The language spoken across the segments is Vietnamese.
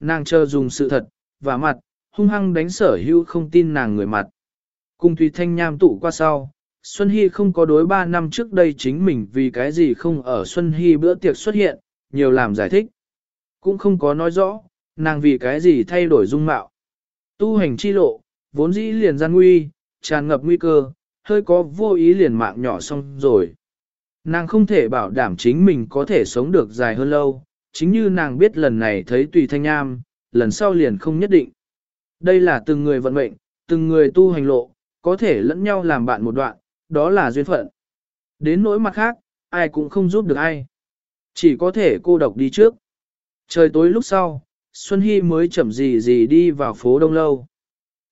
Nàng chờ dùng sự thật, và mặt, hung hăng đánh sở hữu không tin nàng người mặt. Cùng Thùy Thanh Nham tụ qua sau, Xuân Hy không có đối 3 năm trước đây chính mình vì cái gì không ở Xuân Hy bữa tiệc xuất hiện, nhiều làm giải thích. Cũng không có nói rõ, nàng vì cái gì thay đổi dung mạo. Tu hành chi lộ, vốn dĩ liền gian nguy, tràn ngập nguy cơ, hơi có vô ý liền mạng nhỏ xong rồi. Nàng không thể bảo đảm chính mình có thể sống được dài hơn lâu, chính như nàng biết lần này thấy tùy thanh nham, lần sau liền không nhất định. Đây là từng người vận mệnh, từng người tu hành lộ, có thể lẫn nhau làm bạn một đoạn, đó là duyên phận. Đến nỗi mặt khác, ai cũng không giúp được ai. Chỉ có thể cô độc đi trước. Trời tối lúc sau, Xuân Hy mới chậm gì gì đi vào phố Đông Lâu.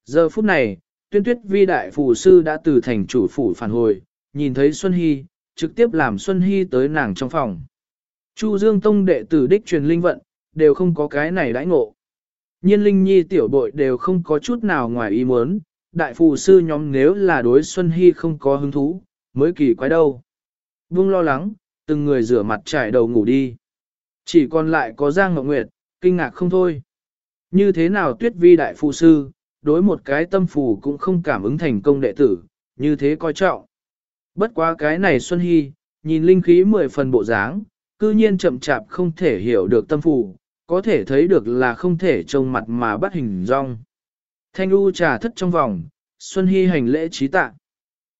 Giờ phút này, tuyên tuyết vi đại phủ sư đã từ thành chủ phủ phản hồi, nhìn thấy Xuân Hy, trực tiếp làm Xuân Hy tới nàng trong phòng. Chu Dương Tông đệ tử đích truyền linh vận, đều không có cái này đãi ngộ. Nhiên linh nhi tiểu bội đều không có chút nào ngoài ý muốn, đại phù sư nhóm nếu là đối Xuân Hy không có hứng thú, mới kỳ quái đâu. Vương lo lắng, từng người rửa mặt trải đầu ngủ đi. Chỉ còn lại có Giang Ngọc Nguyệt, kinh ngạc không thôi. Như thế nào tuyết vi đại phù sư, đối một cái tâm phù cũng không cảm ứng thành công đệ tử, như thế coi trọng. Bất quá cái này Xuân Hy, nhìn linh khí mười phần bộ dáng, cư nhiên chậm chạp không thể hiểu được tâm phủ có thể thấy được là không thể trông mặt mà bắt hình rong. Thanh U trà thất trong vòng, Xuân Hy hành lễ trí tạ.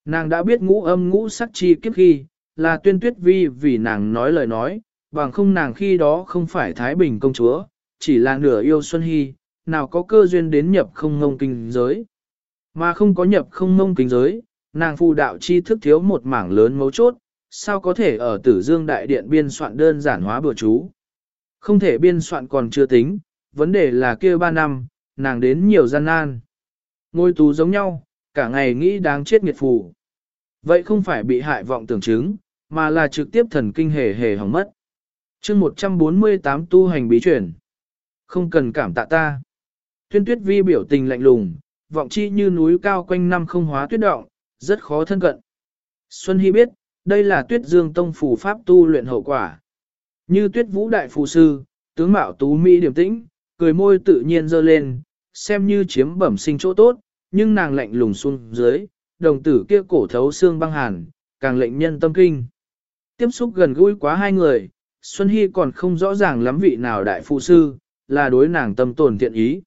Nàng đã biết ngũ âm ngũ sắc chi kiếp khi, là tuyên tuyết vi vì nàng nói lời nói, bằng không nàng khi đó không phải Thái Bình công chúa, chỉ là nửa yêu Xuân Hy, nào có cơ duyên đến nhập không ngông kinh giới. Mà không có nhập không ngông kinh giới, nàng phù đạo chi thức thiếu một mảng lớn mấu chốt, sao có thể ở tử dương đại điện biên soạn đơn giản hóa bừa chú. Không thể biên soạn còn chưa tính, vấn đề là kia ba năm, nàng đến nhiều gian nan. Ngôi tù giống nhau, cả ngày nghĩ đáng chết nghiệt phù. Vậy không phải bị hại vọng tưởng chứng, mà là trực tiếp thần kinh hề hề hỏng mất. chương 148 tu hành bí chuyển. Không cần cảm tạ ta. Thuyên tuyết vi biểu tình lạnh lùng, vọng chi như núi cao quanh năm không hóa tuyết động, rất khó thân cận. Xuân Hy biết, đây là tuyết dương tông phù pháp tu luyện hậu quả. Như tuyết vũ đại phù sư, tướng mạo tú mỹ điểm tĩnh, cười môi tự nhiên dơ lên, xem như chiếm bẩm sinh chỗ tốt, nhưng nàng lạnh lùng xuống dưới, đồng tử kia cổ thấu xương băng hàn, càng lệnh nhân tâm kinh. Tiếp xúc gần gũi quá hai người, Xuân Hy còn không rõ ràng lắm vị nào đại phụ sư, là đối nàng tâm tồn thiện ý.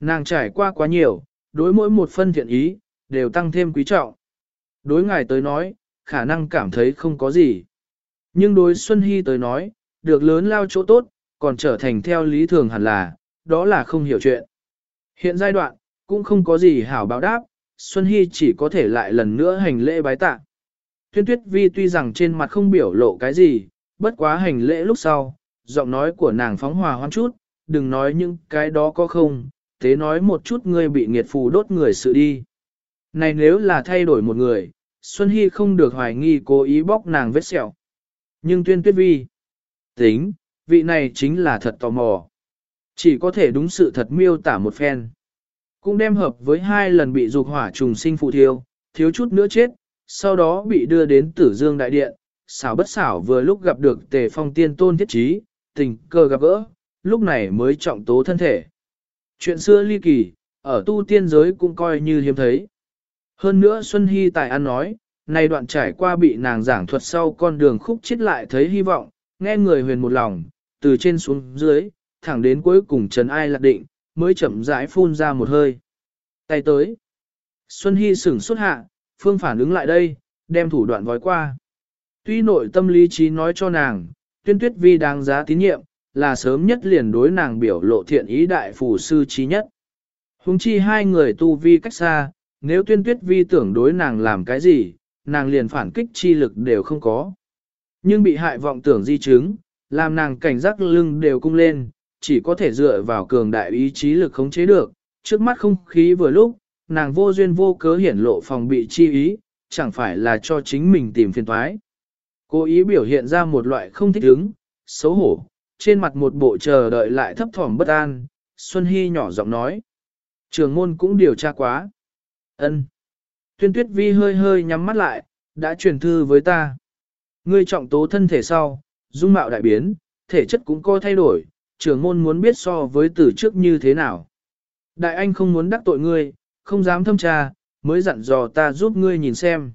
Nàng trải qua quá nhiều, đối mỗi một phân thiện ý, đều tăng thêm quý trọng. Đối ngài tới nói, khả năng cảm thấy không có gì. Nhưng đối Xuân Hy tới nói, được lớn lao chỗ tốt, còn trở thành theo lý thường hẳn là, đó là không hiểu chuyện. Hiện giai đoạn, cũng không có gì hảo báo đáp, Xuân Hy chỉ có thể lại lần nữa hành lễ bái tạ. Tuyên tuyết vi tuy rằng trên mặt không biểu lộ cái gì, bất quá hành lễ lúc sau, giọng nói của nàng phóng hòa hoan chút, đừng nói những cái đó có không, thế nói một chút ngươi bị nghiệt phù đốt người sự đi. Này nếu là thay đổi một người, Xuân Hy không được hoài nghi cố ý bóc nàng vết sẹo. Nhưng tuyên tuyết vi, tính, vị này chính là thật tò mò. Chỉ có thể đúng sự thật miêu tả một phen. Cũng đem hợp với hai lần bị dục hỏa trùng sinh phụ thiêu, thiếu chút nữa chết, sau đó bị đưa đến tử dương đại điện, xảo bất xảo vừa lúc gặp được tề phong tiên tôn thiết trí, tình cờ gặp gỡ, lúc này mới trọng tố thân thể. Chuyện xưa ly kỳ, ở tu tiên giới cũng coi như hiếm thấy. Hơn nữa Xuân Hy tài ăn nói, này đoạn trải qua bị nàng giảng thuật sau con đường khúc chết lại thấy hy vọng, nghe người huyền một lòng, từ trên xuống dưới, thẳng đến cuối cùng trần ai lạc định, mới chậm rãi phun ra một hơi. Tay tới. Xuân Hy sửng xuất hạ, phương phản ứng lại đây, đem thủ đoạn vói qua. Tuy nội tâm lý trí nói cho nàng, tuyên tuyết vi đáng giá tín nhiệm, là sớm nhất liền đối nàng biểu lộ thiện ý đại phù sư trí nhất. Hùng chi hai người tu vi cách xa, nếu tuyên tuyết vi tưởng đối nàng làm cái gì, nàng liền phản kích chi lực đều không có. Nhưng bị hại vọng tưởng di chứng, làm nàng cảnh giác lưng đều cung lên, chỉ có thể dựa vào cường đại ý chí lực khống chế được, trước mắt không khí vừa lúc, nàng vô duyên vô cớ hiển lộ phòng bị chi ý, chẳng phải là cho chính mình tìm phiền thoái. Cố ý biểu hiện ra một loại không thích ứng, xấu hổ, trên mặt một bộ chờ đợi lại thấp thỏm bất an, Xuân Hy nhỏ giọng nói. Trường môn cũng điều tra quá ân Tuyên tuyết vi hơi hơi nhắm mắt lại, đã truyền thư với ta. Ngươi trọng tố thân thể sau, dung mạo đại biến, thể chất cũng có thay đổi, trưởng môn muốn biết so với từ trước như thế nào. Đại anh không muốn đắc tội ngươi, không dám thâm tra, mới dặn dò ta giúp ngươi nhìn xem.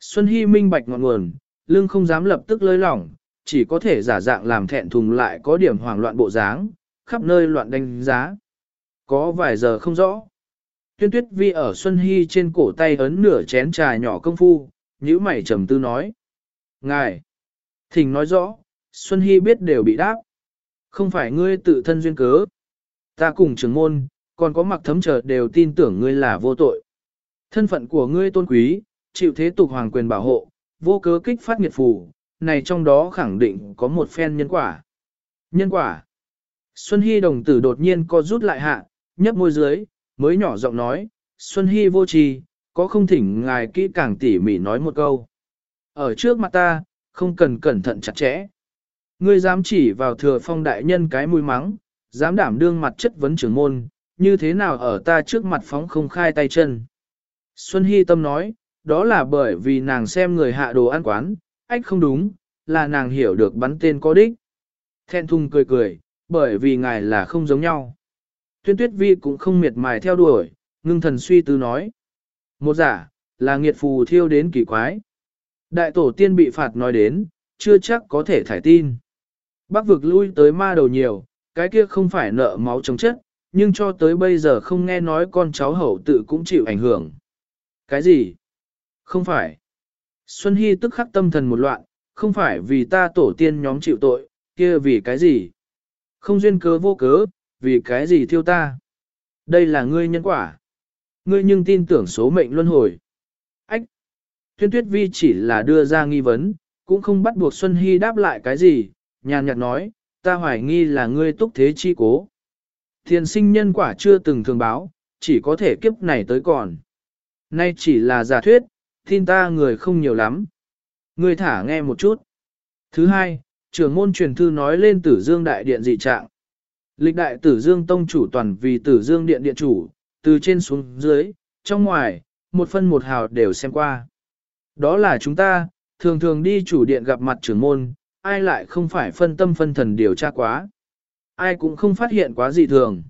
Xuân Hy minh bạch ngọn nguồn, lương không dám lập tức lơi lỏng, chỉ có thể giả dạng làm thẹn thùng lại có điểm hoảng loạn bộ dáng, khắp nơi loạn đánh giá. Có vài giờ không rõ. Tuyên tuyết vi ở Xuân Hy trên cổ tay ấn nửa chén trà nhỏ công phu, nhữ mày trầm tư nói. Ngài! Thỉnh nói rõ, Xuân Hy biết đều bị đáp. Không phải ngươi tự thân duyên cớ. Ta cùng trưởng môn, còn có mặc thấm chợt đều tin tưởng ngươi là vô tội. Thân phận của ngươi tôn quý, chịu thế tục hoàng quyền bảo hộ, vô cớ kích phát nghiệt phù, này trong đó khẳng định có một phen nhân quả. Nhân quả. Xuân Hy đồng tử đột nhiên co rút lại hạ, nhấp môi dưới, mới nhỏ giọng nói, Xuân Hy vô trì, có không thỉnh ngài kỹ càng tỉ mỉ nói một câu. Ở trước mặt ta, không cần cẩn thận chặt chẽ. Ngươi dám chỉ vào thừa phong đại nhân cái mũi mắng, dám đảm đương mặt chất vấn trưởng môn, như thế nào ở ta trước mặt phóng không khai tay chân. Xuân Hy tâm nói, đó là bởi vì nàng xem người hạ đồ ăn quán, ách không đúng, là nàng hiểu được bắn tên có đích. Thẹn thùng cười cười, bởi vì ngài là không giống nhau. Tuyên tuyết vi cũng không miệt mài theo đuổi, ngưng thần suy tư nói. Một giả, là nghiệt phù thiêu đến kỳ quái. Đại tổ tiên bị phạt nói đến, chưa chắc có thể thải tin. Bác vực lui tới ma đầu nhiều, cái kia không phải nợ máu chống chất, nhưng cho tới bây giờ không nghe nói con cháu hậu tự cũng chịu ảnh hưởng. Cái gì? Không phải. Xuân Hy tức khắc tâm thần một loạn, không phải vì ta tổ tiên nhóm chịu tội, kia vì cái gì? Không duyên cớ vô cớ, vì cái gì thiêu ta? Đây là ngươi nhân quả. Ngươi nhưng tin tưởng số mệnh luân hồi. Ách! Tuyên tuyết vi chỉ là đưa ra nghi vấn, cũng không bắt buộc Xuân Hy đáp lại cái gì, nhàn nhạt nói, ta hoài nghi là ngươi túc thế chi cố. Thiền sinh nhân quả chưa từng thường báo, chỉ có thể kiếp này tới còn. Nay chỉ là giả thuyết, tin ta người không nhiều lắm. Ngươi thả nghe một chút. Thứ hai, trưởng môn truyền thư nói lên tử dương đại điện dị trạng. Lịch đại tử dương tông chủ toàn vì tử dương điện điện chủ, từ trên xuống dưới, trong ngoài, một phân một hào đều xem qua. Đó là chúng ta, thường thường đi chủ điện gặp mặt trưởng môn, ai lại không phải phân tâm phân thần điều tra quá. Ai cũng không phát hiện quá dị thường.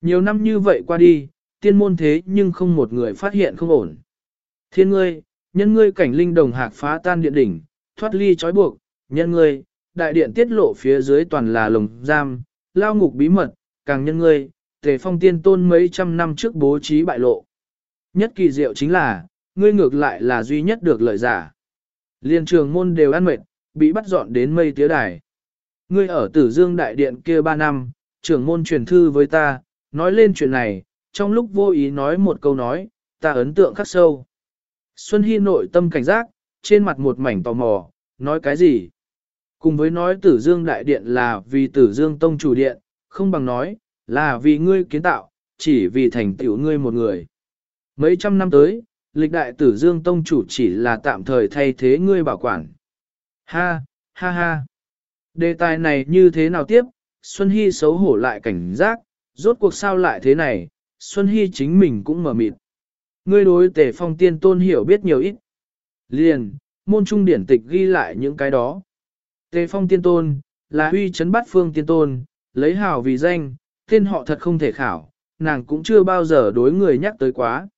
Nhiều năm như vậy qua đi, tiên môn thế nhưng không một người phát hiện không ổn. Thiên ngươi, nhân ngươi cảnh linh đồng hạc phá tan điện đỉnh, thoát ly trói buộc, nhân ngươi, đại điện tiết lộ phía dưới toàn là lồng giam, lao ngục bí mật, càng nhân ngươi, tề phong tiên tôn mấy trăm năm trước bố trí bại lộ. Nhất kỳ diệu chính là, ngươi ngược lại là duy nhất được lợi giả. Liên trường môn đều ăn mệt, bị bắt dọn đến mây tía đài. Ngươi ở tử dương đại điện kia ba năm, trưởng môn truyền thư với ta, nói lên chuyện này, trong lúc vô ý nói một câu nói, ta ấn tượng khắc sâu. Xuân Hy nội tâm cảnh giác, trên mặt một mảnh tò mò, nói cái gì? Cùng với nói tử dương đại điện là vì tử dương tông chủ điện, không bằng nói, là vì ngươi kiến tạo, chỉ vì thành tựu ngươi một người. Mấy trăm năm tới, lịch đại tử dương tông chủ chỉ là tạm thời thay thế ngươi bảo quản. Ha, ha ha. Đề tài này như thế nào tiếp, Xuân Hy xấu hổ lại cảnh giác, rốt cuộc sao lại thế này, Xuân Hy chính mình cũng mở mịt. Ngươi đối tề phong tiên tôn hiểu biết nhiều ít. Liền, môn trung điển tịch ghi lại những cái đó. Tề phong tiên tôn, là huy chấn bát phương tiên tôn, lấy hào vì danh, tên họ thật không thể khảo, nàng cũng chưa bao giờ đối người nhắc tới quá.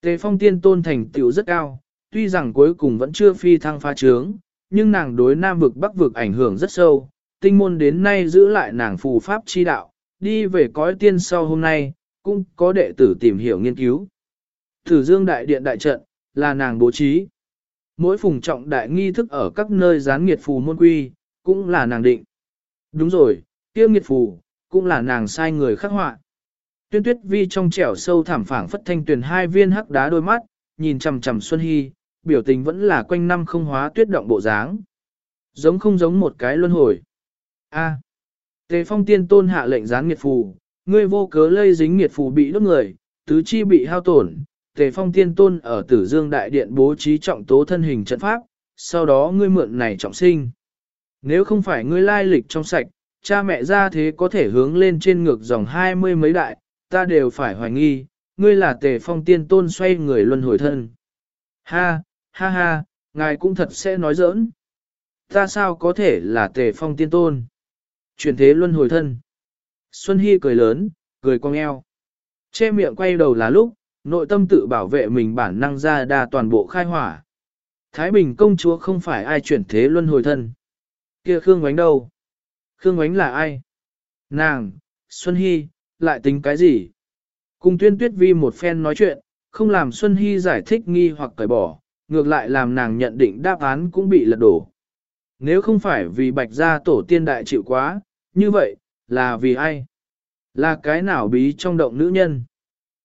Tề phong tiên tôn thành tựu rất cao, tuy rằng cuối cùng vẫn chưa phi thăng pha trướng, nhưng nàng đối nam vực bắc vực ảnh hưởng rất sâu, tinh môn đến nay giữ lại nàng phù pháp chi đạo, đi về cõi tiên sau hôm nay, cũng có đệ tử tìm hiểu nghiên cứu. Thử dương đại điện đại trận, là nàng bố trí. Mỗi phùng trọng đại nghi thức ở các nơi gián nghiệt phù môn quy, cũng là nàng định. Đúng rồi, kia nghiệt phù, cũng là nàng sai người khắc họa. Tuyên tuyết vi trong trẻo sâu thảm phảng phất thanh tuyển hai viên hắc đá đôi mắt, nhìn chằm chằm Xuân Hy, biểu tình vẫn là quanh năm không hóa tuyết động bộ dáng. Giống không giống một cái luân hồi. A. Tề phong tiên tôn hạ lệnh gián nghiệt phù, ngươi vô cớ lây dính nghiệt phù bị đốt người, tứ chi bị hao tổn. Tề phong tiên tôn ở tử dương đại điện bố trí trọng tố thân hình trận pháp, sau đó ngươi mượn này trọng sinh. Nếu không phải ngươi lai lịch trong sạch, cha mẹ ra thế có thể hướng lên trên ngược dòng hai mươi mấy đại, ta đều phải hoài nghi, ngươi là tề phong tiên tôn xoay người luân hồi thân. Ha, ha ha, ngài cũng thật sẽ nói giỡn. Ta sao có thể là tề phong tiên tôn? Chuyển thế luân hồi thân. Xuân Hy cười lớn, cười cong eo. Che miệng quay đầu là lúc, nội tâm tự bảo vệ mình bản năng ra đa toàn bộ khai hỏa. Thái Bình công chúa không phải ai chuyển thế luân hồi thân. Kia Khương Ngoánh đâu? Khương Ngoánh là ai? Nàng, Xuân Hy, lại tính cái gì? Cùng tuyên tuyết vi một phen nói chuyện, không làm Xuân Hy giải thích nghi hoặc cởi bỏ, ngược lại làm nàng nhận định đáp án cũng bị lật đổ. Nếu không phải vì bạch gia tổ tiên đại chịu quá, như vậy, là vì ai? Là cái nào bí trong động nữ nhân?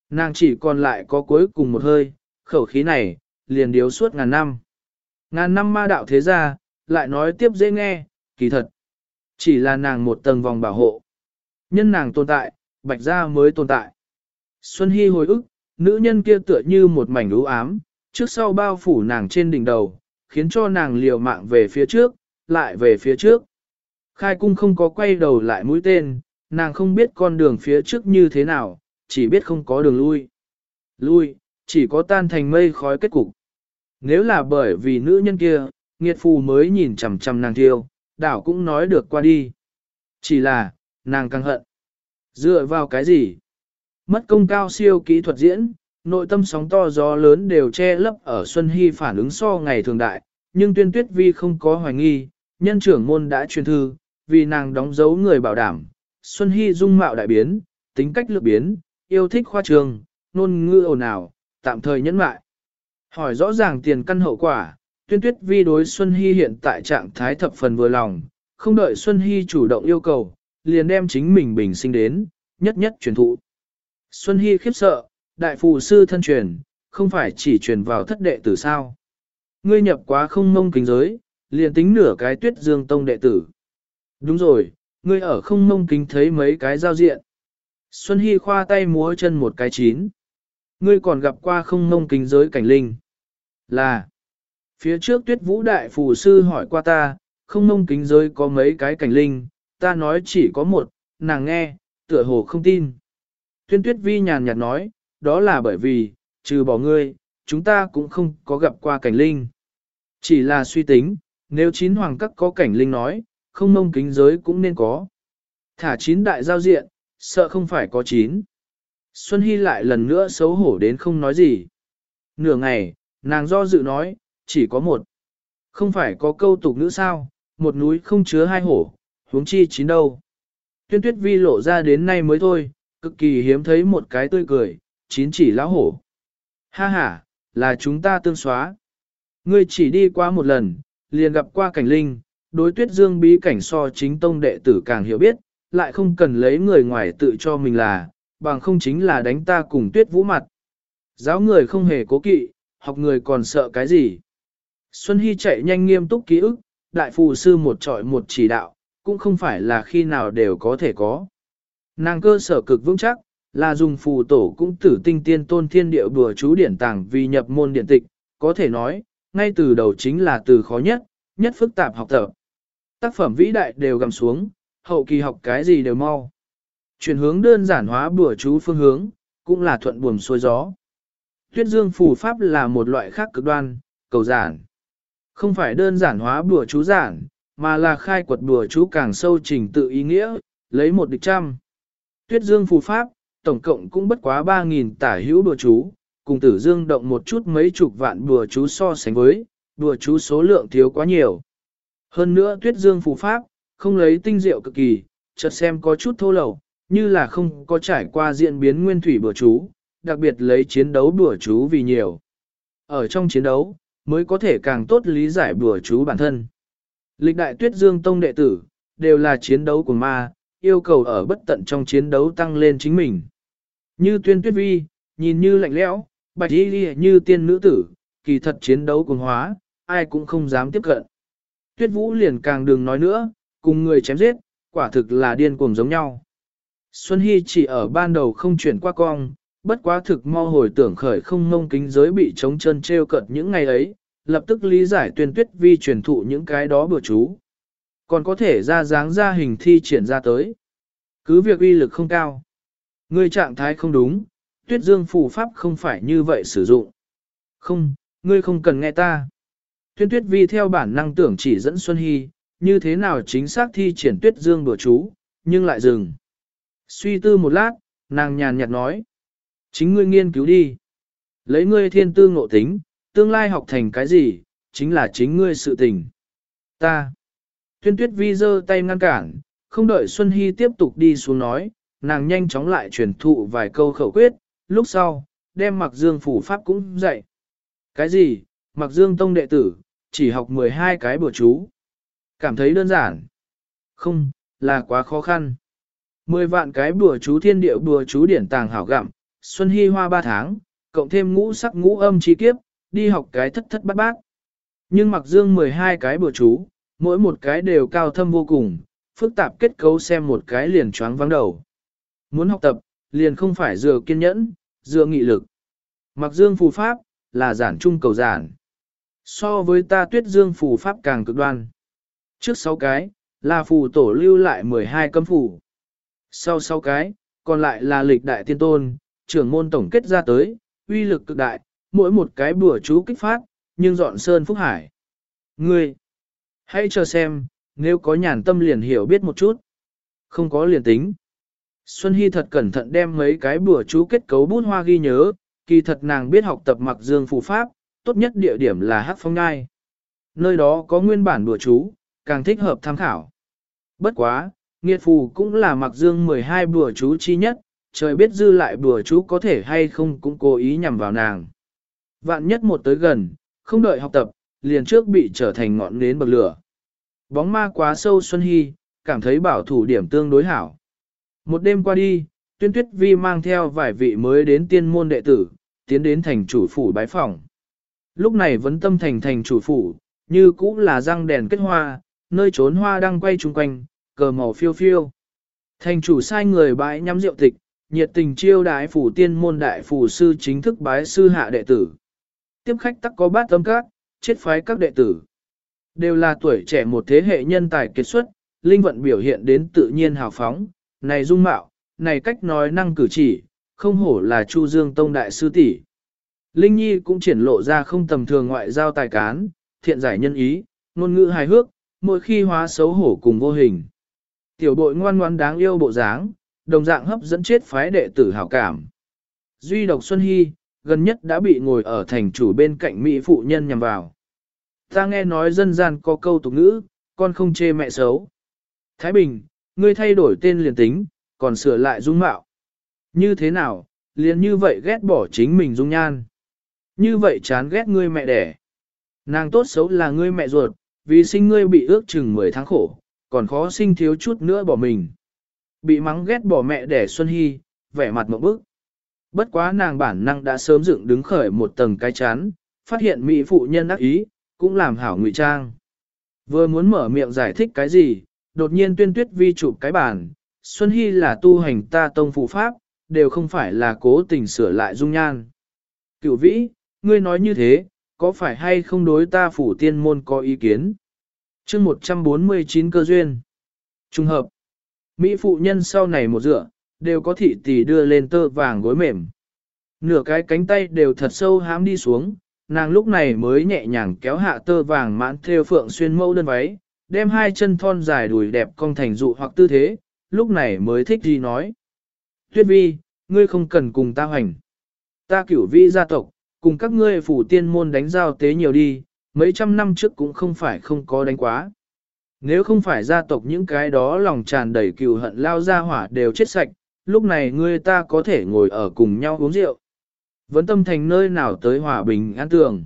Nàng chỉ còn lại có cuối cùng một hơi, khẩu khí này, liền điếu suốt ngàn năm. Ngàn năm ma đạo thế gia, lại nói tiếp dễ nghe, kỳ thật. Chỉ là nàng một tầng vòng bảo hộ. Nhân nàng tồn tại, bạch gia mới tồn tại. Xuân Hy hồi ức, nữ nhân kia tựa như một mảnh ưu ám, trước sau bao phủ nàng trên đỉnh đầu, khiến cho nàng liều mạng về phía trước, lại về phía trước. Khai cung không có quay đầu lại mũi tên, nàng không biết con đường phía trước như thế nào, chỉ biết không có đường lui. Lui, chỉ có tan thành mây khói kết cục. Nếu là bởi vì nữ nhân kia, nghiệt phù mới nhìn chằm chằm nàng thiêu, đảo cũng nói được qua đi. Chỉ là, nàng căng hận. Dựa vào cái gì? Mất công cao siêu kỹ thuật diễn, nội tâm sóng to gió lớn đều che lấp ở Xuân Hy phản ứng so ngày thường đại, nhưng tuyên tuyết vi không có hoài nghi, nhân trưởng môn đã truyền thư, vì nàng đóng dấu người bảo đảm. Xuân Hy dung mạo đại biến, tính cách lược biến, yêu thích khoa trường, nôn ngư ồn ào, tạm thời nhẫn mại. Hỏi rõ ràng tiền căn hậu quả, tuyên tuyết vi đối Xuân Hy hiện tại trạng thái thập phần vừa lòng, không đợi Xuân Hy chủ động yêu cầu, liền đem chính mình bình sinh đến, nhất nhất truyền thụ. Xuân Hy khiếp sợ, đại phù sư thân truyền, không phải chỉ truyền vào thất đệ tử sao. Ngươi nhập quá không mông kính giới, liền tính nửa cái tuyết dương tông đệ tử. Đúng rồi, ngươi ở không mông kính thấy mấy cái giao diện. Xuân Hy khoa tay múa chân một cái chín. Ngươi còn gặp qua không mông kính giới cảnh linh. Là, phía trước tuyết vũ đại phù sư hỏi qua ta, không mông kính giới có mấy cái cảnh linh, ta nói chỉ có một, nàng nghe, tựa hồ không tin. Tuyên tuyết vi nhàn nhạt nói, đó là bởi vì, trừ bỏ ngươi, chúng ta cũng không có gặp qua cảnh linh. Chỉ là suy tính, nếu chín hoàng các có cảnh linh nói, không mông kính giới cũng nên có. Thả chín đại giao diện, sợ không phải có chín. Xuân Hy lại lần nữa xấu hổ đến không nói gì. Nửa ngày, nàng do dự nói, chỉ có một. Không phải có câu tục ngữ sao, một núi không chứa hai hổ, huống chi chín đâu. Tuyên tuyết vi lộ ra đến nay mới thôi, cực kỳ hiếm thấy một cái tươi cười, chín chỉ lão hổ. Ha ha, là chúng ta tương xóa. Ngươi chỉ đi qua một lần, liền gặp qua cảnh linh, đối tuyết dương bí cảnh so chính tông đệ tử càng hiểu biết, lại không cần lấy người ngoài tự cho mình là, bằng không chính là đánh ta cùng tuyết vũ mặt. Giáo người không hề cố kỵ, học người còn sợ cái gì. Xuân Hy chạy nhanh nghiêm túc ký ức, đại phù sư một trọi một chỉ đạo, cũng không phải là khi nào đều có thể có. Nàng cơ sở cực vững chắc, là dùng phù tổ cũng tử tinh tiên tôn thiên điệu đùa chú điển tàng vì nhập môn điện tịch, có thể nói, ngay từ đầu chính là từ khó nhất, nhất phức tạp học tập. Tác phẩm vĩ đại đều gầm xuống, hậu kỳ học cái gì đều mau. Chuyển hướng đơn giản hóa bùa chú phương hướng, cũng là thuận buồm xuôi gió. Tuyết dương phù pháp là một loại khác cực đoan, cầu giản. Không phải đơn giản hóa bùa chú giản, mà là khai quật bùa chú càng sâu trình tự ý nghĩa, lấy một địch trăm. Tuyết dương phù pháp, tổng cộng cũng bất quá 3.000 tả hữu bùa chú, cùng tử dương động một chút mấy chục vạn bùa chú so sánh với, bùa chú số lượng thiếu quá nhiều. Hơn nữa tuyết dương phù pháp, không lấy tinh diệu cực kỳ, chợt xem có chút thô lậu, như là không có trải qua diễn biến nguyên thủy bữa chú, đặc biệt lấy chiến đấu bữa chú vì nhiều. Ở trong chiến đấu, mới có thể càng tốt lý giải bữa chú bản thân. Lịch đại tuyết dương tông đệ tử, đều là chiến đấu của ma, yêu cầu ở bất tận trong chiến đấu tăng lên chính mình. Như tuyên tuyết vi, nhìn như lạnh lẽo, bạch y như tiên nữ tử, kỳ thật chiến đấu cùng hóa, ai cũng không dám tiếp cận. Tuyết vũ liền càng đừng nói nữa, cùng người chém giết, quả thực là điên cuồng giống nhau. Xuân Hy chỉ ở ban đầu không chuyển qua cong, bất quá thực mo hồi tưởng khởi không ngông kính giới bị chống chân treo cợt những ngày ấy, lập tức lý giải tuyên tuyết vi truyền thụ những cái đó bừa chú. Còn có thể ra dáng ra hình thi triển ra tới. Cứ việc uy lực không cao. Ngươi trạng thái không đúng, tuyết dương phù pháp không phải như vậy sử dụng. Không, ngươi không cần nghe ta. Tuyên tuyết vi theo bản năng tưởng chỉ dẫn Xuân Hy, như thế nào chính xác thi triển tuyết dương đùa chú, nhưng lại dừng. Suy tư một lát, nàng nhàn nhạt nói. Chính ngươi nghiên cứu đi. Lấy ngươi thiên tư ngộ tính, tương lai học thành cái gì, chính là chính ngươi sự tình. Ta. Tuyên tuyết vi giơ tay ngăn cản, không đợi Xuân Hy tiếp tục đi xuống nói, nàng nhanh chóng lại truyền thụ vài câu khẩu quyết, lúc sau, đem mặc dương phủ pháp cũng dạy. Cái gì, mặc dương tông đệ tử, chỉ học 12 cái bữa chú. Cảm thấy đơn giản. Không, là quá khó khăn. Mười vạn cái bùa chú thiên địa bùa chú điển tàng hảo gặm, Xuân Hy hoa ba tháng, cộng thêm ngũ sắc ngũ âm chi kiếp, đi học cái thất thất bát bát. Nhưng mặc dương 12 cái bùa chú, mỗi một cái đều cao thâm vô cùng, phức tạp kết cấu xem một cái liền choáng vắng đầu. Muốn học tập, liền không phải dựa kiên nhẫn, dựa nghị lực. Mặc dương phù pháp, là giản trung cầu giản. So với ta tuyết dương phù pháp càng cực đoan. Trước 6 cái, là phù tổ lưu lại 12 cấm phù. Sau 6 cái, còn lại là lịch đại tiên tôn, trưởng môn tổng kết ra tới, uy lực cực đại, mỗi một cái bùa chú kích phát, nhưng dọn sơn phúc hải. Ngươi, hãy chờ xem, nếu có nhàn tâm liền hiểu biết một chút. Không có liền tính. Xuân Hy thật cẩn thận đem mấy cái bùa chú kết cấu bút hoa ghi nhớ, kỳ thật nàng biết học tập mặc dương phù pháp, tốt nhất địa điểm là Hắc Phong Ngai. Nơi đó có nguyên bản bùa chú, càng thích hợp tham khảo. Bất quá, nghiệt phù cũng là mặc dương 12 bùa chú chi nhất, trời biết dư lại bùa chú có thể hay không cũng cố ý nhằm vào nàng. Vạn nhất một tới gần, không đợi học tập, liền trước bị trở thành ngọn nến bậc lửa. Bóng ma quá sâu Xuân Hy, cảm thấy bảo thủ điểm tương đối hảo. Một đêm qua đi, tuyên tuyết vi mang theo vài vị mới đến tiên môn đệ tử, tiến đến thành chủ phủ bái phòng. Lúc này vẫn tâm thành thành chủ phủ, như cũ là răng đèn kết hoa, nơi trốn hoa đang quay chung quanh, cờ màu phiêu phiêu. Thành chủ sai người bãi nhắm rượu tịch, nhiệt tình chiêu đái phủ tiên môn đại phủ sư chính thức bái sư hạ đệ tử. Tiếp khách tắc có bát tâm các, chết phái các đệ tử. Đều là tuổi trẻ một thế hệ nhân tài kết xuất, linh vận biểu hiện đến tự nhiên hào phóng, này dung mạo, này cách nói năng cử chỉ, không hổ là Chu Dương Tông đại sư tỷ. Linh Nhi cũng triển lộ ra không tầm thường ngoại giao tài cán, thiện giải nhân ý, ngôn ngữ hài hước, mỗi khi hóa xấu hổ cùng vô hình. Tiểu bội ngoan ngoan đáng yêu bộ dáng, đồng dạng hấp dẫn chết phái đệ tử hảo cảm. Duy độc Xuân Hy, gần nhất đã bị ngồi ở thành chủ bên cạnh Mỹ phụ nhân nhằm vào. Ta nghe nói dân gian có câu tục ngữ, con không chê mẹ xấu. Thái Bình, ngươi thay đổi tên liền tính, còn sửa lại dung mạo. Như thế nào, liền như vậy ghét bỏ chính mình dung nhan. Như vậy chán ghét ngươi mẹ đẻ. Nàng tốt xấu là ngươi mẹ ruột, vì sinh ngươi bị ước chừng 10 tháng khổ, còn khó sinh thiếu chút nữa bỏ mình. Bị mắng ghét bỏ mẹ đẻ Xuân Hy, vẻ mặt một bức. Bất quá nàng bản năng đã sớm dựng đứng khởi một tầng cái chán, phát hiện mỹ phụ nhân ác ý, cũng làm hảo ngụy trang. Vừa muốn mở miệng giải thích cái gì, đột nhiên tuyên tuyết vi chụp cái bản, Xuân Hy là tu hành ta tông phụ pháp, đều không phải là cố tình sửa lại dung nhan. Cựu vĩ, ngươi nói như thế, có phải hay không đối ta phủ tiên môn có ý kiến? chương 149 cơ duyên. Trung hợp. Mỹ phụ nhân sau này một dựa, đều có thị tỷ đưa lên tơ vàng gối mềm. Nửa cái cánh tay đều thật sâu hám đi xuống, nàng lúc này mới nhẹ nhàng kéo hạ tơ vàng mãn theo phượng xuyên mẫu đơn váy, đem hai chân thon dài đùi đẹp cong thành dụ hoặc tư thế, lúc này mới thích gì nói. Tuyết vi, ngươi không cần cùng ta hoành. Ta cửu vi gia tộc, cùng các ngươi phủ tiên môn đánh giao tế nhiều đi, mấy trăm năm trước cũng không phải không có đánh quá. Nếu không phải gia tộc những cái đó lòng tràn đầy cừu hận lao ra hỏa đều chết sạch, lúc này ngươi ta có thể ngồi ở cùng nhau uống rượu. Vẫn tâm thành nơi nào tới hòa bình an tường.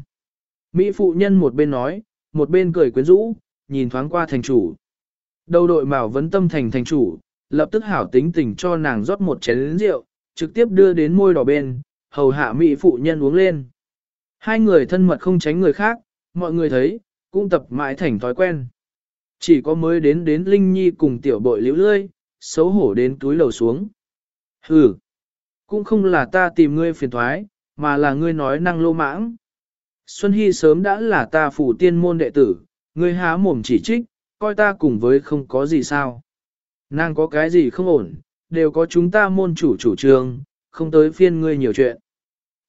Mỹ phụ nhân một bên nói, một bên cười quyến rũ, nhìn thoáng qua thành chủ. Đầu đội mạo vấn tâm thành thành chủ, lập tức hảo tính tình cho nàng rót một chén rượu, trực tiếp đưa đến môi đỏ bên, hầu hạ Mỹ phụ nhân uống lên. Hai người thân mật không tránh người khác, mọi người thấy, cũng tập mãi thành thói quen. Chỉ có mới đến đến Linh Nhi cùng tiểu bội liễu lươi, xấu hổ đến túi lầu xuống. Hừ, cũng không là ta tìm ngươi phiền thoái, mà là ngươi nói năng lô mãng. Xuân Hy sớm đã là ta phủ tiên môn đệ tử, ngươi há mồm chỉ trích, coi ta cùng với không có gì sao. Nàng có cái gì không ổn, đều có chúng ta môn chủ chủ trương, không tới phiên ngươi nhiều chuyện.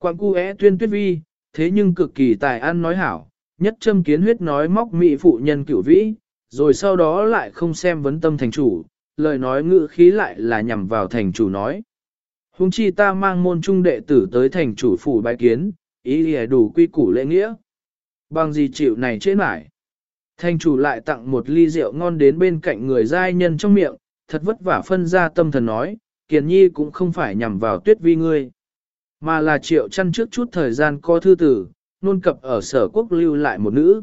Quảng cu é tuyên tuyết vi, thế nhưng cực kỳ tài ăn nói hảo, nhất châm kiến huyết nói móc mị phụ nhân cửu vĩ, rồi sau đó lại không xem vấn tâm thành chủ, lời nói ngữ khí lại là nhằm vào thành chủ nói. Hùng chi ta mang môn trung đệ tử tới thành chủ phủ bái kiến, ý lìa đủ quy củ lễ nghĩa. Bằng gì chịu này chết mải. Thành chủ lại tặng một ly rượu ngon đến bên cạnh người giai nhân trong miệng, thật vất vả phân ra tâm thần nói, kiền nhi cũng không phải nhằm vào tuyết vi ngươi, mà là triệu chăn trước chút thời gian co thư tử, nôn cập ở sở quốc lưu lại một nữ.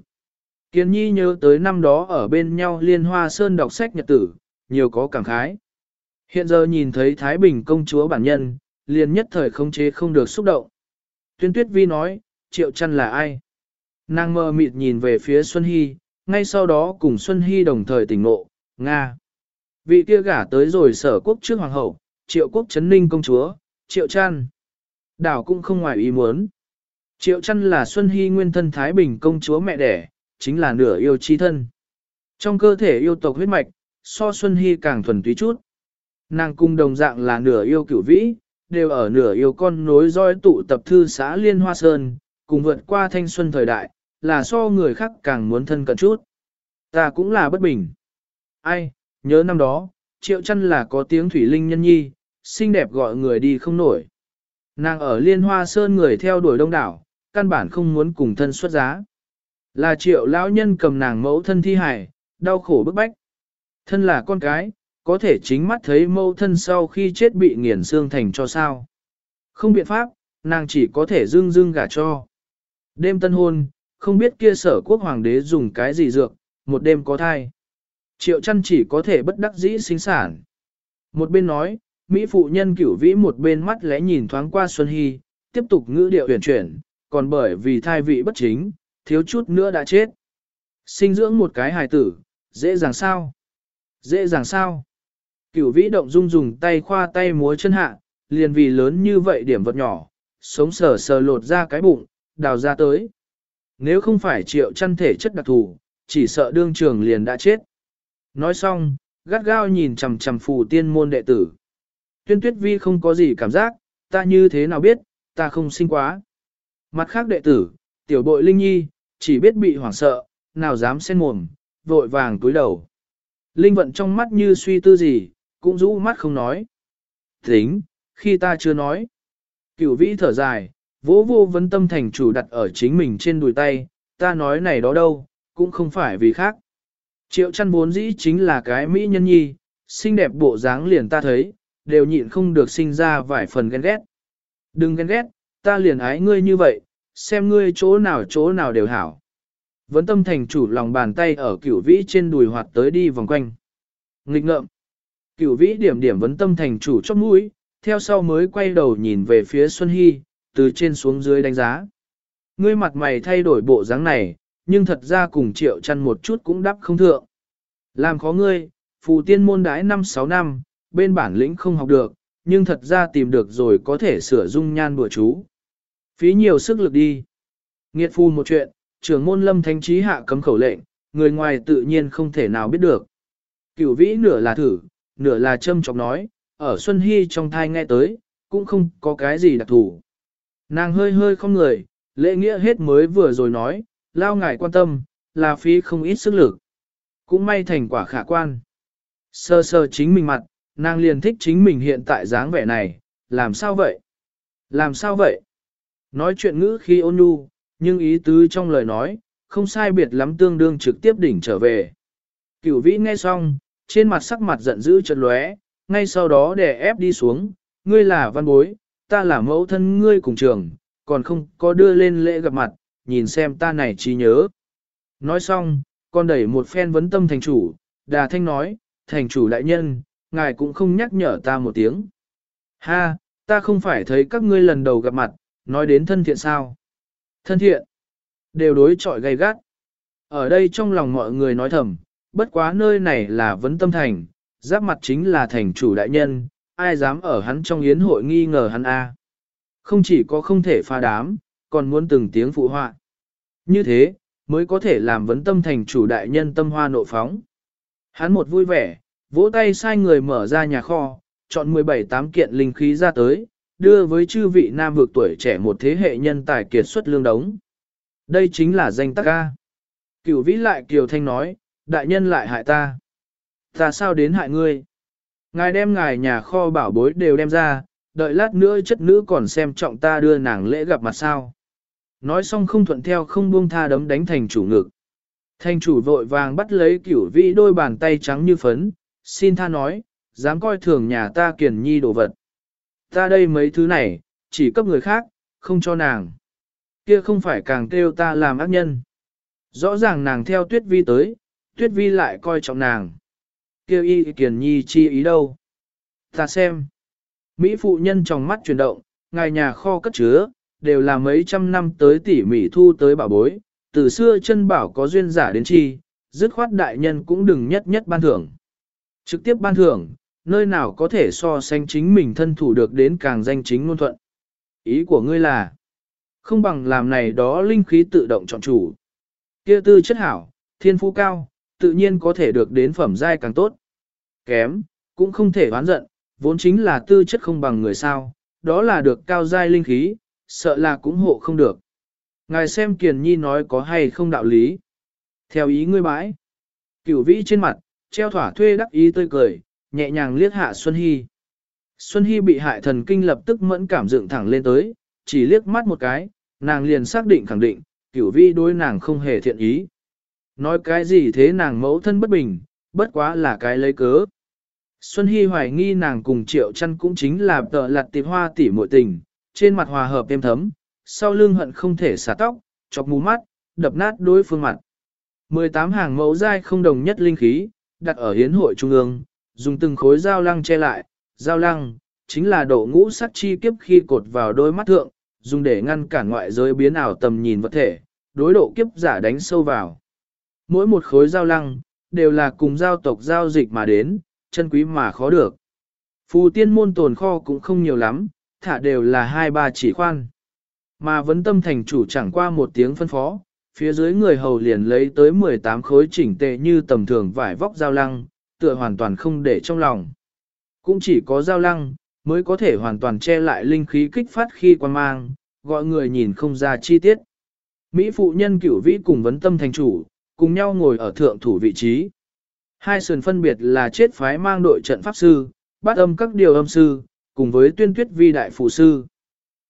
kiến nhi nhớ tới năm đó ở bên nhau liên hoa sơn đọc sách nhật tử, nhiều có cảm khái. Hiện giờ nhìn thấy Thái Bình công chúa bản nhân, liền nhất thời không chế không được xúc động. Tuyên tuyết vi nói, triệu chăn là ai? Nàng mơ mịt nhìn về phía Xuân Hy, ngay sau đó cùng Xuân Hy đồng thời tỉnh ngộ, Nga. Vị kia gả tới rồi sở quốc trước hoàng hậu, triệu quốc chấn ninh công chúa, triệu chăn. Đảo cũng không ngoài ý muốn. Triệu chăn là Xuân Hy nguyên thân Thái Bình công chúa mẹ đẻ, chính là nửa yêu chi thân. Trong cơ thể yêu tộc huyết mạch, so Xuân Hy càng thuần túy chút. Nàng cung đồng dạng là nửa yêu cửu vĩ, đều ở nửa yêu con nối roi tụ tập thư xã Liên Hoa Sơn, cùng vượt qua thanh xuân thời đại, là so người khác càng muốn thân cận chút. Ta cũng là bất bình. Ai, nhớ năm đó, triệu chăn là có tiếng thủy linh nhân nhi, xinh đẹp gọi người đi không nổi. Nàng ở Liên Hoa Sơn người theo đuổi đông đảo, căn bản không muốn cùng thân xuất giá. Là triệu lão nhân cầm nàng mẫu thân thi hải, đau khổ bức bách. Thân là con cái, có thể chính mắt thấy mẫu thân sau khi chết bị nghiền xương thành cho sao. Không biện pháp, nàng chỉ có thể dưng dưng gả cho. Đêm tân hôn, không biết kia sở quốc hoàng đế dùng cái gì dược, một đêm có thai. Triệu chăn chỉ có thể bất đắc dĩ sinh sản. Một bên nói, Mỹ phụ nhân cửu vĩ một bên mắt lẽ nhìn thoáng qua Xuân Hy, tiếp tục ngữ điệu huyền chuyển, còn bởi vì thai vị bất chính, thiếu chút nữa đã chết. Sinh dưỡng một cái hài tử, dễ dàng sao? Dễ dàng sao? Cửu vĩ động dung dùng tay khoa tay múa chân hạ, liền vì lớn như vậy điểm vật nhỏ, sống sờ sờ lột ra cái bụng, đào ra tới. Nếu không phải triệu chăn thể chất đặc thù, chỉ sợ đương trường liền đã chết. Nói xong, gắt gao nhìn chằm chằm phù tiên môn đệ tử. Tuyên tuyết vi không có gì cảm giác, ta như thế nào biết, ta không sinh quá. Mặt khác đệ tử, tiểu bội linh nhi, chỉ biết bị hoảng sợ, nào dám xen mồm, vội vàng túi đầu. Linh vận trong mắt như suy tư gì, cũng rũ mắt không nói. Tính, khi ta chưa nói. Cửu vĩ thở dài, vỗ vô vấn tâm thành chủ đặt ở chính mình trên đùi tay, ta nói này đó đâu, cũng không phải vì khác. Triệu chăn vốn dĩ chính là cái mỹ nhân nhi, xinh đẹp bộ dáng liền ta thấy, đều nhịn không được sinh ra vài phần ghen ghét. Đừng ghen ghét, ta liền ái ngươi như vậy, xem ngươi chỗ nào chỗ nào đều hảo. Vấn tâm thành chủ lòng bàn tay ở cửu vĩ trên đùi hoạt tới đi vòng quanh. Nghịch ngợm. Cửu vĩ điểm điểm vấn tâm thành chủ chóp mũi, theo sau mới quay đầu nhìn về phía Xuân Hy, từ trên xuống dưới đánh giá. Ngươi mặt mày thay đổi bộ dáng này, nhưng thật ra cùng triệu chăn một chút cũng đắp không thượng. Làm khó ngươi, phù tiên môn đái 5-6 năm, bên bản lĩnh không học được, nhưng thật ra tìm được rồi có thể sửa dung nhan bữa chú. Phí nhiều sức lực đi. Nghiệt phu một chuyện, trưởng môn lâm thánh trí hạ cấm khẩu lệnh, người ngoài tự nhiên không thể nào biết được. Cửu vĩ nửa là thử, nửa là châm chọc nói, ở Xuân Hy trong thai nghe tới, cũng không có cái gì đặc thủ. Nàng hơi hơi không người, lễ nghĩa hết mới vừa rồi nói, lao ngài quan tâm, là phí không ít sức lực. Cũng may thành quả khả quan. Sơ sơ chính mình mặt, nàng liền thích chính mình hiện tại dáng vẻ này, làm sao vậy? Làm sao vậy? Nói chuyện ngữ khi ôn nhu, nhưng ý tứ trong lời nói, không sai biệt lắm tương đương trực tiếp đỉnh trở về. Cửu vĩ nghe xong, trên mặt sắc mặt giận dữ chật lóe, ngay sau đó đè ép đi xuống, ngươi là văn bối, ta là mẫu thân ngươi cùng trường, còn không có đưa lên lễ gặp mặt, nhìn xem ta này trí nhớ. Nói xong, con đẩy một phen vấn tâm thành chủ, đà thanh nói, thành chủ đại nhân, ngài cũng không nhắc nhở ta một tiếng. Ha, ta không phải thấy các ngươi lần đầu gặp mặt, nói đến thân thiện sao. Thân thiện, đều đối chọi gay gắt. Ở đây trong lòng mọi người nói thầm, bất quá nơi này là vấn tâm thành, giáp mặt chính là thành chủ đại nhân, ai dám ở hắn trong yến hội nghi ngờ hắn a. Không chỉ có không thể pha đám, còn muốn từng tiếng phụ họa. Như thế, mới có thể làm vấn tâm thành chủ đại nhân tâm hoa nộ phóng. Hắn một vui vẻ, vỗ tay sai người mở ra nhà kho, chọn 17-8 kiện linh khí ra tới, đưa với chư vị nam vực tuổi trẻ một thế hệ nhân tài kiệt xuất lương đống. Đây chính là danh tắc ca. Cửu vĩ lại Kiều Thanh nói, Đại nhân lại hại ta. Ta sao đến hại ngươi? Ngài đem ngài nhà kho bảo bối đều đem ra, đợi lát nữa chất nữ còn xem trọng ta đưa nàng lễ gặp mặt sao. Nói xong không thuận theo không buông tha đấm đánh thành chủ ngực. Thành chủ vội vàng bắt lấy cửu vĩ đôi bàn tay trắng như phấn, xin tha nói, dám coi thường nhà ta kiền nhi đồ vật. Ta đây mấy thứ này, chỉ cấp người khác, không cho nàng. Kia không phải càng kêu ta làm ác nhân. Rõ ràng nàng theo tuyết vi tới, tuyết vi lại coi trọng nàng. Kêu y kiền nhi chi ý đâu. Ta xem. Mỹ phụ nhân trong mắt chuyển động, ngài nhà kho cất chứa, đều là mấy trăm năm tới tỉ mỉ thu tới bảo bối, từ xưa chân bảo có duyên giả đến chi, dứt khoát đại nhân cũng đừng nhất nhất ban thưởng. Trực tiếp ban thưởng, nơi nào có thể so sánh chính mình thân thủ được đến càng danh chính ngôn thuận. Ý của ngươi là, không bằng làm này đó linh khí tự động chọn chủ. Kia tư chất hảo, thiên phú cao, tự nhiên có thể được đến phẩm giai càng tốt. Kém, cũng không thể oán giận, vốn chính là tư chất không bằng người sao, đó là được cao giai linh khí, sợ là cũng hộ không được. Ngài xem Kiền Nhi nói có hay không đạo lý. Theo ý ngươi bãi. Cửu vĩ trên mặt, treo thỏa thuê đắc ý tươi cười, nhẹ nhàng liếc hạ Xuân Hy. Xuân Hy bị hại thần kinh lập tức mẫn cảm dựng thẳng lên tới, chỉ liếc mắt một cái, nàng liền xác định khẳng định, cửu Vi đối nàng không hề thiện ý. Nói cái gì thế nàng mẫu thân bất bình, bất quá là cái lấy cớ. Xuân Hy hoài nghi nàng cùng triệu chăn cũng chính là tợ lặt tiệp hoa tỉ muội tình, trên mặt hòa hợp êm thấm, sau lưng hận không thể xả tóc, chọc mù mắt, đập nát đối phương mặt. 18 hàng mẫu dai không đồng nhất linh khí, đặt ở hiến hội trung ương, dùng từng khối dao lăng che lại, dao lăng, chính là độ ngũ sắc chi kiếp khi cột vào đôi mắt thượng, dùng để ngăn cản ngoại giới biến ảo tầm nhìn vật thể, đối độ kiếp giả đánh sâu vào. Mỗi một khối dao lăng, đều là cùng giao tộc giao dịch mà đến, chân quý mà khó được. Phù tiên môn tồn kho cũng không nhiều lắm, thả đều là hai ba chỉ khoan. Mà vấn tâm thành chủ chẳng qua một tiếng phân phó, phía dưới người hầu liền lấy tới 18 khối chỉnh tệ như tầm thường vải vóc dao lăng, tựa hoàn toàn không để trong lòng. Cũng chỉ có dao lăng, mới có thể hoàn toàn che lại linh khí kích phát khi quan mang, gọi người nhìn không ra chi tiết. Mỹ phụ nhân cửu vĩ cùng vấn tâm thành chủ, cùng nhau ngồi ở thượng thủ vị trí. Hai sườn phân biệt là chết phái mang đội trận pháp sư, bát âm các điều âm sư, cùng với tuyên tuyết vi đại phụ sư.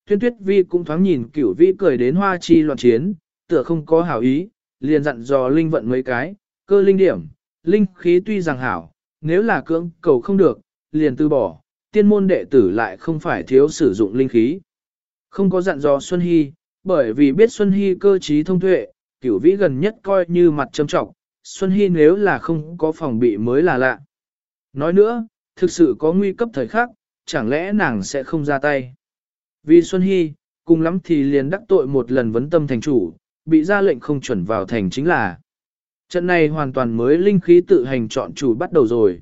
Tuyên tuyết vi cũng thoáng nhìn cửu vĩ cười đến hoa chi loạn chiến, tựa không có hảo ý, liền dặn dò linh vận mấy cái, cơ linh điểm, linh khí tuy rằng hảo, nếu là cưỡng cầu không được, liền từ bỏ, tiên môn đệ tử lại không phải thiếu sử dụng linh khí. Không có dặn dò Xuân Hy, bởi vì biết Xuân Hy cơ trí thông tuệ, cửu vĩ gần nhất coi như mặt châm trọng, Xuân Hy nếu là không có phòng bị mới là lạ. Nói nữa, thực sự có nguy cấp thời khắc, chẳng lẽ nàng sẽ không ra tay. Vì Xuân Hy, cùng lắm thì liền đắc tội một lần vấn tâm thành chủ, bị ra lệnh không chuẩn vào thành chính là. Trận này hoàn toàn mới linh khí tự hành chọn chủ bắt đầu rồi.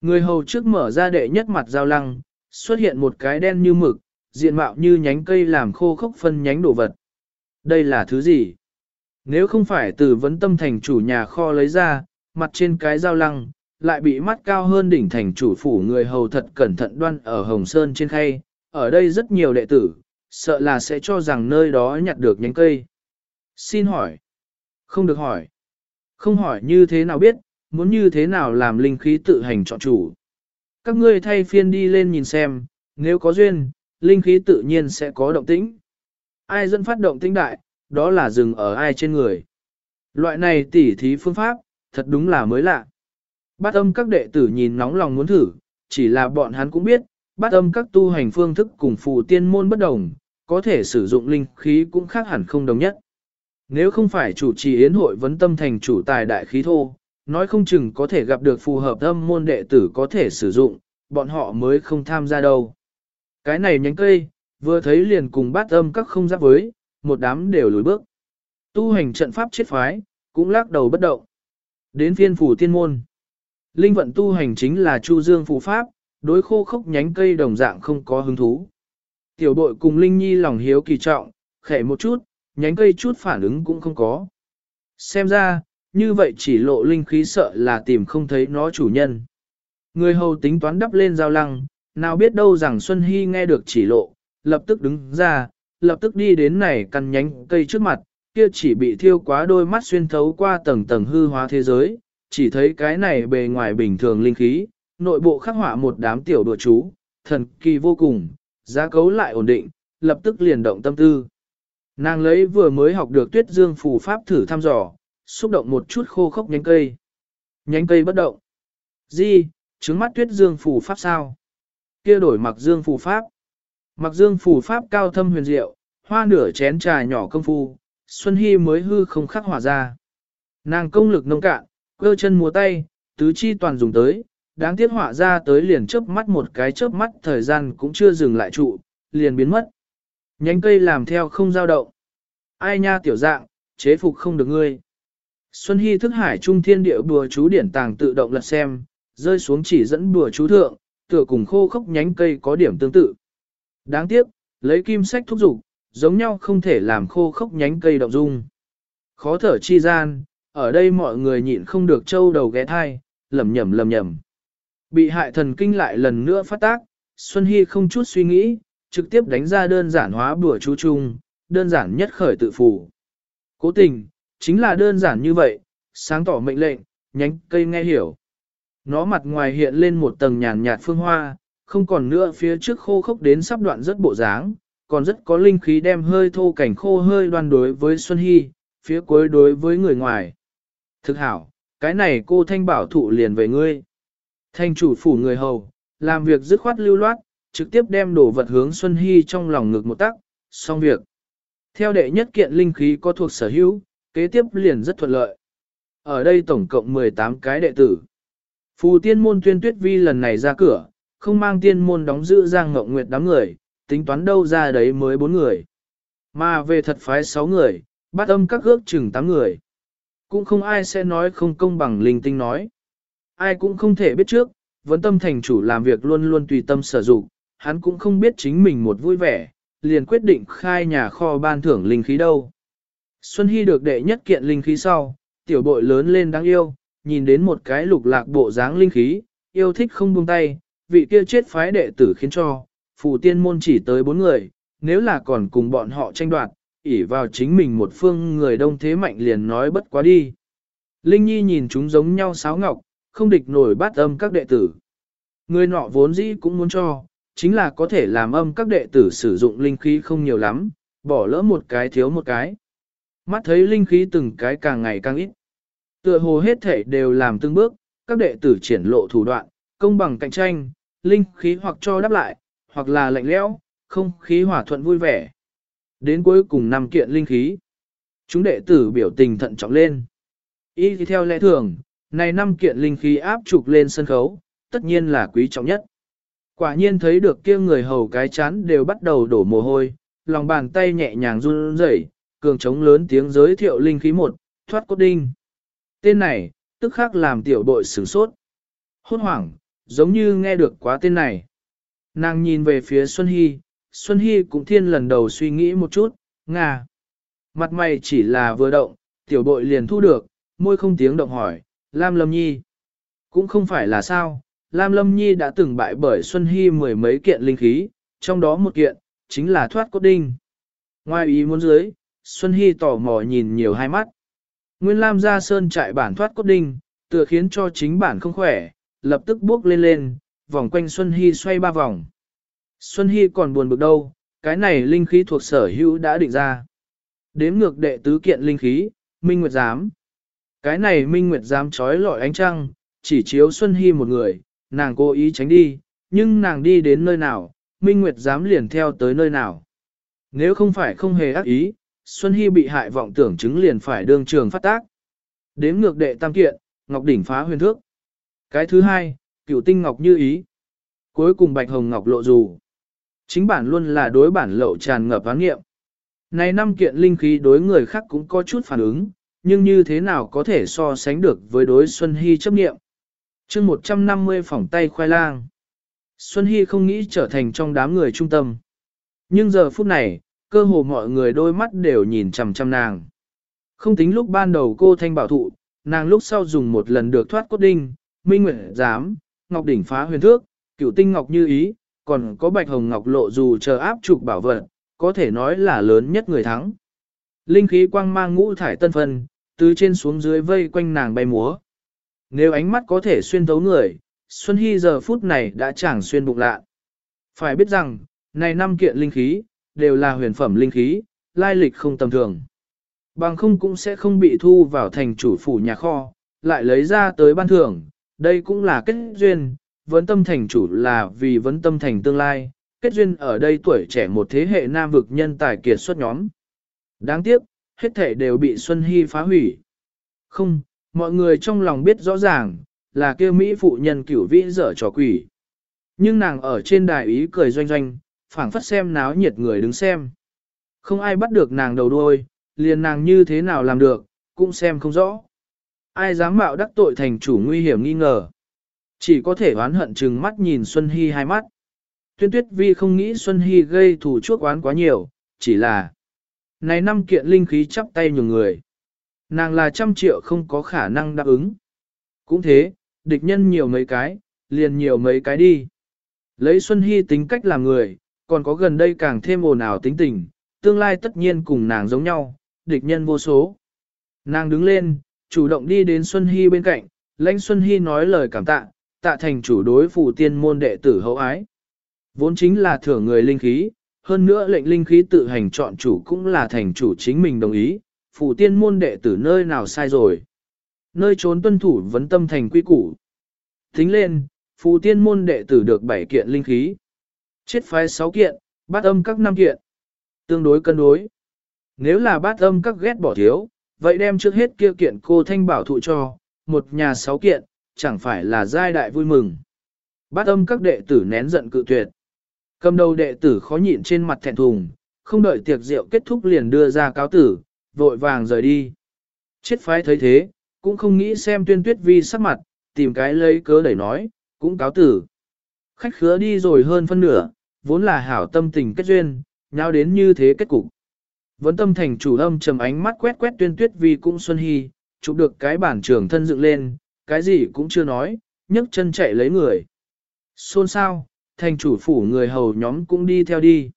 Người hầu trước mở ra đệ nhất mặt giao lăng, xuất hiện một cái đen như mực, diện mạo như nhánh cây làm khô khốc phân nhánh đồ vật. Đây là thứ gì? Nếu không phải từ vấn tâm thành chủ nhà kho lấy ra, mặt trên cái dao lăng, lại bị mắt cao hơn đỉnh thành chủ phủ người hầu thật cẩn thận đoan ở Hồng Sơn trên khay, ở đây rất nhiều đệ tử, sợ là sẽ cho rằng nơi đó nhặt được nhánh cây. Xin hỏi. Không được hỏi. Không hỏi như thế nào biết, muốn như thế nào làm linh khí tự hành chọn chủ. Các ngươi thay phiên đi lên nhìn xem, nếu có duyên, linh khí tự nhiên sẽ có động tĩnh. Ai dẫn phát động tĩnh đại, đó là dừng ở ai trên người. Loại này tỉ thí phương pháp, thật đúng là mới lạ. Bát âm các đệ tử nhìn nóng lòng muốn thử, chỉ là bọn hắn cũng biết, bát âm các tu hành phương thức cùng phù tiên môn bất đồng, có thể sử dụng linh khí cũng khác hẳn không đồng nhất. Nếu không phải chủ trì yến hội vấn tâm thành chủ tài đại khí thô, nói không chừng có thể gặp được phù hợp âm môn đệ tử có thể sử dụng, bọn họ mới không tham gia đâu. Cái này nhánh cây, vừa thấy liền cùng bát âm các không giáp với, một đám đều lùi bước. Tu hành trận pháp chết phái, cũng lắc đầu bất động. Đến phiên phủ tiên môn. Linh vận tu hành chính là Chu Dương phù pháp, đối khô khốc nhánh cây đồng dạng không có hứng thú. Tiểu bội cùng Linh Nhi lòng hiếu kỳ trọng, khẽ một chút, nhánh cây chút phản ứng cũng không có. Xem ra, như vậy chỉ lộ linh khí sợ là tìm không thấy nó chủ nhân. Người hầu tính toán đắp lên giao lăng, nào biết đâu rằng Xuân Hy nghe được chỉ lộ, lập tức đứng ra, lập tức đi đến này căn nhánh cây trước mặt, kia chỉ bị thiêu quá đôi mắt xuyên thấu qua tầng tầng hư hóa thế giới, chỉ thấy cái này bề ngoài bình thường linh khí, nội bộ khắc họa một đám tiểu đùa chú, thần kỳ vô cùng, giá cấu lại ổn định, lập tức liền động tâm tư. Nàng lấy vừa mới học được tuyết dương phù pháp thử thăm dò, xúc động một chút khô khốc nhánh cây. Nhánh cây bất động. Di, trứng mắt tuyết dương phù pháp sao? Kia đổi mặc dương phù pháp. Mặc dương phù pháp cao thâm huyền diệu, hoa nửa chén trà nhỏ công phu, Xuân Hy mới hư không khắc hỏa ra. Nàng công lực nông cạn, cơ chân múa tay, tứ chi toàn dùng tới, đáng tiếc họa ra tới liền chớp mắt một cái chớp mắt thời gian cũng chưa dừng lại trụ, liền biến mất. Nhánh cây làm theo không dao động. Ai nha tiểu dạng, chế phục không được ngươi. Xuân Hy thức hải trung thiên địa bùa chú điển tàng tự động lật xem, rơi xuống chỉ dẫn bùa chú thượng, tựa cùng khô khốc nhánh cây có điểm tương tự. Đáng tiếc, lấy kim sách thúc dục giống nhau không thể làm khô khốc nhánh cây động dung. Khó thở chi gian, ở đây mọi người nhịn không được trâu đầu ghé thai, lầm nhầm lầm nhầm. Bị hại thần kinh lại lần nữa phát tác, Xuân Hy không chút suy nghĩ, trực tiếp đánh ra đơn giản hóa bùa chú chung, đơn giản nhất khởi tự phủ. Cố tình, chính là đơn giản như vậy, sáng tỏ mệnh lệnh, nhánh cây nghe hiểu. Nó mặt ngoài hiện lên một tầng nhàn nhạt phương hoa, không còn nữa phía trước khô khốc đến sắp đoạn rất bộ dáng, còn rất có linh khí đem hơi thô cảnh khô hơi đoan đối với Xuân Hy, phía cuối đối với người ngoài. Thực hảo, cái này cô thanh bảo thụ liền về ngươi. Thanh chủ phủ người hầu, làm việc dứt khoát lưu loát, trực tiếp đem đồ vật hướng Xuân Hy trong lòng ngực một tắc, xong việc. Theo đệ nhất kiện linh khí có thuộc sở hữu, kế tiếp liền rất thuận lợi. Ở đây tổng cộng 18 cái đệ tử. Phù tiên môn tuyên tuyết vi lần này ra cửa, không mang tiên môn đóng giữ giang Ngọc nguyệt đám người, tính toán đâu ra đấy mới 4 người. Mà về thật phái 6 người, bắt âm các ước chừng 8 người. Cũng không ai sẽ nói không công bằng linh tinh nói. Ai cũng không thể biết trước, vấn tâm thành chủ làm việc luôn luôn tùy tâm sở dụng, hắn cũng không biết chính mình một vui vẻ, liền quyết định khai nhà kho ban thưởng linh khí đâu. Xuân Hy được đệ nhất kiện linh khí sau, tiểu bội lớn lên đáng yêu, nhìn đến một cái lục lạc bộ dáng linh khí, yêu thích không buông tay, vị kia chết phái đệ tử khiến cho, phù tiên môn chỉ tới bốn người, nếu là còn cùng bọn họ tranh đoạt, ỉ vào chính mình một phương người đông thế mạnh liền nói bất quá đi. Linh Nhi nhìn chúng giống nhau sáo ngọc, không địch nổi bát âm các đệ tử. Người nọ vốn dĩ cũng muốn cho, chính là có thể làm âm các đệ tử sử dụng linh khí không nhiều lắm, bỏ lỡ một cái thiếu một cái. Mắt thấy linh khí từng cái càng ngày càng ít. Tựa hồ hết thể đều làm từng bước, các đệ tử triển lộ thủ đoạn, công bằng cạnh tranh, linh khí hoặc cho đáp lại, hoặc là lạnh lẽo, không khí hòa thuận vui vẻ. Đến cuối cùng năm kiện linh khí. Chúng đệ tử biểu tình thận trọng lên. Y theo lẽ thường, này năm kiện linh khí áp trục lên sân khấu, tất nhiên là quý trọng nhất. Quả nhiên thấy được kia người hầu cái chán đều bắt đầu đổ mồ hôi, lòng bàn tay nhẹ nhàng run rẩy, cường trống lớn tiếng giới thiệu linh khí một, thoát cốt đinh. Tên này, tức khắc làm tiểu bội sửng sốt. Hốt hoảng, giống như nghe được quá tên này. Nàng nhìn về phía Xuân Hy, Xuân Hy cũng thiên lần đầu suy nghĩ một chút, ngà. Mặt mày chỉ là vừa động, tiểu bội liền thu được, môi không tiếng động hỏi, Lam Lâm Nhi. Cũng không phải là sao, Lam Lâm Nhi đã từng bại bởi Xuân Hy mười mấy kiện linh khí, trong đó một kiện, chính là thoát cốt đinh. Ngoài ý muốn dưới, Xuân Hy tò mò nhìn nhiều hai mắt. Nguyên Lam ra sơn trại bản thoát cốt đinh, tựa khiến cho chính bản không khỏe, lập tức bước lên lên, vòng quanh Xuân Hy xoay ba vòng. Xuân Hy còn buồn bực đâu, cái này linh khí thuộc sở hữu đã định ra. Đếm ngược đệ tứ kiện linh khí, Minh Nguyệt Giám. Cái này Minh Nguyệt Giám trói lọi ánh trăng, chỉ chiếu Xuân Hy một người, nàng cố ý tránh đi, nhưng nàng đi đến nơi nào, Minh Nguyệt dám liền theo tới nơi nào. Nếu không phải không hề ác ý, Xuân Hy bị hại vọng tưởng chứng liền phải đương trường phát tác. Đếm ngược đệ tam kiện, Ngọc Đỉnh phá huyền thước. Cái thứ hai, cửu tinh Ngọc như ý. Cuối cùng Bạch Hồng Ngọc lộ dù. Chính bản luôn là đối bản lậu tràn ngập án nghiệm. Này năm kiện linh khí đối người khác cũng có chút phản ứng, nhưng như thế nào có thể so sánh được với đối Xuân Hy chấp nghiệm chương 150 phỏng tay khoai lang. Xuân Hy không nghĩ trở thành trong đám người trung tâm. Nhưng giờ phút này, cơ hồ mọi người đôi mắt đều nhìn chằm chằm nàng. Không tính lúc ban đầu cô thanh bảo thụ, nàng lúc sau dùng một lần được thoát cốt đinh, minh nguyện giám, ngọc đỉnh phá huyền thước, cửu tinh ngọc như ý, còn có bạch hồng ngọc lộ dù chờ áp trục bảo vật, có thể nói là lớn nhất người thắng. Linh khí quang mang ngũ thải tân phân, từ trên xuống dưới vây quanh nàng bay múa. Nếu ánh mắt có thể xuyên thấu người, Xuân Hy giờ phút này đã chẳng xuyên bụng lạ. Phải biết rằng, này năm kiện linh khí, đều là huyền phẩm linh khí, lai lịch không tầm thường. Bằng không cũng sẽ không bị thu vào thành chủ phủ nhà kho, lại lấy ra tới ban thưởng, đây cũng là kết duyên, vấn tâm thành chủ là vì vấn tâm thành tương lai, kết duyên ở đây tuổi trẻ một thế hệ nam vực nhân tài kiệt xuất nhóm. Đáng tiếc, hết thể đều bị Xuân Hy phá hủy. Không, mọi người trong lòng biết rõ ràng, là kêu Mỹ phụ nhân cửu vĩ dở trò quỷ. Nhưng nàng ở trên đài ý cười doanh doanh, phảng phất xem náo nhiệt người đứng xem. Không ai bắt được nàng đầu đuôi, liền nàng như thế nào làm được, cũng xem không rõ. Ai dám mạo đắc tội thành chủ nguy hiểm nghi ngờ. Chỉ có thể oán hận chừng mắt nhìn Xuân Hy hai mắt. Tuyên tuyết vi không nghĩ Xuân Hy gây thù chuốc oán quá nhiều, chỉ là này năm kiện linh khí chắp tay nhường người. Nàng là trăm triệu không có khả năng đáp ứng. Cũng thế, địch nhân nhiều mấy cái, liền nhiều mấy cái đi. Lấy Xuân Hy tính cách làm người, còn có gần đây càng thêm ồn ào tính tình, tương lai tất nhiên cùng nàng giống nhau, địch nhân vô số. Nàng đứng lên, chủ động đi đến Xuân Hy bên cạnh, lãnh Xuân Hy nói lời cảm tạ, tạ thành chủ đối phụ tiên môn đệ tử hậu ái. Vốn chính là thưởng người linh khí, hơn nữa lệnh linh khí tự hành chọn chủ cũng là thành chủ chính mình đồng ý, phủ tiên môn đệ tử nơi nào sai rồi. Nơi trốn tuân thủ vấn tâm thành quy củ. Tính lên, phủ tiên môn đệ tử được 7 kiện linh khí. Chết phái 6 kiện, bát âm các 5 kiện. Tương đối cân đối. Nếu là bát âm các ghét bỏ thiếu, vậy đem trước hết kia kiện cô thanh bảo thụ cho, một nhà 6 kiện, chẳng phải là giai đại vui mừng. Bát âm các đệ tử nén giận cự tuyệt. Cầm đầu đệ tử khó nhịn trên mặt thẹn thùng, không đợi tiệc rượu kết thúc liền đưa ra cáo tử, vội vàng rời đi. Chết phái thấy thế, cũng không nghĩ xem tuyên tuyết vi sắc mặt, tìm cái lấy cớ đẩy nói, cũng cáo tử. Khách khứa đi rồi hơn phân nửa, vốn là hảo tâm tình kết duyên, nhau đến như thế kết cục. Vẫn tâm thành chủ âm trầm ánh mắt quét quét tuyên tuyết vi cũng xuân hy, chụp được cái bản trưởng thân dựng lên, cái gì cũng chưa nói, nhấc chân chạy lấy người. Xôn sao, thành chủ phủ người hầu nhóm cũng đi theo đi.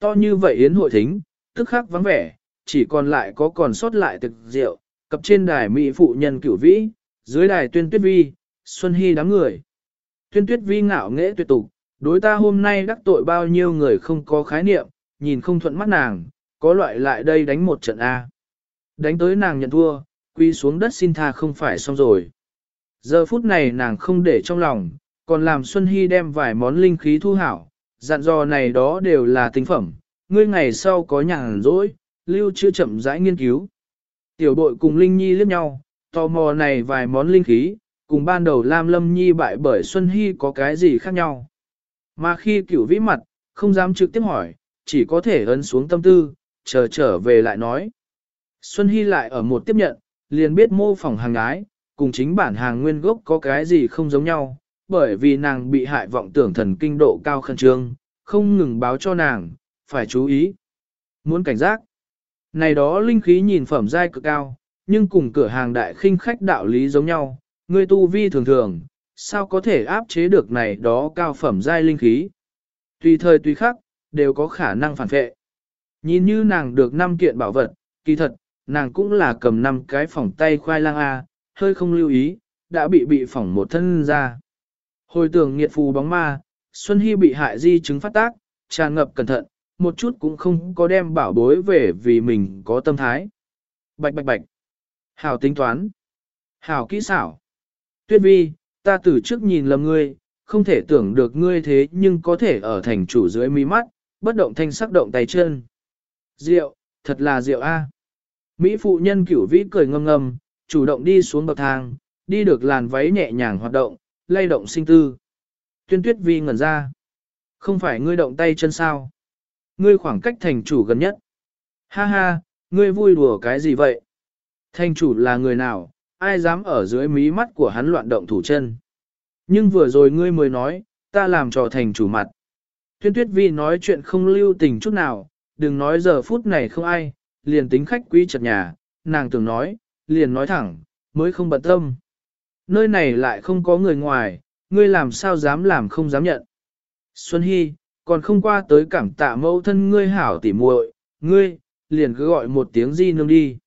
To như vậy yến hội thính, tức khắc vắng vẻ, chỉ còn lại có còn sót lại thực rượu, cập trên đài mỹ phụ nhân cửu vĩ, dưới đài tuyên tuyết vi, xuân hy đám người. Tuyên tuyết vi ngạo nghễ tuyệt tục, đối ta hôm nay đắc tội bao nhiêu người không có khái niệm, nhìn không thuận mắt nàng, có loại lại đây đánh một trận A. Đánh tới nàng nhận thua, quy xuống đất xin tha không phải xong rồi. Giờ phút này nàng không để trong lòng, còn làm Xuân Hy đem vài món linh khí thu hảo, dặn dò này đó đều là tinh phẩm, ngươi ngày sau có nhàn rỗi, lưu chưa chậm rãi nghiên cứu. Tiểu đội cùng Linh Nhi liếc nhau, tò mò này vài món linh khí, cùng ban đầu Lam Lâm Nhi bại bởi Xuân Hy có cái gì khác nhau. Mà khi cửu vĩ mặt, không dám trực tiếp hỏi, chỉ có thể ấn xuống tâm tư, chờ trở về lại nói. Xuân Hy lại ở một tiếp nhận, liền biết mô phỏng hàng ái, cùng chính bản hàng nguyên gốc có cái gì không giống nhau, bởi vì nàng bị hại vọng tưởng thần kinh độ cao khẩn trương, không ngừng báo cho nàng, phải chú ý. Muốn cảnh giác. Này đó linh khí nhìn phẩm giai cực cao, nhưng cùng cửa hàng đại khinh khách đạo lý giống nhau, người tu vi thường thường, sao có thể áp chế được này đó cao phẩm giai linh khí. Tùy thời tùy khắc, đều có khả năng phản vệ. Nhìn như nàng được 5 kiện bảo vật, kỳ thật, nàng cũng là cầm 5 cái phỏng tay khoai lang A, hơi không lưu ý, đã bị bị phỏng một thân ra. Hồi tưởng nghiệt phù bóng ma, Xuân Hy bị hại di chứng phát tác, tràn ngập cẩn thận, một chút cũng không có đem bảo bối về vì mình có tâm thái. Bạch bạch bạch. Hảo tính toán. Hảo kỹ xảo. Tuyết vi, ta từ trước nhìn lầm ngươi, không thể tưởng được ngươi thế nhưng có thể ở thành chủ dưới mí mắt, bất động thanh sắc động tay chân. Rượu, thật là rượu a. Mỹ phụ nhân cửu vĩ cười ngâm ngâm, chủ động đi xuống bậc thang, đi được làn váy nhẹ nhàng hoạt động, lay động sinh tư. Tuyên tuyết vi ngẩn ra. Không phải ngươi động tay chân sao? Ngươi khoảng cách thành chủ gần nhất. Ha ha, ngươi vui đùa cái gì vậy? Thành chủ là người nào, ai dám ở dưới mí mắt của hắn loạn động thủ chân? Nhưng vừa rồi ngươi mới nói, ta làm trò thành chủ mặt. Tuyên tuyết vi nói chuyện không lưu tình chút nào, đừng nói giờ phút này không ai, liền tính khách quý chật nhà, nàng tưởng nói, liền nói thẳng, mới không bận tâm. Nơi này lại không có người ngoài, ngươi làm sao dám làm không dám nhận. Xuân Hy, còn không qua tới cảm tạ mẫu thân ngươi hảo tỉ muội, ngươi, liền cứ gọi một tiếng di nương đi.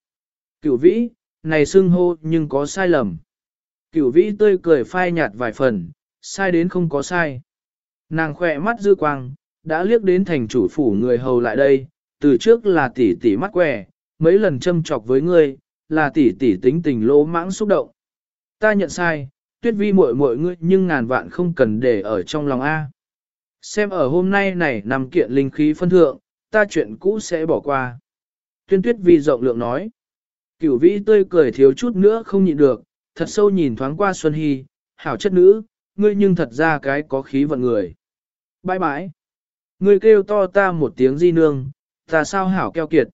Cửu vĩ, này xưng hô nhưng có sai lầm. Cửu vĩ tươi cười phai nhạt vài phần, sai đến không có sai. Nàng khỏe mắt dư quang, đã liếc đến thành chủ phủ người hầu lại đây, từ trước là tỷ tỷ mắt quẻ, mấy lần châm chọc với ngươi, là tỷ tỷ tính tình lỗ mãng xúc động. Ta nhận sai, tuyết vi muội muội ngươi nhưng ngàn vạn không cần để ở trong lòng A. Xem ở hôm nay này nằm kiện linh khí phân thượng, ta chuyện cũ sẽ bỏ qua. Tuyên tuyết vi rộng lượng nói. Cửu vĩ tươi cười thiếu chút nữa không nhịn được, thật sâu nhìn thoáng qua Xuân Hy, hảo chất nữ, ngươi nhưng thật ra cái có khí vận người. Bãi bãi. Ngươi kêu to ta một tiếng di nương, ta sao hảo keo kiệt.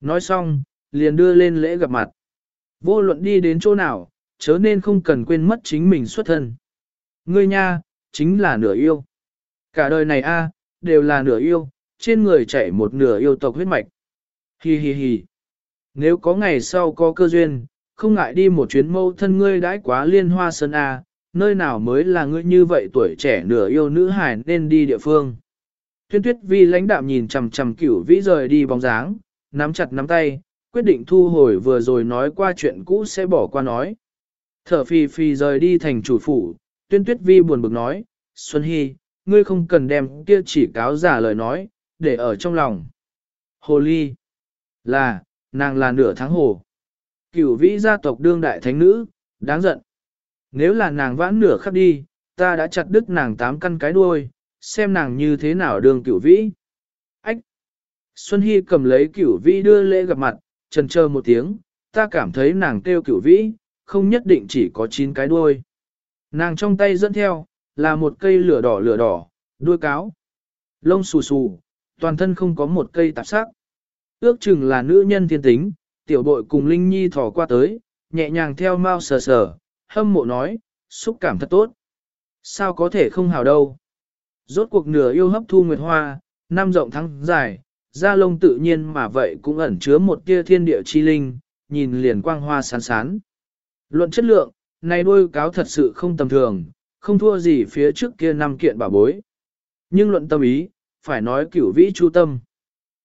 Nói xong, liền đưa lên lễ gặp mặt. Vô luận đi đến chỗ nào, chớ nên không cần quên mất chính mình xuất thân. Ngươi nha, chính là nửa yêu. Cả đời này a đều là nửa yêu, trên người chảy một nửa yêu tộc huyết mạch. Hi hi hi. Nếu có ngày sau có cơ duyên, không ngại đi một chuyến mâu thân ngươi đãi quá liên hoa sơn A, nơi nào mới là ngươi như vậy tuổi trẻ nửa yêu nữ hải nên đi địa phương. Tuyên tuyết vi lãnh đạm nhìn chằm chằm cửu vĩ rời đi bóng dáng, nắm chặt nắm tay, quyết định thu hồi vừa rồi nói qua chuyện cũ sẽ bỏ qua nói. Thở phì phì rời đi thành chủ phủ, tuyên tuyết vi buồn bực nói, Xuân Hy, ngươi không cần đem kia chỉ cáo giả lời nói, để ở trong lòng. Hồ ly, là, nàng là nửa tháng hồ. Cửu vĩ gia tộc đương đại thánh nữ, đáng giận. Nếu là nàng vãn nửa khắc đi, ta đã chặt đứt nàng tám căn cái đuôi, xem nàng như thế nào đương cửu vĩ. Ách! Xuân Hy cầm lấy cửu vĩ đưa lễ gặp mặt, trần chờ một tiếng, ta cảm thấy nàng kêu cửu vĩ, không nhất định chỉ có chín cái đuôi. Nàng trong tay dẫn theo, là một cây lửa đỏ lửa đỏ, đuôi cáo. Lông xù xù, toàn thân không có một cây tạp sắc. Ước chừng là nữ nhân thiên tính, tiểu bội cùng Linh Nhi thỏ qua tới, nhẹ nhàng theo mau sờ sờ, hâm mộ nói, xúc cảm thật tốt. Sao có thể không hào đâu. Rốt cuộc nửa yêu hấp thu nguyệt hoa, năm rộng thắng dài, da lông tự nhiên mà vậy cũng ẩn chứa một tia thiên địa chi linh, nhìn liền quang hoa sán sán. Luận chất lượng, này đôi cáo thật sự không tầm thường, không thua gì phía trước kia năm kiện bảo bối. Nhưng luận tâm ý, phải nói cửu vĩ chu tâm.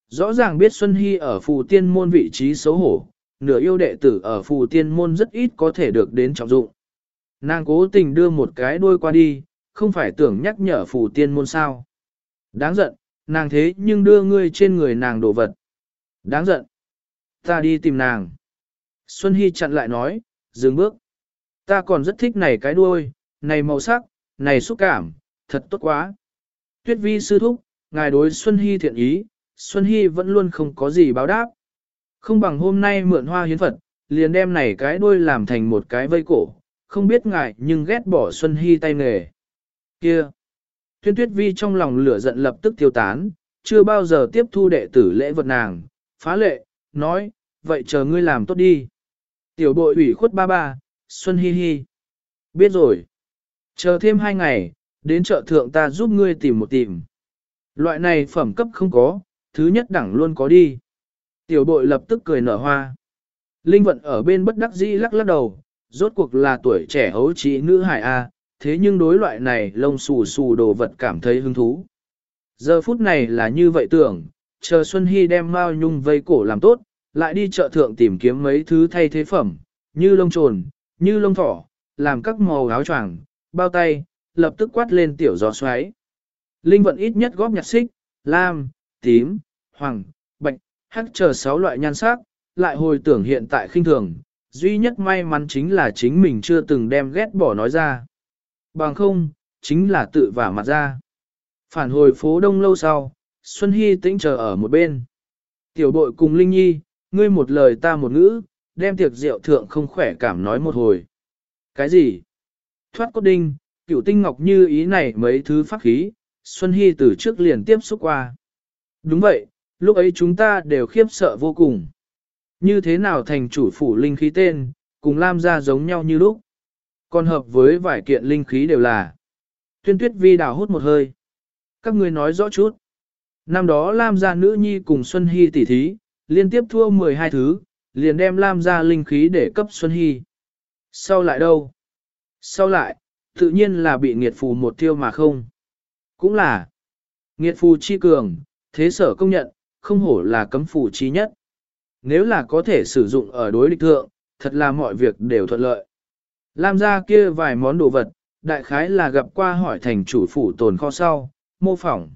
Rõ ràng biết Xuân Hy ở phù tiên môn vị trí xấu hổ, nửa yêu đệ tử ở phù tiên môn rất ít có thể được đến trọng dụng. Nàng cố tình đưa một cái đuôi qua đi, không phải tưởng nhắc nhở phù tiên môn sao. Đáng giận, nàng thế nhưng đưa ngươi trên người nàng đồ vật. Đáng giận. Ta đi tìm nàng. Xuân Hy chặn lại nói, dừng bước. Ta còn rất thích này cái đuôi, này màu sắc, này xúc cảm, thật tốt quá. Tuyết vi sư thúc, ngài đối Xuân Hy thiện ý, Xuân Hy vẫn luôn không có gì báo đáp. Không bằng hôm nay mượn hoa hiến Phật, liền đem này cái đuôi làm thành một cái vây cổ, không biết ngài nhưng ghét bỏ Xuân Hy tay nghề. Kia! Tuyên tuyết vi trong lòng lửa giận lập tức tiêu tán, chưa bao giờ tiếp thu đệ tử lễ vật nàng, phá lệ, nói, vậy chờ ngươi làm tốt đi. Tiểu bội ủy khuất ba ba, Xuân Hi Hi. Biết rồi. Chờ thêm hai ngày, đến chợ thượng ta giúp ngươi tìm một tìm. Loại này phẩm cấp không có, thứ nhất đẳng luôn có đi. Tiểu bội lập tức cười nở hoa. Linh vận ở bên bất đắc dĩ lắc lắc đầu, rốt cuộc là tuổi trẻ hấu trí nữ hải A, thế nhưng đối loại này lông xù xù đồ vật cảm thấy hứng thú. Giờ phút này là như vậy tưởng, chờ Xuân Hy đem Mao Nhung vây cổ làm tốt, lại đi chợ thượng tìm kiếm mấy thứ thay thế phẩm, như lông trồn, như lông thỏ, làm các màu áo choàng, bao tay, lập tức quát lên tiểu gió xoáy. Linh vận ít nhất góp nhặt xích, lam, tím, hoàng, bạch, hắc chờ sáu loại nhan sắc, lại hồi tưởng hiện tại khinh thường, duy nhất may mắn chính là chính mình chưa từng đem ghét bỏ nói ra. Bằng không, chính là tự vả mặt ra. Phản hồi phố đông lâu sau, Xuân Hy tĩnh chờ ở một bên. Tiểu bội cùng Linh Nhi, ngươi một lời ta một ngữ, đem tiệc rượu thượng không khỏe cảm nói một hồi. Cái gì? Thoát cốt đinh, cửu tinh ngọc như ý này mấy thứ pháp khí, Xuân Hy từ trước liền tiếp xúc qua. Đúng vậy, lúc ấy chúng ta đều khiếp sợ vô cùng. Như thế nào thành chủ phủ linh khí tên, cùng Lam gia giống nhau như lúc. Còn hợp với vài kiện linh khí đều là. Tuyên tuyết vi đào hút một hơi. Các ngươi nói rõ chút. Năm đó Lam gia nữ nhi cùng Xuân Hy tỉ thí, liên tiếp thua 12 thứ, liền đem Lam gia linh khí để cấp Xuân Hy. Sau lại đâu? Sau lại, tự nhiên là bị nghiệt phù một tiêu mà không. Cũng là, nghiệt phù chi cường, thế sở công nhận, không hổ là cấm phù chi nhất. Nếu là có thể sử dụng ở đối địch thượng, thật là mọi việc đều thuận lợi. Lam ra kia vài món đồ vật, đại khái là gặp qua hỏi thành chủ phủ tồn kho sau, mô phỏng.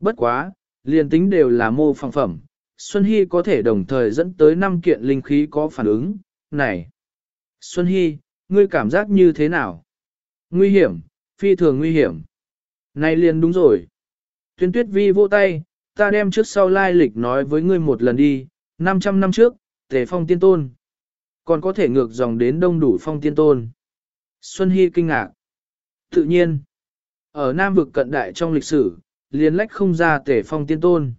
Bất quá, liền tính đều là mô phỏng phẩm, Xuân Hy có thể đồng thời dẫn tới 5 kiện linh khí có phản ứng, này. Xuân Hy, ngươi cảm giác như thế nào? Nguy hiểm, phi thường nguy hiểm. Này liền đúng rồi. Tuyên tuyết vi vô tay, ta đem trước sau lai lịch nói với ngươi một lần đi, 500 năm trước, tề phong tiên tôn. Còn có thể ngược dòng đến đông đủ phong tiên tôn. Xuân Hy kinh ngạc. Tự nhiên, ở Nam vực cận đại trong lịch sử, liền lách không ra tề phong tiên tôn.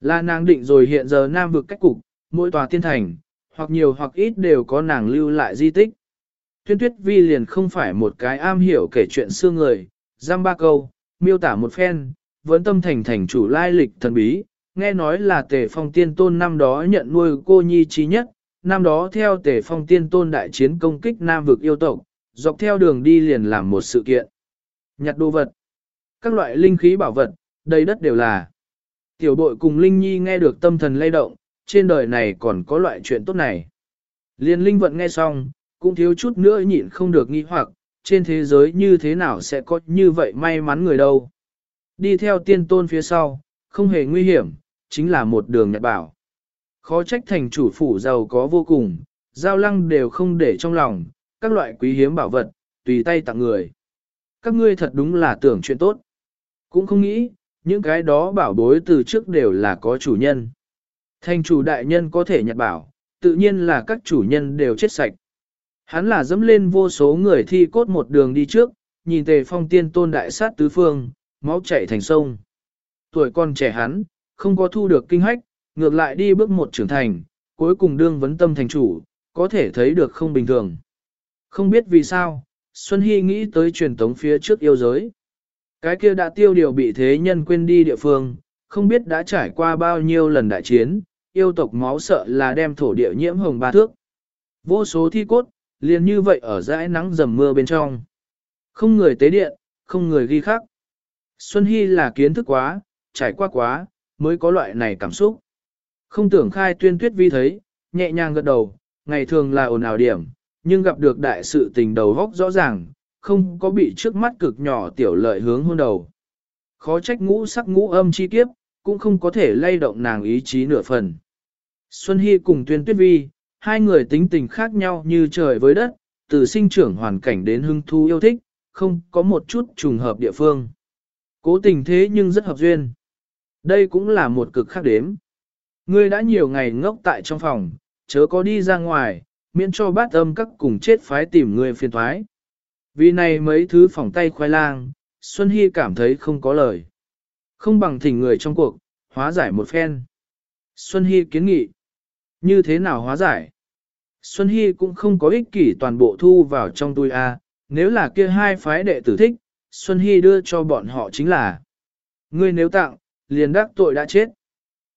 Là nàng định rồi hiện giờ Nam vực cách cục, mỗi tòa tiên thành, hoặc nhiều hoặc ít đều có nàng lưu lại di tích. Tuyên tuyết vi liền không phải một cái am hiểu kể chuyện xưa người, giam ba câu, miêu tả một phen, vẫn tâm thành thành chủ lai lịch thần bí, nghe nói là tề phong tiên tôn năm đó nhận nuôi cô nhi trí nhất, năm đó theo tề phong tiên tôn đại chiến công kích nam vực yêu tộc, dọc theo đường đi liền làm một sự kiện. Nhặt đồ vật, các loại linh khí bảo vật, đầy đất đều là. Tiểu đội cùng Linh Nhi nghe được tâm thần lay động, trên đời này còn có loại chuyện tốt này. Liên Linh vận nghe xong, cũng thiếu chút nữa nhịn không được nghi hoặc, trên thế giới như thế nào sẽ có như vậy may mắn người đâu. Đi theo tiên tôn phía sau, không hề nguy hiểm, chính là một đường nhật bảo. Khó trách thành chủ phủ giàu có vô cùng, giao lăng đều không để trong lòng, các loại quý hiếm bảo vật, tùy tay tặng người. Các ngươi thật đúng là tưởng chuyện tốt. Cũng không nghĩ, những cái đó bảo bối từ trước đều là có chủ nhân. Thành chủ đại nhân có thể nhặt bảo, tự nhiên là các chủ nhân đều chết sạch. Hắn là dẫm lên vô số người thi cốt một đường đi trước, nhìn tề phong tiên tôn đại sát tứ phương, máu chảy thành sông. Tuổi con trẻ hắn, không có thu được kinh hách, ngược lại đi bước một trưởng thành, cuối cùng đương vấn tâm thành chủ, có thể thấy được không bình thường. Không biết vì sao, Xuân Hy nghĩ tới truyền tống phía trước yêu giới. Cái kia đã tiêu điều bị thế nhân quên đi địa phương, không biết đã trải qua bao nhiêu lần đại chiến, yêu tộc máu sợ là đem thổ địa nhiễm hồng ba thước. Vô số thi cốt, liền như vậy ở dãi nắng dầm mưa bên trong. Không người tế điện, không người ghi khắc. Xuân Hy là kiến thức quá, trải qua quá, mới có loại này cảm xúc. Không tưởng khai tuyên tuyết vi thấy, nhẹ nhàng gật đầu, ngày thường là ồn ào điểm, nhưng gặp được đại sự tình đầu góc rõ ràng, không có bị trước mắt cực nhỏ tiểu lợi hướng hôn đầu. Khó trách ngũ sắc ngũ âm chi kiếp, cũng không có thể lay động nàng ý chí nửa phần. Xuân Hy cùng tuyên tuyết vi, hai người tính tình khác nhau như trời với đất, từ sinh trưởng hoàn cảnh đến hưng thu yêu thích, không có một chút trùng hợp địa phương. Cố tình thế nhưng rất hợp duyên. Đây cũng là một cực khác đếm. Ngươi đã nhiều ngày ngốc tại trong phòng, chớ có đi ra ngoài, miễn cho bát âm các cùng chết phái tìm người phiền thoái. Vì này mấy thứ phòng tay khoai lang, Xuân Hy cảm thấy không có lời. Không bằng thỉnh người trong cuộc, hóa giải một phen. Xuân Hy kiến nghị. Như thế nào hóa giải? Xuân Hy cũng không có ích kỷ toàn bộ thu vào trong tôi A, nếu là kia hai phái đệ tử thích, Xuân Hy đưa cho bọn họ chính là Ngươi nếu tặng, liền đắc tội đã chết.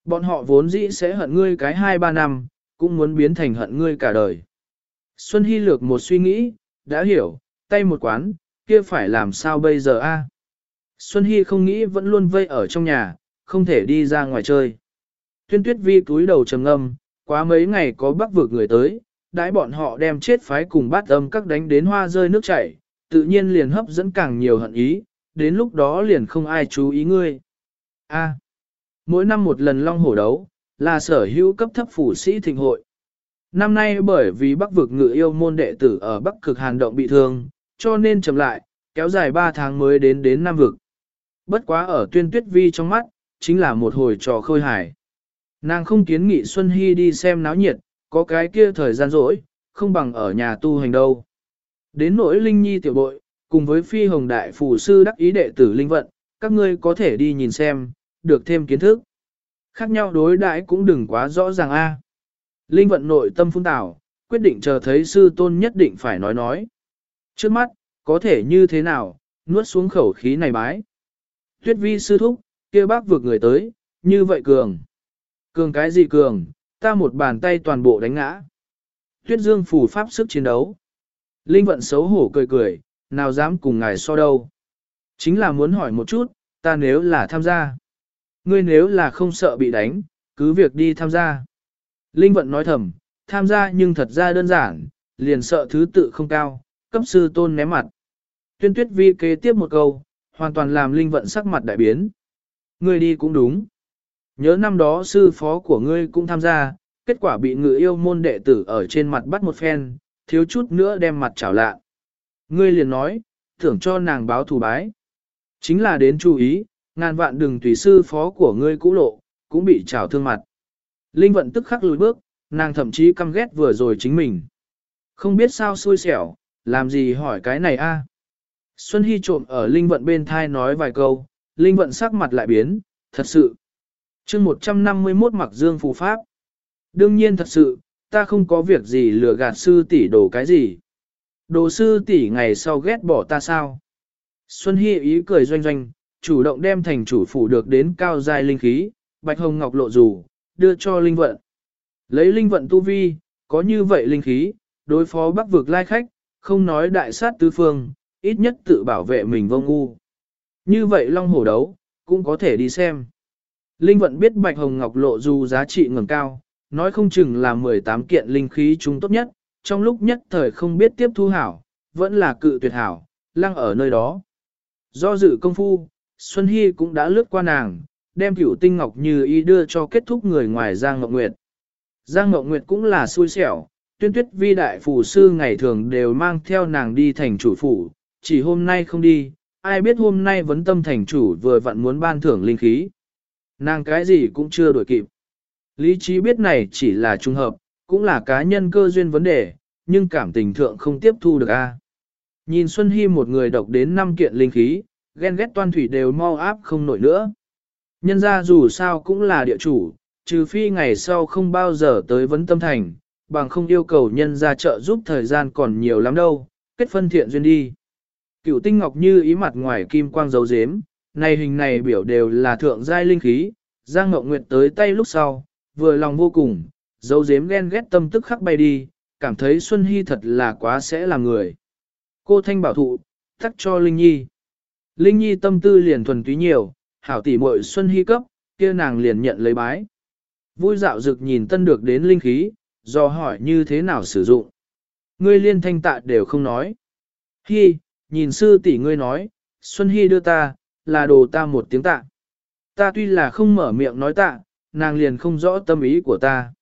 Bọn họ vốn dĩ sẽ hận ngươi cái hai ba năm, cũng muốn biến thành hận ngươi cả đời. Xuân Hy lược một suy nghĩ, đã hiểu, tay một quán, kia phải làm sao bây giờ a? Xuân Hy không nghĩ vẫn luôn vây ở trong nhà, không thể đi ra ngoài chơi. Tuyên tuyết vi túi đầu trầm ngâm, quá mấy ngày có bắc vực người tới, đãi bọn họ đem chết phái cùng bát âm các đánh đến hoa rơi nước chảy, tự nhiên liền hấp dẫn càng nhiều hận ý, đến lúc đó liền không ai chú ý ngươi. A. mỗi năm một lần long hổ đấu, là sở hữu cấp thấp phủ sĩ thịnh hội. Năm nay bởi vì bắc vực ngự yêu môn đệ tử ở bắc cực hàn động bị thương, cho nên chậm lại, kéo dài 3 tháng mới đến đến Nam vực. Bất quá ở tuyên tuyết vi trong mắt, chính là một hồi trò khơi hài. Nàng không kiến nghị Xuân Hy đi xem náo nhiệt, có cái kia thời gian rỗi, không bằng ở nhà tu hành đâu. Đến nỗi Linh Nhi tiểu bội, cùng với phi hồng đại phù sư đắc ý đệ tử Linh Vận, các ngươi có thể đi nhìn xem, được thêm kiến thức. Khác nhau đối đãi cũng đừng quá rõ ràng a. Linh Vận nội tâm phun tảo, quyết định chờ thấy sư tôn nhất định phải nói nói. Trước mắt, có thể như thế nào, nuốt xuống khẩu khí này bái. Tuyết vi sư thúc, kia bác vượt người tới, như vậy cường. Cường cái gì cường, ta một bàn tay toàn bộ đánh ngã. Tuyết dương phủ pháp sức chiến đấu. Linh vận xấu hổ cười cười, nào dám cùng ngài so đâu. Chính là muốn hỏi một chút, ta nếu là tham gia. Ngươi nếu là không sợ bị đánh, cứ việc đi tham gia. Linh vận nói thầm, tham gia nhưng thật ra đơn giản, liền sợ thứ tự không cao, cấp sư tôn ném mặt. Tuyên tuyết vi kế tiếp một câu, hoàn toàn làm linh vận sắc mặt đại biến. Ngươi đi cũng đúng. Nhớ năm đó sư phó của ngươi cũng tham gia, kết quả bị ngự yêu môn đệ tử ở trên mặt bắt một phen, thiếu chút nữa đem mặt chảo lạ. Ngươi liền nói, thưởng cho nàng báo thù bái. Chính là đến chú ý, ngàn vạn đừng tùy sư phó của ngươi cũ lộ, cũng bị chảo thương mặt. Linh vận tức khắc lùi bước, nàng thậm chí căm ghét vừa rồi chính mình. Không biết sao xui xẻo, làm gì hỏi cái này a? Xuân Hy trộm ở Linh vận bên thai nói vài câu, Linh vận sắc mặt lại biến, thật sự chương 151 mặc dương phù pháp. Đương nhiên thật sự, ta không có việc gì lừa gạt sư tỷ đồ cái gì. Đồ sư tỷ ngày sau ghét bỏ ta sao? Xuân Hy ý cười doanh doanh, chủ động đem thành chủ phủ được đến cao giai linh khí, bạch hồng ngọc lộ dù, đưa cho linh vận. Lấy linh vận tu vi, có như vậy linh khí, đối phó bắc vực lai khách, không nói đại sát tứ phương, ít nhất tự bảo vệ mình vô ngu. Như vậy long hổ đấu, cũng có thể đi xem. Linh vận biết bạch hồng ngọc lộ dù giá trị ngầm cao, nói không chừng là 18 kiện linh khí chúng tốt nhất, trong lúc nhất thời không biết tiếp thu hảo, vẫn là cự tuyệt hảo, lăng ở nơi đó. Do dự công phu, Xuân Hy cũng đã lướt qua nàng, đem cửu tinh ngọc như ý đưa cho kết thúc người ngoài Giang Ngọc Nguyệt. Giang Ngọc Nguyệt cũng là xui xẻo, tuyên tuyết vi đại phủ sư ngày thường đều mang theo nàng đi thành chủ phủ, chỉ hôm nay không đi, ai biết hôm nay vấn tâm thành chủ vừa vặn muốn ban thưởng linh khí. Nàng cái gì cũng chưa đổi kịp. Lý trí biết này chỉ là trùng hợp, cũng là cá nhân cơ duyên vấn đề, nhưng cảm tình thượng không tiếp thu được a. Nhìn Xuân Hy một người độc đến năm kiện linh khí, ghen ghét toan thủy đều mau áp không nổi nữa. Nhân ra dù sao cũng là địa chủ, trừ phi ngày sau không bao giờ tới vấn tâm thành, bằng không yêu cầu nhân ra trợ giúp thời gian còn nhiều lắm đâu, kết phân thiện duyên đi. Cựu tinh ngọc như ý mặt ngoài kim quang dấu dếm, này hình này biểu đều là thượng giai linh khí, Giang Ngọc Nguyệt tới tay lúc sau, vừa lòng vô cùng, dấu dếm ghen ghét tâm tức khắc bay đi, cảm thấy Xuân Hy thật là quá sẽ là người. Cô Thanh bảo thụ, tắt cho Linh Nhi. Linh Nhi tâm tư liền thuần túy nhiều, hảo tỷ muội Xuân Hy cấp, kia nàng liền nhận lấy bái. Vui dạo dực nhìn tân được đến linh khí, do hỏi như thế nào sử dụng. Ngươi liên thanh tạ đều không nói. Hi, nhìn sư tỷ ngươi nói, Xuân Hy đưa ta, là đồ ta một tiếng tạ. Ta tuy là không mở miệng nói tạ, nàng liền không rõ tâm ý của ta.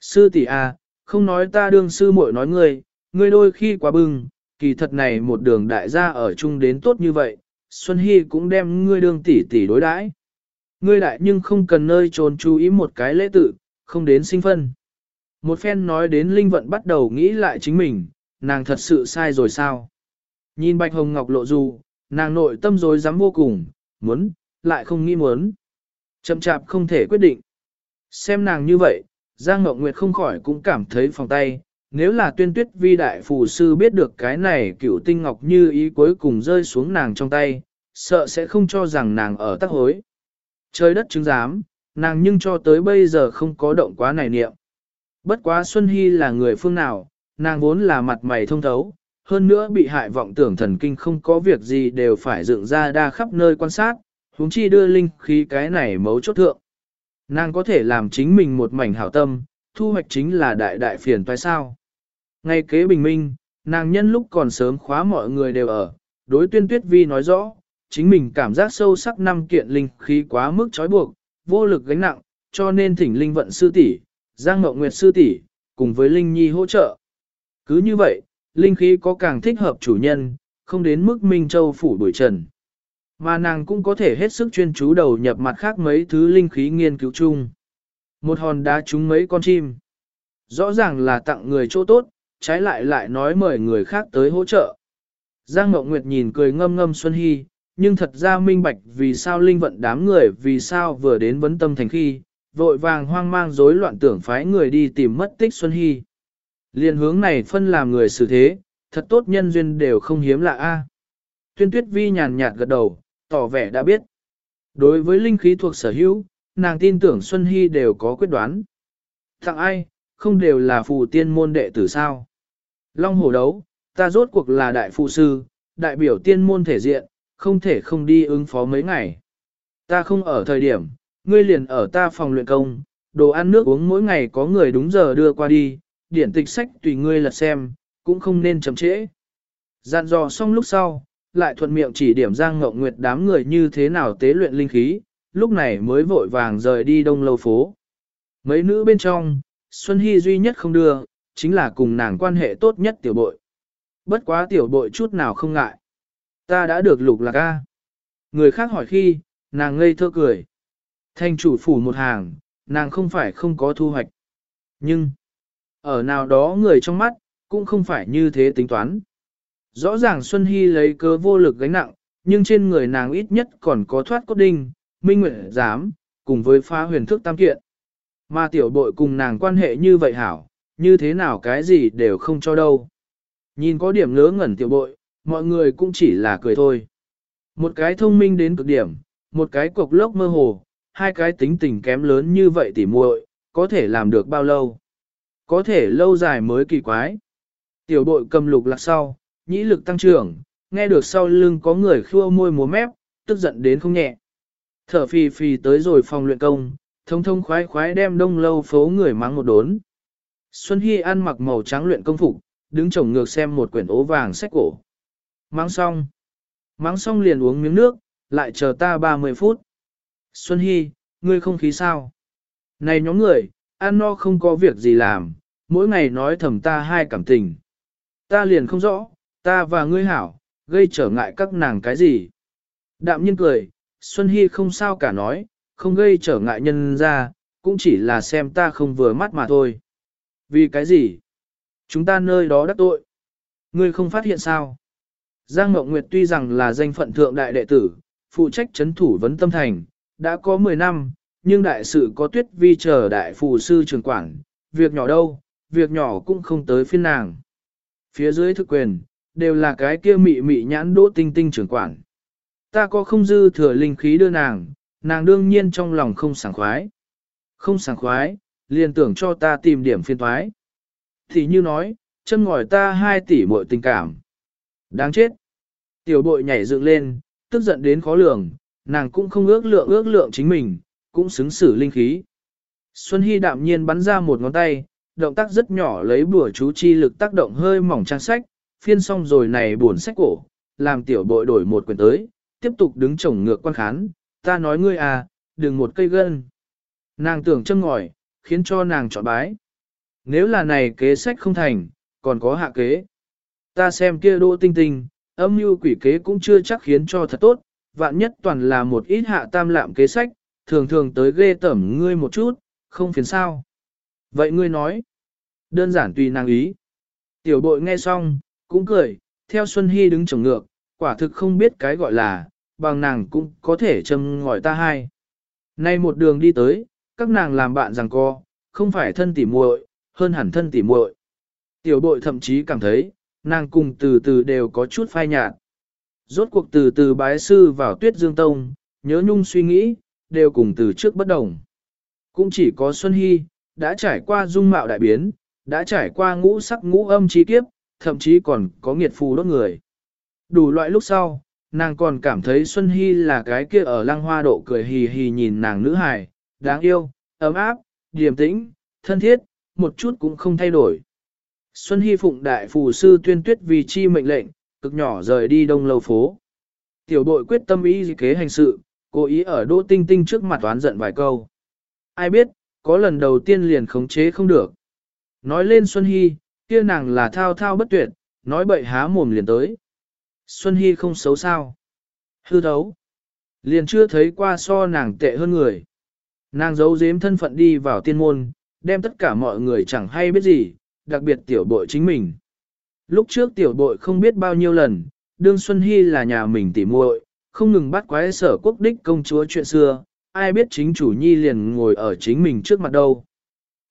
Sư tỷ à, không nói ta đương sư muội nói ngươi, ngươi đôi khi quá bưng, kỳ thật này một đường đại gia ở chung đến tốt như vậy, Xuân Hy cũng đem ngươi đương tỷ tỷ đối đãi. Ngươi đại nhưng không cần nơi trốn chú ý một cái lễ tự, không đến sinh phân. Một phen nói đến Linh Vận bắt đầu nghĩ lại chính mình, nàng thật sự sai rồi sao? Nhìn Bạch Hồng Ngọc lộ dù, nàng nội tâm rối rắm vô cùng, muốn, lại không nghĩ muốn. Chậm chạp không thể quyết định. Xem nàng như vậy, Giang Ngọc Nguyệt không khỏi cũng cảm thấy phòng tay, nếu là tuyên tuyết vi đại phù sư biết được cái này cựu tinh ngọc như ý cuối cùng rơi xuống nàng trong tay, sợ sẽ không cho rằng nàng ở tắc hối. Trời đất chứng giám, nàng nhưng cho tới bây giờ không có động quá này niệm. Bất quá Xuân Hy là người phương nào, nàng vốn là mặt mày thông thấu, hơn nữa bị hại vọng tưởng thần kinh không có việc gì đều phải dựng ra đa khắp nơi quan sát, huống chi đưa linh khí cái này mấu chốt thượng. Nàng có thể làm chính mình một mảnh hảo tâm, thu hoạch chính là đại đại phiền toái sao. Ngay kế bình minh, nàng nhân lúc còn sớm khóa mọi người đều ở, đối tuyên tuyết vi nói rõ, chính mình cảm giác sâu sắc năm kiện linh khí quá mức trói buộc, vô lực gánh nặng, cho nên thỉnh linh vận sư tỷ, Giang Mộng Nguyệt sư tỷ, cùng với Linh Nhi hỗ trợ. Cứ như vậy, linh khí có càng thích hợp chủ nhân, không đến mức Minh Châu phủ đuổi trần. Mà nàng cũng có thể hết sức chuyên chú đầu nhập mặt khác mấy thứ linh khí nghiên cứu chung. Một hòn đá trúng mấy con chim. Rõ ràng là tặng người chỗ tốt, trái lại lại nói mời người khác tới hỗ trợ. Giang Mộng Nguyệt nhìn cười ngâm ngâm Xuân Hy, nhưng thật ra minh bạch vì sao linh vận đám người vì sao vừa đến vấn tâm thành khi, vội vàng hoang mang rối loạn tưởng phái người đi tìm mất tích Xuân Hy. Liên hướng này phân làm người xử thế, thật tốt nhân duyên đều không hiếm lạ a. Tuyên tuyết vi nhàn nhạt gật đầu, tỏ vẻ đã biết. Đối với linh khí thuộc sở hữu, nàng tin tưởng Xuân Hy đều có quyết đoán. Thằng ai, không đều là phù tiên môn đệ tử sao? Long hổ đấu, ta rốt cuộc là đại phụ sư, đại biểu tiên môn thể diện, không thể không đi ứng phó mấy ngày. Ta không ở thời điểm, ngươi liền ở ta phòng luyện công, đồ ăn nước uống mỗi ngày có người đúng giờ đưa qua đi, điển tịch sách tùy ngươi lật xem, cũng không nên chậm trễ. Dặn dò xong lúc sau, lại thuận miệng chỉ điểm Giang Ngọc Nguyệt đám người như thế nào tế luyện linh khí, lúc này mới vội vàng rời đi đông lâu phố. Mấy nữ bên trong, Xuân Hy duy nhất không đưa, chính là cùng nàng quan hệ tốt nhất tiểu bội. Bất quá tiểu bội chút nào không ngại. Ta đã được lục lạc ca. Người khác hỏi khi, nàng ngây thơ cười. Thanh chủ phủ một hàng, nàng không phải không có thu hoạch. Nhưng, ở nào đó người trong mắt, cũng không phải như thế tính toán. Rõ ràng Xuân Hy lấy cơ vô lực gánh nặng, nhưng trên người nàng ít nhất còn có thoát cốt đinh, minh nguyện giám, cùng với phá huyền thức tam kiện. Mà tiểu bội cùng nàng quan hệ như vậy hảo, như thế nào cái gì đều không cho đâu. Nhìn có điểm ngớ ngẩn tiểu bội, mọi người cũng chỉ là cười thôi. Một cái thông minh đến cực điểm, một cái cục lốc mơ hồ, hai cái tính tình kém lớn như vậy tỉ muội, có thể làm được bao lâu? Có thể lâu dài mới kỳ quái. Tiểu bội cầm lục lạc sau, nhĩ lực tăng trưởng, nghe được sau lưng có người khua môi múa mép, tức giận đến không nhẹ. Thở phì phì tới rồi phòng luyện công, thông thông khoái khoái đem đông lâu phố người mắng một đốn. Xuân Hy ăn mặc màu trắng luyện công phục, đứng chồng ngược xem một quyển ố vàng sách cổ. Mắng xong. Mắng xong liền uống miếng nước, lại chờ ta 30 phút. Xuân Hy, ngươi không khí sao? Này nhóm người, ăn no không có việc gì làm, mỗi ngày nói thầm ta hai cảm tình. Ta liền không rõ, ta và ngươi hảo, gây trở ngại các nàng cái gì? Đạm nhiên cười, Xuân Hy không sao cả nói, không gây trở ngại nhân ra, cũng chỉ là xem ta không vừa mắt mà thôi. Vì cái gì? Chúng ta nơi đó đắc tội. Ngươi không phát hiện sao? Giang Ngọc Nguyệt tuy rằng là danh phận thượng đại đệ tử, phụ trách chấn thủ vấn tâm thành, đã có 10 năm, nhưng đại sự có tuyết vi chờ đại phù sư trường quản, việc nhỏ đâu, việc nhỏ cũng không tới phiên nàng. Phía dưới thực quyền, đều là cái kia mị mị nhãn đỗ tinh tinh trưởng quản. Ta có không dư thừa linh khí đưa nàng, nàng đương nhiên trong lòng không sảng khoái. Không sảng khoái, liền tưởng cho ta tìm điểm phiên thoái. Thì như nói, chân ngòi ta hai tỷ muội tình cảm. Đáng chết. Tiểu bội nhảy dựng lên, tức giận đến khó lường, nàng cũng không ước lượng ước lượng chính mình, cũng xứng xử linh khí. Xuân Hy đạm nhiên bắn ra một ngón tay, động tác rất nhỏ lấy bùa chú chi lực tác động hơi mỏng trang sách, phiên xong rồi này buồn sách cổ, làm tiểu bội đổi một quyển tới, tiếp tục đứng chổng ngược quan khán, ta nói ngươi à, đừng một cây gân. Nàng tưởng châm ngòi, khiến cho nàng chọn bái. Nếu là này kế sách không thành, còn có hạ kế. Ta xem kia đỗ tinh tinh, âm mưu quỷ kế cũng chưa chắc khiến cho thật tốt, vạn nhất toàn là một ít hạ tam lạm kế sách, thường thường tới ghê tẩm ngươi một chút, không phiền sao. Vậy ngươi nói, đơn giản tùy nàng ý. Tiểu bội nghe xong, cũng cười, theo Xuân Hy đứng chồng ngược, quả thực không biết cái gọi là, bằng nàng cũng có thể châm ngòi ta hai. Nay một đường đi tới, các nàng làm bạn rằng co, không phải thân tỉ muội, hơn hẳn thân tỉ muội. Tiểu bội thậm chí cảm thấy, nàng cùng từ từ đều có chút phai nhạt. Rốt cuộc từ từ bái sư vào tuyết dương tông, nhớ nhung suy nghĩ, đều cùng từ trước bất đồng. Cũng chỉ có Xuân Hy, đã trải qua dung mạo đại biến, đã trải qua ngũ sắc ngũ âm chi kiếp, thậm chí còn có nghiệt phù đốt người. Đủ loại lúc sau, nàng còn cảm thấy Xuân Hy là cái kia ở lăng hoa độ cười hì hì nhìn nàng nữ hài, đáng yêu, ấm áp, điềm tĩnh, thân thiết, một chút cũng không thay đổi. Xuân Hy phụng đại phù sư tuyên tuyết vì chi mệnh lệnh, cực nhỏ rời đi đông lâu phố. Tiểu đội quyết tâm ý kế hành sự, cố ý ở Đỗ Tinh Tinh trước mặt oán giận vài câu. Ai biết, có lần đầu tiên liền khống chế không được. Nói lên Xuân Hy, kia nàng là thao thao bất tuyệt, nói bậy há mồm liền tới. Xuân Hy không xấu sao. Hư thấu. Liền chưa thấy qua so nàng tệ hơn người. Nàng giấu giếm thân phận đi vào tiên môn, đem tất cả mọi người chẳng hay biết gì, đặc biệt tiểu bội chính mình. Lúc trước tiểu bội không biết bao nhiêu lần, đương Xuân Hy là nhà mình tỉ muội, không ngừng bắt quái sở quốc đích công chúa chuyện xưa, ai biết chính chủ nhi liền ngồi ở chính mình trước mặt đâu.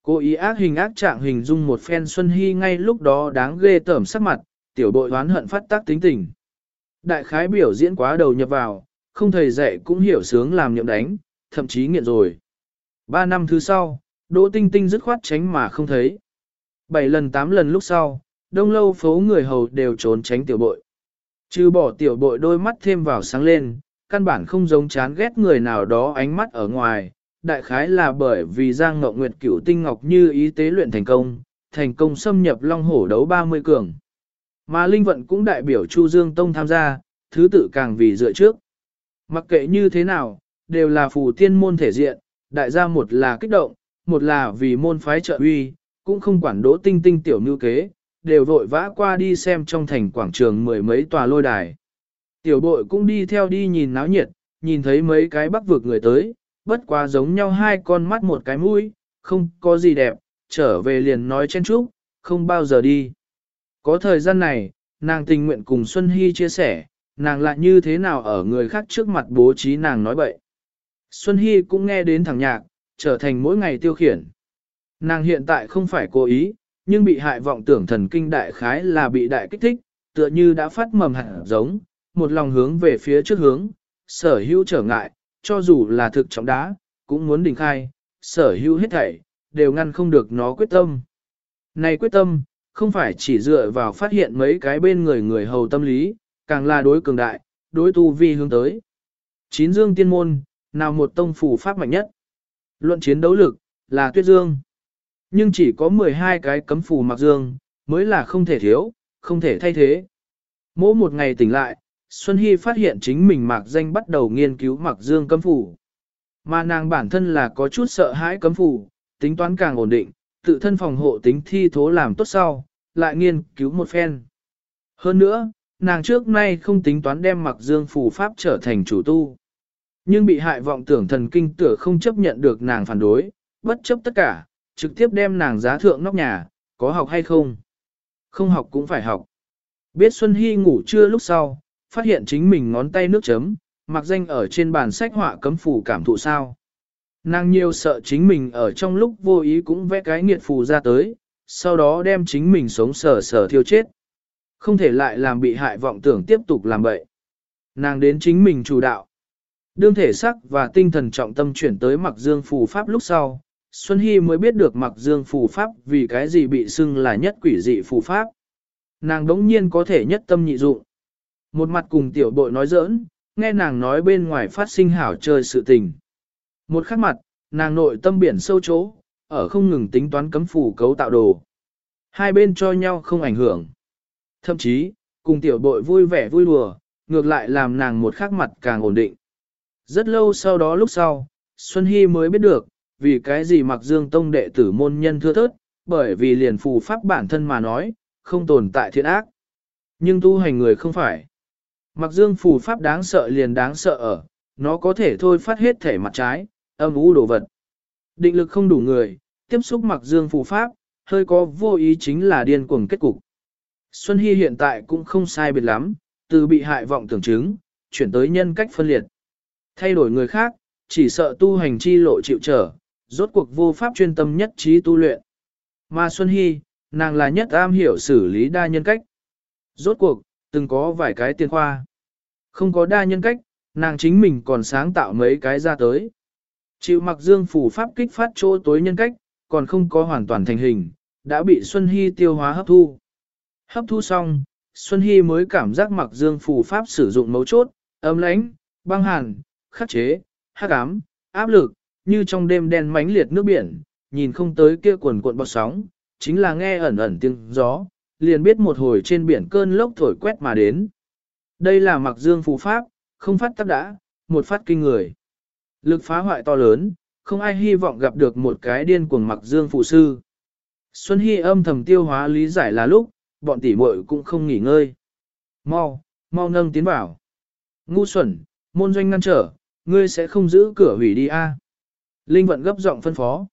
Cô ý ác hình ác trạng hình dung một phen Xuân Hy ngay lúc đó đáng ghê tởm sắc mặt, tiểu bội oán hận phát tác tính tình. Đại khái biểu diễn quá đầu nhập vào, không thầy dạy cũng hiểu sướng làm nhậm đánh, thậm chí nghiện rồi. Ba năm thứ sau, Đỗ Tinh Tinh dứt khoát tránh mà không thấy. Bảy lần tám lần lúc sau, đông lâu phố người hầu đều trốn tránh tiểu bội. Trừ bỏ tiểu bội đôi mắt thêm vào sáng lên, căn bản không giống chán ghét người nào đó ánh mắt ở ngoài, đại khái là bởi vì Giang Ngọc Nguyệt cửu tinh ngọc như ý tế luyện thành công, thành công xâm nhập long hổ đấu 30 cường. Mà Linh Vận cũng đại biểu Chu Dương Tông tham gia, thứ tự càng vì dựa trước. Mặc kệ như thế nào, đều là phù tiên môn thể diện, đại gia một là kích động, một là vì môn phái trợ uy, cũng không quản đỗ tinh tinh tiểu mưu kế, đều vội vã qua đi xem trong thành quảng trường mười mấy tòa lôi đài. Tiểu bội cũng đi theo đi nhìn náo nhiệt, nhìn thấy mấy cái bắc vực người tới, bất quá giống nhau hai con mắt một cái mũi, không có gì đẹp, trở về liền nói chen chúc, không bao giờ đi. Có thời gian này, nàng tình nguyện cùng Xuân Hy chia sẻ, nàng lại như thế nào ở người khác trước mặt bố trí nàng nói bậy. Xuân Hy cũng nghe đến thằng nhạc, trở thành mỗi ngày tiêu khiển. Nàng hiện tại không phải cố ý, nhưng bị hại vọng tưởng thần kinh đại khái là bị đại kích thích, tựa như đã phát mầm hạt giống, một lòng hướng về phía trước hướng, sở hữu trở ngại, cho dù là thực trọng đá, cũng muốn đình khai, sở hữu hết thảy, đều ngăn không được nó quyết tâm. Này quyết tâm, không phải chỉ dựa vào phát hiện mấy cái bên người người hầu tâm lý, càng là đối cường đại, đối tu vi hướng tới. Chín dương tiên môn, nào một tông phủ pháp mạnh nhất. Luận chiến đấu lực, là tuyết dương. Nhưng chỉ có 12 cái cấm phù mặc dương, mới là không thể thiếu, không thể thay thế. Mỗi một ngày tỉnh lại, Xuân Hy phát hiện chính mình mặc danh bắt đầu nghiên cứu mặc dương cấm phủ, Mà nàng bản thân là có chút sợ hãi cấm phủ, tính toán càng ổn định, tự thân phòng hộ tính thi thố làm tốt sau, lại nghiên cứu một phen. Hơn nữa, nàng trước nay không tính toán đem mặc dương phủ pháp trở thành chủ tu. Nhưng bị hại vọng tưởng thần kinh tựa không chấp nhận được nàng phản đối, bất chấp tất cả, trực tiếp đem nàng giá thượng nóc nhà, có học hay không? Không học cũng phải học. Biết Xuân Hy ngủ trưa lúc sau, phát hiện chính mình ngón tay nước chấm, mặc danh ở trên bàn sách họa cấm phù cảm thụ sao. Nàng nhiều sợ chính mình ở trong lúc vô ý cũng vẽ cái nghiệt phù ra tới, sau đó đem chính mình sống sờ sờ thiêu chết. Không thể lại làm bị hại vọng tưởng tiếp tục làm bậy. Nàng đến chính mình chủ đạo. Đương thể sắc và tinh thần trọng tâm chuyển tới mặc dương phù pháp lúc sau, Xuân Hy mới biết được mặc dương phù pháp vì cái gì bị xưng là nhất quỷ dị phù pháp. Nàng đống nhiên có thể nhất tâm nhị dụng. Một mặt cùng tiểu bội nói giỡn, nghe nàng nói bên ngoài phát sinh hảo chơi sự tình. Một khắc mặt, nàng nội tâm biển sâu chỗ, ở không ngừng tính toán cấm phủ cấu tạo đồ. Hai bên cho nhau không ảnh hưởng. Thậm chí, cùng tiểu bội vui vẻ vui đùa, ngược lại làm nàng một khắc mặt càng ổn định. Rất lâu sau đó lúc sau, Xuân Hy mới biết được, vì cái gì mặc dương tông đệ tử môn nhân thưa thớt, bởi vì liền phù pháp bản thân mà nói, không tồn tại thiện ác. Nhưng tu hành người không phải. Mặc dương phù pháp đáng sợ liền đáng sợ ở, nó có thể thôi phát hết thể mặt trái, âm u đồ vật. Định lực không đủ người, tiếp xúc mặc dương phù pháp, hơi có vô ý chính là điên cuồng kết cục. Xuân Hy hiện tại cũng không sai biệt lắm, từ bị hại vọng tưởng chứng, chuyển tới nhân cách phân liệt. Thay đổi người khác, chỉ sợ tu hành chi lộ chịu trở, rốt cuộc vô pháp chuyên tâm nhất trí tu luyện. Mà Xuân Hy, nàng là nhất am hiểu xử lý đa nhân cách. Rốt cuộc, từng có vài cái tiên khoa. Không có đa nhân cách, nàng chính mình còn sáng tạo mấy cái ra tới. Chịu mặc dương phủ pháp kích phát chỗ tối nhân cách, còn không có hoàn toàn thành hình, đã bị Xuân Hy tiêu hóa hấp thu. Hấp thu xong, Xuân Hy mới cảm giác mặc dương phủ pháp sử dụng mấu chốt, ấm lãnh, băng hàn, khắc chế, hắc ám, áp lực, như trong đêm đen mánh liệt nước biển, nhìn không tới kia quần cuộn bọt sóng, chính là nghe ẩn ẩn tiếng gió, liền biết một hồi trên biển cơn lốc thổi quét mà đến. Đây là mặc dương phù pháp, không phát tác đã, một phát kinh người. Lực phá hoại to lớn, không ai hy vọng gặp được một cái điên cuồng mặc dương phụ sư. Xuân Hy âm thầm tiêu hóa lý giải là lúc, bọn tỷ muội cũng không nghỉ ngơi. Mau, mau nâng tiến bảo Ngu xuẩn, môn doanh ngăn trở, ngươi sẽ không giữ cửa hủy đi a. À? Linh vận gấp giọng phân phó.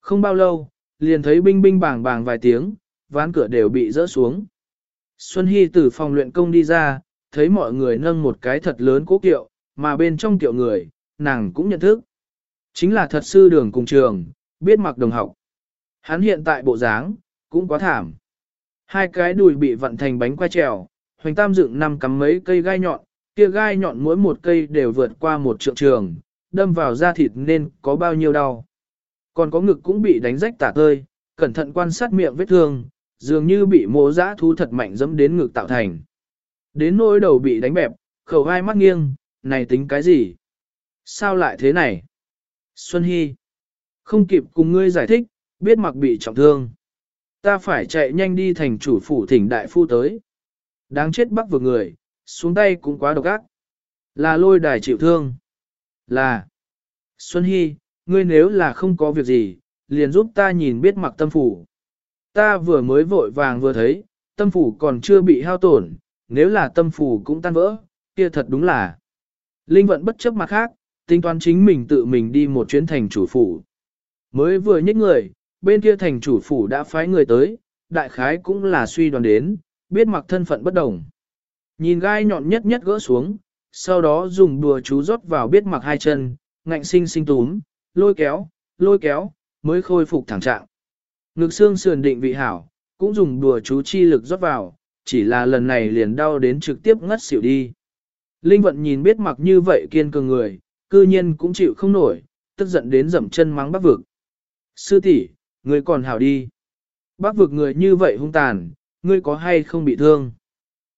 Không bao lâu, liền thấy binh binh bàng bàng vài tiếng, ván cửa đều bị rỡ xuống. Xuân Hy từ phòng luyện công đi ra, thấy mọi người nâng một cái thật lớn cố kiệu, mà bên trong kiệu người, nàng cũng nhận thức. Chính là thật sư đường cùng trường, biết mặc đồng học. Hắn hiện tại bộ dáng, cũng quá thảm. Hai cái đùi bị vặn thành bánh qua trèo, hoành tam dựng năm cắm mấy cây gai nhọn, kia gai nhọn mỗi một cây đều vượt qua một trượng trường, đâm vào da thịt nên có bao nhiêu đau. Còn có ngực cũng bị đánh rách tả tơi, cẩn thận quan sát miệng vết thương, dường như bị mố giã thú thật mạnh dẫm đến ngực tạo thành. Đến nỗi đầu bị đánh bẹp, khẩu hai mắt nghiêng, này tính cái gì? Sao lại thế này? Xuân Hy. Không kịp cùng ngươi giải thích, biết mặc bị trọng thương. Ta phải chạy nhanh đi thành chủ phủ thỉnh đại phu tới. Đáng chết bắc vừa người, xuống tay cũng quá độc ác. Là lôi đài chịu thương. Là. Xuân Hy, ngươi nếu là không có việc gì, liền giúp ta nhìn biết mặc tâm phủ. Ta vừa mới vội vàng vừa thấy, tâm phủ còn chưa bị hao tổn, nếu là tâm phù cũng tan vỡ, kia thật đúng là. Linh vận bất chấp mặt khác, tính toán chính mình tự mình đi một chuyến thành chủ phủ. Mới vừa nhích người, bên kia thành chủ phủ đã phái người tới, đại khái cũng là suy đoán đến, biết mặc thân phận bất đồng. Nhìn gai nhọn nhất nhất gỡ xuống, sau đó dùng đùa chú rót vào biết mặc hai chân, ngạnh sinh sinh túm, lôi kéo, lôi kéo, mới khôi phục thẳng trạng. Ngực xương sườn định vị hảo, cũng dùng đùa chú chi lực rót vào, chỉ là lần này liền đau đến trực tiếp ngất xỉu đi. Linh vận nhìn biết mặc như vậy kiên cường người, cư nhiên cũng chịu không nổi, tức giận đến dậm chân mắng bác vực. Sư tỷ, người còn hảo đi. Bác vực người như vậy hung tàn, ngươi có hay không bị thương?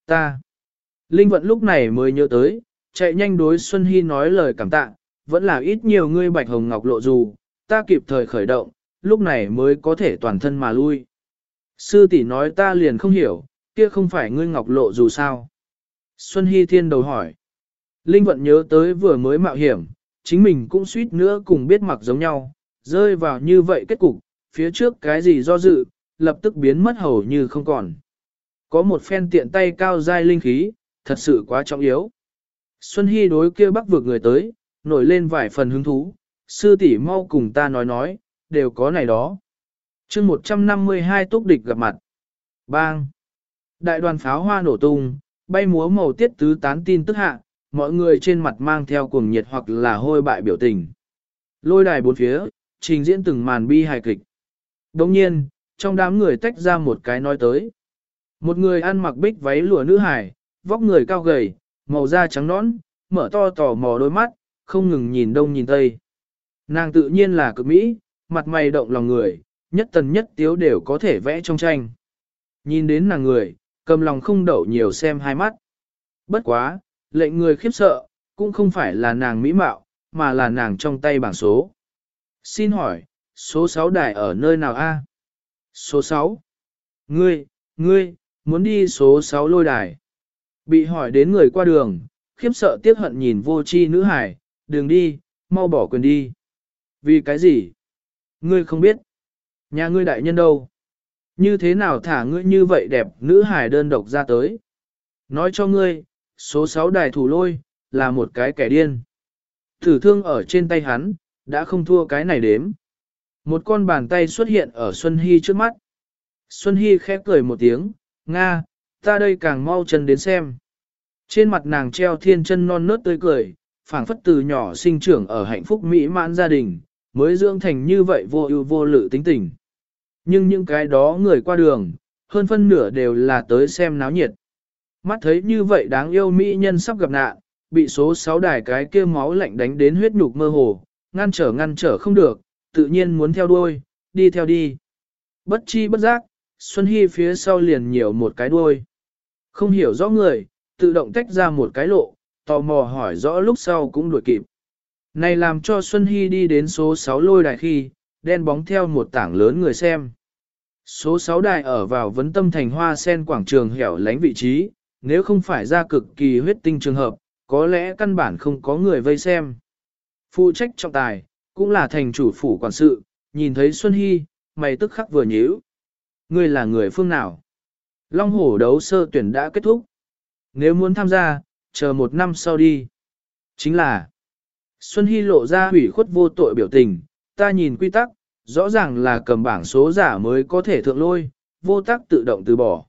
Ta. Linh vận lúc này mới nhớ tới, chạy nhanh đối Xuân Hy nói lời cảm tạ, vẫn là ít nhiều ngươi bạch hồng ngọc lộ dù, ta kịp thời khởi động, lúc này mới có thể toàn thân mà lui. Sư tỷ nói ta liền không hiểu, kia không phải ngươi ngọc lộ dù sao. Xuân Hy thiên đầu hỏi. Linh vận nhớ tới vừa mới mạo hiểm, chính mình cũng suýt nữa cùng biết mặc giống nhau, rơi vào như vậy kết cục, phía trước cái gì do dự, lập tức biến mất hầu như không còn. Có một phen tiện tay cao dai linh khí, thật sự quá trọng yếu. Xuân Hy đối kia bắc vượt người tới, nổi lên vài phần hứng thú, sư tỷ mau cùng ta nói nói, đều có này đó. chương 152 túc địch gặp mặt. Bang! Đại đoàn pháo hoa nổ tung, bay múa màu tiết tứ tán tin tức hạ, mọi người trên mặt mang theo cuồng nhiệt hoặc là hôi bại biểu tình. Lôi đài bốn phía, trình diễn từng màn bi hài kịch. Đồng nhiên, trong đám người tách ra một cái nói tới. Một người ăn mặc bích váy lụa nữ hải, vóc người cao gầy, màu da trắng nõn, mở to tò mò đôi mắt, không ngừng nhìn đông nhìn tây. Nàng tự nhiên là cực mỹ, mặt mày động lòng người, nhất tần nhất tiếu đều có thể vẽ trong tranh. Nhìn đến nàng người, cầm lòng không đậu nhiều xem hai mắt. Bất quá, lệnh người khiếp sợ, cũng không phải là nàng mỹ mạo, mà là nàng trong tay bảng số. Xin hỏi, số 6 đài ở nơi nào a? Số 6. Ngươi, ngươi, muốn đi số 6 lôi đài. Bị hỏi đến người qua đường, khiếp sợ tiếc hận nhìn vô chi nữ hải, đường đi, mau bỏ quyền đi. Vì cái gì? Ngươi không biết. Nhà ngươi đại nhân đâu? Như thế nào thả ngươi như vậy đẹp nữ hải đơn độc ra tới? Nói cho ngươi, số 6 đài thủ lôi, là một cái kẻ điên. Thử thương ở trên tay hắn, đã không thua cái này đếm. Một con bàn tay xuất hiện ở Xuân Hy trước mắt. Xuân Hy khép cười một tiếng, Nga, ta đây càng mau chân đến xem. Trên mặt nàng treo thiên chân non nớt tươi cười, phảng phất từ nhỏ sinh trưởng ở hạnh phúc mỹ mãn gia đình, mới dưỡng thành như vậy vô ưu vô lự tính tình. Nhưng những cái đó người qua đường, hơn phân nửa đều là tới xem náo nhiệt. Mắt thấy như vậy đáng yêu mỹ nhân sắp gặp nạn, bị số 6 đài cái kia máu lạnh đánh đến huyết nhục mơ hồ, ngăn trở ngăn trở không được, tự nhiên muốn theo đuôi, đi theo đi. Bất chi bất giác, Xuân Hy phía sau liền nhiều một cái đuôi. Không hiểu rõ người, tự động tách ra một cái lộ, tò mò hỏi rõ lúc sau cũng đuổi kịp. Này làm cho Xuân Hy đi đến số 6 lôi đài khi, đen bóng theo một tảng lớn người xem. Số 6 đài ở vào vấn tâm thành hoa sen quảng trường hẻo lánh vị trí, nếu không phải ra cực kỳ huyết tinh trường hợp, có lẽ căn bản không có người vây xem. Phụ trách trọng tài, cũng là thành chủ phủ quản sự, nhìn thấy Xuân Hy, mày tức khắc vừa nhíu. Ngươi là người phương nào? Long hổ đấu sơ tuyển đã kết thúc. Nếu muốn tham gia, chờ một năm sau đi. Chính là, Xuân Hy lộ ra hủy khuất vô tội biểu tình, ta nhìn quy tắc, rõ ràng là cầm bảng số giả mới có thể thượng lôi, vô tắc tự động từ bỏ.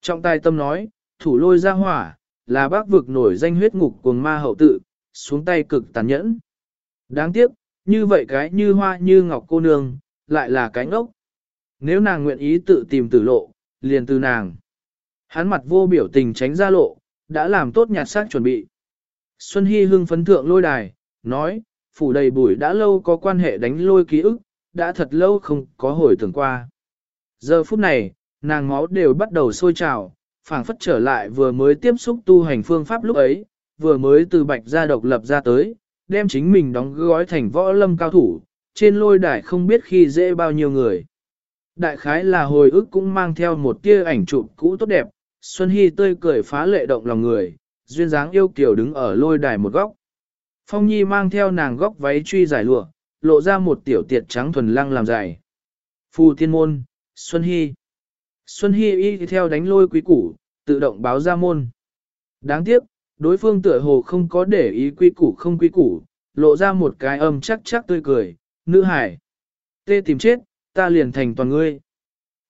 Trọng tài tâm nói, thủ lôi ra hỏa, là bác vực nổi danh huyết ngục cuồng ma hậu tự, xuống tay cực tàn nhẫn. Đáng tiếc, như vậy cái như hoa như ngọc cô nương, lại là cái ngốc. Nếu nàng nguyện ý tự tìm tử lộ, liền từ nàng. Hắn mặt vô biểu tình tránh ra lộ, đã làm tốt nhạt xác chuẩn bị. Xuân Hy hưng phấn thượng lôi đài, nói, phủ đầy bụi đã lâu có quan hệ đánh lôi ký ức, đã thật lâu không có hồi tưởng qua. Giờ phút này, nàng máu đều bắt đầu sôi trào, phảng phất trở lại vừa mới tiếp xúc tu hành phương pháp lúc ấy, vừa mới từ bạch gia độc lập ra tới, đem chính mình đóng gói thành võ lâm cao thủ, trên lôi đài không biết khi dễ bao nhiêu người. Đại khái là hồi ức cũng mang theo một tia ảnh chụp cũ tốt đẹp, Xuân Hy tươi cười phá lệ động lòng người, duyên dáng yêu kiều đứng ở lôi đài một góc. Phong Nhi mang theo nàng góc váy truy giải lụa, lộ ra một tiểu tiệt trắng thuần lăng làm dài. Phù thiên môn, Xuân Hy. Xuân Hy y theo đánh lôi quý củ, tự động báo ra môn. Đáng tiếc, đối phương tựa hồ không có để ý quý củ không quý củ, lộ ra một cái âm chắc chắc tươi cười, nữ hải. Tê tìm chết, ta liền thành toàn ngươi.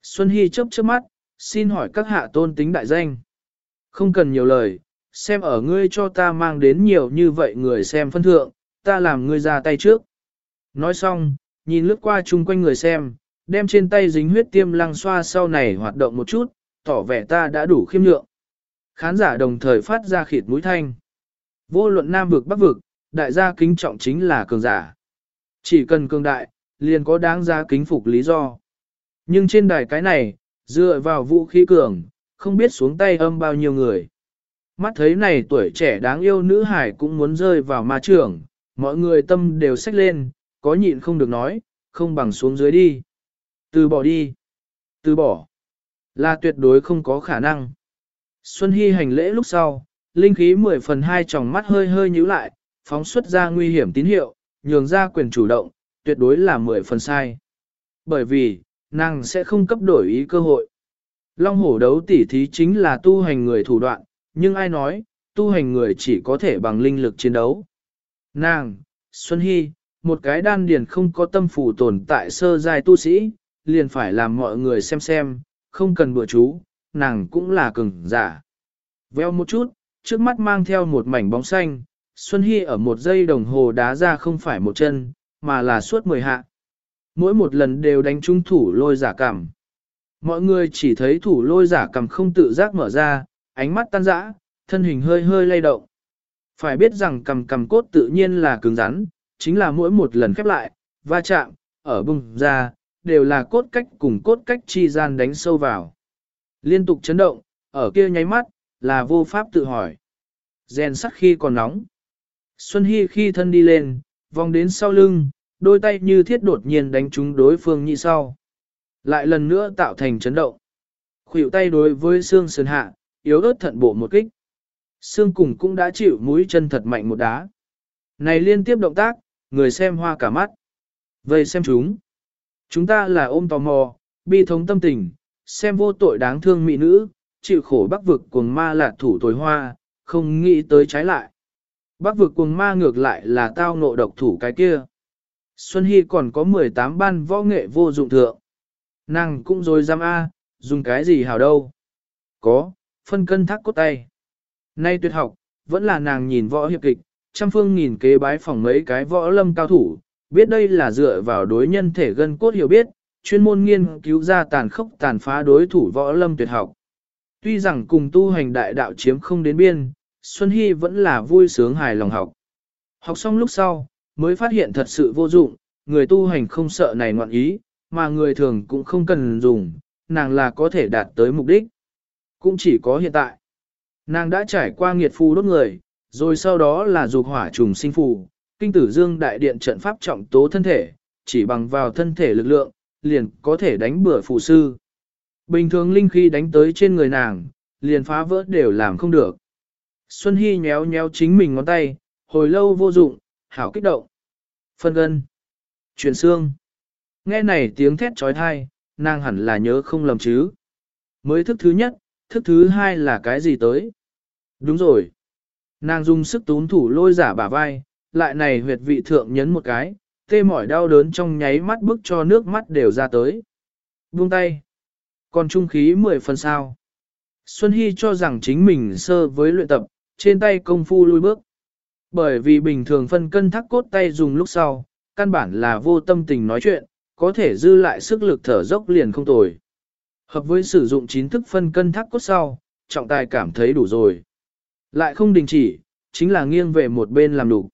Xuân Hy chớp chớp mắt, xin hỏi các hạ tôn tính đại danh. Không cần nhiều lời, xem ở ngươi cho ta mang đến nhiều như vậy người xem phân thượng, ta làm ngươi ra tay trước. Nói xong, nhìn lướt qua chung quanh người xem, đem trên tay dính huyết tiêm lăng xoa sau này hoạt động một chút, tỏ vẻ ta đã đủ khiêm nhượng. Khán giả đồng thời phát ra khịt mũi thanh. Vô luận nam vực bắc vực, đại gia kính trọng chính là cường giả. Chỉ cần cường đại, liền có đáng giá kính phục lý do. Nhưng trên đài cái này, dựa vào vũ khí cường, không biết xuống tay âm bao nhiêu người. Mắt thấy này tuổi trẻ đáng yêu nữ hải cũng muốn rơi vào ma trường, mọi người tâm đều xách lên, có nhịn không được nói, không bằng xuống dưới đi. Từ bỏ đi. Từ bỏ. Là tuyệt đối không có khả năng. Xuân Hy hành lễ lúc sau, linh khí 10 phần 2 tròng mắt hơi hơi nhíu lại, phóng xuất ra nguy hiểm tín hiệu, nhường ra quyền chủ động, tuyệt đối là 10 phần sai. Bởi vì, nàng sẽ không cấp đổi ý cơ hội. Long hổ đấu tỉ thí chính là tu hành người thủ đoạn, nhưng ai nói, tu hành người chỉ có thể bằng linh lực chiến đấu. Nàng, Xuân Hy, một cái đan điền không có tâm phủ tồn tại sơ giai tu sĩ, liền phải làm mọi người xem xem, không cần bữa chú, nàng cũng là cường giả. Veo một chút, trước mắt mang theo một mảnh bóng xanh, Xuân Hy ở một giây đồng hồ đá ra không phải một chân, mà là suốt mười hạ. Mỗi một lần đều đánh trung thủ lôi giả cảm. Mọi người chỉ thấy thủ lôi giả cầm không tự giác mở ra, ánh mắt tan rã, thân hình hơi hơi lay động. Phải biết rằng cầm cầm cốt tự nhiên là cứng rắn, chính là mỗi một lần khép lại, va chạm, ở bùng ra, đều là cốt cách cùng cốt cách chi gian đánh sâu vào. Liên tục chấn động, ở kia nháy mắt, là vô pháp tự hỏi. Rèn sắt khi còn nóng. Xuân Hy khi thân đi lên, vòng đến sau lưng, đôi tay như thiết đột nhiên đánh trúng đối phương như sau. Lại lần nữa tạo thành chấn động. Khuỷu tay đối với xương sườn hạ, yếu ớt thận bộ một kích. Xương cùng cũng đã chịu mũi chân thật mạnh một đá. Này liên tiếp động tác, người xem hoa cả mắt. Vậy xem chúng. Chúng ta là ôm tò mò, bi thống tâm tình, xem vô tội đáng thương mỹ nữ, chịu khổ bắc vực cuồng ma là thủ tối hoa, không nghĩ tới trái lại. Bắc vực cuồng ma ngược lại là tao ngộ độc thủ cái kia. Xuân Hy còn có 18 ban võ nghệ vô dụng thượng. Nàng cũng rồi dám A, dùng cái gì hảo đâu. Có, phân cân thác cốt tay. Nay tuyệt học, vẫn là nàng nhìn võ hiệp kịch, trăm phương nghìn kế bái phòng mấy cái võ lâm cao thủ, biết đây là dựa vào đối nhân thể gân cốt hiểu biết, chuyên môn nghiên cứu ra tàn khốc tàn phá đối thủ võ lâm tuyệt học. Tuy rằng cùng tu hành đại đạo chiếm không đến biên, Xuân Hy vẫn là vui sướng hài lòng học. Học xong lúc sau, mới phát hiện thật sự vô dụng, người tu hành không sợ này ngoạn ý, mà người thường cũng không cần dùng, nàng là có thể đạt tới mục đích. Cũng chỉ có hiện tại. Nàng đã trải qua nghiệt phu đốt người, rồi sau đó là dục hỏa trùng sinh phù, kinh tử dương đại điện trận pháp trọng tố thân thể, chỉ bằng vào thân thể lực lượng, liền có thể đánh bừa phù sư. Bình thường linh khí đánh tới trên người nàng, liền phá vỡ đều làm không được. Xuân Hy nhéo nhéo chính mình ngón tay, hồi lâu vô dụng, hảo kích động. Phân gân. Chuyển xương. Nghe này tiếng thét trói thai, nàng hẳn là nhớ không lầm chứ. Mới thức thứ nhất, thức thứ hai là cái gì tới? Đúng rồi. Nàng dùng sức tún thủ lôi giả bả vai, lại này huyệt vị thượng nhấn một cái, tê mỏi đau đớn trong nháy mắt bức cho nước mắt đều ra tới. Buông tay. Còn trung khí mười phần sao. Xuân Hy cho rằng chính mình sơ với luyện tập, trên tay công phu lui bước. Bởi vì bình thường phân cân thắt cốt tay dùng lúc sau, căn bản là vô tâm tình nói chuyện, có thể dư lại sức lực thở dốc liền không tồi. Hợp với sử dụng chín thức phân cân thắt cốt sau, trọng tài cảm thấy đủ rồi. Lại không đình chỉ, chính là nghiêng về một bên làm đủ.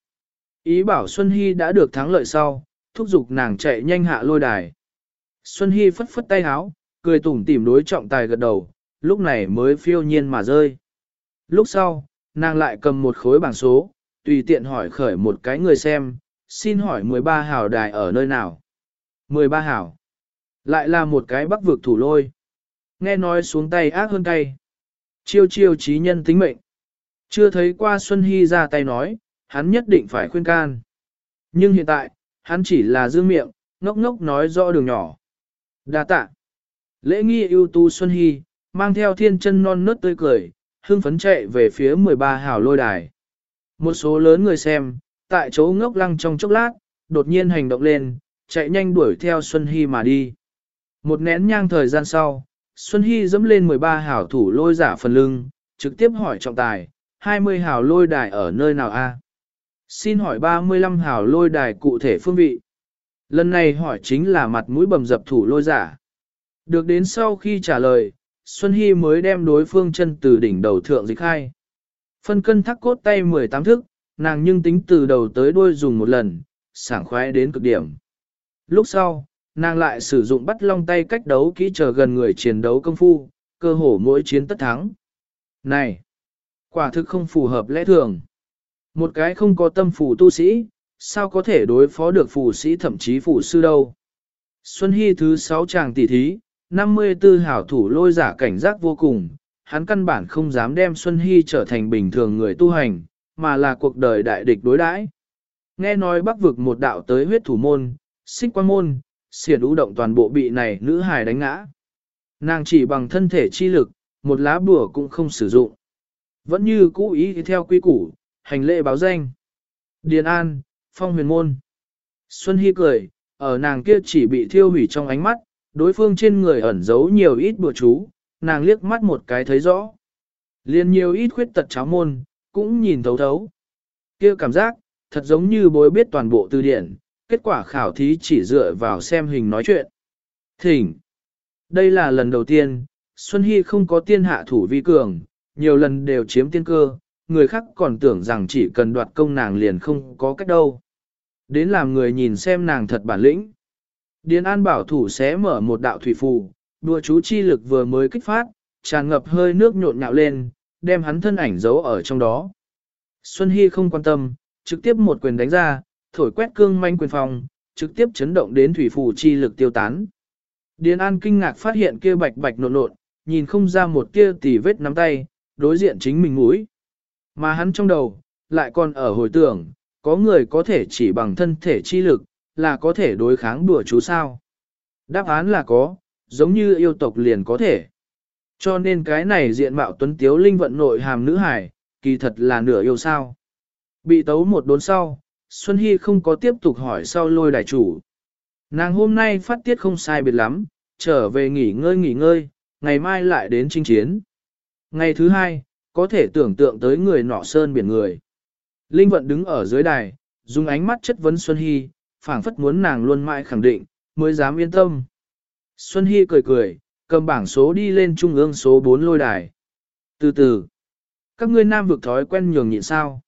Ý bảo Xuân Hy đã được thắng lợi sau, thúc giục nàng chạy nhanh hạ lôi đài. Xuân Hy phất phất tay háo, cười tủm tỉm đối trọng tài gật đầu, lúc này mới phiêu nhiên mà rơi. Lúc sau, nàng lại cầm một khối bảng số, tùy tiện hỏi khởi một cái người xem, xin hỏi 13 hào đài ở nơi nào. 13 hảo. Lại là một cái bắc vực thủ lôi. Nghe nói xuống tay ác hơn cay. Chiêu chiêu trí nhân tính mệnh. Chưa thấy qua Xuân Hy ra tay nói, hắn nhất định phải khuyên can. Nhưng hiện tại, hắn chỉ là dương miệng, ngốc ngốc nói rõ đường nhỏ. Đa tạ. Lễ nghi ưu tu Xuân Hy, mang theo thiên chân non nớt tươi cười, hưng phấn chạy về phía 13 hào lôi đài. Một số lớn người xem, tại chỗ ngốc lăng trong chốc lát, đột nhiên hành động lên, chạy nhanh đuổi theo Xuân Hy mà đi. Một nén nhang thời gian sau, Xuân Hy dẫm lên 13 hảo thủ lôi giả phần lưng, trực tiếp hỏi trọng tài, 20 hào lôi đài ở nơi nào a? Xin hỏi 35 hào lôi đài cụ thể phương vị. Lần này hỏi chính là mặt mũi bầm dập thủ lôi giả. Được đến sau khi trả lời, Xuân Hy mới đem đối phương chân từ đỉnh đầu thượng dịch khai. Phân cân thắc cốt tay 18 thức, nàng nhưng tính từ đầu tới đuôi dùng một lần, sảng khoái đến cực điểm. Lúc sau, nàng lại sử dụng bắt long tay cách đấu kỹ chờ gần người chiến đấu công phu, cơ hồ mỗi chiến tất thắng. Này, quả thực không phù hợp lẽ thường. Một cái không có tâm phù tu sĩ, sao có thể đối phó được phù sĩ thậm chí phù sư đâu. Xuân Hy thứ 6 chàng tỷ thí, 54 hảo thủ lôi giả cảnh giác vô cùng, hắn căn bản không dám đem Xuân Hy trở thành bình thường người tu hành, mà là cuộc đời đại địch đối đãi. Nghe nói bắc vực một đạo tới huyết thủ môn, xích quan môn, xiển ú động toàn bộ bị này nữ hài đánh ngã. Nàng chỉ bằng thân thể chi lực, một lá bùa cũng không sử dụng. Vẫn như cũ ý theo quy củ, hành lễ báo danh. Điền An, Phong huyền môn. Xuân Hy cười, ở nàng kia chỉ bị thiêu hủy trong ánh mắt, đối phương trên người ẩn giấu nhiều ít bữa chú, nàng liếc mắt một cái thấy rõ. Liên nhiều ít khuyết tật cháo môn, cũng nhìn thấu thấu. kia cảm giác, thật giống như bối biết toàn bộ từ điển, kết quả khảo thí chỉ dựa vào xem hình nói chuyện. Thỉnh! Đây là lần đầu tiên, Xuân Hy không có tiên hạ thủ vi cường, nhiều lần đều chiếm tiên cơ, người khác còn tưởng rằng chỉ cần đoạt công nàng liền không có cách đâu. Đến làm người nhìn xem nàng thật bản lĩnh. Điền An bảo thủ sẽ mở một đạo thủy phù, đùa chú chi lực vừa mới kích phát, tràn ngập hơi nước nhộn nhạo lên, đem hắn thân ảnh giấu ở trong đó. Xuân Hy không quan tâm, trực tiếp một quyền đánh ra, thổi quét cương manh quyền phòng, trực tiếp chấn động đến thủy phù chi lực tiêu tán. Điền An kinh ngạc phát hiện kia bạch bạch nộn nộn, nhìn không ra một kia tỉ vết nắm tay, đối diện chính mình mũi. Mà hắn trong đầu, lại còn ở hồi tưởng, có người có thể chỉ bằng thân thể chi lực, là có thể đối kháng đùa chú sao. Đáp án là có, giống như yêu tộc liền có thể. Cho nên cái này diện mạo tuấn tiếu linh vận nội hàm nữ hải, kỳ thật là nửa yêu sao. Bị tấu một đốn sau, Xuân Hy không có tiếp tục hỏi sau lôi đại chủ. Nàng hôm nay phát tiết không sai biệt lắm, trở về nghỉ ngơi nghỉ ngơi, ngày mai lại đến chinh chiến. Ngày thứ hai, có thể tưởng tượng tới người nọ sơn biển người. Linh vận đứng ở dưới đài, dùng ánh mắt chất vấn Xuân Hy, phảng phất muốn nàng luôn mãi khẳng định, mới dám yên tâm. Xuân Hy cười cười, cầm bảng số đi lên trung ương số 4 lôi đài. Từ từ, các ngươi nam vực thói quen nhường nhịn sao?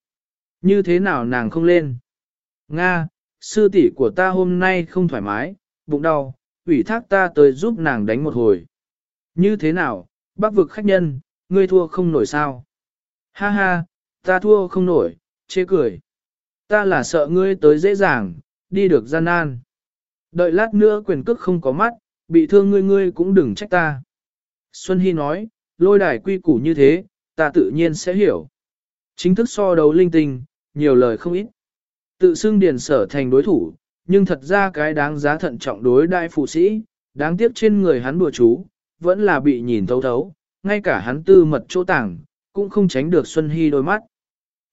Như thế nào nàng không lên? Nga, sư tỷ của ta hôm nay không thoải mái, bụng đau, ủy thác ta tới giúp nàng đánh một hồi. Như thế nào, bác vực khách nhân, ngươi thua không nổi sao? Ha ha, ta thua không nổi, chê cười. Ta là sợ ngươi tới dễ dàng, đi được gian nan. Đợi lát nữa quyền cước không có mắt, bị thương ngươi ngươi cũng đừng trách ta. Xuân Hy nói, lôi đài quy củ như thế, ta tự nhiên sẽ hiểu. Chính thức so đấu linh tinh, nhiều lời không ít. Tự xưng điền sở thành đối thủ, nhưng thật ra cái đáng giá thận trọng đối đại phụ sĩ, đáng tiếc trên người hắn bùa chú, vẫn là bị nhìn thấu thấu, ngay cả hắn tư mật chỗ tảng, cũng không tránh được Xuân Hy đôi mắt.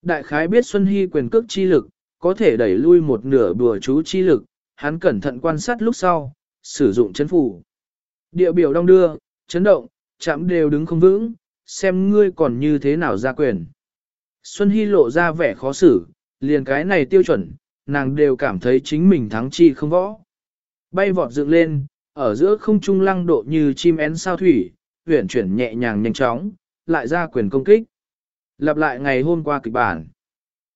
Đại khái biết Xuân Hy quyền cước chi lực, có thể đẩy lui một nửa bùa chú chi lực, hắn cẩn thận quan sát lúc sau, sử dụng chấn phủ. Địa biểu đong đưa, chấn động, chạm đều đứng không vững, xem ngươi còn như thế nào ra quyền. Xuân Hy lộ ra vẻ khó xử, liền cái này tiêu chuẩn, nàng đều cảm thấy chính mình thắng chi không võ. Bay vọt dựng lên, ở giữa không trung lăng độ như chim én sao thủy, huyển chuyển nhẹ nhàng nhanh chóng, lại ra quyền công kích. Lặp lại ngày hôm qua kịch bản.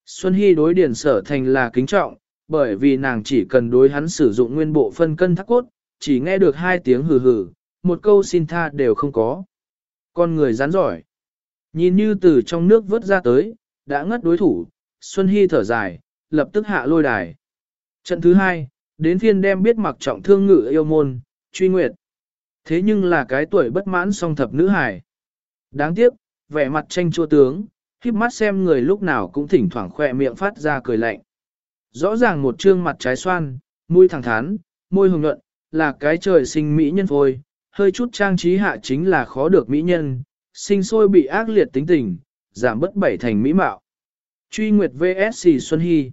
Xuân Hy đối điển sở thành là kính trọng, bởi vì nàng chỉ cần đối hắn sử dụng nguyên bộ phân cân thắc cốt, chỉ nghe được hai tiếng hừ hừ, một câu xin tha đều không có. Con người rắn giỏi. Nhìn như từ trong nước vớt ra tới, đã ngất đối thủ, Xuân Hy thở dài, lập tức hạ lôi đài. Trận thứ hai, đến phiên đem biết mặc trọng thương ngự yêu môn, truy nguyệt. Thế nhưng là cái tuổi bất mãn song thập nữ hải. Đáng tiếc, vẻ mặt tranh chua tướng, khiếp mắt xem người lúc nào cũng thỉnh thoảng khỏe miệng phát ra cười lạnh. Rõ ràng một trương mặt trái xoan, mũi thẳng thắn, môi hồng nhuận, là cái trời sinh mỹ nhân phôi, hơi chút trang trí hạ chính là khó được mỹ nhân, sinh sôi bị ác liệt tính tình, giảm bất bảy thành mỹ mạo. Truy Nguyệt VSC Xuân Hy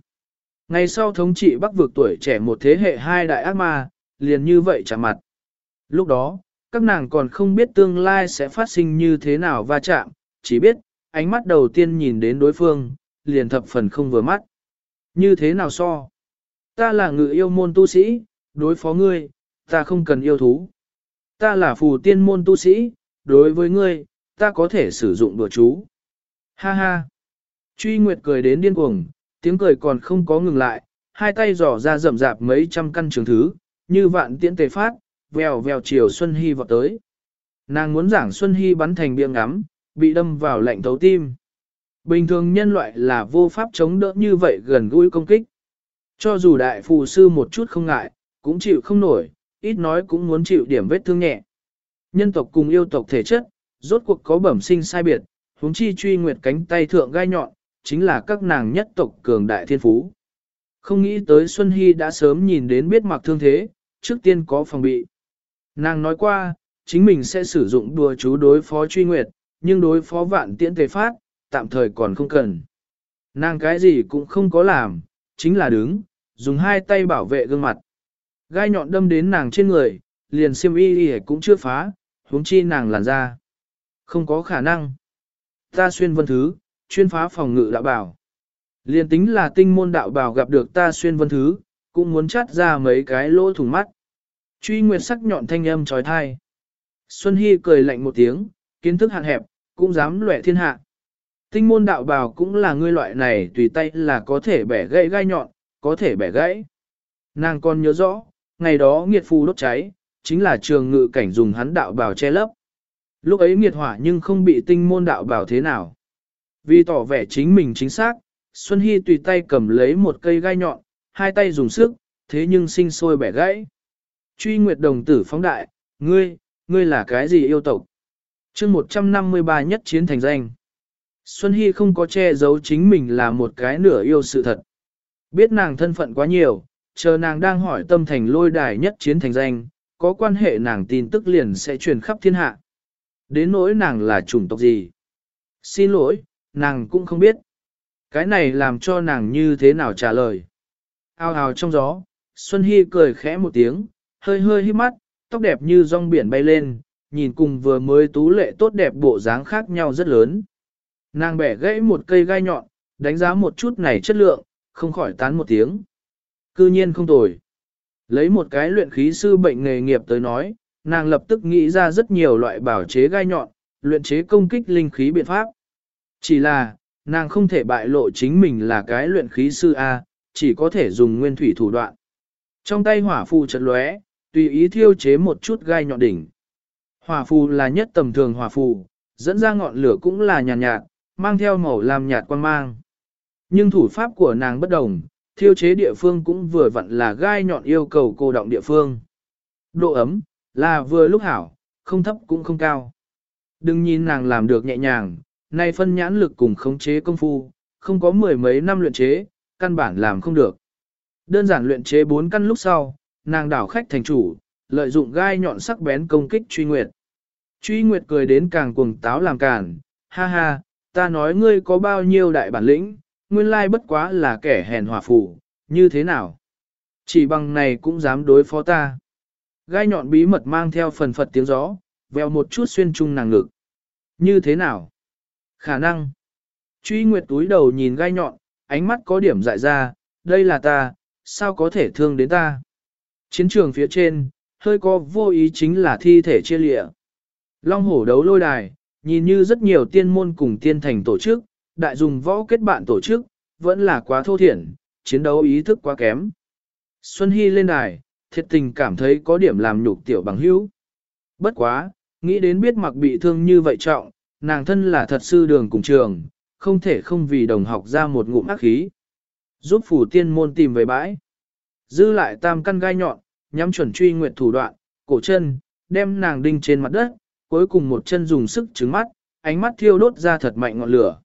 Ngày sau thống trị Bắc vực tuổi trẻ một thế hệ hai đại ác ma, liền như vậy trả mặt. Lúc đó, các nàng còn không biết tương lai sẽ phát sinh như thế nào va chạm, chỉ biết, ánh mắt đầu tiên nhìn đến đối phương, liền thập phần không vừa mắt. Như thế nào so? Ta là ngự yêu môn tu sĩ, đối phó ngươi, ta không cần yêu thú. Ta là phù tiên môn tu sĩ, đối với ngươi, ta có thể sử dụng đùa chú. Ha ha! Truy Nguyệt cười đến điên cuồng, tiếng cười còn không có ngừng lại, hai tay giỏ ra rậm rạp mấy trăm căn trường thứ, như vạn tiễn tề phát, vèo vèo chiều Xuân Hy vọt tới. Nàng muốn giảng Xuân Hy bắn thành bia ngắm, bị đâm vào lạnh thấu tim. Bình thường nhân loại là vô pháp chống đỡ như vậy gần gũi công kích. Cho dù đại phù sư một chút không ngại, cũng chịu không nổi, ít nói cũng muốn chịu điểm vết thương nhẹ. Nhân tộc cùng yêu tộc thể chất, rốt cuộc có bẩm sinh sai biệt, huống chi truy nguyệt cánh tay thượng gai nhọn, chính là các nàng nhất tộc cường đại thiên phú. Không nghĩ tới Xuân Hy đã sớm nhìn đến biết mặc thương thế, trước tiên có phòng bị. Nàng nói qua, chính mình sẽ sử dụng đùa chú đối phó truy nguyệt, nhưng đối phó vạn tiễn tề phát, tạm thời còn không cần. Nàng cái gì cũng không có làm, chính là đứng, dùng hai tay bảo vệ gương mặt. Gai nhọn đâm đến nàng trên người, liền xiêm y y cũng chưa phá, huống chi nàng làn ra. Không có khả năng. Ta xuyên vân thứ, chuyên phá phòng ngự đạo bảo. Liền tính là tinh môn đạo bảo gặp được ta xuyên vân thứ, cũng muốn chắt ra mấy cái lỗ thủng mắt. Truy nguyệt sắc nhọn thanh âm trói thai. Xuân Hy cười lạnh một tiếng, kiến thức hạn hẹp, cũng dám lệ thiên hạ. Tinh môn đạo bào cũng là ngươi loại này tùy tay là có thể bẻ gãy gai nhọn, có thể bẻ gãy. Nàng còn nhớ rõ, ngày đó nghiệt phù đốt cháy, chính là trường ngự cảnh dùng hắn đạo bào che lấp. Lúc ấy nghiệt hỏa nhưng không bị tinh môn đạo bào thế nào. Vì tỏ vẻ chính mình chính xác, Xuân Hy tùy tay cầm lấy một cây gai nhọn, hai tay dùng sức, thế nhưng sinh sôi bẻ gãy. Truy Nguyệt đồng tử phóng đại, ngươi, ngươi là cái gì yêu tộc? chương 153 nhất chiến thành danh. Xuân Hy không có che giấu chính mình là một cái nửa yêu sự thật. Biết nàng thân phận quá nhiều, chờ nàng đang hỏi tâm thành lôi đài nhất chiến thành danh, có quan hệ nàng tin tức liền sẽ truyền khắp thiên hạ. Đến nỗi nàng là chủng tộc gì? Xin lỗi, nàng cũng không biết. Cái này làm cho nàng như thế nào trả lời. Ao ào trong gió, Xuân Hy cười khẽ một tiếng, hơi hơi hít mắt, tóc đẹp như rong biển bay lên, nhìn cùng vừa mới tú lệ tốt đẹp bộ dáng khác nhau rất lớn. Nàng bẻ gãy một cây gai nhọn, đánh giá một chút này chất lượng, không khỏi tán một tiếng. Cư nhiên không tồi. Lấy một cái luyện khí sư bệnh nghề nghiệp tới nói, nàng lập tức nghĩ ra rất nhiều loại bảo chế gai nhọn, luyện chế công kích linh khí biện pháp. Chỉ là, nàng không thể bại lộ chính mình là cái luyện khí sư A, chỉ có thể dùng nguyên thủy thủ đoạn. Trong tay hỏa phù chật lóe, tùy ý thiêu chế một chút gai nhọn đỉnh. Hỏa phù là nhất tầm thường hỏa phù, dẫn ra ngọn lửa cũng là nhàn nhạt, nhạt, mang theo màu làm nhạt quan mang. Nhưng thủ pháp của nàng bất đồng, thiêu chế địa phương cũng vừa vặn là gai nhọn yêu cầu cô động địa phương. Độ ấm, là vừa lúc hảo, không thấp cũng không cao. Đừng nhìn nàng làm được nhẹ nhàng, nay phân nhãn lực cùng khống chế công phu, không có mười mấy năm luyện chế, căn bản làm không được. Đơn giản luyện chế bốn căn lúc sau, nàng đảo khách thành chủ, lợi dụng gai nhọn sắc bén công kích truy nguyệt. Truy nguyệt cười đến càng cuồng táo làm cản, ha ha, ta nói ngươi có bao nhiêu đại bản lĩnh, nguyên lai bất quá là kẻ hèn hòa phủ, như thế nào? Chỉ bằng này cũng dám đối phó ta. Gai nhọn bí mật mang theo phần phật tiếng gió, vèo một chút xuyên trung nàng ngực. Như thế nào? Khả năng. Truy nguyệt túi đầu nhìn gai nhọn, ánh mắt có điểm dại ra, đây là ta, sao có thể thương đến ta? Chiến trường phía trên, hơi có vô ý chính là thi thể chia lịa. Long hổ đấu lôi đài, nhìn như rất nhiều tiên môn cùng tiên thành tổ chức, đại dùng võ kết bạn tổ chức, vẫn là quá thô thiển, chiến đấu ý thức quá kém. Xuân Hy lên đài, thiệt tình cảm thấy có điểm làm nhục tiểu bằng hữu. Bất quá, nghĩ đến biết mặc bị thương như vậy trọng, nàng thân là thật sư đường cùng trường, không thể không vì đồng học ra một ngụm ác khí. Giúp phủ tiên môn tìm về bãi. Dư lại tam căn gai nhọn, nhắm chuẩn truy nguyện thủ đoạn, cổ chân, đem nàng đinh trên mặt đất, cuối cùng một chân dùng sức trứng mắt, ánh mắt thiêu đốt ra thật mạnh ngọn lửa.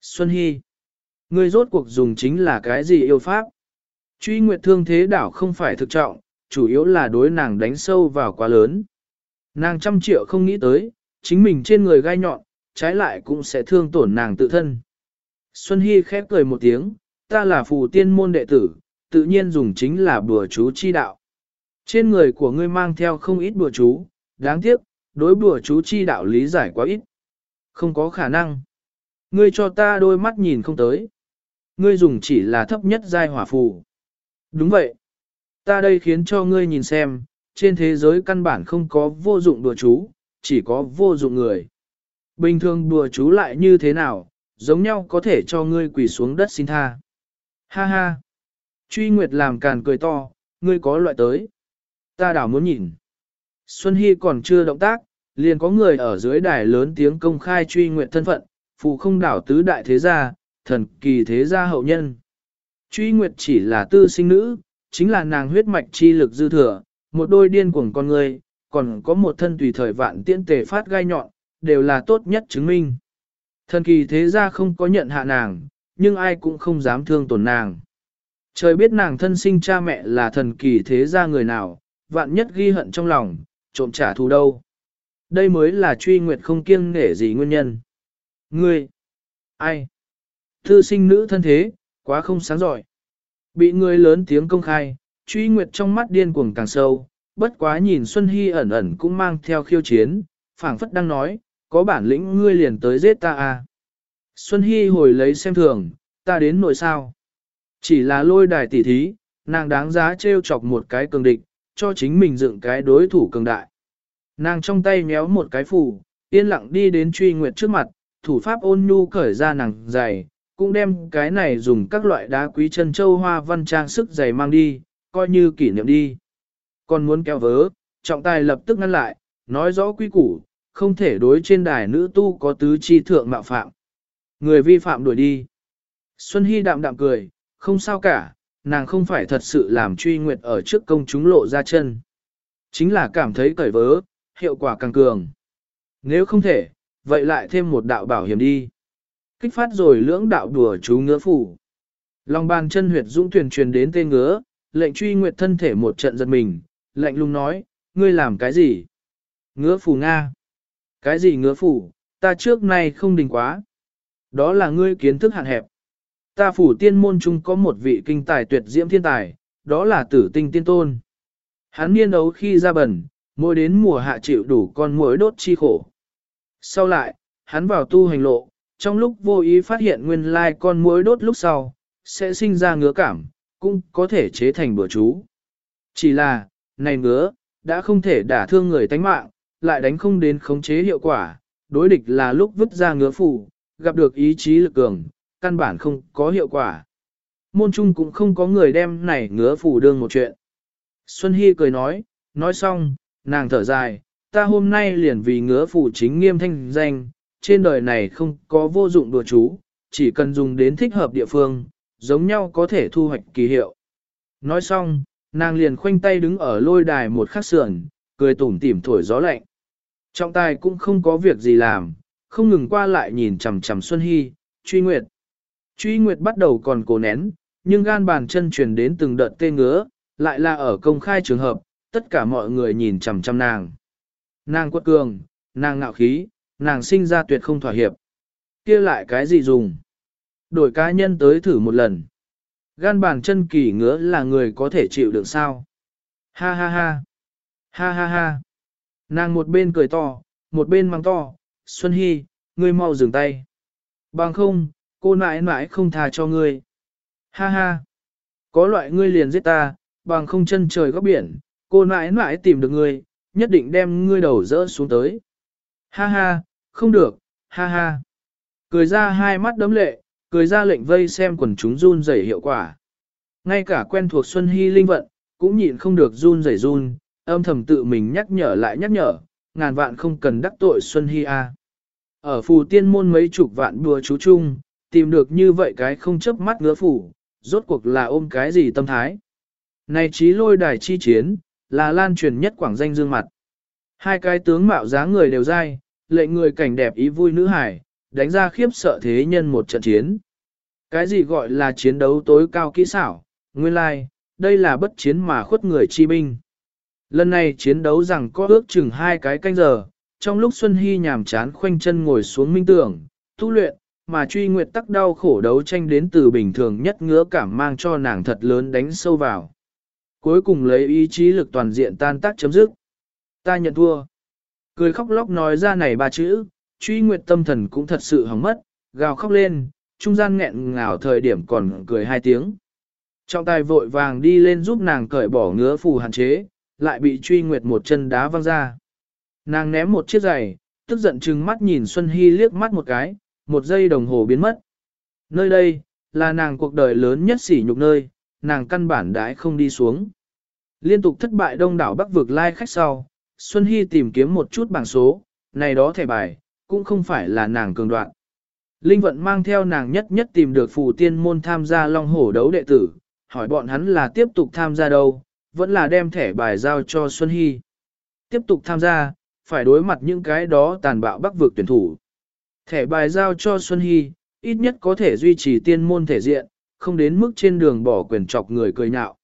Xuân Hy, ngươi rốt cuộc dùng chính là cái gì yêu pháp? Truy nguyệt thương thế đảo không phải thực trọng, chủ yếu là đối nàng đánh sâu vào quá lớn. Nàng trăm triệu không nghĩ tới, chính mình trên người gai nhọn, trái lại cũng sẽ thương tổn nàng tự thân. Xuân Hy khép cười một tiếng, ta là phù tiên môn đệ tử, tự nhiên dùng chính là bùa chú chi đạo. Trên người của ngươi mang theo không ít bùa chú, đáng tiếc, đối bùa chú chi đạo lý giải quá ít. Không có khả năng. Ngươi cho ta đôi mắt nhìn không tới. Ngươi dùng chỉ là thấp nhất giai hỏa phù. Đúng vậy. Ta đây khiến cho ngươi nhìn xem, trên thế giới căn bản không có vô dụng đùa chú, chỉ có vô dụng người. Bình thường đùa chú lại như thế nào, giống nhau có thể cho ngươi quỳ xuống đất xin tha. Ha ha. Truy Nguyệt làm càn cười to, ngươi có loại tới. Ta đảo muốn nhìn. Xuân Hy còn chưa động tác, liền có người ở dưới đài lớn tiếng công khai truy Nguyệt thân phận, phù không đảo tứ đại thế gia, thần kỳ thế gia hậu nhân. Truy nguyệt chỉ là tư sinh nữ, chính là nàng huyết mạch chi lực dư thừa, một đôi điên cuồng con người, còn có một thân tùy thời vạn tiễn tề phát gai nhọn, đều là tốt nhất chứng minh. Thần kỳ thế gia không có nhận hạ nàng, nhưng ai cũng không dám thương tổn nàng. Trời biết nàng thân sinh cha mẹ là thần kỳ thế gia người nào, vạn nhất ghi hận trong lòng, trộm trả thù đâu. Đây mới là truy nguyệt không kiêng nể gì nguyên nhân. Ngươi! Ai? Thư sinh nữ thân thế, quá không sáng giỏi. Bị người lớn tiếng công khai, truy nguyệt trong mắt điên cuồng càng sâu, bất quá nhìn Xuân Hy ẩn ẩn cũng mang theo khiêu chiến, phảng phất đang nói, có bản lĩnh ngươi liền tới giết ta à. Xuân Hy hồi lấy xem thường, ta đến nội sao. Chỉ là lôi đài tỉ thí, nàng đáng giá trêu chọc một cái cường địch, cho chính mình dựng cái đối thủ cường đại. Nàng trong tay méo một cái phủ, yên lặng đi đến truy nguyệt trước mặt, thủ pháp ôn nhu cởi ra nàng giày, cũng đem cái này dùng các loại đá quý chân châu hoa văn trang sức giày mang đi, coi như kỷ niệm đi. Còn muốn kéo vớ, trọng tài lập tức ngăn lại, nói rõ quy củ, không thể đối trên đài nữ tu có tứ chi thượng mạo phạm. Người vi phạm đuổi đi. Xuân Hy đạm đạm cười, không sao cả, nàng không phải thật sự làm truy nguyệt ở trước công chúng lộ ra chân. Chính là cảm thấy cởi vớ, hiệu quả càng cường. Nếu không thể, vậy lại thêm một đạo bảo hiểm đi. Kích phát rồi lưỡng đạo đùa chú ngứa phủ. Lòng bàn chân huyệt dũng tuyển truyền đến tên ngứa, lệnh truy nguyệt thân thể một trận giật mình, lệnh lung nói, ngươi làm cái gì? Ngứa phủ Nga. Cái gì ngứa phủ, ta trước nay không đình quá. Đó là ngươi kiến thức hạn hẹp. Ta phủ tiên môn chung có một vị kinh tài tuyệt diễm thiên tài, đó là tử tinh tiên tôn. Hắn niên đấu khi ra bẩn, mỗi đến mùa hạ chịu đủ con muỗi đốt chi khổ. Sau lại, hắn vào tu hành lộ, trong lúc vô ý phát hiện nguyên lai con muỗi đốt lúc sau, sẽ sinh ra ngứa cảm, cũng có thể chế thành bữa chú. Chỉ là, này ngứa, đã không thể đả thương người tánh mạng, lại đánh không đến khống chế hiệu quả, đối địch là lúc vứt ra ngứa phủ, gặp được ý chí lực cường, căn bản không có hiệu quả. Môn trung cũng không có người đem này ngứa phủ đương một chuyện. Xuân Hy cười nói, nói xong, nàng thở dài, ta hôm nay liền vì ngứa phủ chính nghiêm thanh danh, trên đời này không có vô dụng đùa chú, chỉ cần dùng đến thích hợp địa phương, giống nhau có thể thu hoạch kỳ hiệu. Nói xong, nàng liền khoanh tay đứng ở lôi đài một khắc sườn, cười tủm tỉm thổi gió lạnh. Trọng tài cũng không có việc gì làm, không ngừng qua lại nhìn chằm chằm Xuân Hy, truy nguyệt. Truy nguyệt bắt đầu còn cố nén, nhưng gan bàn chân truyền đến từng đợt tê ngứa, lại là ở công khai trường hợp, tất cả mọi người nhìn chằm chằm nàng. Nàng quất cường, nàng ngạo khí, nàng sinh ra tuyệt không thỏa hiệp. kia lại cái gì dùng? Đổi cá nhân tới thử một lần. Gan bàn chân kỳ ngứa là người có thể chịu được sao? Ha ha ha! Ha ha ha! Nàng một bên cười to, một bên mang to, Xuân Hy, ngươi mau dừng tay. Bằng không, cô nãi nãi không tha cho ngươi. Ha ha! Có loại ngươi liền giết ta, bằng không chân trời góc biển, cô nãi nãi tìm được ngươi, nhất định đem ngươi đầu rỡ xuống tới. Ha ha, không được, ha ha. Cười ra hai mắt đấm lệ, cười ra lệnh vây xem quần chúng run rẩy hiệu quả. Ngay cả quen thuộc Xuân Hy linh vận, cũng nhịn không được run rẩy run, âm thầm tự mình nhắc nhở lại nhắc nhở, ngàn vạn không cần đắc tội Xuân Hy a. Ở phù tiên môn mấy chục vạn đùa chú chung, tìm được như vậy cái không chấp mắt ngứa phủ, rốt cuộc là ôm cái gì tâm thái. Này trí lôi đài chi chiến, là lan truyền nhất quảng danh dương mặt. Hai cái tướng mạo dáng người đều dai, lệ người cảnh đẹp ý vui nữ hải, đánh ra khiếp sợ thế nhân một trận chiến. Cái gì gọi là chiến đấu tối cao kỹ xảo, nguyên lai, like, đây là bất chiến mà khuất người chi binh. Lần này chiến đấu rằng có ước chừng hai cái canh giờ, trong lúc Xuân Hy nhàm chán khoanh chân ngồi xuống minh tưởng, tu luyện, mà truy nguyệt tắc đau khổ đấu tranh đến từ bình thường nhất ngứa cảm mang cho nàng thật lớn đánh sâu vào. Cuối cùng lấy ý chí lực toàn diện tan tác chấm dứt. Ta nhận thua. Cười khóc lóc nói ra này ba chữ, truy nguyệt tâm thần cũng thật sự hỏng mất, gào khóc lên, trung gian nghẹn ngào thời điểm còn cười hai tiếng. Trọng tài vội vàng đi lên giúp nàng cởi bỏ ngứa phù hạn chế, lại bị truy nguyệt một chân đá văng ra. Nàng ném một chiếc giày, tức giận chừng mắt nhìn Xuân Hy liếc mắt một cái, một giây đồng hồ biến mất. Nơi đây, là nàng cuộc đời lớn nhất sỉ nhục nơi, nàng căn bản đãi không đi xuống. Liên tục thất bại đông đảo bắc vực lai khách sau, Xuân Hy tìm kiếm một chút bảng số, này đó thẻ bài, cũng không phải là nàng cường đoạn. Linh vận mang theo nàng nhất nhất tìm được phù tiên môn tham gia long hổ đấu đệ tử, hỏi bọn hắn là tiếp tục tham gia đâu, vẫn là đem thẻ bài giao cho Xuân Hy. Tiếp tục tham gia, phải đối mặt những cái đó tàn bạo bắc vực tuyển thủ. Thẻ bài giao cho Xuân Hy, ít nhất có thể duy trì tiên môn thể diện, không đến mức trên đường bỏ quyền chọc người cười nhạo.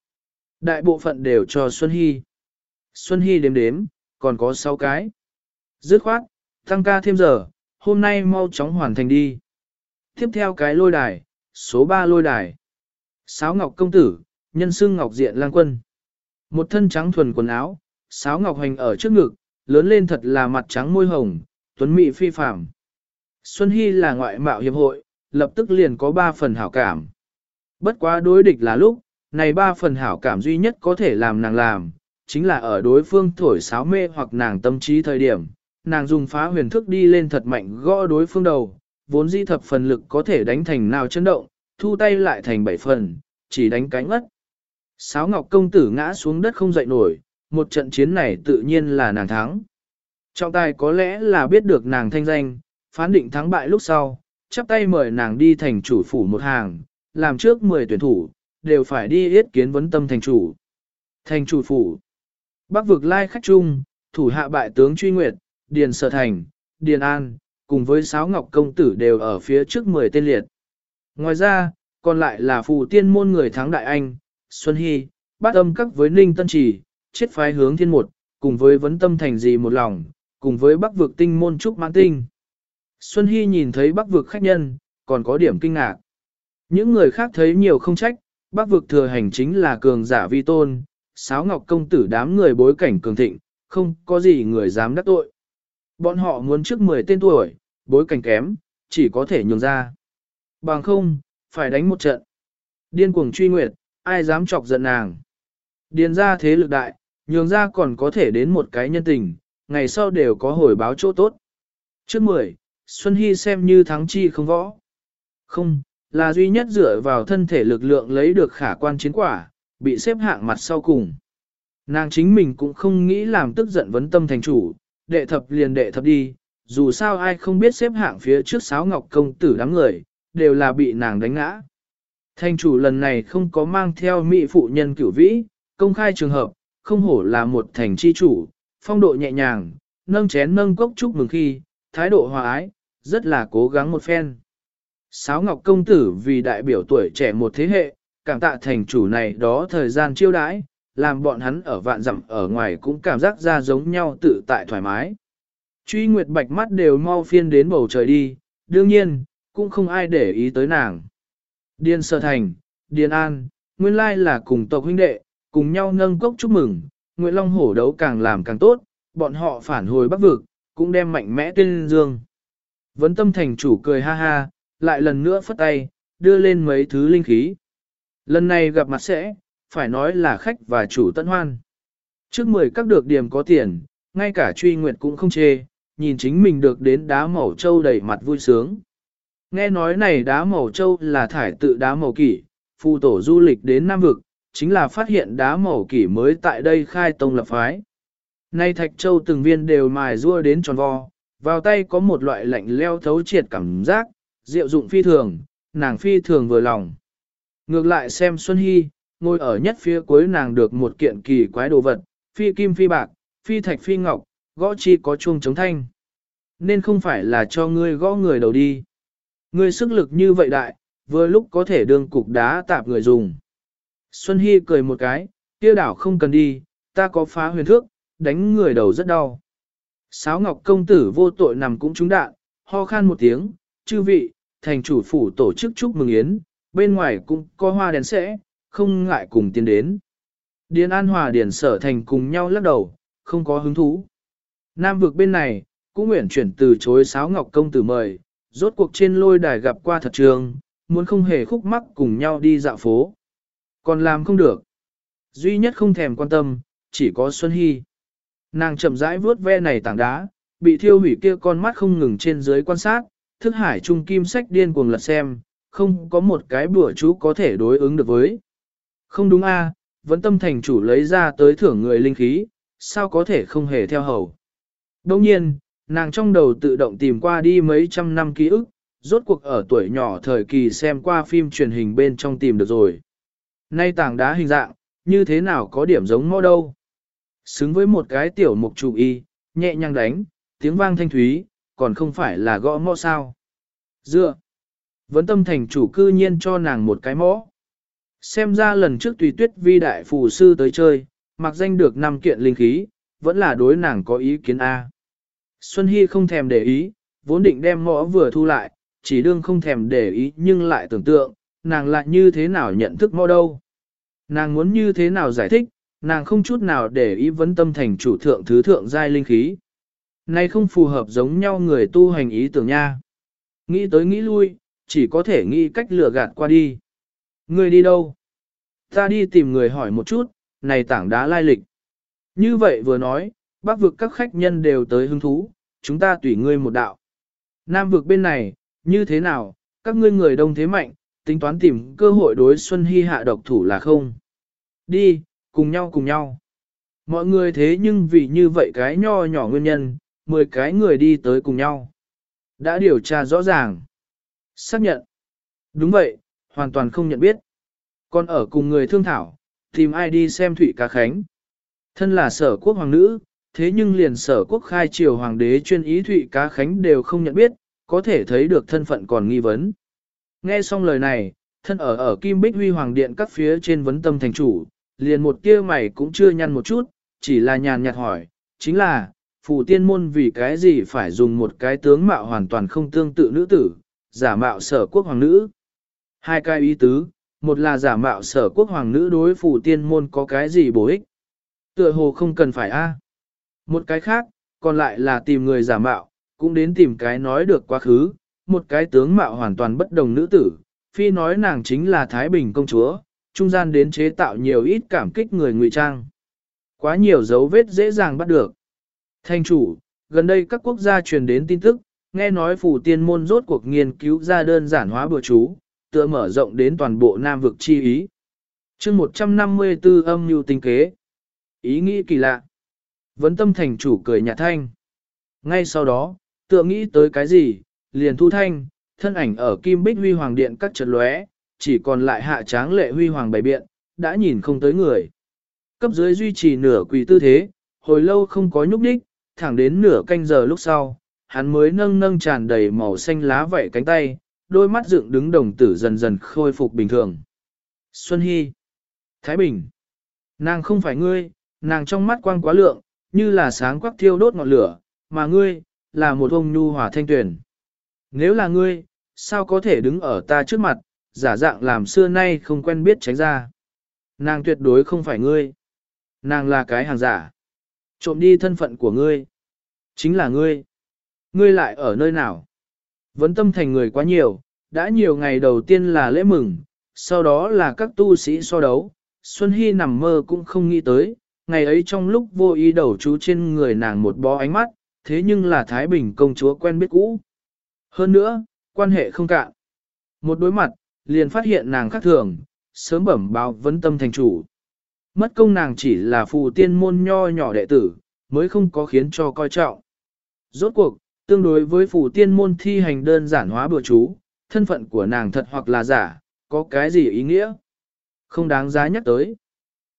Đại bộ phận đều cho Xuân Hy. Xuân Hy đếm đếm, còn có 6 cái. Dứt khoát, tăng ca thêm giờ, hôm nay mau chóng hoàn thành đi. Tiếp theo cái lôi đài, số 3 lôi đài. Sáo Ngọc Công Tử, nhân xương Ngọc Diện Lang Quân. Một thân trắng thuần quần áo, Sáo Ngọc Hành ở trước ngực, lớn lên thật là mặt trắng môi hồng, tuấn mỹ phi phàm. Xuân Hy là ngoại mạo hiệp hội, lập tức liền có 3 phần hảo cảm. Bất quá đối địch là lúc, này 3 phần hảo cảm duy nhất có thể làm nàng làm, chính là ở đối phương thổi sáo mê hoặc nàng tâm trí thời điểm, nàng dùng phá huyền thức đi lên thật mạnh gõ đối phương đầu, vốn di thập phần lực có thể đánh thành nào chấn động, thu tay lại thành bảy phần, chỉ đánh cánh ngất. Sáo ngọc công tử ngã xuống đất không dậy nổi, một trận chiến này tự nhiên là nàng thắng. Trọng tài có lẽ là biết được nàng thanh danh, phán định thắng bại lúc sau, chắp tay mời nàng đi thành chủ phủ một hàng, làm trước 10 tuyển thủ, đều phải đi yết kiến vấn tâm thành chủ. Thành chủ phủ, bắc vực lai khách trung, thủ hạ bại tướng truy nguyệt, Điền Sở Thành, Điền An, cùng với Sáo Ngọc Công Tử đều ở phía trước 10 tên liệt. Ngoài ra, còn lại là phù tiên môn người thắng Đại Anh, Xuân Hy, bát âm các với Ninh Tân Trì, chết phái hướng thiên một, cùng với vấn tâm thành gì một lòng, cùng với bắc vực tinh môn trúc mãn tinh. Xuân Hy nhìn thấy bắc vực khách nhân, còn có điểm kinh ngạc. Những người khác thấy nhiều không trách, bắc vực thừa hành chính là cường giả vi tôn, sáo ngọc công tử đám người bối cảnh cường thịnh, không có gì người dám đắc tội. Bọn họ muốn trước 10 tên tuổi, bối cảnh kém, chỉ có thể nhường ra. Bằng không, phải đánh một trận. Điên cuồng truy nguyệt, ai dám chọc giận nàng. Điền ra thế lực đại, nhường ra còn có thể đến một cái nhân tình, ngày sau đều có hồi báo chỗ tốt. Trước 10, Xuân Hy xem như thắng chi không võ. Không, là duy nhất dựa vào thân thể lực lượng lấy được khả quan chiến quả, bị xếp hạng mặt sau cùng. Nàng chính mình cũng không nghĩ làm tức giận vấn tâm thành chủ, đệ thập liền đệ thập đi, dù sao ai không biết xếp hạng phía trước sáo ngọc công tử đám người, đều là bị nàng đánh ngã. Thành chủ lần này không có mang theo mỹ phụ nhân cửu vĩ, công khai trường hợp, không hổ là một thành chi chủ, phong độ nhẹ nhàng, nâng chén nâng cốc chúc mừng khi, thái độ hòa ái, rất là cố gắng một phen. Sáo Ngọc Công Tử vì đại biểu tuổi trẻ một thế hệ, cảm tạ thành chủ này đó thời gian chiêu đãi, làm bọn hắn ở vạn dặm ở ngoài cũng cảm giác ra giống nhau tự tại thoải mái. Truy Nguyệt Bạch mắt đều mau phiên đến bầu trời đi, đương nhiên, cũng không ai để ý tới nàng. Điên Sở Thành, Điên An, nguyên lai là cùng tộc huynh đệ, cùng nhau nâng cốc chúc mừng, Nguyễn Long hổ đấu càng làm càng tốt, bọn họ phản hồi bắc vực, cũng đem mạnh mẽ tuyên dương. Vấn tâm thành chủ cười ha ha, lại lần nữa phất tay, đưa lên mấy thứ linh khí. Lần này gặp mặt sẽ, phải nói là khách và chủ tận hoan. Trước mười các được điểm có tiền, ngay cả truy nguyệt cũng không chê, nhìn chính mình được đến đá màu châu đầy mặt vui sướng. Nghe nói này đá màu châu là thải tự đá màu kỷ, phu tổ du lịch đến Nam Vực, chính là phát hiện đá màu kỷ mới tại đây khai tông lập phái. Nay thạch châu từng viên đều mài rua đến tròn vo, vào tay có một loại lạnh leo thấu triệt cảm giác, diệu dụng phi thường, nàng phi thường vừa lòng. Ngược lại xem Xuân Hy, ngồi ở nhất phía cuối nàng được một kiện kỳ quái đồ vật, phi kim phi bạc, phi thạch phi ngọc, gõ chi có chuông chống thanh. Nên không phải là cho ngươi gõ người đầu đi. Ngươi sức lực như vậy đại, vừa lúc có thể đương cục đá tạp người dùng. Xuân Hy cười một cái, tiêu đảo không cần đi, ta có phá huyền thước, đánh người đầu rất đau. Sáo ngọc công tử vô tội nằm cũng trúng đạn, ho khan một tiếng, chư vị, thành chủ phủ tổ chức chúc mừng yến, bên ngoài cũng có hoa đèn sẽ, không ngại cùng tiến đến. Điền An Hòa Điền Sở Thành cùng nhau lắc đầu, không có hứng thú. Nam vực bên này, cũng nguyện chuyển từ chối sáo ngọc công tử mời, rốt cuộc trên lôi đài gặp qua thật trường, muốn không hề khúc mắc cùng nhau đi dạo phố. Còn làm không được. Duy nhất không thèm quan tâm, chỉ có Xuân Hy. Nàng chậm rãi vuốt ve này tảng đá, bị thiêu hủy kia con mắt không ngừng trên dưới quan sát, thức hải trung kim sách điên cuồng lật xem, không có một cái bùa chú có thể đối ứng được với. Không đúng a, vẫn tâm thành chủ lấy ra tới thưởng người linh khí, sao có thể không hề theo hầu. Đồng nhiên, nàng trong đầu tự động tìm qua đi mấy trăm năm ký ức, rốt cuộc ở tuổi nhỏ thời kỳ xem qua phim truyền hình bên trong tìm được rồi. Nay tảng đá hình dạng, như thế nào có điểm giống mõ đâu. Xứng với một cái tiểu mục chủ y, nhẹ nhàng đánh, tiếng vang thanh thúy, còn không phải là gõ mõ sao. Dựa. Vấn tâm thành chủ cư nhiên cho nàng một cái mõ. Xem ra lần trước tùy tuyết vi đại phù sư tới chơi, mặc danh được năm kiện linh khí, vẫn là đối nàng có ý kiến A. Xuân Hy không thèm để ý, vốn định đem mõ vừa thu lại, chỉ đương không thèm để ý nhưng lại tưởng tượng, nàng lại như thế nào nhận thức mõ đâu. Nàng muốn như thế nào giải thích, nàng không chút nào để ý vấn tâm thành chủ thượng thứ thượng giai linh khí. Này không phù hợp giống nhau người tu hành ý tưởng nha. Nghĩ tới nghĩ lui, chỉ có thể nghĩ cách lừa gạt qua đi. Người đi đâu? Ta đi tìm người hỏi một chút, này tảng đá lai lịch. Như vậy vừa nói, bác vực các khách nhân đều tới hứng thú, chúng ta tùy ngươi một đạo. Nam vực bên này, như thế nào, các ngươi người đông thế mạnh, tính toán tìm cơ hội đối Xuân Hy hạ độc thủ là không? Đi, cùng nhau cùng nhau. Mọi người thế nhưng vì như vậy cái nho nhỏ nguyên nhân, 10 cái người đi tới cùng nhau. Đã điều tra rõ ràng. Xác nhận. Đúng vậy, hoàn toàn không nhận biết. Còn ở cùng người thương thảo, tìm ai đi xem Thụy Cá Khánh. Thân là sở quốc hoàng nữ, thế nhưng liền sở quốc khai triều hoàng đế chuyên ý Thụy Cá Khánh đều không nhận biết, có thể thấy được thân phận còn nghi vấn. Nghe xong lời này, thân ở ở Kim Bích Huy Hoàng Điện các phía trên vấn tâm thành chủ, liền một kia mày cũng chưa nhăn một chút, chỉ là nhàn nhạt hỏi, chính là, phù tiên môn vì cái gì phải dùng một cái tướng mạo hoàn toàn không tương tự nữ tử, giả mạo sở quốc hoàng nữ. Hai cái ý tứ, một là giả mạo sở quốc hoàng nữ đối phù tiên môn có cái gì bổ ích. Tựa hồ không cần phải a. Một cái khác, còn lại là tìm người giả mạo, cũng đến tìm cái nói được quá khứ, một cái tướng mạo hoàn toàn bất đồng nữ tử, phi nói nàng chính là Thái Bình công chúa, trung gian đến chế tạo nhiều ít cảm kích người ngụy trang. Quá nhiều dấu vết dễ dàng bắt được. Thanh chủ, gần đây các quốc gia truyền đến tin tức, nghe nói phủ tiên môn rốt cuộc nghiên cứu ra đơn giản hóa bừa chú, tựa mở rộng đến toàn bộ Nam vực chi ý. chương 154 âm mưu tinh kế. Ý nghĩ kỳ lạ. Vấn tâm thành chủ cười nhạt thanh. Ngay sau đó, tựa nghĩ tới cái gì, liền thu thanh, thân ảnh ở Kim Bích Huy Hoàng Điện các trật lóe, chỉ còn lại hạ tráng lệ Huy Hoàng bày biện, đã nhìn không tới người. Cấp dưới duy trì nửa quỳ tư thế, hồi lâu không có nhúc đích, thẳng đến nửa canh giờ lúc sau, hắn mới nâng nâng tràn đầy màu xanh lá vảy cánh tay, đôi mắt dựng đứng đồng tử dần dần khôi phục bình thường. Xuân Hy Thái Bình Nàng không phải ngươi, nàng trong mắt quang quá lượng, như là sáng quắc thiêu đốt ngọn lửa, mà ngươi, là một ông nhu hòa thanh tuyển. Nếu là ngươi, sao có thể đứng ở ta trước mặt, giả dạng làm xưa nay không quen biết tránh ra. Nàng tuyệt đối không phải ngươi. Nàng là cái hàng giả. Trộm đi thân phận của ngươi. Chính là ngươi. Ngươi lại ở nơi nào? Vấn tâm thành người quá nhiều, đã nhiều ngày đầu tiên là lễ mừng, sau đó là các tu sĩ so đấu. Xuân Hy nằm mơ cũng không nghĩ tới, ngày ấy trong lúc vô ý đầu chú trên người nàng một bó ánh mắt, thế nhưng là Thái Bình công chúa quen biết cũ. Hơn nữa, quan hệ không cạn. Một đối mặt, liền phát hiện nàng khác thường, sớm bẩm báo vấn tâm thành chủ. Mất công nàng chỉ là phù tiên môn nho nhỏ đệ tử, mới không có khiến cho coi trọng. Rốt cuộc, tương đối với phù tiên môn thi hành đơn giản hóa bừa chú, thân phận của nàng thật hoặc là giả, có cái gì ý nghĩa? Không đáng giá nhắc tới.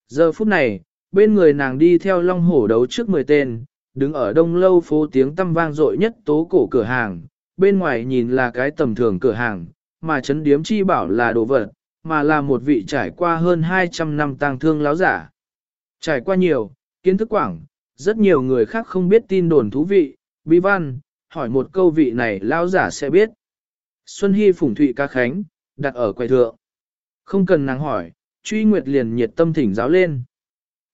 Giờ phút này, bên người nàng đi theo long hổ đấu trước 10 tên, đứng ở đông lâu phố tiếng tăm vang dội nhất tố cổ cửa hàng, bên ngoài nhìn là cái tầm thường cửa hàng, mà chấn điếm chi bảo là đồ vật, mà là một vị trải qua hơn 200 năm tang thương láo giả. Trải qua nhiều, kiến thức quảng, rất nhiều người khác không biết tin đồn thú vị, bí văn, hỏi một câu vị này lao giả sẽ biết. Xuân Hy phủng thụy ca khánh, đặt ở quầy thượng. Không cần nàng hỏi, truy nguyệt liền nhiệt tâm thỉnh giáo lên.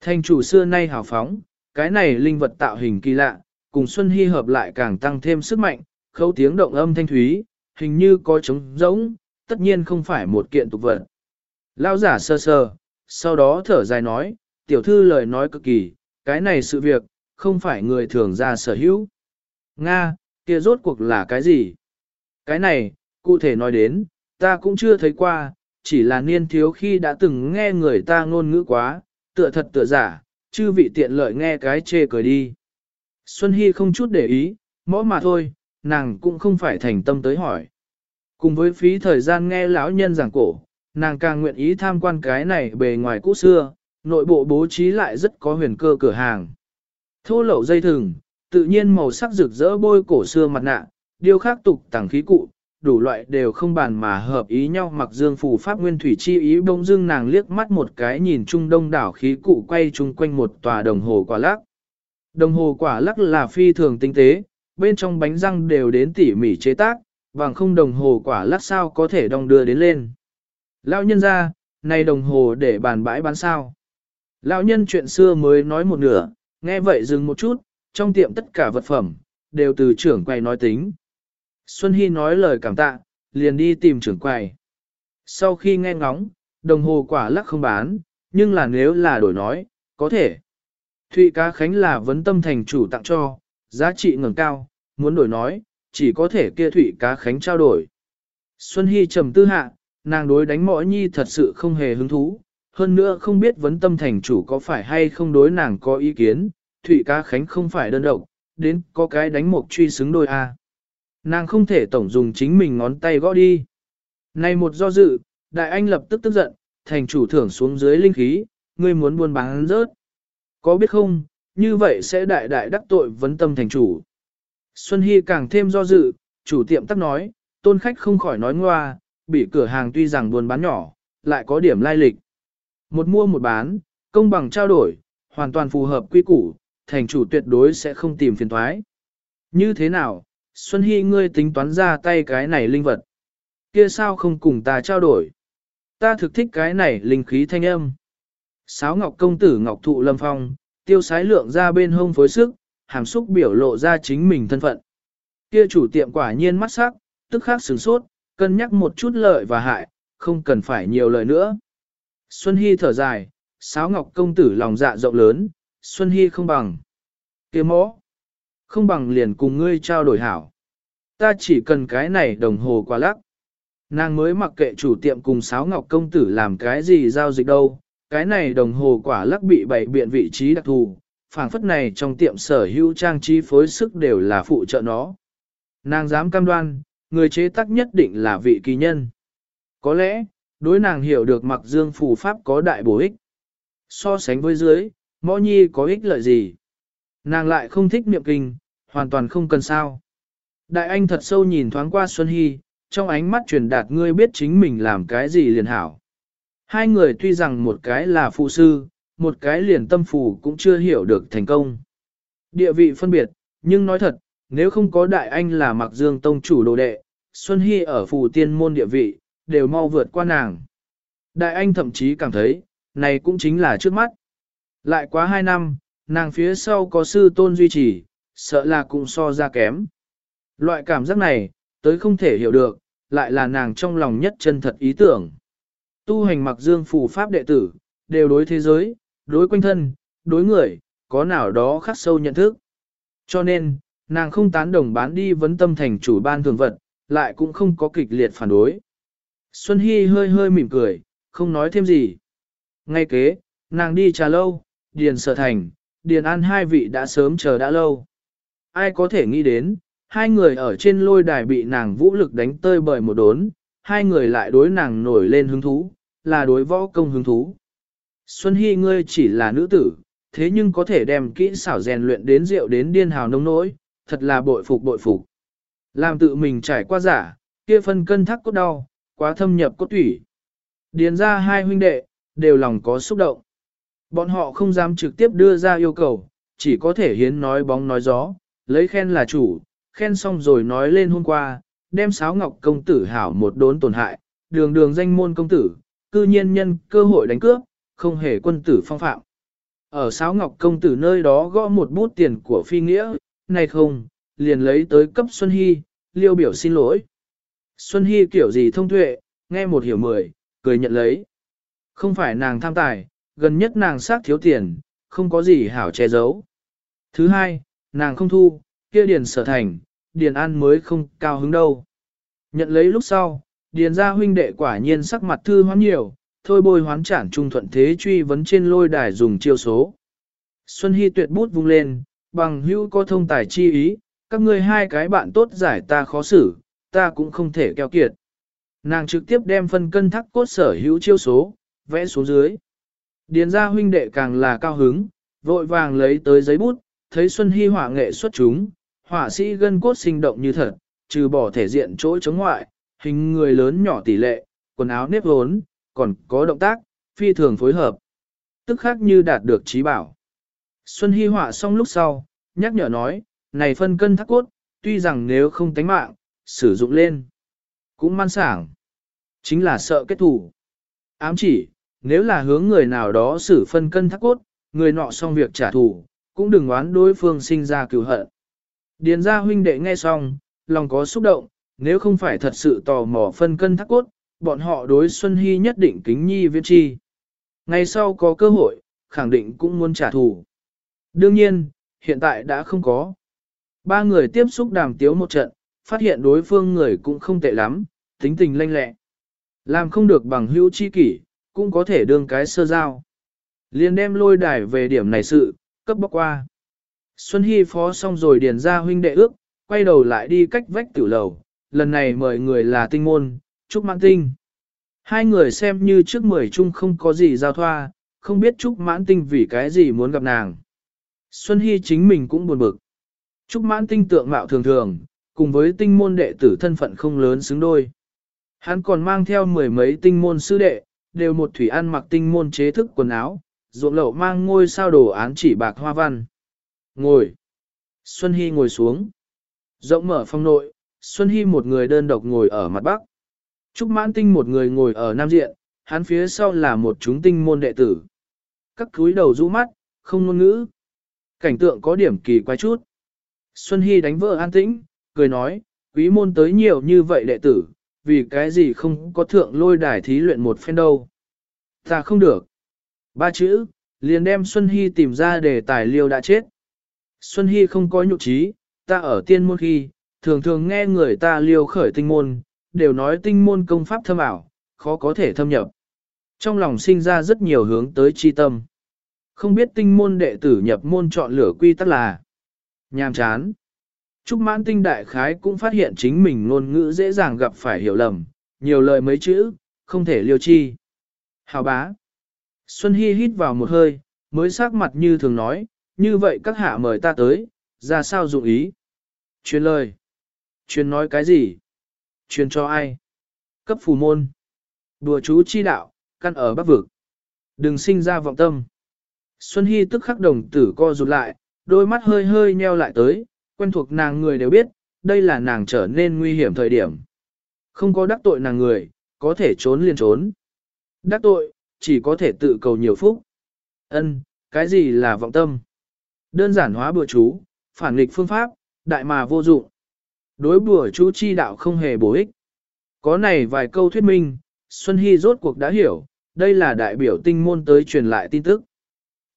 Thành chủ xưa nay hào phóng, cái này linh vật tạo hình kỳ lạ, cùng Xuân Hy hợp lại càng tăng thêm sức mạnh, khâu tiếng động âm thanh thúy, hình như có trống rỗng, tất nhiên không phải một kiện tục vật. Lao giả sơ sơ, sau đó thở dài nói, tiểu thư lời nói cực kỳ, cái này sự việc, không phải người thường ra sở hữu. Nga, kia rốt cuộc là cái gì? Cái này, cụ thể nói đến, ta cũng chưa thấy qua, chỉ là niên thiếu khi đã từng nghe người ta ngôn ngữ quá, tựa thật tựa giả, chư vị tiện lợi nghe cái chê cười đi. Xuân Hy không chút để ý, mõ mà thôi, nàng cũng không phải thành tâm tới hỏi. Cùng với phí thời gian nghe lão nhân giảng cổ, nàng càng nguyện ý tham quan cái này bề ngoài cũ xưa, nội bộ bố trí lại rất có huyền cơ cửa hàng. Thô lậu dây thừng, tự nhiên màu sắc rực rỡ bôi cổ xưa mặt nạ, điêu khắc tục tàng khí cụ, đủ loại đều không bàn mà hợp ý nhau mặc dương phù pháp nguyên thủy chi ý bông Dương nàng liếc mắt một cái nhìn trung đông đảo khí cụ quay chung quanh một tòa đồng hồ quả lắc. Đồng hồ quả lắc là phi thường tinh tế, bên trong bánh răng đều đến tỉ mỉ chế tác, bằng không đồng hồ quả lắc sao có thể đong đưa đến lên. Lão nhân ra, này đồng hồ để bàn bãi bán sao. Lão nhân chuyện xưa mới nói một nửa, nghe vậy dừng một chút, trong tiệm tất cả vật phẩm, đều từ trưởng quầy nói tính. Xuân Hy nói lời cảm tạ, liền đi tìm trưởng quầy. Sau khi nghe ngóng, đồng hồ quả lắc không bán, nhưng là nếu là đổi nói, có thể. Thụy cá khánh là vấn tâm thành chủ tặng cho, giá trị ngẩng cao, muốn đổi nói, chỉ có thể kia thụy cá khánh trao đổi. Xuân Hy trầm tư hạ, nàng đối đánh mõ nhi thật sự không hề hứng thú, hơn nữa không biết vấn tâm thành chủ có phải hay không đối nàng có ý kiến, thụy cá khánh không phải đơn độc, đến có cái đánh mộc truy xứng đôi a. Nàng không thể tổng dùng chính mình ngón tay gõ đi. Này một do dự, đại anh lập tức tức giận, thành chủ thưởng xuống dưới linh khí, ngươi muốn buôn bán rớt. Có biết không, như vậy sẽ đại đại đắc tội vấn tâm thành chủ. Xuân Hy càng thêm do dự, chủ tiệm tắc nói, tôn khách không khỏi nói ngoa, bị cửa hàng tuy rằng buôn bán nhỏ, lại có điểm lai lịch. Một mua một bán, công bằng trao đổi, hoàn toàn phù hợp quy củ, thành chủ tuyệt đối sẽ không tìm phiền thoái. Như thế nào, Xuân Hy ngươi tính toán ra tay cái này linh vật. Kia sao không cùng ta trao đổi? Ta thực thích cái này linh khí thanh âm. Sáo ngọc công tử ngọc thụ lâm phong, tiêu sái lượng ra bên hông phối sức, hàm xúc biểu lộ ra chính mình thân phận. Kia chủ tiệm quả nhiên mắt sắc, tức khắc sửng sốt, cân nhắc một chút lợi và hại, không cần phải nhiều lời nữa. Xuân Hy thở dài, sáo ngọc công tử lòng dạ rộng lớn, Xuân Hy không bằng. kia mõ, không bằng liền cùng ngươi trao đổi hảo. Ta chỉ cần cái này đồng hồ quả lắc. Nàng mới mặc kệ chủ tiệm cùng sáo ngọc công tử làm cái gì giao dịch đâu, cái này đồng hồ quả lắc bị bày biện vị trí đặc thù, phảng phất này trong tiệm sở hữu trang trí phối sức đều là phụ trợ nó. Nàng dám cam đoan, người chế tác nhất định là vị kỳ nhân. Có lẽ, đối nàng hiểu được mặc dương phù pháp có đại bổ ích. So sánh với dưới, mõ nhi có ích lợi gì? Nàng lại không thích niệm kinh, hoàn toàn không cần sao. Đại anh thật sâu nhìn thoáng qua Xuân Hy, trong ánh mắt truyền đạt ngươi biết chính mình làm cái gì liền hảo. Hai người tuy rằng một cái là phụ sư, một cái liền tâm phù cũng chưa hiểu được thành công. Địa vị phân biệt, nhưng nói thật, nếu không có đại anh là mặc dương tông chủ đồ đệ, Xuân Hy ở phù tiên môn địa vị, đều mau vượt qua nàng. Đại anh thậm chí cảm thấy, này cũng chính là trước mắt. Lại quá hai năm, nàng phía sau có sư tôn duy trì, sợ là cũng so ra kém. Loại cảm giác này, tới không thể hiểu được, lại là nàng trong lòng nhất chân thật ý tưởng. Tu hành mặc dương phù pháp đệ tử, đều đối thế giới, đối quanh thân, đối người, có nào đó khắc sâu nhận thức. Cho nên, nàng không tán đồng bán đi vấn tâm thành chủ ban thường vật, lại cũng không có kịch liệt phản đối. Xuân Hy hơi hơi mỉm cười, không nói thêm gì. Ngay kế, nàng đi trà lâu, Điền Sở Thành, Điền An hai vị đã sớm chờ đã lâu. Ai có thể nghĩ đến, hai người ở trên lôi đài bị nàng vũ lực đánh tơi bởi một đốn, hai người lại đối nàng nổi lên hứng thú, là đối võ công hứng thú. Xuân Hy ngươi chỉ là nữ tử, thế nhưng có thể đem kỹ xảo rèn luyện đến rượu đến điên hào nông nỗi, thật là bội phục bội phục. Làm tự mình trải qua giả, kia phân cân thắc cốt đau, quá thâm nhập cốt thủy. Điền ra hai huynh đệ, đều lòng có xúc động. Bọn họ không dám trực tiếp đưa ra yêu cầu, chỉ có thể hiến nói bóng nói gió, lấy khen là chủ, khen xong rồi nói lên hôm qua, đem sáo ngọc công tử hảo một đốn tổn hại, đường đường danh môn công tử, cư nhiên nhân cơ hội đánh cướp, không hề quân tử phong phạm. Ở sáo ngọc công tử nơi đó gõ một bút tiền của phi nghĩa, này không, liền lấy tới cấp Xuân Hy, liêu biểu xin lỗi. Xuân Hy kiểu gì thông tuệ, nghe một hiểu mười, cười nhận lấy. Không phải nàng tham tài, gần nhất nàng sát thiếu tiền, không có gì hảo che giấu. Thứ hai, nàng không thu, kia điền sở thành, điền an mới không cao hứng đâu. Nhận lấy lúc sau, điền gia huynh đệ quả nhiên sắc mặt thư hoán nhiều, thôi bôi hoán trản trung thuận thế truy vấn trên lôi đài dùng chiêu số. Xuân Hy tuyệt bút vung lên, bằng hữu có thông tài chi ý, các ngươi hai cái bạn tốt giải ta khó xử, ta cũng không thể keo kiệt. Nàng trực tiếp đem phân cân thắc cốt sở hữu chiêu số, vẽ xuống dưới. Điền gia huynh đệ càng là cao hứng, vội vàng lấy tới giấy bút, thấy Xuân Hy họa nghệ xuất chúng, họa sĩ gân cốt sinh động như thật, trừ bỏ thể diện chỗ chống ngoại, hình người lớn nhỏ tỷ lệ, quần áo nếp hốn, còn có động tác, phi thường phối hợp. Tức khác như đạt được trí bảo. Xuân Hy họa xong lúc sau, nhắc nhở nói, này phân cân thắc cốt, tuy rằng nếu không tánh mạng, sử dụng lên, cũng man sảng. Chính là sợ kết thủ. Ám chỉ, nếu là hướng người nào đó xử phân cân thắc cốt, người nọ xong việc trả thù, cũng đừng oán đối phương sinh ra cừu hận. Điền gia huynh đệ nghe xong, lòng có xúc động, nếu không phải thật sự tò mò phân cân thắc cốt, bọn họ đối Xuân Hy nhất định kính nhi Viên chi. Ngày sau có cơ hội, khẳng định cũng muốn trả thù. Đương nhiên, hiện tại đã không có. Ba người tiếp xúc đàm tiếu một trận, phát hiện đối phương người cũng không tệ lắm, tính tình lanh lẹ. Làm không được bằng hữu chi kỷ, cũng có thể đương cái sơ giao. Liên đem lôi đài về điểm này sự, cấp bóc qua. Xuân Hy phó xong rồi điền ra huynh đệ ước, quay đầu lại đi cách vách tử lầu, lần này mời người là tinh môn, Trúc Mãn Tinh. Hai người xem như trước mười chung không có gì giao thoa, không biết Trúc Mãn Tinh vì cái gì muốn gặp nàng. Xuân Hy chính mình cũng buồn bực. Trúc Mãn Tinh tượng mạo thường thường, cùng với tinh môn đệ tử thân phận không lớn xứng đôi. Hắn còn mang theo mười mấy tinh môn sư đệ, đều một thủy ăn mặc tinh môn chế thức quần áo, ruộng lậu mang ngôi sao đồ án chỉ bạc hoa văn. Ngồi. Xuân Hy ngồi xuống. Rộng mở phong nội, Xuân Hy một người đơn độc ngồi ở mặt bắc. Trúc mãn tinh một người ngồi ở nam diện, hắn phía sau là một chúng tinh môn đệ tử. Các cúi đầu rũ mắt, không ngôn ngữ. Cảnh tượng có điểm kỳ quái chút. Xuân Hy đánh vỡ an tĩnh, cười nói, quý môn tới nhiều như vậy đệ tử, vì cái gì không có thượng lôi đài thí luyện một phen đâu. Ta không được. Ba chữ, liền đem Xuân Hy tìm ra để tài liêu đã chết. Xuân Hy không có nhụ trí, ta ở tiên môn khi, thường thường nghe người ta liêu khởi tinh môn, đều nói tinh môn công pháp thâm ảo, khó có thể thâm nhập. Trong lòng sinh ra rất nhiều hướng tới chi tâm. Không biết tinh môn đệ tử nhập môn chọn lửa quy tắc là nhàm chán. Trúc mãn tinh đại khái cũng phát hiện chính mình ngôn ngữ dễ dàng gặp phải hiểu lầm, nhiều lời mấy chữ, không thể liêu chi. Hào bá. Xuân Hy hít vào một hơi, mới sắc mặt như thường nói, như vậy các hạ mời ta tới, ra sao dụng ý. Truyền lời. Truyền nói cái gì? Truyền cho ai? Cấp phù môn. Đùa chú chi đạo, căn ở bắc vực. Đừng sinh ra vọng tâm. Xuân Hy tức khắc đồng tử co rụt lại, đôi mắt hơi hơi nheo lại tới, quen thuộc nàng người đều biết, đây là nàng trở nên nguy hiểm thời điểm. Không có đắc tội nàng người, có thể trốn liền trốn. Đắc tội, chỉ có thể tự cầu nhiều phúc. Ân, cái gì là vọng tâm? Đơn giản hóa bừa chú, phản nghịch phương pháp, đại mà vô dụng. Đối bùa chú chi đạo không hề bổ ích. Có này vài câu thuyết minh, Xuân Hy rốt cuộc đã hiểu, đây là đại biểu tinh môn tới truyền lại tin tức.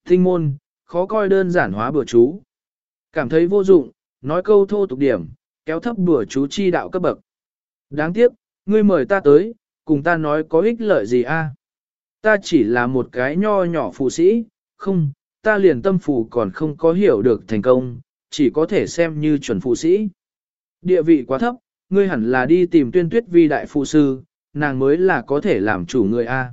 Tinh môn, khó coi đơn giản hóa bùa chú. Cảm thấy vô dụng, nói câu thô tục điểm, kéo thấp bùa chú chi đạo cấp bậc. Đáng tiếc, ngươi mời ta tới, cùng ta nói có ích lợi gì a? Ta chỉ là một cái nho nhỏ phụ sĩ, không, ta liền tâm phù còn không có hiểu được thành công, chỉ có thể xem như chuẩn phụ sĩ. Địa vị quá thấp, ngươi hẳn là đi tìm tuyên tuyết vi đại phụ sư, nàng mới là có thể làm chủ người A.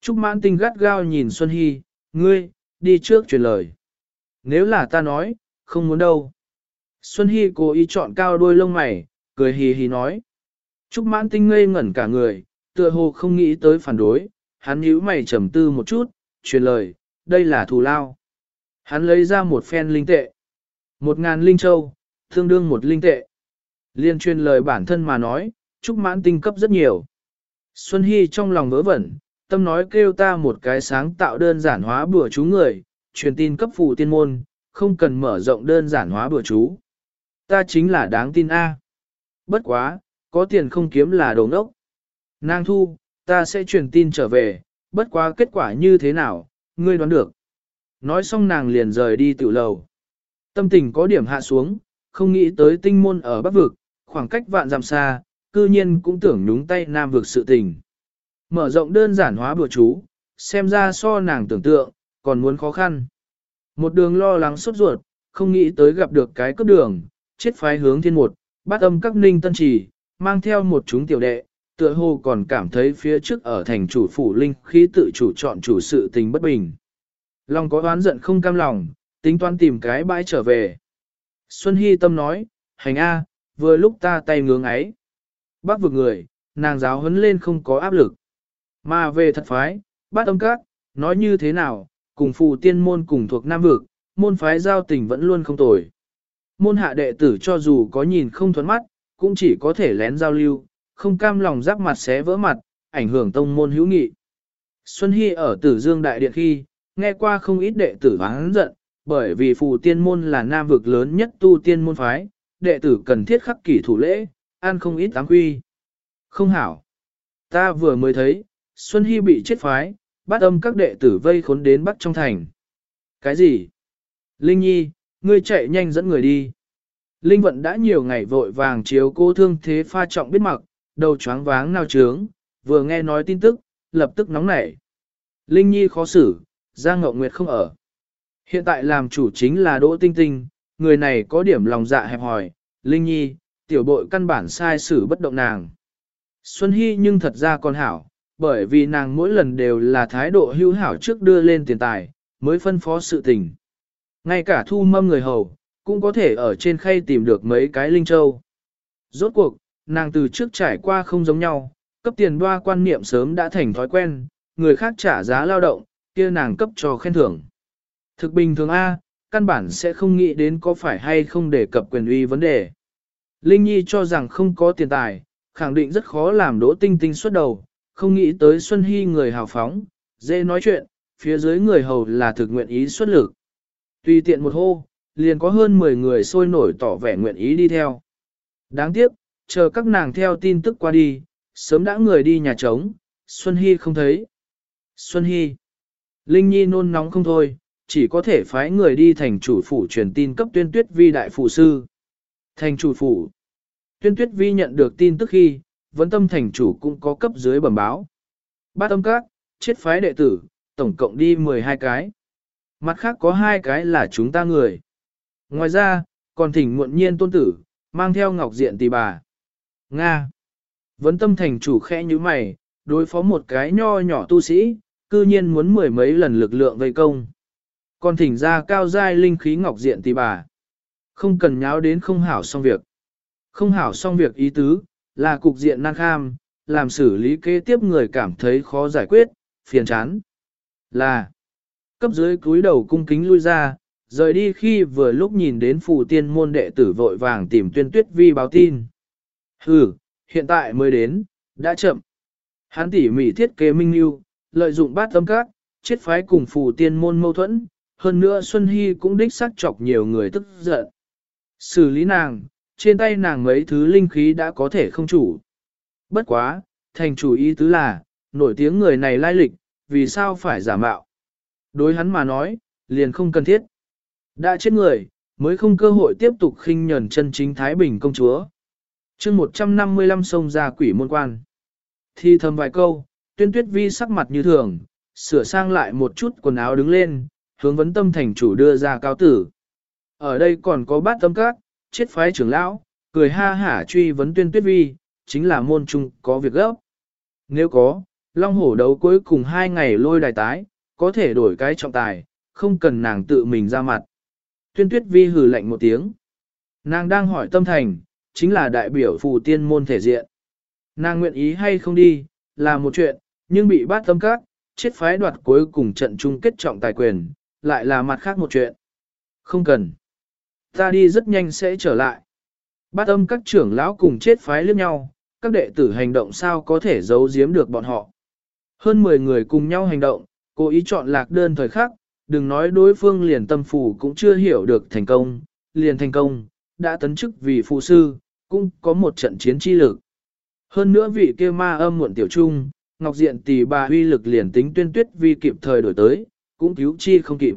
Trúc mãn tinh gắt gao nhìn Xuân Hy, ngươi, đi trước truyền lời. Nếu là ta nói, không muốn đâu. Xuân Hy cố ý chọn cao đôi lông mày, cười hì hì nói. Trúc mãn tinh ngây ngẩn cả người, tựa hồ không nghĩ tới phản đối, hắn nhíu mày trầm tư một chút, truyền lời, đây là thù lao. Hắn lấy ra một phen linh tệ. Một ngàn linh châu, tương đương một linh tệ. Liên truyền lời bản thân mà nói, Trúc mãn tinh cấp rất nhiều. Xuân Hy trong lòng vớ vẩn, tâm nói kêu ta một cái sáng tạo đơn giản hóa bữa chú người, truyền tin cấp phụ tiên môn, không cần mở rộng đơn giản hóa bữa chú. Ta chính là đáng tin A. Bất quá, có tiền không kiếm là đồ ngốc. Nàng thu, ta sẽ truyền tin trở về, bất quá kết quả như thế nào, ngươi đoán được. Nói xong nàng liền rời đi tự lầu. Tâm tình có điểm hạ xuống, không nghĩ tới tinh môn ở bắc vực, khoảng cách vạn dặm xa, cư nhiên cũng tưởng nhúng tay nam vực sự tình. Mở rộng đơn giản hóa bữa chú, xem ra so nàng tưởng tượng, còn muốn khó khăn. Một đường lo lắng sốt ruột, không nghĩ tới gặp được cái cấp đường, chết phái hướng thiên một, bát âm các ninh tân trì, mang theo một chúng tiểu đệ, tựa hồ còn cảm thấy phía trước ở thành chủ phủ linh khí tự chủ chọn chủ sự tình bất bình. Lòng có oán giận không cam lòng, tính toán tìm cái bãi trở về. Xuân Hy tâm nói, hành A, vừa lúc ta tay ngưỡng ấy. Bác vực người, nàng giáo huấn lên không có áp lực. Mà về thật phái, bát âm các, nói như thế nào, cùng phù tiên môn cùng thuộc Nam vực, môn phái giao tình vẫn luôn không tồi. Môn hạ đệ tử cho dù có nhìn không thuẫn mắt, cũng chỉ có thể lén giao lưu, không cam lòng giáp mặt xé vỡ mặt, ảnh hưởng tông môn hữu nghị. Xuân Hy ở Tử Dương Đại Điện khi, nghe qua không ít đệ tử hắn giận, bởi vì phù tiên môn là nam vực lớn nhất tu tiên môn phái, đệ tử cần thiết khắc kỷ thủ lễ, ăn không ít tám quy. Không hảo. Ta vừa mới thấy, Xuân Hy bị chết phái, bắt âm các đệ tử vây khốn đến Bắc trong thành. Cái gì? Linh Nhi, ngươi chạy nhanh dẫn người đi. Linh vận đã nhiều ngày vội vàng chiếu cô thương thế pha trọng biết mặc, đầu choáng váng nao trướng, vừa nghe nói tin tức, lập tức nóng nảy. Linh Nhi khó xử, Giang Ngọc Nguyệt không ở. Hiện tại làm chủ chính là Đỗ Tinh Tinh, người này có điểm lòng dạ hẹp hòi, Linh Nhi, tiểu bội căn bản sai xử bất động nàng. Xuân Hy nhưng thật ra còn hảo, bởi vì nàng mỗi lần đều là thái độ hữu hảo trước đưa lên tiền tài, mới phân phó sự tình. Ngay cả thu mâm người hầu, cũng có thể ở trên khay tìm được mấy cái linh châu. Rốt cuộc, nàng từ trước trải qua không giống nhau, cấp tiền đoa quan niệm sớm đã thành thói quen, người khác trả giá lao động, kia nàng cấp cho khen thưởng. Thực bình thường A, căn bản sẽ không nghĩ đến có phải hay không để cập quyền uy vấn đề. Linh Nhi cho rằng không có tiền tài, khẳng định rất khó làm đỗ tinh tinh xuất đầu, không nghĩ tới Xuân Hy người hào phóng, dễ nói chuyện, phía dưới người hầu là thực nguyện ý xuất lực. Tùy tiện một hô, liền có hơn 10 người sôi nổi tỏ vẻ nguyện ý đi theo. Đáng tiếc, chờ các nàng theo tin tức qua đi, sớm đã người đi nhà trống, Xuân Hy không thấy. Xuân Hy. Linh Nhi nôn nóng không thôi, chỉ có thể phái người đi thành chủ phủ truyền tin cấp tuyên tuyết vi đại phụ sư. Thành chủ phủ. Tuyên tuyết vi nhận được tin tức khi, vấn tâm thành chủ cũng có cấp dưới bẩm báo. Ba tâm các, chết phái đệ tử, tổng cộng đi 12 cái. Mặt khác có hai cái là chúng ta người. Ngoài ra, còn thỉnh muộn nhiên tôn tử, mang theo ngọc diện tỷ bà. Nga. Vấn tâm thành chủ khẽ như mày, đối phó một cái nho nhỏ tu sĩ, cư nhiên muốn mười mấy lần lực lượng vây công. Còn thỉnh ra cao giai linh khí ngọc diện tỷ bà. Không cần nháo đến không hảo xong việc. Không hảo xong việc ý tứ, là cục diện nan kham, làm xử lý kế tiếp người cảm thấy khó giải quyết, phiền chán. Là, cấp dưới cúi đầu cung kính lui ra, rời đi khi vừa lúc nhìn đến phù tiên môn đệ tử vội vàng tìm tuyên tuyết vi báo tin. Hừ, hiện tại mới đến, đã chậm. Hắn tỉ mỉ thiết kế minh lưu, lợi dụng bát tâm các, chết phái cùng phù tiên môn mâu thuẫn, hơn nữa Xuân Hy cũng đích xác chọc nhiều người tức giận. Xử lý nàng, trên tay nàng mấy thứ linh khí đã có thể không chủ. Bất quá, thành chủ ý tứ là, nổi tiếng người này lai lịch, vì sao phải giả mạo. Đối hắn mà nói, liền không cần thiết. Đã chết người, mới không cơ hội tiếp tục khinh nhẫn chân chính Thái Bình công chúa. chương 155 sông ra quỷ môn quan. Thi thầm vài câu, tuyên tuyết vi sắc mặt như thường, sửa sang lại một chút quần áo đứng lên, hướng vấn tâm thành chủ đưa ra cao tử. Ở đây còn có bát tâm các, chết phái trưởng lão, cười ha hả truy vấn tuyên tuyết vi, chính là môn trung có việc gấp. Nếu có, long hổ đấu cuối cùng hai ngày lôi đài tái, có thể đổi cái trọng tài, không cần nàng tự mình ra mặt. Tuyên tuyết vi hừ lạnh một tiếng. Nàng đang hỏi tâm thành, chính là đại biểu phù tiên môn thể diện. Nàng nguyện ý hay không đi, là một chuyện, nhưng bị bát tâm các, chết phái đoạt cuối cùng trận chung kết trọng tài quyền, lại là mặt khác một chuyện. Không cần. Ta đi rất nhanh sẽ trở lại. Bát âm các trưởng lão cùng chết phái liếc nhau, các đệ tử hành động sao có thể giấu giếm được bọn họ. Hơn 10 người cùng nhau hành động, cố ý chọn lạc đơn thời khắc, đừng nói đối phương liền tâm phủ cũng chưa hiểu được thành công, liền thành công, đã tấn chức vì phụ sư, cũng có một trận chiến chi lực. Hơn nữa vị kia ma âm muộn tiểu trung, ngọc diện tỷ bà huy lực liền tính tuyên tuyết vi kịp thời đổi tới, cũng cứu chi không kịp.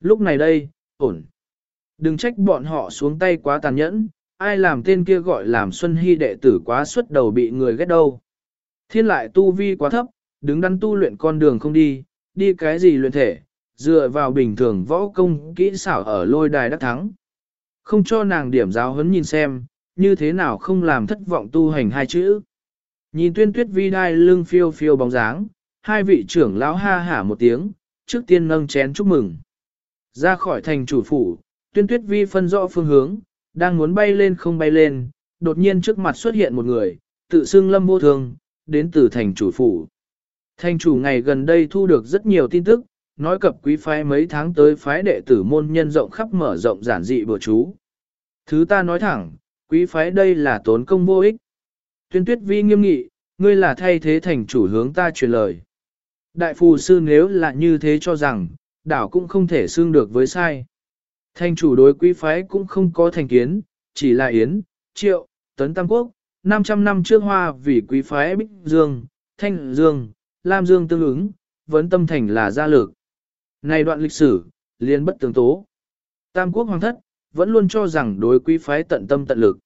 Lúc này đây, ổn. Đừng trách bọn họ xuống tay quá tàn nhẫn, ai làm tên kia gọi làm Xuân Hy đệ tử quá xuất đầu bị người ghét đâu. Thiên lại tu vi quá thấp, đứng đắn tu luyện con đường không đi, đi cái gì luyện thể, dựa vào bình thường võ công kỹ xảo ở lôi đài đắc thắng. Không cho nàng điểm giáo huấn nhìn xem, như thế nào không làm thất vọng tu hành hai chữ. Nhìn tuyên tuyết vi đai lưng phiêu phiêu bóng dáng, hai vị trưởng lão ha hả một tiếng, trước tiên nâng chén chúc mừng. Ra khỏi thành chủ phủ, tuyên tuyết vi phân rõ phương hướng, đang muốn bay lên không bay lên, đột nhiên trước mặt xuất hiện một người, tự xưng lâm vô thường, đến từ thành chủ phủ. Thành chủ ngày gần đây thu được rất nhiều tin tức, nói cập quý phái mấy tháng tới phái đệ tử môn nhân rộng khắp mở rộng giản dị bừa chú. Thứ ta nói thẳng, quý phái đây là tốn công vô ích. Tuyên tuyết vi nghiêm nghị, ngươi là thay thế thành chủ hướng ta truyền lời. Đại phù sư nếu là như thế cho rằng, đảo cũng không thể xương được với sai. Thanh chủ đối quý phái cũng không có thành kiến, chỉ là Yến, Triệu, Tấn Tam Quốc, 500 năm trước hoa vì quý phái Bích Dương, Thanh Dương, Lam Dương tương ứng, vấn tâm thành là gia lực. Này đoạn lịch sử, liên bất tương tố. Tam Quốc Hoàng thất, vẫn luôn cho rằng đối quý phái tận tâm tận lực.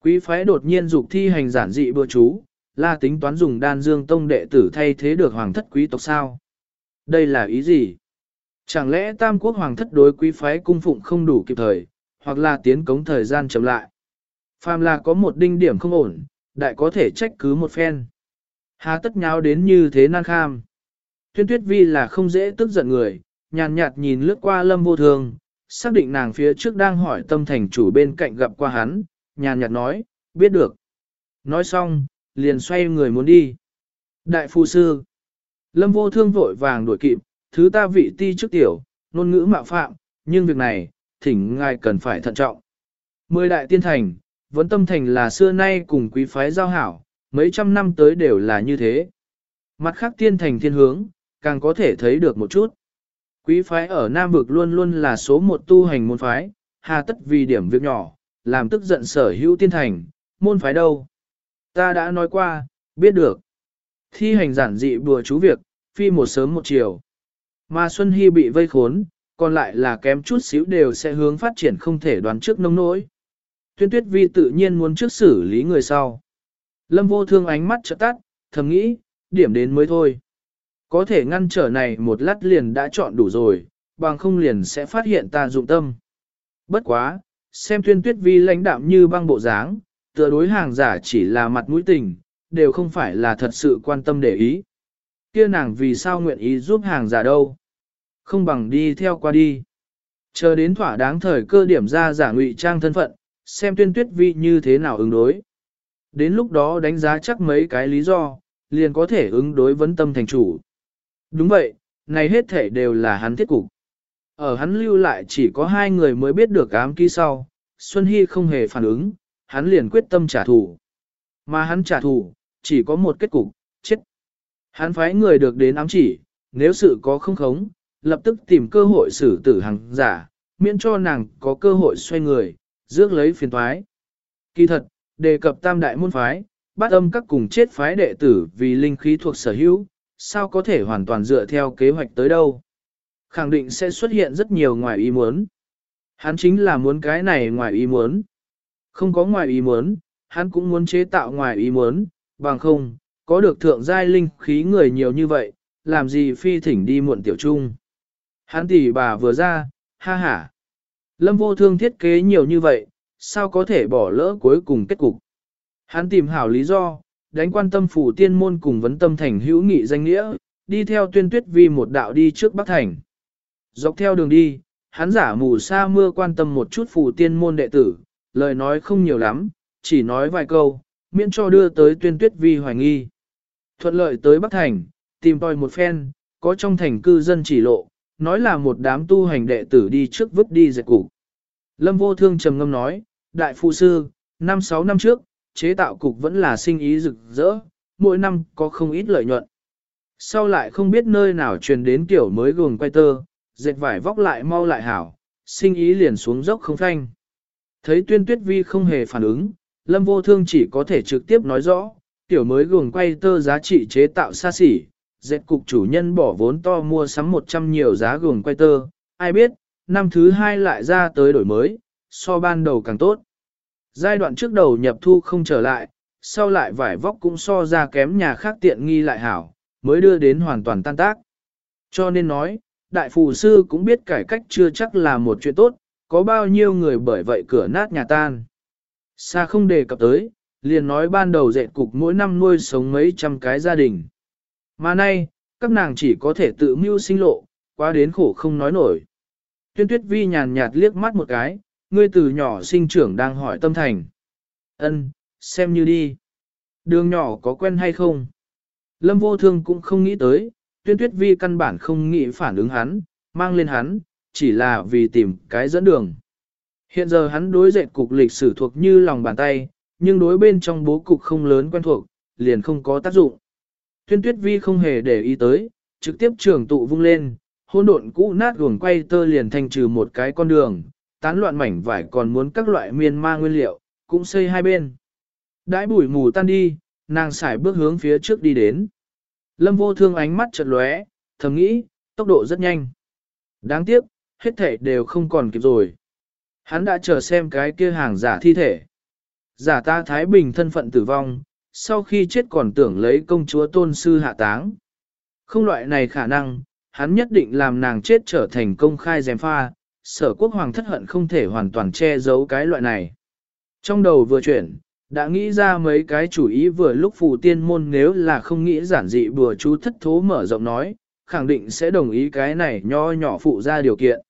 Quý phái đột nhiên dục thi hành giản dị bừa chú, là tính toán dùng đan dương tông đệ tử thay thế được hoàng thất quý tộc sao. Đây là ý gì? Chẳng lẽ tam quốc hoàng thất đối quý phái cung phụng không đủ kịp thời, hoặc là tiến cống thời gian chậm lại? Phàm là có một đinh điểm không ổn, đại có thể trách cứ một phen. Hà tất nháo đến như thế nan kham. Tuyên tuyết vi là không dễ tức giận người, nhàn nhạt nhìn lướt qua lâm vô thường, xác định nàng phía trước đang hỏi tâm thành chủ bên cạnh gặp qua hắn, nhàn nhạt nói, biết được. Nói xong, liền xoay người muốn đi. Đại phu sư, lâm vô thương vội vàng đuổi kịp, thứ ta vị ti trước tiểu, ngôn ngữ mạo phạm, nhưng việc này, thỉnh ngài cần phải thận trọng. Mười đại tiên thành, vẫn tâm thành là xưa nay cùng quý phái giao hảo, mấy trăm năm tới đều là như thế. Mặt khác tiên thành thiên hướng, càng có thể thấy được một chút. Quý phái ở Nam Vực luôn luôn là số một tu hành môn phái, hà tất vì điểm việc nhỏ, làm tức giận sở hữu tiên thành, môn phái đâu. Ta đã nói qua, biết được. Thi hành giản dị bùa chú việc, phi một sớm một chiều. Mà Xuân Hy bị vây khốn, còn lại là kém chút xíu đều sẽ hướng phát triển không thể đoán trước nông nỗi. Tuyên tuyết vi tự nhiên muốn trước xử lý người sau. Lâm vô thương ánh mắt chợt tắt, thầm nghĩ, điểm đến mới thôi. Có thể ngăn trở này một lát liền đã chọn đủ rồi, bằng không liền sẽ phát hiện ta dụng tâm. Bất quá, xem tuyên tuyết vi lãnh đạm như băng bộ dáng, tựa đối hàng giả chỉ là mặt mũi tình, đều không phải là thật sự quan tâm để ý. Kia nàng vì sao nguyện ý giúp hàng giả đâu? Không bằng đi theo qua đi. Chờ đến thỏa đáng thời cơ điểm ra giả ngụy trang thân phận, xem tuyên tuyết vi như thế nào ứng đối. Đến lúc đó đánh giá chắc mấy cái lý do, liền có thể ứng đối vấn tâm thành chủ. Đúng vậy, này hết thể đều là hắn thiết cục. Ở hắn lưu lại chỉ có hai người mới biết được ám ký sau, Xuân Hy không hề phản ứng, hắn liền quyết tâm trả thù. Mà hắn trả thù, chỉ có một kết cục, chết. Hắn phái người được đến ám chỉ, nếu sự có không khống, lập tức tìm cơ hội xử tử hàng giả, miễn cho nàng có cơ hội xoay người, rước lấy phiền toái. Kỳ thật, đề cập tam đại môn phái, bắt âm các cùng chết phái đệ tử vì linh khí thuộc sở hữu, sao có thể hoàn toàn dựa theo kế hoạch tới đâu. Khẳng định sẽ xuất hiện rất nhiều ngoài ý muốn. Hắn chính là muốn cái này ngoài ý muốn. Không có ngoài ý muốn, hắn cũng muốn chế tạo ngoài ý muốn, bằng không, có được thượng giai linh khí người nhiều như vậy, làm gì phi thỉnh đi muộn tiểu trung. Hắn tỷ bà vừa ra, ha ha. Lâm vô thương thiết kế nhiều như vậy, sao có thể bỏ lỡ cuối cùng kết cục. Hắn tìm hảo lý do, đánh quan tâm phủ tiên môn cùng vấn tâm thành hữu nghị danh nghĩa, đi theo tuyên tuyết vi một đạo đi trước Bắc Thành. Dọc theo đường đi, hắn giả mù sa mưa quan tâm một chút phủ tiên môn đệ tử, lời nói không nhiều lắm, chỉ nói vài câu, miễn cho đưa tới tuyên tuyết vi hoài nghi. Thuận lợi tới Bắc Thành, tìm tòi một phen, có trong thành cư dân chỉ lộ, nói là một đám tu hành đệ tử đi trước vứt đi dệt cục. Lâm vô thương trầm ngâm nói, đại phụ sư, năm sáu năm trước, chế tạo cục vẫn là sinh ý rực rỡ, mỗi năm có không ít lợi nhuận. Sau lại không biết nơi nào truyền đến kiểu mới gồm quay tơ, dệt vải vóc lại mau lại hảo, sinh ý liền xuống dốc không phanh. Thấy tuyên tuyết vi không hề phản ứng, lâm vô thương chỉ có thể trực tiếp nói rõ, tiểu mới gường quay tơ giá trị chế tạo xa xỉ, dệt cục chủ nhân bỏ vốn to mua sắm 100 nhiều giá gường quay tơ, ai biết, năm thứ hai lại ra tới đổi mới, so ban đầu càng tốt. Giai đoạn trước đầu nhập thu không trở lại, sau lại vải vóc cũng so ra kém nhà khác tiện nghi lại hảo, mới đưa đến hoàn toàn tan tác. Cho nên nói, đại phù sư cũng biết cải cách chưa chắc là một chuyện tốt, có bao nhiêu người bởi vậy cửa nát nhà tan. Xa không đề cập tới, liền nói ban đầu dệt cục mỗi năm nuôi sống mấy trăm cái gia đình. Mà nay, các nàng chỉ có thể tự mưu sinh lộ, quá đến khổ không nói nổi. Tuyên tuyết vi nhàn nhạt liếc mắt một cái, ngươi từ nhỏ sinh trưởng đang hỏi tâm thành. Ân, xem như đi. Đường nhỏ có quen hay không? Lâm vô thương cũng không nghĩ tới, tuyên tuyết vi căn bản không nghĩ phản ứng hắn, mang lên hắn, chỉ là vì tìm cái dẫn đường. Hiện giờ hắn đối dệt cục lịch sử thuộc như lòng bàn tay, nhưng đối bên trong bố cục không lớn quen thuộc, liền không có tác dụng. Thuyên tuyết vi không hề để ý tới, trực tiếp trường tụ vung lên, hỗn độn cũ nát gồm quay tơ liền thành trừ một cái con đường, tán loạn mảnh vải còn muốn các loại miên ma nguyên liệu, cũng xây hai bên. Đãi bụi mù tan đi, nàng xài bước hướng phía trước đi đến. Lâm vô thương ánh mắt chợt lóe, thầm nghĩ, tốc độ rất nhanh. Đáng tiếc, hết thể đều không còn kịp rồi. Hắn đã chờ xem cái kia hàng giả thi thể. Giả ta Thái Bình thân phận tử vong, sau khi chết còn tưởng lấy công chúa tôn sư hạ táng. Không loại này khả năng, hắn nhất định làm nàng chết trở thành công khai dèm pha, sở quốc hoàng thất hận không thể hoàn toàn che giấu cái loại này. Trong đầu vừa chuyển, đã nghĩ ra mấy cái chủ ý vừa lúc phù tiên môn nếu là không nghĩ giản dị bừa chú thất thố mở rộng nói, khẳng định sẽ đồng ý cái này nho nhỏ phụ ra điều kiện.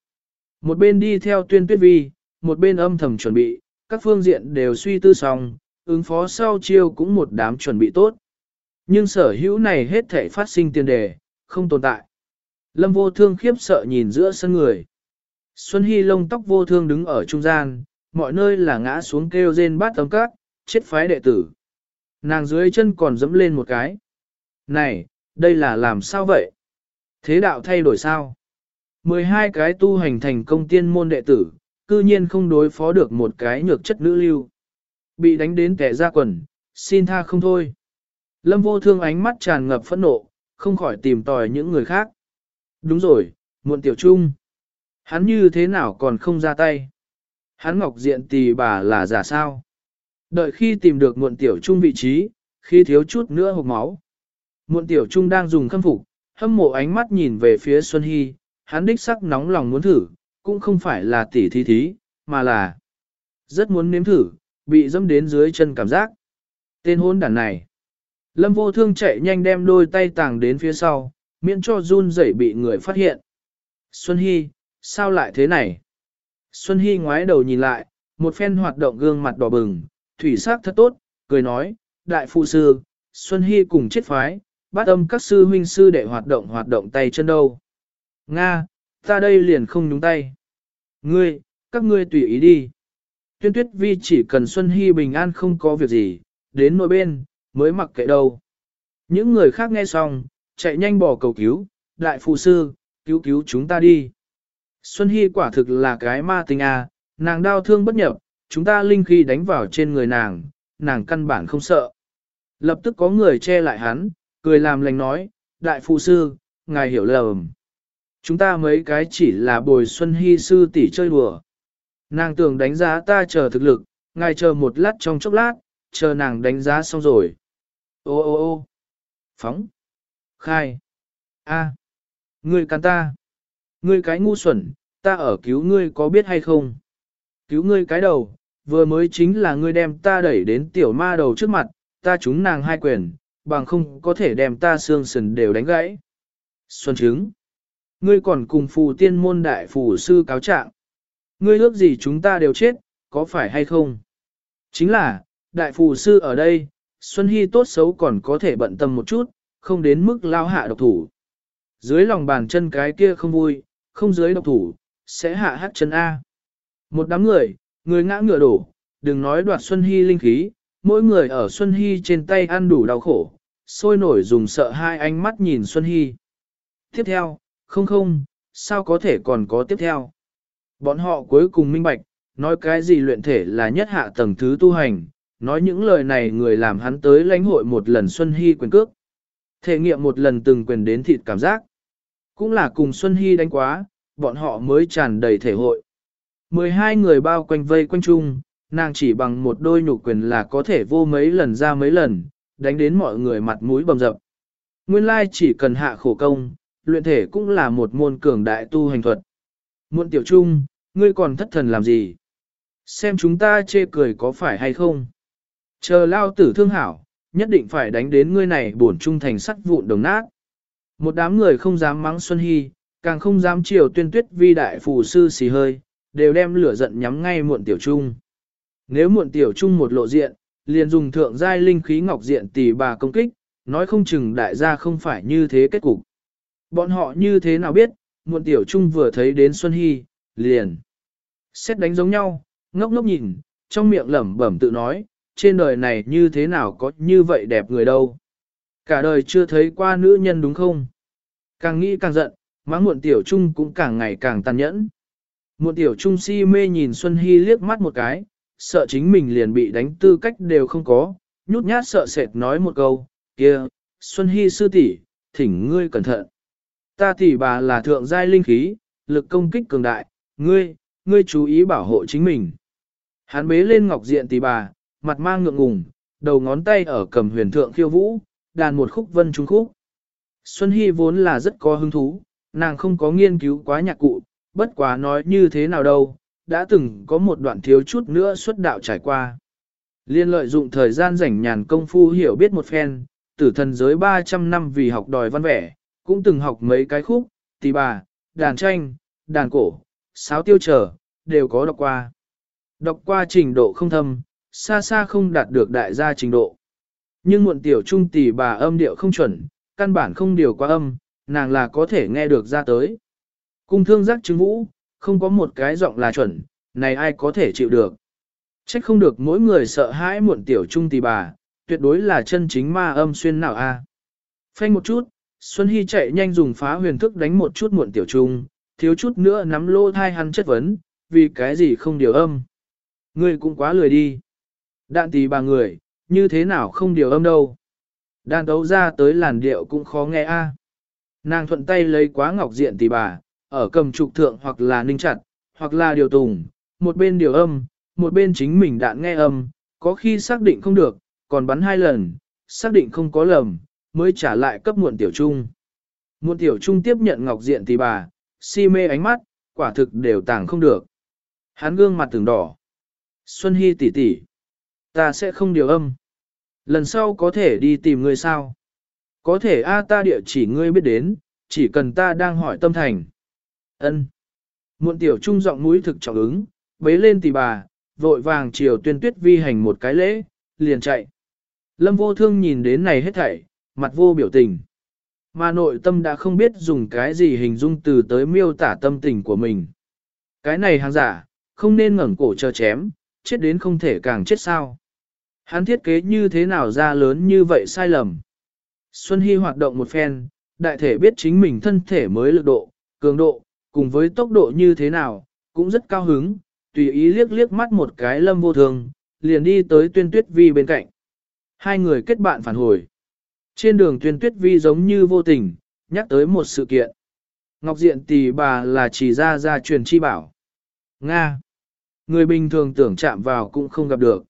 Một bên đi theo tuyên tuyết vi, một bên âm thầm chuẩn bị, các phương diện đều suy tư xong, ứng phó sau chiêu cũng một đám chuẩn bị tốt. Nhưng sở hữu này hết thể phát sinh tiền đề, không tồn tại. Lâm vô thương khiếp sợ nhìn giữa sân người. Xuân Hy lông tóc vô thương đứng ở trung gian, mọi nơi là ngã xuống kêu rên bát tấm cát, chết phái đệ tử. Nàng dưới chân còn dẫm lên một cái. Này, đây là làm sao vậy? Thế đạo thay đổi sao? 12 cái tu hành thành công tiên môn đệ tử, cư nhiên không đối phó được một cái nhược chất nữ lưu. Bị đánh đến kẻ ra quần, xin tha không thôi. Lâm vô thương ánh mắt tràn ngập phẫn nộ, không khỏi tìm tòi những người khác. Đúng rồi, muộn tiểu trung. Hắn như thế nào còn không ra tay? Hắn ngọc diện tì bà là giả sao? Đợi khi tìm được muộn tiểu trung vị trí, khi thiếu chút nữa hộp máu. Muộn tiểu trung đang dùng khâm phục, hâm mộ ánh mắt nhìn về phía Xuân Hy, hắn đích sắc nóng lòng muốn thử, cũng không phải là tỉ thí thí, mà là rất muốn nếm thử, bị dâm đến dưới chân cảm giác. Tên hôn đàn này. Lâm vô thương chạy nhanh đem đôi tay tàng đến phía sau, miễn cho run rẩy bị người phát hiện. Xuân Hy, sao lại thế này? Xuân Hy ngoái đầu nhìn lại, một phen hoạt động gương mặt đỏ bừng, thủy sắc thật tốt, cười nói, đại phụ sư, Xuân Hy cùng chết phái, bắt âm các sư huynh sư để hoạt động hoạt động tay chân đâu. Nga, ta đây liền không nhúng tay. Ngươi, các ngươi tùy ý đi. Tuyên tuyết vi chỉ cần Xuân Hy bình an không có việc gì, đến nội bên, mới mặc kệ đâu. Những người khác nghe xong, chạy nhanh bỏ cầu cứu, đại phụ sư, cứu cứu chúng ta đi. Xuân Hy quả thực là cái ma tình à, nàng đau thương bất nhập, chúng ta linh khi đánh vào trên người nàng, nàng căn bản không sợ. Lập tức có người che lại hắn, cười làm lành nói, đại phụ sư, ngài hiểu lầm. Chúng ta mấy cái chỉ là bồi Xuân Hy sư tỷ chơi đùa. Nàng tưởng đánh giá ta chờ thực lực, ngài chờ một lát trong chốc lát, chờ nàng đánh giá xong rồi. Ô ô ô phóng, khai, a, ngươi cắn ta, ngươi cái ngu xuẩn, ta ở cứu ngươi có biết hay không? Cứu ngươi cái đầu, vừa mới chính là ngươi đem ta đẩy đến tiểu ma đầu trước mặt, ta trúng nàng hai quyền, bằng không có thể đem ta xương sườn đều đánh gãy. Xuân trứng. Ngươi còn cùng phù tiên môn đại phù sư cáo trạng. Ngươi ước gì chúng ta đều chết, có phải hay không? Chính là, đại phù sư ở đây, Xuân Hy tốt xấu còn có thể bận tâm một chút, không đến mức lao hạ độc thủ. Dưới lòng bàn chân cái kia không vui, không dưới độc thủ, sẽ hạ hát chân A. Một đám người, người ngã ngựa đổ, đừng nói đoạt Xuân Hy linh khí, mỗi người ở Xuân Hy trên tay ăn đủ đau khổ, sôi nổi dùng sợ hai ánh mắt nhìn Xuân Hy. Tiếp theo, không không, sao có thể còn có tiếp theo? Bọn họ cuối cùng minh bạch, nói cái gì luyện thể là nhất hạ tầng thứ tu hành, nói những lời này người làm hắn tới lãnh hội một lần Xuân Hy quyền cước. Thể nghiệm một lần từng quyền đến thịt cảm giác. Cũng là cùng Xuân Hy đánh quá, bọn họ mới tràn đầy thể hội. 12 người bao quanh vây quanh chung, nàng chỉ bằng một đôi nhục quyền là có thể vô mấy lần ra mấy lần, đánh đến mọi người mặt mũi bầm dập. Nguyên lai chỉ cần hạ khổ công, luyện thể cũng là một môn cường đại tu hành thuật. Muộn tiểu trung, ngươi còn thất thần làm gì? Xem chúng ta chê cười có phải hay không? Chờ lao tử thương hảo, nhất định phải đánh đến ngươi này bổn trung thành sắt vụn đồng nát. Một đám người không dám mắng Xuân Hy, càng không dám chiều tuyên tuyết vi đại phù sư xì hơi, đều đem lửa giận nhắm ngay muộn tiểu trung. Nếu muộn tiểu trung một lộ diện, liền dùng thượng giai linh khí ngọc diện tỷ bà công kích, nói không chừng đại gia không phải như thế kết cục. Bọn họ như thế nào biết, muộn tiểu trung vừa thấy đến Xuân Hy, liền. Xét đánh giống nhau, ngốc ngốc nhìn, trong miệng lẩm bẩm tự nói, trên đời này như thế nào có như vậy đẹp người đâu. Cả đời chưa thấy qua nữ nhân đúng không? Càng nghĩ càng giận, má muộn tiểu trung cũng càng ngày càng tàn nhẫn. Muộn tiểu trung si mê nhìn Xuân Hy liếc mắt một cái, sợ chính mình liền bị đánh tư cách đều không có, nhút nhát sợ sệt nói một câu, kia, Xuân Hy sư tỷ, thỉnh ngươi cẩn thận. Ta tỷ bà là thượng giai linh khí, lực công kích cường đại, ngươi, ngươi chú ý bảo hộ chính mình. Hắn bế lên ngọc diện tỷ bà, mặt mang ngượng ngùng, đầu ngón tay ở cầm huyền thượng khiêu vũ, đàn một khúc vân trung khúc. Xuân Hy vốn là rất có hứng thú, nàng không có nghiên cứu quá nhạc cụ, bất quá nói như thế nào đâu, đã từng có một đoạn thiếu chút nữa xuất đạo trải qua. Liên lợi dụng thời gian rảnh nhàn công phu hiểu biết một phen, tử thần giới 300 năm vì học đòi văn vẻ, cũng từng học mấy cái khúc, tỳ bà, đàn tranh, đàn cổ, sáo tiêu trở, đều có đọc qua. Đọc qua trình độ không thâm, xa xa không đạt được đại gia trình độ. Nhưng muộn tiểu trung tỷ bà âm điệu không chuẩn, căn bản không điều qua âm, nàng là có thể nghe được ra tới. Cung thương giác chứng vũ, không có một cái giọng là chuẩn, này ai có thể chịu được. Trách không được mỗi người sợ hãi muộn tiểu trung tỷ bà, tuyệt đối là chân chính ma âm xuyên nào a. Phanh một chút, Xuân Hy chạy nhanh dùng phá huyền thức đánh một chút muộn tiểu trung, thiếu chút nữa nắm lô thai hắn chất vấn, vì cái gì không điều âm. Ngươi cũng quá lười đi. Đạn tì bà người, như thế nào không điều âm đâu. Đàn đấu ra tới làn điệu cũng khó nghe a. Nàng thuận tay lấy quá ngọc diện tì bà, ở cầm trục thượng hoặc là ninh chặt, hoặc là điều tùng, một bên điều âm, một bên chính mình đạn nghe âm, có khi xác định không được, còn bắn hai lần, xác định không có lầm, mới trả lại cấp muộn tiểu trung. Muộn tiểu trung tiếp nhận ngọc diện tỷ bà, si mê ánh mắt, quả thực đều tàng không được. Hắn gương mặt từng đỏ. Xuân Hy tỷ tỷ, ta sẽ không điều âm. Lần sau có thể đi tìm ngươi sao? Có thể a ta địa chỉ ngươi biết đến, chỉ cần ta đang hỏi tâm thành. Ân. Muộn tiểu trung giọng mũi thực trọng ứng, bế lên tỷ bà, vội vàng chiều tuyên tuyết vi hành một cái lễ, liền chạy. Lâm vô thương nhìn đến này hết thảy, mặt vô biểu tình. Mà nội tâm đã không biết dùng cái gì hình dung từ tới miêu tả tâm tình của mình. Cái này hàng giả, không nên ngẩng cổ chờ chém, chết đến không thể càng chết sao. Hắn thiết kế như thế nào ra lớn như vậy sai lầm. Xuân Hy hoạt động một phen, đại thể biết chính mình thân thể mới lực độ, cường độ, cùng với tốc độ như thế nào, cũng rất cao hứng, tùy ý liếc liếc mắt một cái lâm vô thường, liền đi tới tuyên tuyết vi bên cạnh. Hai người kết bạn phản hồi. Trên đường tuyên tuyết vi giống như vô tình, nhắc tới một sự kiện. Ngọc Diện tỷ bà là chỉ ra ra truyền chi bảo. Nga. Người bình thường tưởng chạm vào cũng không gặp được.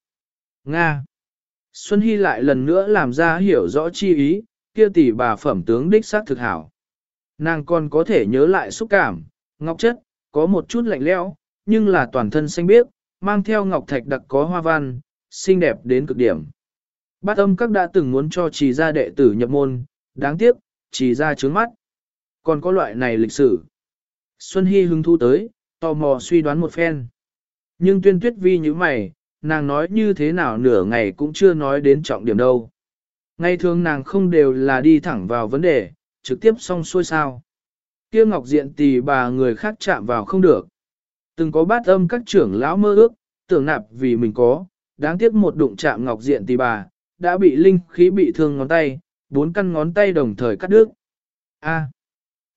Nga. Xuân Hy lại lần nữa làm ra hiểu rõ chi ý, kia tỷ bà phẩm tướng đích xác thực hảo. Nàng còn có thể nhớ lại xúc cảm, ngọc chất, có một chút lạnh lẽo, nhưng là toàn thân xanh biếc, mang theo ngọc thạch đặc có hoa văn, xinh đẹp đến cực điểm. Bát âm các đã từng muốn cho trì gia đệ tử nhập môn, đáng tiếc, trì gia trướng mắt. Còn có loại này lịch sử. Xuân Hy hứng thú tới, tò mò suy đoán một phen. Nhưng tuyên tuyết vi như mày, nàng nói như thế nào nửa ngày cũng chưa nói đến trọng điểm đâu. Ngày thường nàng không đều là đi thẳng vào vấn đề, trực tiếp xong xuôi sao. Kia ngọc diện tì bà người khác chạm vào không được. Từng có bát âm các trưởng lão mơ ước, tưởng nạp vì mình có, đáng tiếc một đụng chạm ngọc diện tì bà, đã bị linh khí bị thương ngón tay, bốn căn ngón tay đồng thời cắt đứt. A.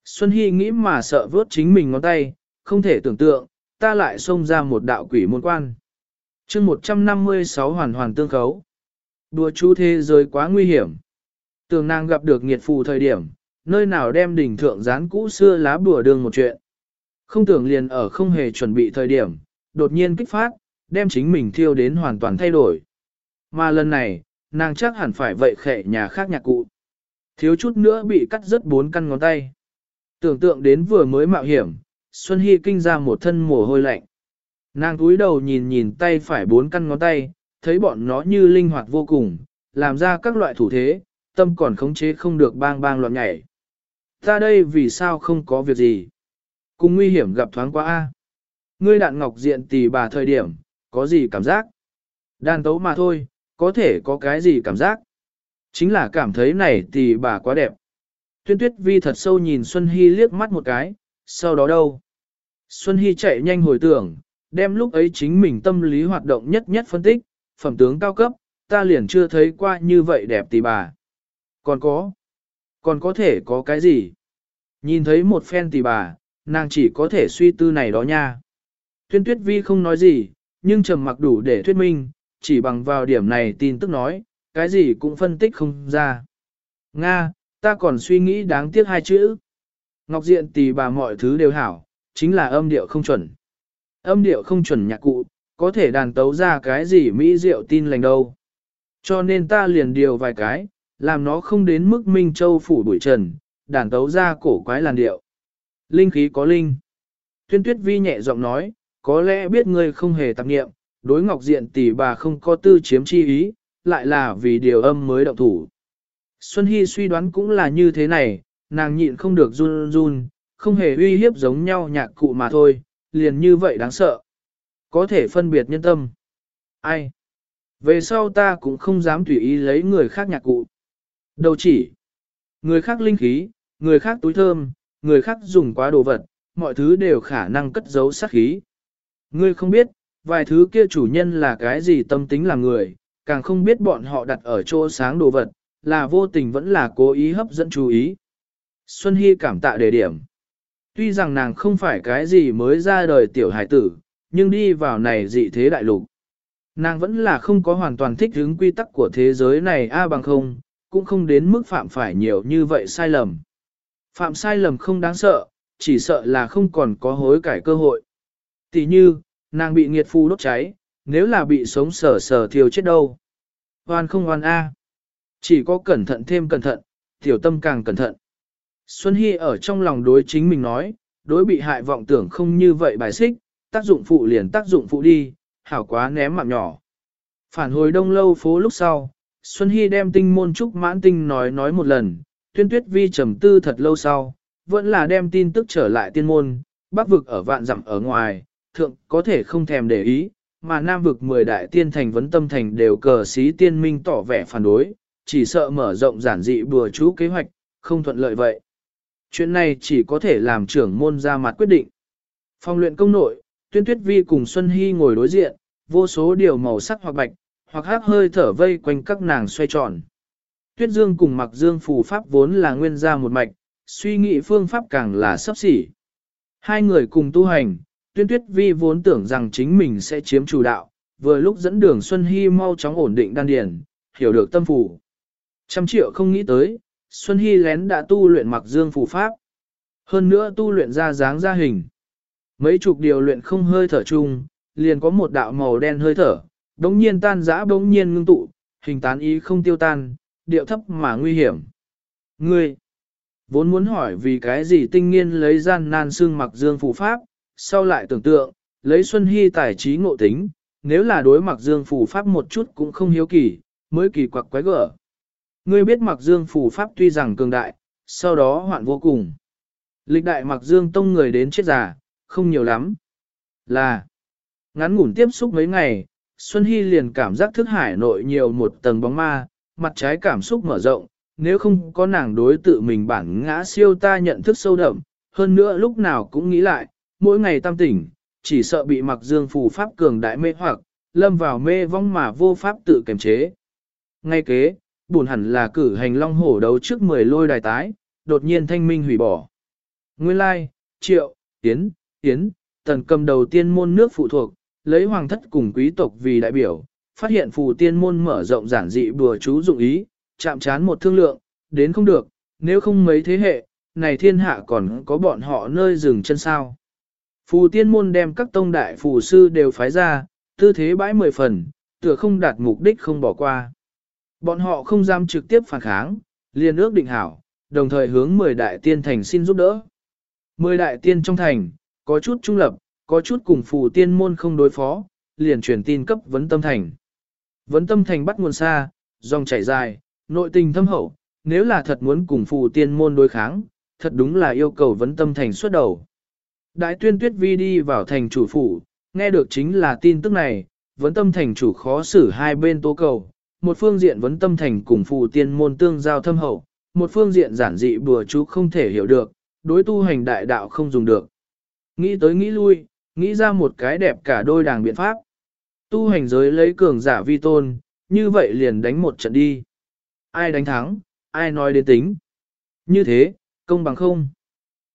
Xuân Hy nghĩ mà sợ vớt chính mình ngón tay, không thể tưởng tượng, ta lại xông ra một đạo quỷ môn quan. chương 156 hoàn hoàn tương khấu. Đùa chú thế giới quá nguy hiểm. Tường nàng gặp được nghiệt phù thời điểm, nơi nào đem đỉnh thượng dán cũ xưa lá bùa đường một chuyện. Không tưởng liền ở không hề chuẩn bị thời điểm, đột nhiên kích phát, đem chính mình thiêu đến hoàn toàn thay đổi. Mà lần này, nàng chắc hẳn phải vậy khệ nhà khác nhạc cụ. Thiếu chút nữa bị cắt rớt bốn căn ngón tay. Tưởng tượng đến vừa mới mạo hiểm, Xuân Hy kinh ra một thân mồ hôi lạnh. Nàng túi đầu nhìn nhìn tay phải bốn căn ngón tay, thấy bọn nó như linh hoạt vô cùng, làm ra các loại thủ thế, tâm còn khống chế không được bang bang loạn nhảy. Ta đây vì sao không có việc gì? Cùng nguy hiểm gặp thoáng qua A. Ngươi đạn ngọc diện tỷ bà thời điểm, có gì cảm giác? Đàn tấu mà thôi, có thể có cái gì cảm giác? Chính là cảm thấy này thì bà quá đẹp. Tuyên tuyết vi thật sâu nhìn Xuân Hy liếc mắt một cái, sau đó đâu? Xuân Hy chạy nhanh hồi tưởng, đem lúc ấy chính mình tâm lý hoạt động nhất nhất phân tích, phẩm tướng cao cấp, ta liền chưa thấy qua như vậy đẹp tỷ bà. Còn có, còn có thể có cái gì? Nhìn thấy một phen tỷ bà, nàng chỉ có thể suy tư này đó nha. Tuyên tuyết vi không nói gì, nhưng trầm mặc đủ để thuyết minh, chỉ bằng vào điểm này tin tức nói, cái gì cũng phân tích không ra. Nga, ta còn suy nghĩ đáng tiếc hai chữ. Ngọc diện tỷ bà mọi thứ đều hảo, chính là âm điệu không chuẩn. Âm điệu không chuẩn nhạc cụ, có thể đàn tấu ra cái gì mỹ diệu tin lành đâu. Cho nên ta liền điều vài cái, làm nó không đến mức Minh Châu phủ bụi trần, đàn tấu ra cổ quái làn điệu. Linh khí có linh. Tuyên tuyết vi nhẹ giọng nói, có lẽ biết ngươi không hề tạp nghiệm, đối ngọc diện tỷ bà không có tư chiếm chi ý, lại là vì điều âm mới động thủ. Xuân Hy suy đoán cũng là như thế này, nàng nhịn không được run run, không hề uy hiếp giống nhau nhạc cụ mà thôi, liền như vậy đáng sợ. Có thể phân biệt nhân tâm. Ai? Về sau ta cũng không dám tùy ý lấy người khác nhạc cụ. Đâu chỉ. Người khác linh khí, người khác túi thơm, người khác dùng quá đồ vật, mọi thứ đều khả năng cất giấu sát khí. Ngươi không biết, vài thứ kia chủ nhân là cái gì tâm tính là người, càng không biết bọn họ đặt ở chỗ sáng đồ vật, là vô tình vẫn là cố ý hấp dẫn chú ý. Xuân Hy cảm tạ đề điểm. Tuy rằng nàng không phải cái gì mới ra đời tiểu hải tử, nhưng đi vào này dị thế đại lục. Nàng vẫn là không có hoàn toàn thích ứng quy tắc của thế giới này a bằng không, cũng không đến mức phạm phải nhiều như vậy sai lầm. Phạm sai lầm không đáng sợ, chỉ sợ là không còn có hối cải cơ hội. Tỷ như, nàng bị nghiệt phu đốt cháy, nếu là bị sống sờ sờ thiêu chết đâu. Hoan không hoan a. Chỉ có cẩn thận thêm cẩn thận, tiểu tâm càng cẩn thận. Xuân Hy ở trong lòng đối chính mình nói, đối bị hại vọng tưởng không như vậy bài xích, tác dụng phụ liền tác dụng phụ đi, hảo quá ném mạng nhỏ. Phản hồi đông lâu phố lúc sau, Xuân Hy đem tinh môn trúc mãn tinh nói nói một lần, tuyên tuyết vi trầm tư thật lâu sau, vẫn là đem tin tức trở lại tiên môn, Bác vực ở vạn dặm ở ngoài, thượng có thể không thèm để ý, mà nam vực mười đại tiên thành vấn tâm thành đều cờ xí tiên minh tỏ vẻ phản đối, chỉ sợ mở rộng giản dị bùa chú kế hoạch, không thuận lợi vậy. Chuyện này chỉ có thể làm trưởng môn ra mặt quyết định. Phong luyện công nội, tuyên tuyết vi cùng Xuân Hy ngồi đối diện, vô số điều màu sắc hoặc bạch, hoặc hát hơi thở vây quanh các nàng xoay tròn. Tuyết Dương cùng mặc Dương phù pháp vốn là nguyên gia một mạch, suy nghĩ phương pháp càng là sắp xỉ. Hai người cùng tu hành, tuyên tuyết vi vốn tưởng rằng chính mình sẽ chiếm chủ đạo, vừa lúc dẫn đường Xuân Hy mau chóng ổn định đan điền, hiểu được tâm phủ. Trăm triệu không nghĩ tới, Xuân Hy lén đã tu luyện mặc dương phù pháp. Hơn nữa tu luyện ra dáng ra hình. Mấy chục điều luyện không hơi thở chung, liền có một đạo màu đen hơi thở, đống nhiên tan giã đống nhiên ngưng tụ, hình tán ý không tiêu tan, điệu thấp mà nguy hiểm. Ngươi, vốn muốn hỏi vì cái gì tinh nghiên lấy gian nan xương mặc dương phù pháp, sau lại tưởng tượng, lấy Xuân Hy tài trí ngộ tính, nếu là đối mặc dương phù pháp một chút cũng không hiếu kỳ, mới kỳ quặc quái gở. Ngươi biết mặc dương phù pháp tuy rằng cường đại, sau đó hoạn vô cùng. Lịch đại mặc dương tông người đến chết già, không nhiều lắm. Là, ngắn ngủn tiếp xúc mấy ngày, Xuân Hy liền cảm giác thức hải nội nhiều một tầng bóng ma, mặt trái cảm xúc mở rộng, nếu không có nàng đối tự mình bản ngã siêu ta nhận thức sâu đậm, hơn nữa lúc nào cũng nghĩ lại, mỗi ngày tam tỉnh, chỉ sợ bị mặc dương phù pháp cường đại mê hoặc, lâm vào mê vong mà vô pháp tự kiềm chế. Ngay kế, buồn hẳn là cử hành long hổ đấu trước 10 lôi đài tái, đột nhiên thanh minh hủy bỏ. Nguyên lai, triệu, tiến, tiến, tần cầm đầu tiên môn nước phụ thuộc, lấy hoàng thất cùng quý tộc vì đại biểu, phát hiện phù tiên môn mở rộng giản dị bừa chú dụng ý, chạm chán một thương lượng, đến không được, nếu không mấy thế hệ, này thiên hạ còn có bọn họ nơi dừng chân sao. Phù tiên môn đem các tông đại phù sư đều phái ra, tư thế bãi mười phần, tựa không đạt mục đích không bỏ qua. Bọn họ không dám trực tiếp phản kháng, liền ước định hảo, đồng thời hướng mười đại tiên thành xin giúp đỡ. Mười đại tiên trong thành, có chút trung lập, có chút cùng phù tiên môn không đối phó, liền truyền tin cấp vấn tâm thành. Vấn tâm thành bắt nguồn xa, dòng chảy dài, nội tình thâm hậu, nếu là thật muốn cùng phù tiên môn đối kháng, thật đúng là yêu cầu vấn tâm thành xuất đầu. Đại tuyên tuyết vi đi vào thành chủ phủ, nghe được chính là tin tức này, vấn tâm thành chủ khó xử hai bên tố cầu. Một phương diện vấn tâm thành cùng phù tiên môn tương giao thâm hậu, một phương diện giản dị bừa chú không thể hiểu được, đối tu hành đại đạo không dùng được. Nghĩ tới nghĩ lui, nghĩ ra một cái đẹp cả đôi đàng biện pháp. Tu hành giới lấy cường giả vi tôn, như vậy liền đánh một trận đi. Ai đánh thắng, ai nói đến tính. Như thế, công bằng không.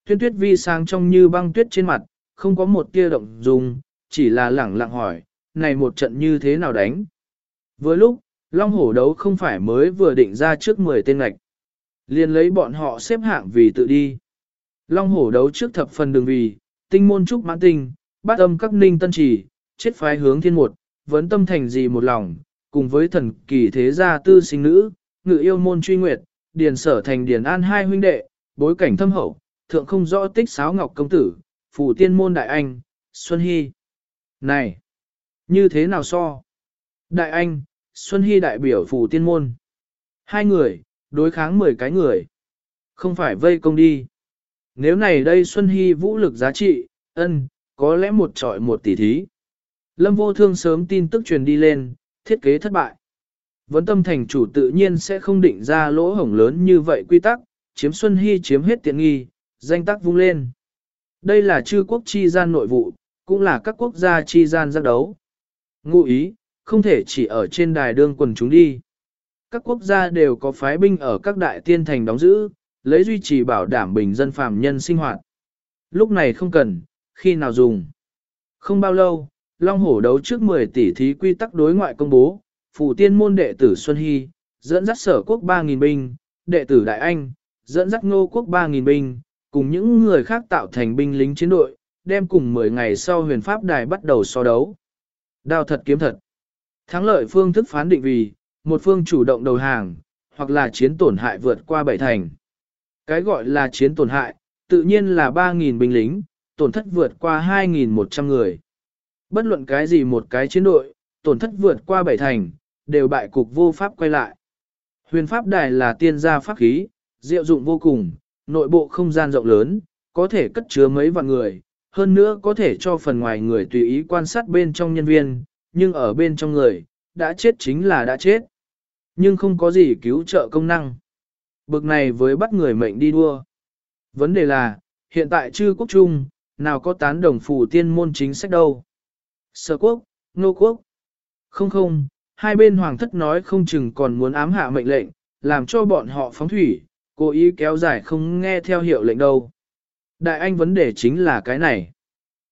Tuyên tuyết vi sang trong như băng tuyết trên mặt, không có một tia động dung, chỉ là lẳng lặng hỏi, này một trận như thế nào đánh. Vừa lúc, Long hổ đấu không phải mới vừa định ra trước 10 tên ngạch. liền lấy bọn họ xếp hạng vì tự đi. Long hổ đấu trước thập phần đường vì, tinh môn trúc mãn tinh, bát âm các ninh tân trì, chết phái hướng thiên một, vấn tâm thành gì một lòng, cùng với thần kỳ thế gia tư sinh nữ, ngự yêu môn truy nguyệt, điền sở thành điền an hai huynh đệ, bối cảnh thâm hậu, thượng không rõ tích sáo ngọc công tử, phủ tiên môn đại anh, Xuân Hy. Này, như thế nào so? Đại anh, Xuân Hy đại biểu phủ tiên môn. Hai người, đối kháng mười cái người. Không phải vây công đi. Nếu này đây Xuân Hy vũ lực giá trị, ân, có lẽ một trọi một tỷ thí. Lâm vô thương sớm tin tức truyền đi lên, thiết kế thất bại. Vấn tâm thành chủ tự nhiên sẽ không định ra lỗ hổng lớn như vậy quy tắc, chiếm Xuân Hy chiếm hết tiện nghi, danh tác vung lên. Đây là chư quốc chi gian nội vụ, cũng là các quốc gia chi gian giác đấu. Ngụ ý, không thể chỉ ở trên đài đương quần chúng đi. Các quốc gia đều có phái binh ở các đại tiên thành đóng giữ, lấy duy trì bảo đảm bình dân phàm nhân sinh hoạt. Lúc này không cần, khi nào dùng. Không bao lâu, Long Hổ đấu trước 10 tỷ thí quy tắc đối ngoại công bố, phủ tiên môn đệ tử Xuân Hy, dẫn dắt sở quốc 3.000 binh, đệ tử Đại Anh, dẫn dắt ngô quốc 3.000 binh, cùng những người khác tạo thành binh lính chiến đội, đem cùng 10 ngày sau huyền pháp đài bắt đầu so đấu. Đao thật kiếm thật. Thắng lợi phương thức phán định vì, một phương chủ động đầu hàng, hoặc là chiến tổn hại vượt qua bảy thành. Cái gọi là chiến tổn hại, tự nhiên là 3.000 binh lính, tổn thất vượt qua 2.100 người. Bất luận cái gì một cái chiến đội, tổn thất vượt qua bảy thành, đều bại cục vô pháp quay lại. Huyền pháp đài là tiên gia pháp khí, diệu dụng vô cùng, nội bộ không gian rộng lớn, có thể cất chứa mấy vạn người, hơn nữa có thể cho phần ngoài người tùy ý quan sát bên trong nhân viên, nhưng ở bên trong người, đã chết chính là đã chết. Nhưng không có gì cứu trợ công năng. Bực này với bắt người mệnh đi đua. Vấn đề là, hiện tại chư quốc trung, nào có tán đồng phủ tiên môn chính sách đâu. Sở quốc, nô quốc. Không không, hai bên hoàng thất nói không chừng còn muốn ám hạ mệnh lệnh, làm cho bọn họ phóng thủy, cố ý kéo dài không nghe theo hiệu lệnh đâu. Đại anh vấn đề chính là cái này.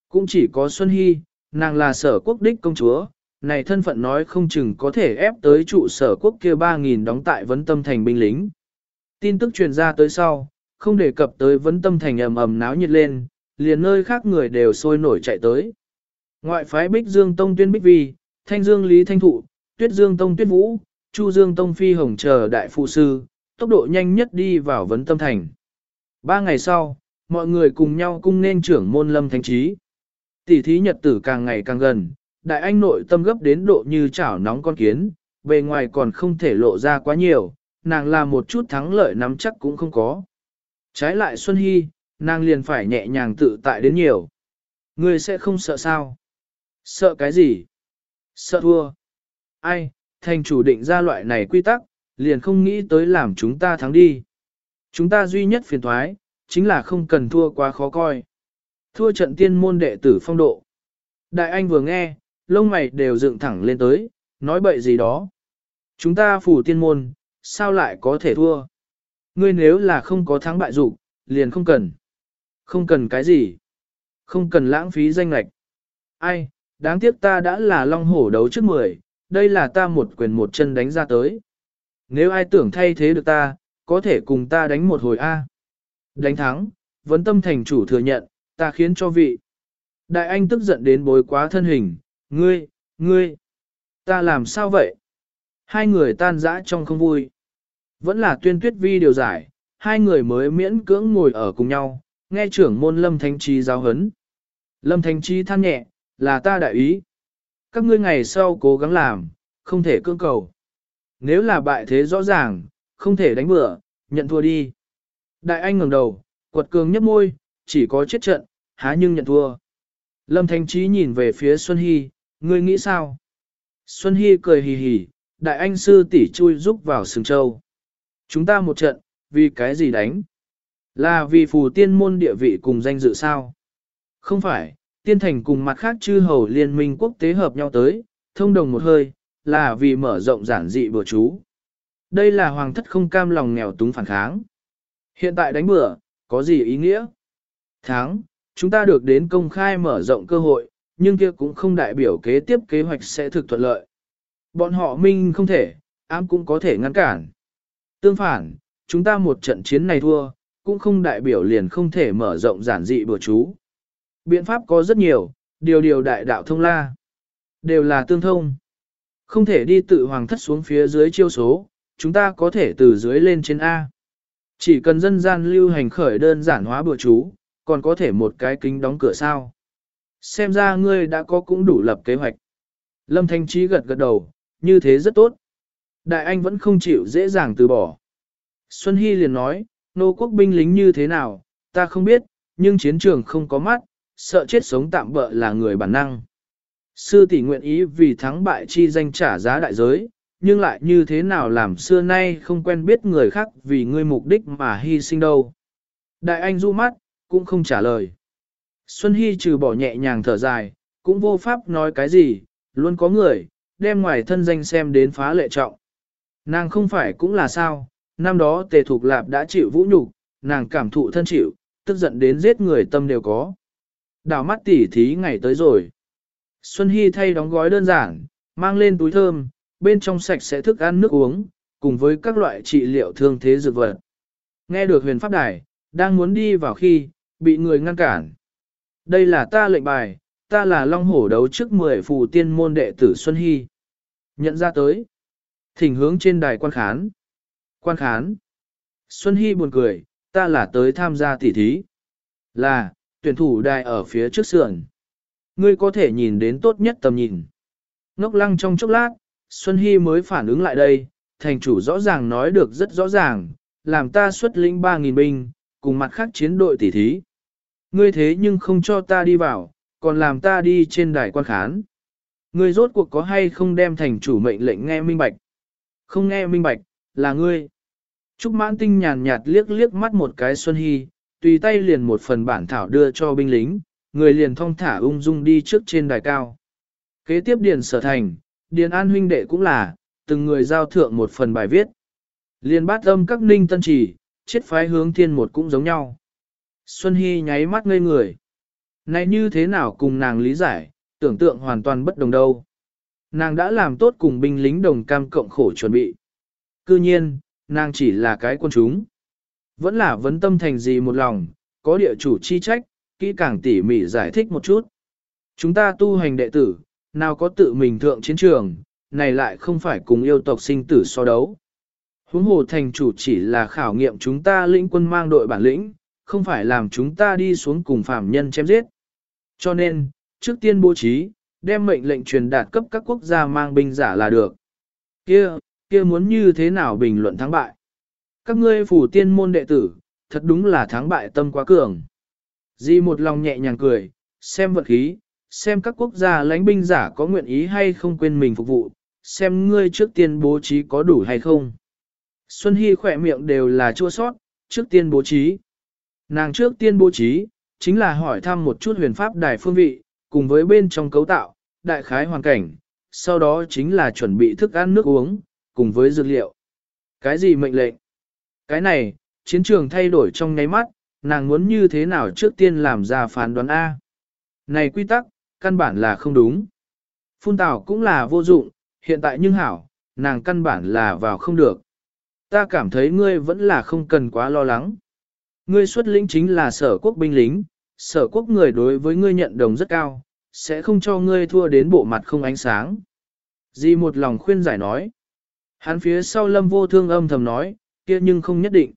Cũng chỉ có Xuân Hy, nàng là sở quốc đích công chúa, này thân phận nói không chừng có thể ép tới trụ sở quốc kia 3.000 đóng tại vấn tâm thành binh lính. Tin tức truyền ra tới sau, không đề cập tới vấn tâm thành ầm ầm náo nhiệt lên, liền nơi khác người đều sôi nổi chạy tới. Ngoại phái Bích Dương Tông tuyên Bích Vi, Thanh Dương Lý Thanh Thụ, Tuyết Dương Tông Tuyết Vũ, Chu Dương Tông Phi Hồng chờ đại phụ sư, tốc độ nhanh nhất đi vào vấn tâm thành. Ba ngày sau, mọi người cùng nhau cung nên trưởng môn lâm thánh trí. Tỷ thí nhật tử càng ngày càng gần, đại anh nội tâm gấp đến độ như chảo nóng con kiến, bề ngoài còn không thể lộ ra quá nhiều, nàng làm một chút thắng lợi nắm chắc cũng không có. Trái lại Xuân Hy, nàng liền phải nhẹ nhàng tự tại đến nhiều. Ngươi sẽ không sợ sao? Sợ cái gì? Sợ thua. Ai, thành chủ định ra loại này quy tắc, liền không nghĩ tới làm chúng ta thắng đi. Chúng ta duy nhất phiền thoái, chính là không cần thua quá khó coi. Thua trận tiên môn đệ tử phong độ. Đại anh vừa nghe, lông mày đều dựng thẳng lên tới, nói bậy gì đó. Chúng ta phủ tiên môn, sao lại có thể thua? Ngươi nếu là không có thắng bại dục liền không cần. Không cần cái gì? Không cần lãng phí danh lạch. Ai, đáng tiếc ta đã là long hổ đấu trước mười, đây là ta một quyền một chân đánh ra tới. Nếu ai tưởng thay thế được ta, có thể cùng ta đánh một hồi A. Đánh thắng, vấn tâm thành chủ thừa nhận, ta khiến cho vị. Đại anh tức giận đến bối quá thân hình, ngươi, ngươi, ta làm sao vậy? Hai người tan rã trong không vui. Vẫn là tuyên tuyết vi điều giải, hai người mới miễn cưỡng ngồi ở cùng nhau, nghe trưởng môn Lâm Thánh Trí giáo hấn. Lâm Thánh Trí than nhẹ, là ta đại ý. Các ngươi ngày sau cố gắng làm, không thể cưỡng cầu. Nếu là bại thế rõ ràng, không thể đánh bừa, nhận thua đi. Đại anh ngẩng đầu, quật cường nhấp môi, chỉ có chết trận, há nhưng nhận thua. Lâm thanh Trí nhìn về phía Xuân Hy, ngươi nghĩ sao? Xuân Hy cười hì hì, đại anh sư tỷ chui rúc vào sừng châu. Chúng ta một trận, vì cái gì đánh? Là vì phù tiên môn địa vị cùng danh dự sao? Không phải, tiên thành cùng mặt khác chư hầu liên minh quốc tế hợp nhau tới, thông đồng một hơi, là vì mở rộng giản dị bữa chú. Đây là hoàng thất không cam lòng nghèo túng phản kháng. Hiện tại đánh bữa, có gì ý nghĩa? Tháng, chúng ta được đến công khai mở rộng cơ hội, nhưng kia cũng không đại biểu kế tiếp kế hoạch sẽ thực thuận lợi. Bọn họ minh không thể, ám cũng có thể ngăn cản. Tương phản, chúng ta một trận chiến này thua, cũng không đại biểu liền không thể mở rộng giản dị bữa chú. Biện pháp có rất nhiều, điều điều đại đạo thông la. Đều là tương thông. Không thể đi tự hoàng thất xuống phía dưới chiêu số, chúng ta có thể từ dưới lên trên A. Chỉ cần dân gian lưu hành khởi đơn giản hóa bữa chú, còn có thể một cái kính đóng cửa sao. Xem ra ngươi đã có cũng đủ lập kế hoạch. Lâm Thanh Trí gật gật đầu, như thế rất tốt. Đại Anh vẫn không chịu dễ dàng từ bỏ. Xuân Hy liền nói, nô quốc binh lính như thế nào, ta không biết, nhưng chiến trường không có mắt, sợ chết sống tạm bỡ là người bản năng. Sư tỷ nguyện ý vì thắng bại chi danh trả giá đại giới, nhưng lại như thế nào làm xưa nay không quen biết người khác vì ngươi mục đích mà hy sinh đâu. Đại Anh du mắt, cũng không trả lời. Xuân Hy trừ bỏ nhẹ nhàng thở dài, cũng vô pháp nói cái gì, luôn có người, đem ngoài thân danh xem đến phá lệ trọng. Nàng không phải cũng là sao, năm đó tề thục lạp đã chịu vũ nhục, nàng cảm thụ thân chịu, tức giận đến giết người tâm đều có. Đào mắt tỉ thí ngày tới rồi. Xuân Hy thay đóng gói đơn giản, mang lên túi thơm, bên trong sạch sẽ thức ăn nước uống, cùng với các loại trị liệu thương thế dược vật. Nghe được huyền pháp đài, đang muốn đi vào khi, bị người ngăn cản. Đây là ta lệnh bài, ta là long hổ đấu trước 10 phù tiên môn đệ tử Xuân Hy. Nhận ra tới. Thỉnh hướng trên đài quan khán. Quan khán. Xuân Hy buồn cười, ta là tới tham gia tỉ thí. Là, tuyển thủ đài ở phía trước sườn. Ngươi có thể nhìn đến tốt nhất tầm nhìn. Ngốc lăng trong chốc lát, Xuân Hy mới phản ứng lại đây, thành chủ rõ ràng nói được rất rõ ràng, làm ta xuất lĩnh 3.000 binh, cùng mặt khác chiến đội tỉ thí. Ngươi thế nhưng không cho ta đi vào, còn làm ta đi trên đài quan khán. Ngươi rốt cuộc có hay không đem thành chủ mệnh lệnh nghe minh bạch? Không nghe minh bạch, là ngươi. Trúc mãn tinh nhàn nhạt liếc liếc mắt một cái Xuân Hy, tùy tay liền một phần bản thảo đưa cho binh lính, người liền thong thả ung dung đi trước trên đài cao. Kế tiếp điền sở thành, điền an huynh đệ cũng là, từng người giao thượng một phần bài viết. Liền bát âm các ninh tân chỉ, chết phái hướng thiên một cũng giống nhau. Xuân Hy nháy mắt ngây người. Này như thế nào cùng nàng lý giải, tưởng tượng hoàn toàn bất đồng đâu. Nàng đã làm tốt cùng binh lính đồng cam cộng khổ chuẩn bị. Cư nhiên, nàng chỉ là cái quân chúng. Vẫn là vấn tâm thành gì một lòng, có địa chủ chi trách, kỹ càng tỉ mỉ giải thích một chút. Chúng ta tu hành đệ tử, nào có tự mình thượng chiến trường, này lại không phải cùng yêu tộc sinh tử so đấu. Huống hồ thành chủ chỉ là khảo nghiệm chúng ta lĩnh quân mang đội bản lĩnh, không phải làm chúng ta đi xuống cùng phạm nhân chém giết. Cho nên, trước tiên bố trí, đem mệnh lệnh truyền đạt cấp các quốc gia mang binh giả là được. Kia, kia muốn như thế nào bình luận thắng bại? Các ngươi phủ tiên môn đệ tử, thật đúng là thắng bại tâm quá cường. Di một lòng nhẹ nhàng cười, xem vật khí, xem các quốc gia lãnh binh giả có nguyện ý hay không quên mình phục vụ, xem ngươi trước tiên bố trí có đủ hay không. Xuân Hy khỏe miệng đều là chua sót, trước tiên bố trí. Nàng trước tiên bố trí, chính là hỏi thăm một chút huyền pháp đài phương vị, cùng với bên trong cấu tạo, đại khái hoàn cảnh, sau đó chính là chuẩn bị thức ăn nước uống, cùng với dược liệu. Cái gì mệnh lệnh? Cái này, chiến trường thay đổi trong nháy mắt, nàng muốn như thế nào trước tiên làm ra phán đoán A. Này quy tắc, căn bản là không đúng. Phun tảo cũng là vô dụng, hiện tại nhưng hảo, nàng căn bản là vào không được. Ta cảm thấy ngươi vẫn là không cần quá lo lắng. Ngươi xuất lĩnh chính là sở quốc binh lính, sở quốc người đối với ngươi nhận đồng rất cao, sẽ không cho ngươi thua đến bộ mặt không ánh sáng. Di một lòng khuyên giải nói. Hắn phía sau lâm vô thương âm thầm nói, kia nhưng không nhất định.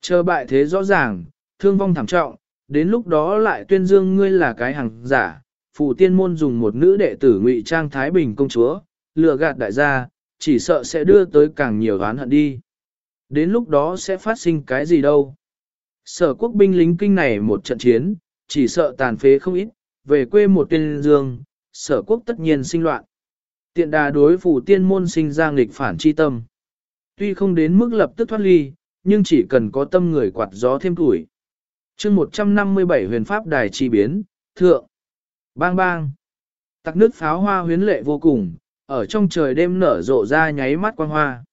Chờ bại thế rõ ràng, thương vong thảm trọng, đến lúc đó lại tuyên dương ngươi là cái hàng giả. Phụ tiên môn dùng một nữ đệ tử ngụy trang Thái Bình công chúa, lừa gạt đại gia, chỉ sợ sẽ đưa tới càng nhiều oán hận đi. Đến lúc đó sẽ phát sinh cái gì đâu. Sở quốc binh lính kinh này một trận chiến, chỉ sợ tàn phế không ít, về quê một tuyên dương, sở quốc tất nhiên sinh loạn. Tiện đà đối phủ tiên môn sinh ra nghịch phản chi tâm. Tuy không đến mức lập tức thoát ly, nhưng chỉ cần có tâm người quạt gió thêm tuổi chương 157 huyền pháp đài chi biến, thượng, bang bang. Tặc nước pháo hoa huyến lệ vô cùng, ở trong trời đêm nở rộ ra nháy mắt quang hoa.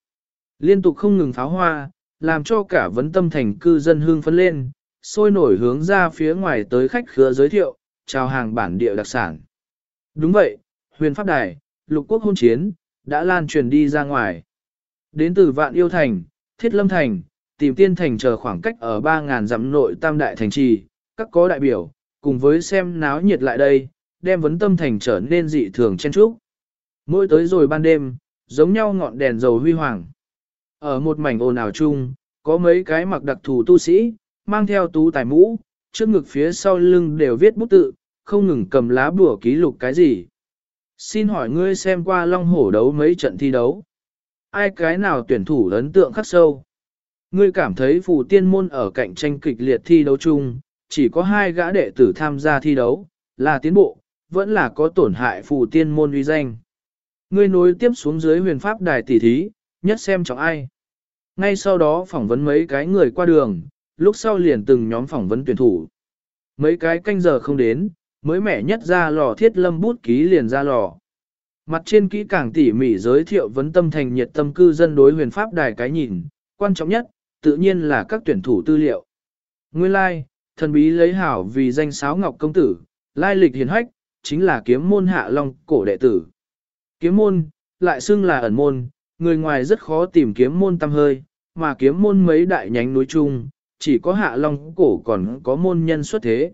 Liên tục không ngừng pháo hoa, làm cho cả vấn tâm thành cư dân hương phấn lên, sôi nổi hướng ra phía ngoài tới khách khứa giới thiệu, chào hàng bản địa đặc sản. Đúng vậy, huyền pháp đài, lục quốc hôn chiến, đã lan truyền đi ra ngoài. Đến từ vạn yêu thành, thiết lâm thành, tìm tiên thành chờ khoảng cách ở 3.000 dặm nội tam đại thành trì, các có đại biểu, cùng với xem náo nhiệt lại đây, đem vấn tâm thành trở nên dị thường chen trúc. Mỗi tới rồi ban đêm, giống nhau ngọn đèn dầu huy hoàng. Ở một mảnh ồn ào chung, có mấy cái mặc đặc thù tu sĩ, mang theo tú tài mũ, trước ngực phía sau lưng đều viết bút tự, không ngừng cầm lá bùa ký lục cái gì. Xin hỏi ngươi xem qua Long Hổ đấu mấy trận thi đấu. Ai cái nào tuyển thủ ấn tượng khắc sâu? Ngươi cảm thấy phù tiên môn ở cạnh tranh kịch liệt thi đấu chung, chỉ có hai gã đệ tử tham gia thi đấu, là tiến bộ, vẫn là có tổn hại phù tiên môn uy danh. Ngươi nối tiếp xuống dưới huyền pháp đài tỷ thí, nhất xem trọng ai. Ngay sau đó phỏng vấn mấy cái người qua đường, lúc sau liền từng nhóm phỏng vấn tuyển thủ. Mấy cái canh giờ không đến, mới mẻ nhất ra lò thiết lâm bút ký liền ra lò. Mặt trên kỹ càng tỉ mỉ giới thiệu vấn tâm thành nhiệt tâm cư dân đối huyền pháp đài cái nhìn, quan trọng nhất, tự nhiên là các tuyển thủ tư liệu. Nguyên lai, like, thần bí lấy hảo vì danh sáo ngọc công tử, lai lịch hiền hách, chính là kiếm môn hạ long cổ đệ tử. Kiếm môn, lại xưng là ẩn môn, người ngoài rất khó tìm kiếm môn tâm hơi, mà kiếm môn mấy đại nhánh núi chung, chỉ có hạ long cổ còn có môn nhân xuất thế.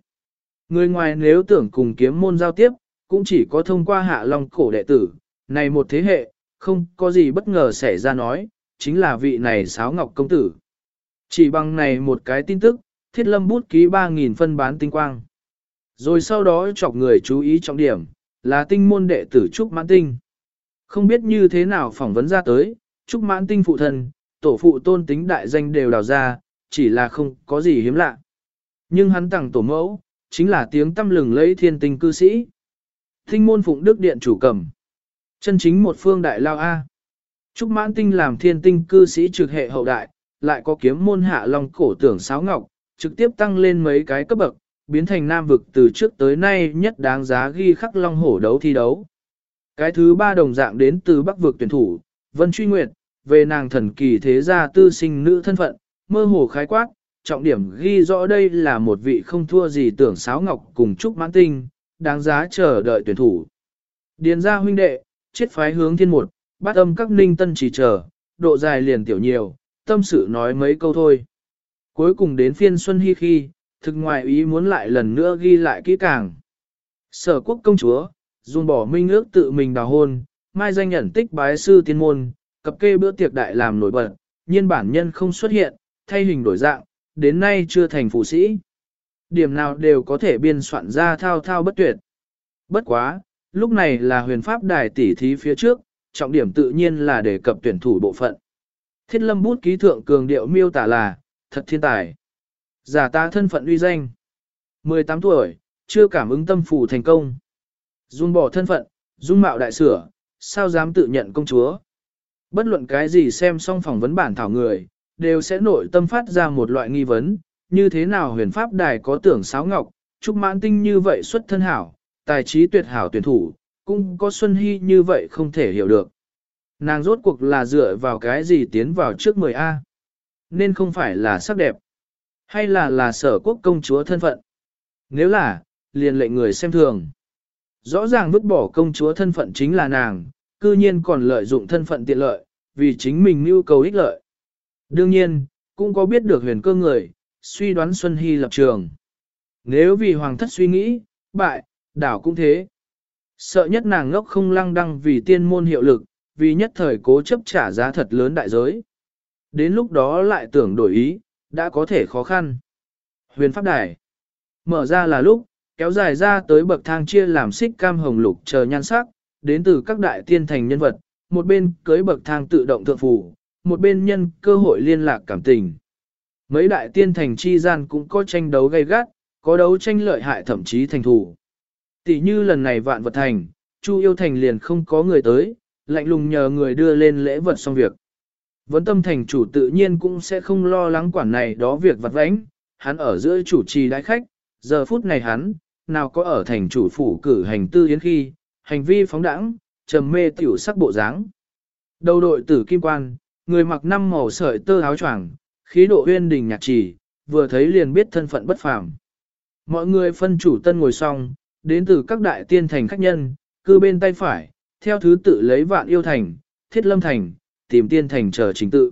Người ngoài nếu tưởng cùng kiếm môn giao tiếp, cũng chỉ có thông qua hạ long cổ đệ tử, này một thế hệ, không có gì bất ngờ xảy ra nói, chính là vị này sáo ngọc công tử. Chỉ bằng này một cái tin tức, thiết lâm bút ký 3.000 phân bán tinh quang. Rồi sau đó chọc người chú ý trọng điểm, là tinh môn đệ tử Trúc Mãn Tinh. Không biết như thế nào phỏng vấn ra tới, Trúc Mãn Tinh phụ thân, tổ phụ tôn tính đại danh đều đào ra, chỉ là không có gì hiếm lạ. Nhưng hắn tặng tổ mẫu, chính là tiếng tâm lừng lấy thiên tinh cư sĩ. Tinh môn phụng đức điện chủ cầm. Chân chính một phương đại lao A. Trúc mãn tinh làm thiên tinh cư sĩ trực hệ hậu đại, lại có kiếm môn hạ long cổ tưởng sáo ngọc, trực tiếp tăng lên mấy cái cấp bậc, biến thành nam vực từ trước tới nay nhất đáng giá ghi khắc long hổ đấu thi đấu. Cái thứ ba đồng dạng đến từ bắc vực tuyển thủ, Vân Truy Nguyệt, về nàng thần kỳ thế gia tư sinh nữ thân phận, mơ hồ khái quát, trọng điểm ghi rõ đây là một vị không thua gì tưởng sáo ngọc cùng Trúc Mãn Tinh, đáng giá chờ đợi tuyển thủ. Điền gia huynh đệ, chết phái hướng thiên một, bắt âm các ninh tân chỉ chờ, độ dài liền tiểu nhiều, tâm sự nói mấy câu thôi. Cuối cùng đến phiên Xuân Hy khi, thực ngoài ý muốn lại lần nữa ghi lại kỹ càng. Sở quốc công chúa, dùng bỏ minh ước tự mình đào hôn, mai danh nhận tích bái sư tiên môn, cập kê bữa tiệc đại làm nổi bật, nhiên bản nhân không xuất hiện, thay hình đổi dạng, đến nay chưa thành phụ sĩ. Điểm nào đều có thể biên soạn ra thao thao bất tuyệt. Bất quá, lúc này là huyền pháp đài tỷ thí phía trước, trọng điểm tự nhiên là đề cập tuyển thủ bộ phận. Thiết lâm bút ký thượng cường điệu miêu tả là, thật thiên tài. Giả ta thân phận uy danh. 18 tuổi, chưa cảm ứng tâm phủ thành công. Dung bỏ thân phận, dung mạo đại sửa, sao dám tự nhận công chúa. Bất luận cái gì xem xong phỏng vấn bản thảo người, đều sẽ nội tâm phát ra một loại nghi vấn, như thế nào huyền pháp đài có tưởng sáo ngọc, trúc mãn tinh như vậy xuất thân hảo, tài trí tuyệt hảo tuyển thủ, cũng có Xuân Hy như vậy không thể hiểu được. Nàng rốt cuộc là dựa vào cái gì tiến vào trước 10A, nên không phải là sắc đẹp, hay là là sở quốc công chúa thân phận. Nếu là, liền lệnh người xem thường. Rõ ràng vứt bỏ công chúa thân phận chính là nàng, cư nhiên còn lợi dụng thân phận tiện lợi, vì chính mình nhu cầu ích lợi. Đương nhiên, cũng có biết được huyền cơ người, suy đoán Xuân Hy lập trường. Nếu vì hoàng thất suy nghĩ, bại, đảo cũng thế. Sợ nhất nàng ngốc không lăng đăng vì tiên môn hiệu lực, vì nhất thời cố chấp trả giá thật lớn đại giới. Đến lúc đó lại tưởng đổi ý, đã có thể khó khăn. Huyền pháp đài. Mở ra là lúc, kéo dài ra tới bậc thang chia làm xích cam hồng lục chờ nhan sắc, đến từ các đại tiên thành nhân vật, một bên cưới bậc thang tự động thượng phủ, một bên nhân cơ hội liên lạc cảm tình. Mấy đại tiên thành chi gian cũng có tranh đấu gay gắt, có đấu tranh lợi hại thậm chí thành thủ. Tỷ như lần này vạn vật thành, Chu yêu thành liền không có người tới, lạnh lùng nhờ người đưa lên lễ vật xong việc. Vấn tâm thành chủ tự nhiên cũng sẽ không lo lắng quản này đó việc vặt vãnh, hắn ở giữa chủ trì đại khách, giờ phút này hắn, nào có ở thành chủ phủ cử hành tư yến khi, hành vi phóng đẳng, trầm mê tiểu sắc bộ dáng. Đầu đội tử kim quan, người mặc năm màu sợi tơ áo choàng, khí độ uyên đình nhạc trì, vừa thấy liền biết thân phận bất phàm. Mọi người phân chủ tân ngồi xong, đến từ các đại tiên thành khách nhân, cư bên tay phải, theo thứ tự lấy vạn yêu thành, thiết lâm thành, tìm tiên thành chờ chính tự.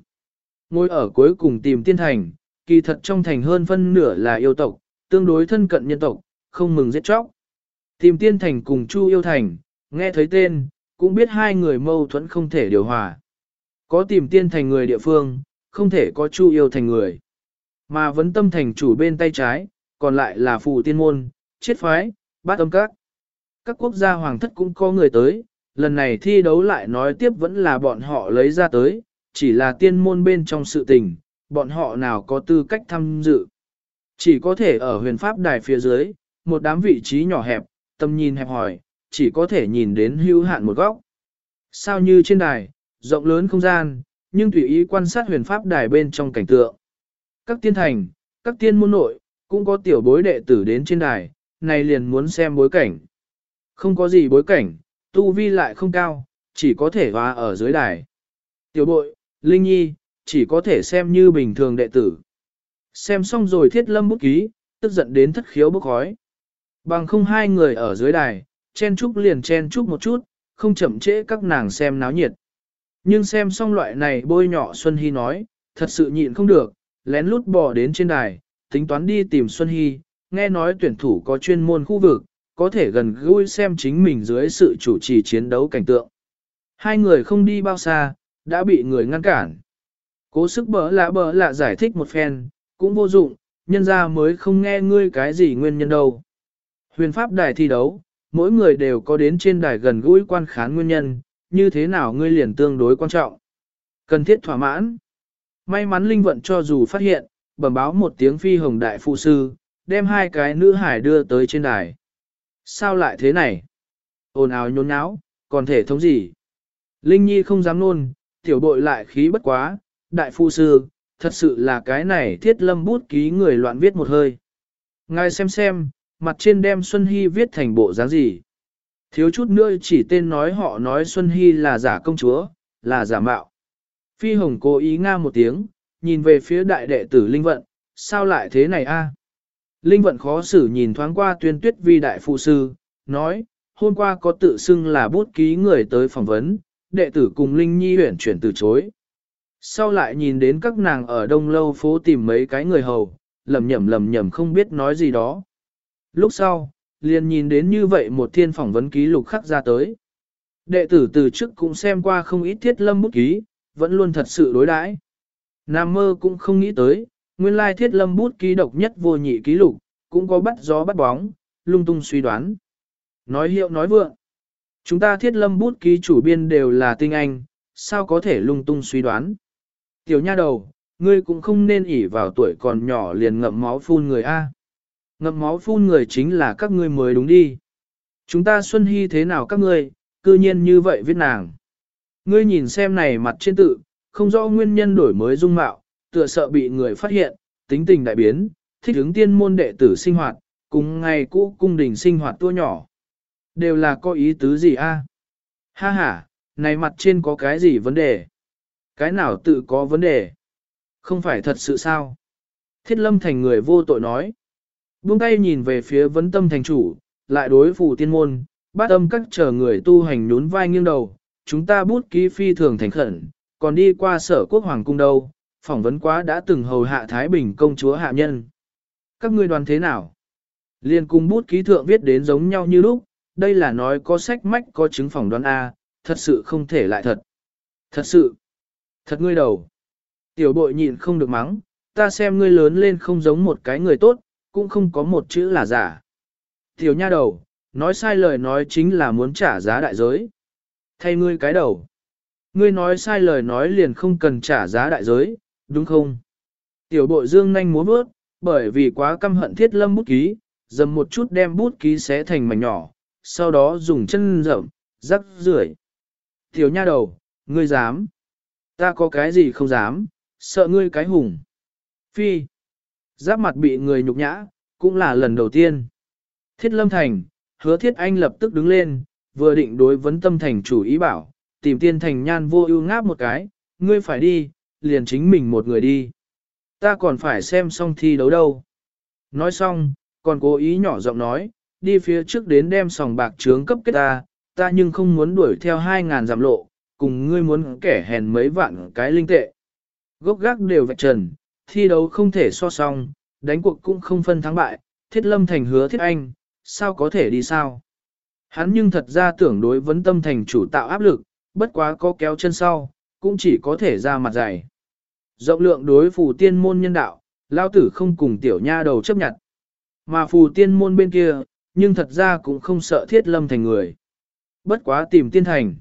Ngôi ở cuối cùng tìm tiên thành, kỳ thật trong thành hơn phân nửa là yêu tộc, tương đối thân cận nhân tộc, không mừng giết chóc. Tìm tiên thành cùng Chu yêu thành, nghe thấy tên, cũng biết hai người mâu thuẫn không thể điều hòa. Có tìm tiên thành người địa phương, không thể có Chu yêu thành người. Mà vấn tâm thành chủ bên tay trái, còn lại là phù tiên môn, chết phái, bát âm các. Các quốc gia hoàng thất cũng có người tới, lần này thi đấu lại nói tiếp vẫn là bọn họ lấy ra tới, chỉ là tiên môn bên trong sự tình, bọn họ nào có tư cách tham dự. Chỉ có thể ở huyền pháp đài phía dưới, một đám vị trí nhỏ hẹp, tầm nhìn hẹp hỏi, chỉ có thể nhìn đến hữu hạn một góc. Sao như trên đài, rộng lớn không gian, nhưng tùy ý quan sát huyền pháp đài bên trong cảnh tượng. Các tiên thành, các tiên môn nội, cũng có tiểu bối đệ tử đến trên đài, này liền muốn xem bối cảnh. Không có gì bối cảnh, tu vi lại không cao, chỉ có thể hóa ở dưới đài. Tiểu bội, Linh Nhi, chỉ có thể xem như bình thường đệ tử. Xem xong rồi thiết lâm bút ký, tức giận đến thất khiếu bốc khói. Bằng không hai người ở dưới đài, chen chúc liền chen chúc một chút, không chậm trễ các nàng xem náo nhiệt. Nhưng xem xong loại này bôi nhỏ Xuân Hy nói, thật sự nhịn không được, lén lút bỏ đến trên đài, tính toán đi tìm Xuân Hy, nghe nói tuyển thủ có chuyên môn khu vực, có thể gần gũi xem chính mình dưới sự chủ trì chiến đấu cảnh tượng. Hai người không đi bao xa, đã bị người ngăn cản. Cố sức bỡ lạ bỡ lạ giải thích một phen, cũng vô dụng, nhân ra mới không nghe ngươi cái gì nguyên nhân đâu. Huyền pháp đài thi đấu, mỗi người đều có đến trên đài gần gũi quan khán nguyên nhân, như thế nào ngươi liền tương đối quan trọng. Cần thiết thỏa mãn. May mắn linh vận cho dù phát hiện, bẩm báo một tiếng phi hồng đại phụ sư, đem hai cái nữ hải đưa tới trên đài. Sao lại thế này? Ồn ào nhốn nháo, còn thể thống gì? Linh Nhi không dám nôn, tiểu bội lại khí bất quá, đại phu sư, thật sự là cái này thiết lâm bút ký người loạn viết một hơi. Ngài xem xem, mặt trên đem Xuân Hy viết thành bộ dáng gì. Thiếu chút nữa chỉ tên nói họ nói Xuân Hy là giả công chúa, là giả mạo. Phi Hồng cố ý nga một tiếng, nhìn về phía đại đệ tử Linh Vận, sao lại thế này a? Linh Vận khó xử nhìn thoáng qua tuyên tuyết vi đại phụ sư, nói, hôm qua có tự xưng là bút ký người tới phỏng vấn, đệ tử cùng Linh Nhi huyển chuyển từ chối. Sau lại nhìn đến các nàng ở đông lâu phố tìm mấy cái người hầu, lầm nhầm lầm nhầm không biết nói gì đó. Lúc sau, liền nhìn đến như vậy một thiên phỏng vấn ký lục khắc ra tới. Đệ tử từ trước cũng xem qua không ít thiết lâm bút ký, vẫn luôn thật sự đối đãi. Nam mơ cũng không nghĩ tới, nguyên lai thiết lâm bút ký độc nhất vô nhị ký lục, cũng có bắt gió bắt bóng, lung tung suy đoán. Nói hiệu nói vượng. Chúng ta thiết lâm bút ký chủ biên đều là tinh anh, sao có thể lung tung suy đoán. Tiểu nha đầu, ngươi cũng không nên ỉ vào tuổi còn nhỏ liền ngậm máu phun người A. Ngậm máu phun người chính là các ngươi mới đúng đi. Chúng ta Xuân Hy thế nào các ngươi, cư nhiên như vậy viết nàng. Ngươi nhìn xem này mặt trên tự, không rõ nguyên nhân đổi mới dung mạo, tựa sợ bị người phát hiện, tính tình đại biến, thích ứng tiên môn đệ tử sinh hoạt, cùng ngày cũ cung đình sinh hoạt tua nhỏ. Đều là có ý tứ gì a? Ha ha, này mặt trên có cái gì vấn đề? Cái nào tự có vấn đề? Không phải thật sự sao? Thiết lâm thành người vô tội nói. Buông tay nhìn về phía vấn tâm thành chủ, lại đối phủ tiên môn, bát âm các chờ người tu hành nhún vai nghiêng đầu, chúng ta bút ký phi thường thành khẩn, còn đi qua sở quốc hoàng cung đâu, phỏng vấn quá đã từng hầu hạ Thái Bình công chúa hạ nhân. Các ngươi đoàn thế nào? Liên cung bút ký thượng viết đến giống nhau như lúc, đây là nói có sách mách có chứng phỏng đoán A, thật sự không thể lại thật. Thật sự, thật ngươi đầu. Tiểu bội nhịn không được mắng, ta xem ngươi lớn lên không giống một cái người tốt, cũng không có một chữ là giả. Tiểu nha đầu, nói sai lời nói chính là muốn trả giá đại giới. Thay ngươi cái đầu. Ngươi nói sai lời nói liền không cần trả giá đại giới, đúng không? Tiểu bội dương nhanh múa bước, bởi vì quá căm hận thiết lâm bút ký, dầm một chút đem bút ký xé thành mảnh nhỏ, sau đó dùng chân rậm, rắc rưởi. Tiểu nha đầu, ngươi dám. Ta có cái gì không dám, sợ ngươi cái hùng. Phi. Giáp mặt bị người nhục nhã, cũng là lần đầu tiên. Thiết lâm thành, hứa thiết anh lập tức đứng lên, vừa định đối vấn tâm thành chủ ý bảo, tìm tiên thành nhan vô ưu ngáp một cái, ngươi phải đi, liền chính mình một người đi. Ta còn phải xem xong thi đấu đâu. Nói xong, còn cố ý nhỏ giọng nói, đi phía trước đến đem sòng bạc trướng cấp kết ta, ta nhưng không muốn đuổi theo hai ngàn giảm lộ, cùng ngươi muốn kẻ hèn mấy vạn cái linh tệ. Gốc gác đều vạch trần, thi đấu không thể so song, đánh cuộc cũng không phân thắng bại, thiết lâm thành hứa thiết anh, sao có thể đi sao? Hắn nhưng thật ra tưởng đối vấn tâm thành chủ tạo áp lực, bất quá có kéo chân sau, cũng chỉ có thể ra mặt dày. Rộng lượng đối phù tiên môn nhân đạo, lao tử không cùng tiểu nha đầu chấp nhận. Mà phù tiên môn bên kia, nhưng thật ra cũng không sợ thiết lâm thành người. Bất quá tìm tiên thành.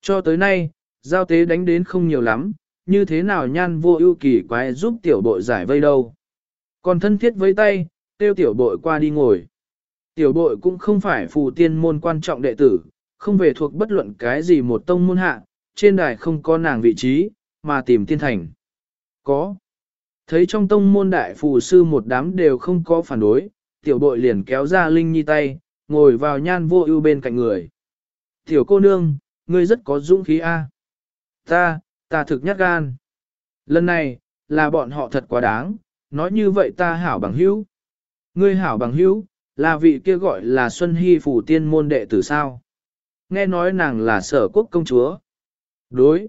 Cho tới nay, giao tế đánh đến không nhiều lắm, như thế nào nhan vô ưu kỳ quái giúp tiểu bội giải vây đâu. Còn thân thiết với tay, tiêu tiểu bội qua đi ngồi. Tiểu bội cũng không phải phù tiên môn quan trọng đệ tử, không về thuộc bất luận cái gì một tông môn hạ, trên đài không có nàng vị trí, mà tìm tiên thành. Có. Thấy trong tông môn đại phù sư một đám đều không có phản đối, tiểu bội liền kéo ra Linh Nhi tay, ngồi vào nhan vô ưu bên cạnh người. Tiểu cô nương, ngươi rất có dũng khí a. Ta, ta thực nhát gan. Lần này, là bọn họ thật quá đáng, nói như vậy ta hảo bằng hữu. Ngươi hảo bằng hữu, là vị kia gọi là Xuân Hy phủ tiên môn đệ tử sao. Nghe nói nàng là sở quốc công chúa. Đối.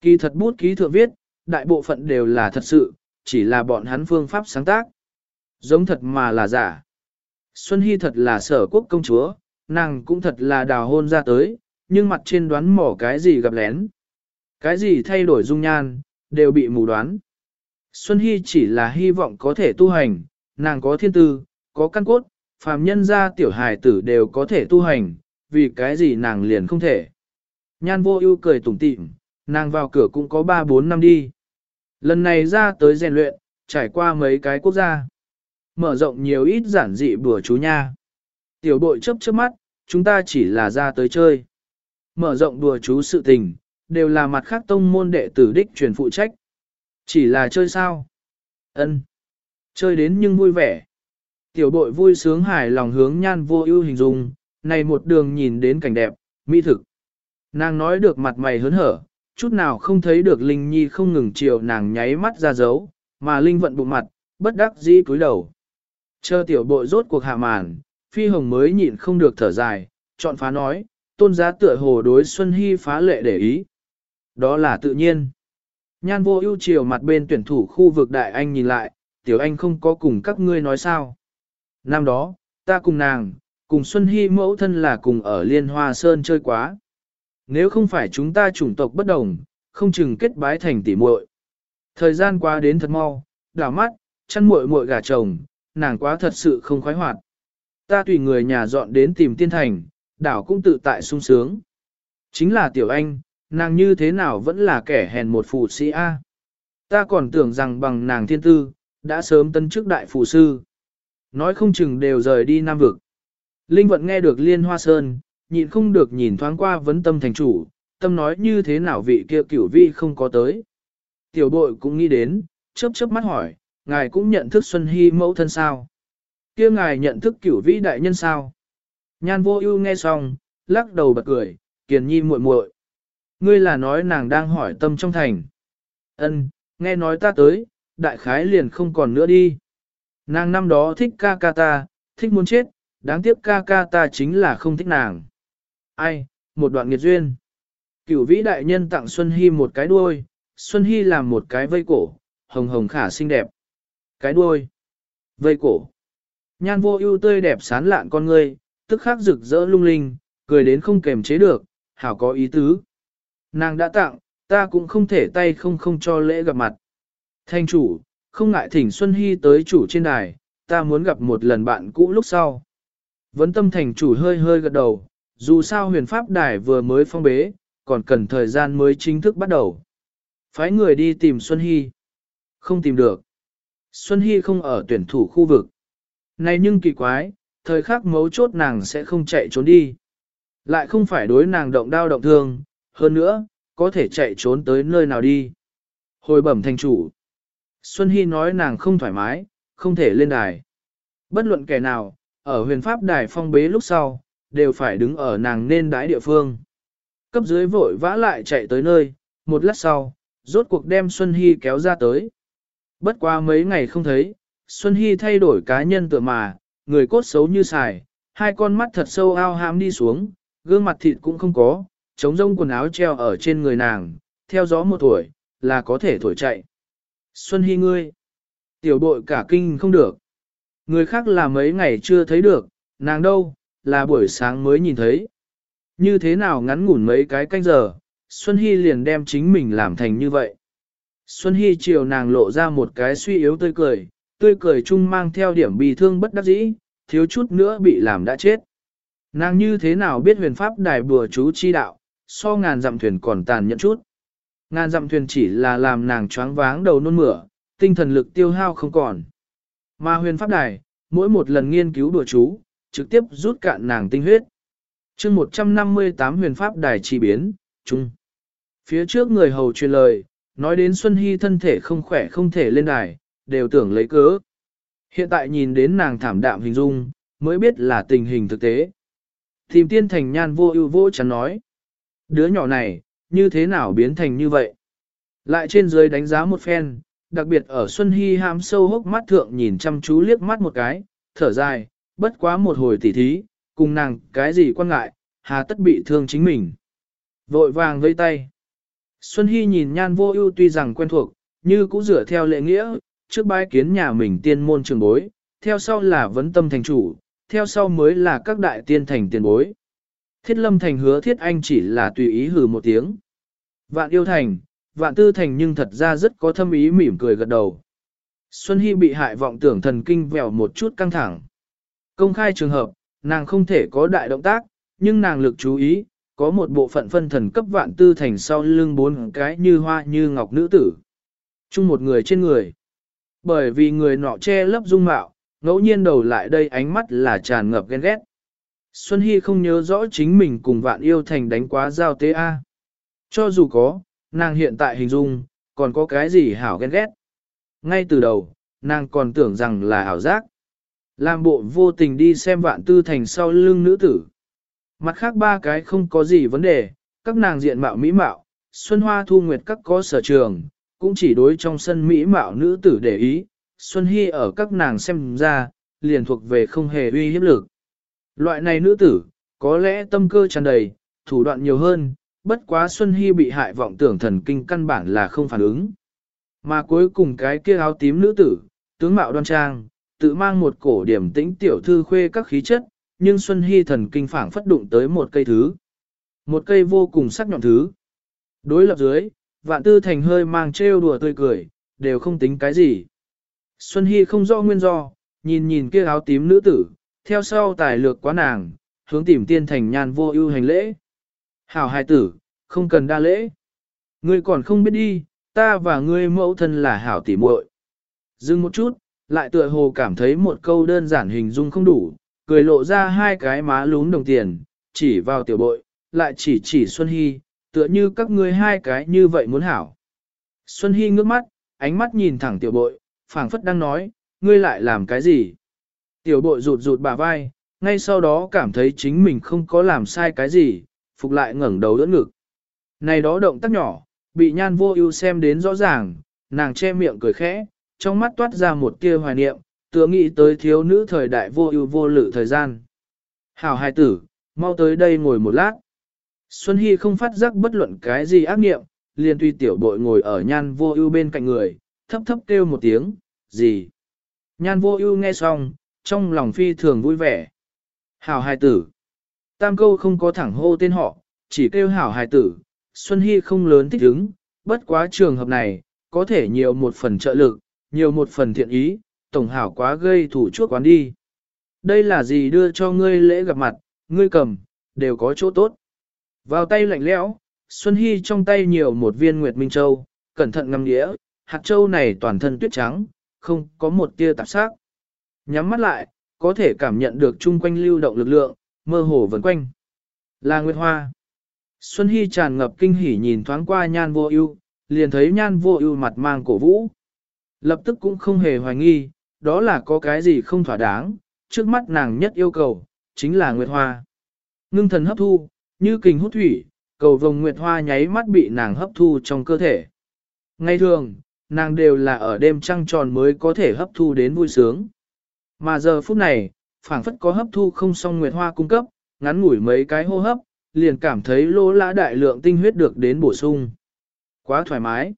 Kỳ thật bút ký thượng viết, đại bộ phận đều là thật sự, chỉ là bọn hắn phương pháp sáng tác. Giống thật mà là giả. Xuân Hy thật là sở quốc công chúa, nàng cũng thật là đào hôn ra tới, nhưng mặt trên đoán mỏ cái gì gặp lén. Cái gì thay đổi dung nhan, đều bị mù đoán. Xuân Hy chỉ là hy vọng có thể tu hành, nàng có thiên tư, có căn cốt, phàm nhân gia tiểu hài tử đều có thể tu hành, vì cái gì nàng liền không thể. Nhan vô ưu cười tủm tỉm, nàng vào cửa cũng có 3-4 năm đi. Lần này ra tới rèn luyện, trải qua mấy cái quốc gia. Mở rộng nhiều ít giản dị bữa chú nha. Tiểu bội chấp chớp mắt, chúng ta chỉ là ra tới chơi. Mở rộng đùa chú sự tình, đều là mặt khác tông môn đệ tử đích truyền phụ trách. Chỉ là chơi sao? Ân, Chơi đến nhưng vui vẻ. Tiểu bội vui sướng hài lòng hướng nhan vô ưu hình dung, này một đường nhìn đến cảnh đẹp, mỹ thực. Nàng nói được mặt mày hớn hở, chút nào không thấy được Linh Nhi không ngừng chiều nàng nháy mắt ra dấu, mà Linh vận bụng mặt, bất đắc dĩ cúi đầu. Chờ tiểu bội rốt cuộc hạ màn, phi hồng mới nhịn không được thở dài, chọn phá nói, tôn giá tựa hồ đối Xuân Hy phá lệ để ý. Đó là tự nhiên. Nhan vô ưu chiều mặt bên tuyển thủ khu vực đại anh nhìn lại, tiểu anh không có cùng các ngươi nói sao. Năm đó, ta cùng nàng, cùng Xuân Hy mẫu thân là cùng ở Liên Hoa Sơn chơi quá. Nếu không phải chúng ta chủng tộc bất đồng, không chừng kết bái thành tỉ muội. Thời gian qua đến thật mau, đảo mắt, chăn muội muội gà chồng, nàng quá thật sự không khoái hoạt. Ta tùy người nhà dọn đến tìm tiên thành, đảo cũng tự tại sung sướng. Chính là tiểu anh, nàng như thế nào vẫn là kẻ hèn một phụ sĩ A. Ta còn tưởng rằng bằng nàng thiên tư, đã sớm tân chức đại phụ sư. nói không chừng đều rời đi Nam Vực. Linh vận nghe được Liên Hoa Sơn, nhịn không được nhìn thoáng qua vấn tâm thành chủ, tâm nói như thế nào vị kia cửu vi không có tới. Tiểu bội cũng nghĩ đến, chớp chớp mắt hỏi, ngài cũng nhận thức Xuân Hy mẫu thân sao? Kia ngài nhận thức cửu vĩ đại nhân sao? Nhan vô ưu nghe xong, lắc đầu bật cười, kiền nhi muội muội. Ngươi là nói nàng đang hỏi tâm trong thành. Ân, nghe nói ta tới, đại khái liền không còn nữa đi. Nàng năm đó thích ca ca ta, thích muốn chết, đáng tiếc ca ca ta chính là không thích nàng. Ai, một đoạn nghiệt duyên. Cửu vĩ đại nhân tặng Xuân Hy một cái đuôi, Xuân Hy làm một cái vây cổ, hồng hồng khả xinh đẹp. Cái đuôi, vây cổ. Nhan vô ưu tươi đẹp sán lạn con ngươi, tức khắc rực rỡ lung linh, cười đến không kềm chế được, hảo có ý tứ. Nàng đã tặng, ta cũng không thể tay không không cho lễ gặp mặt. Thanh chủ, không ngại thỉnh Xuân Hy tới chủ trên đài, ta muốn gặp một lần bạn cũ lúc sau. Vấn tâm thành chủ hơi hơi gật đầu, dù sao huyền pháp đài vừa mới phong bế, còn cần thời gian mới chính thức bắt đầu. Phái người đi tìm Xuân Hy. Không tìm được. Xuân Hy không ở tuyển thủ khu vực. Này nhưng kỳ quái, thời khắc mấu chốt nàng sẽ không chạy trốn đi. Lại không phải đối nàng động đao động thương, hơn nữa, có thể chạy trốn tới nơi nào đi. Hồi bẩm thành chủ. Xuân Hy nói nàng không thoải mái, không thể lên đài. Bất luận kẻ nào, ở huyền pháp đài phong bế lúc sau, đều phải đứng ở nàng nên đái địa phương. Cấp dưới vội vã lại chạy tới nơi, một lát sau, rốt cuộc đem Xuân Hy kéo ra tới. Bất qua mấy ngày không thấy, Xuân Hy thay đổi cá nhân tựa mà, người cốt xấu như xài, hai con mắt thật sâu ao hám đi xuống, gương mặt thịt cũng không có, trống rông quần áo treo ở trên người nàng, theo gió một tuổi, là có thể thổi chạy. Xuân Hy ngươi, tiểu đội cả kinh không được. Người khác là mấy ngày chưa thấy được, nàng đâu, là buổi sáng mới nhìn thấy. Như thế nào ngắn ngủn mấy cái canh giờ, Xuân Hy liền đem chính mình làm thành như vậy. Xuân Hy chiều nàng lộ ra một cái suy yếu tươi cười, tươi cười chung mang theo điểm bị thương bất đắc dĩ, thiếu chút nữa bị làm đã chết. Nàng như thế nào biết huyền pháp đài bùa chú chi đạo, so ngàn dặm thuyền còn tàn nhẫn chút. Ngàn dặm thuyền chỉ là làm nàng choáng váng đầu nôn mửa, tinh thần lực tiêu hao không còn. Mà huyền pháp đài, mỗi một lần nghiên cứu đùa chú, trực tiếp rút cạn nàng tinh huyết. chương 158 huyền pháp đài chi biến, chung. Phía trước người hầu truyền lời, nói đến Xuân Hy thân thể không khỏe không thể lên đài, đều tưởng lấy cớ. Hiện tại nhìn đến nàng thảm đạm hình dung, mới biết là tình hình thực tế. Tìm tiên thành nhan vô ưu vô chắn nói. Đứa nhỏ này, như thế nào biến thành như vậy? Lại trên dưới đánh giá một phen, đặc biệt ở Xuân Hy ham sâu hốc mắt thượng nhìn chăm chú liếc mắt một cái, thở dài, bất quá một hồi tỉ thí, cùng nàng cái gì quan ngại, hà tất bị thương chính mình. Vội vàng vây tay. Xuân Hy nhìn nhan vô ưu tuy rằng quen thuộc, như cũng dựa theo lệ nghĩa, trước bái kiến nhà mình tiên môn trường bối, theo sau là vấn tâm thành chủ, theo sau mới là các đại tiên thành tiền bối. Thiết lâm thành hứa thiết anh chỉ là tùy ý hừ một tiếng. Vạn yêu thành, vạn tư thành nhưng thật ra rất có thâm ý mỉm cười gật đầu. Xuân Hy bị hại vọng tưởng thần kinh vèo một chút căng thẳng. Công khai trường hợp, nàng không thể có đại động tác, nhưng nàng lực chú ý, có một bộ phận phân thần cấp vạn tư thành sau lưng bốn cái như hoa như ngọc nữ tử. Chung một người trên người. Bởi vì người nọ che lấp dung mạo, ngẫu nhiên đầu lại đây ánh mắt là tràn ngập ghen ghét. Xuân Hy không nhớ rõ chính mình cùng vạn yêu thành đánh quá giao tế A. Cho dù có, nàng hiện tại hình dung, còn có cái gì hảo ghen ghét. Ngay từ đầu, nàng còn tưởng rằng là ảo giác. Làm bộ vô tình đi xem vạn tư thành sau lưng nữ tử. Mặt khác ba cái không có gì vấn đề, các nàng diện mạo mỹ mạo, Xuân Hoa Thu Nguyệt các có sở trường, cũng chỉ đối trong sân mỹ mạo nữ tử để ý, Xuân Hy ở các nàng xem ra, liền thuộc về không hề uy hiếp lực. Loại này nữ tử, có lẽ tâm cơ tràn đầy, thủ đoạn nhiều hơn, bất quá Xuân Hy bị hại vọng tưởng thần kinh căn bản là không phản ứng. Mà cuối cùng cái kia áo tím nữ tử, tướng mạo đoan trang, tự mang một cổ điểm tĩnh tiểu thư khuê các khí chất, nhưng Xuân Hy thần kinh phảng phất đụng tới một cây thứ. Một cây vô cùng sắc nhọn thứ. Đối lập dưới, vạn tư thành hơi mang trêu đùa tươi cười, đều không tính cái gì. Xuân Hy không rõ nguyên do, nhìn nhìn kia áo tím nữ tử, theo sau tài lược quá nàng, hướng tìm tiên thành nhan vô ưu hành lễ. Hảo hài tử, không cần đa lễ. Ngươi còn không biết đi, ta và ngươi mẫu thân là hảo tỉ muội. Dừng một chút, lại tựa hồ cảm thấy một câu đơn giản hình dung không đủ, cười lộ ra hai cái má lún đồng tiền, chỉ vào tiểu bội, lại chỉ chỉ Xuân Hy, tựa như các ngươi hai cái như vậy muốn hảo. Xuân Hy ngước mắt, ánh mắt nhìn thẳng tiểu bội, phảng phất đang nói, ngươi lại làm cái gì? Tiểu bội rụt rụt bà vai, ngay sau đó cảm thấy chính mình không có làm sai cái gì, phục lại ngẩng đầu đỡ ngực. Này đó động tác nhỏ, bị nhan vô ưu xem đến rõ ràng, nàng che miệng cười khẽ, trong mắt toát ra một tia hoài niệm, tựa nghĩ tới thiếu nữ thời đại vô ưu vô lự thời gian. Hảo hài tử, mau tới đây ngồi một lát. Xuân Hy không phát giác bất luận cái gì ác niệm, liền tuy tiểu bội ngồi ở nhan vô ưu bên cạnh người, thấp thấp kêu một tiếng, gì? Nhan vô ưu nghe xong, trong lòng phi thường vui vẻ. Hảo hài tử. Tam câu không có thẳng hô tên họ, chỉ kêu hảo hài tử. Xuân Hy không lớn thích ứng, bất quá trường hợp này, có thể nhiều một phần trợ lực, nhiều một phần thiện ý, tổng hảo quá gây thủ chuốc quán đi. Đây là gì đưa cho ngươi lễ gặp mặt, ngươi cầm, đều có chỗ tốt. Vào tay lạnh lẽo, Xuân Hy trong tay nhiều một viên Nguyệt Minh Châu, cẩn thận ngâm đĩa, hạt châu này toàn thân tuyết trắng, không có một tia tạp sắc. Nhắm mắt lại, có thể cảm nhận được chung quanh lưu động lực lượng, mơ hồ vần quanh. Là Nguyệt Hoa. Xuân Hy tràn ngập kinh hỉ nhìn thoáng qua nhan vô ưu, liền thấy nhan vô ưu mặt mang cổ vũ. Lập tức cũng không hề hoài nghi, đó là có cái gì không thỏa đáng, trước mắt nàng nhất yêu cầu, chính là Nguyệt Hoa. Ngưng thần hấp thu, như kình hút thủy, cầu vồng Nguyệt Hoa nháy mắt bị nàng hấp thu trong cơ thể. Ngay thường, nàng đều là ở đêm trăng tròn mới có thể hấp thu đến vui sướng. Mà giờ phút này, phảng phất có hấp thu không xong Nguyệt Hoa cung cấp, ngắn ngủi mấy cái hô hấp, liền cảm thấy lỗ lã đại lượng tinh huyết được đến bổ sung. Quá thoải mái.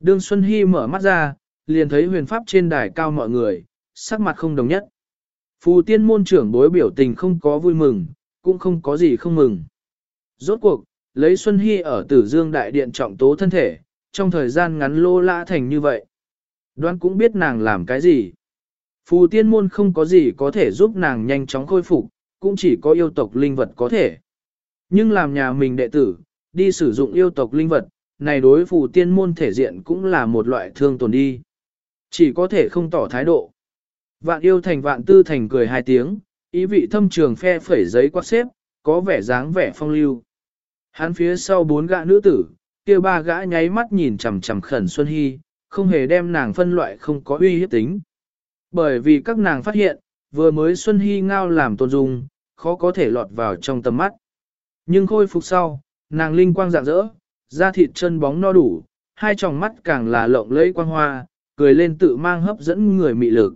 Đương Xuân Hy mở mắt ra, liền thấy huyền pháp trên đài cao mọi người, sắc mặt không đồng nhất. Phù tiên môn trưởng bối biểu tình không có vui mừng, cũng không có gì không mừng. Rốt cuộc, lấy Xuân Hy ở tử dương đại điện trọng tố thân thể, trong thời gian ngắn lô lã thành như vậy. đoan cũng biết nàng làm cái gì. Phù tiên môn không có gì có thể giúp nàng nhanh chóng khôi phục, cũng chỉ có yêu tộc linh vật có thể. Nhưng làm nhà mình đệ tử, đi sử dụng yêu tộc linh vật, này đối phù tiên môn thể diện cũng là một loại thương tổn đi. Chỉ có thể không tỏ thái độ. Vạn yêu thành vạn tư thành cười hai tiếng, ý vị thâm trường phe phẩy giấy quát xếp, có vẻ dáng vẻ phong lưu. Hắn phía sau bốn gã nữ tử, kia ba gã nháy mắt nhìn chằm chằm khẩn Xuân Hy, không hề đem nàng phân loại không có uy hiếp tính. Bởi vì các nàng phát hiện, vừa mới Xuân Hy ngao làm tôn dung, khó có thể lọt vào trong tầm mắt. Nhưng khôi phục sau, nàng linh quang rạng rỡ, da thịt chân bóng no đủ, hai tròng mắt càng là lộng lẫy quang hoa, cười lên tự mang hấp dẫn người mị lực.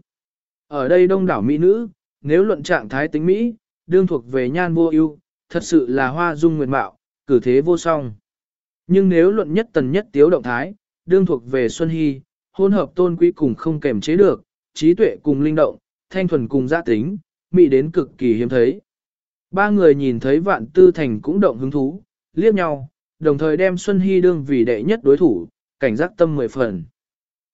Ở đây đông đảo mỹ nữ, nếu luận trạng thái tính mỹ, đương thuộc về nhan vô ưu, thật sự là hoa dung nguyệt mạo, cử thế vô song. Nhưng nếu luận nhất tần nhất tiếu động thái, đương thuộc về Xuân Hy, hôn hợp tôn quý cùng không kềm chế được, trí tuệ cùng linh động, thanh thuần cùng gia tính, mỹ đến cực kỳ hiếm thấy. Ba người nhìn thấy vạn tư thành cũng động hứng thú, liếc nhau, đồng thời đem Xuân Hy đương vì đệ nhất đối thủ, cảnh giác tâm mười phần.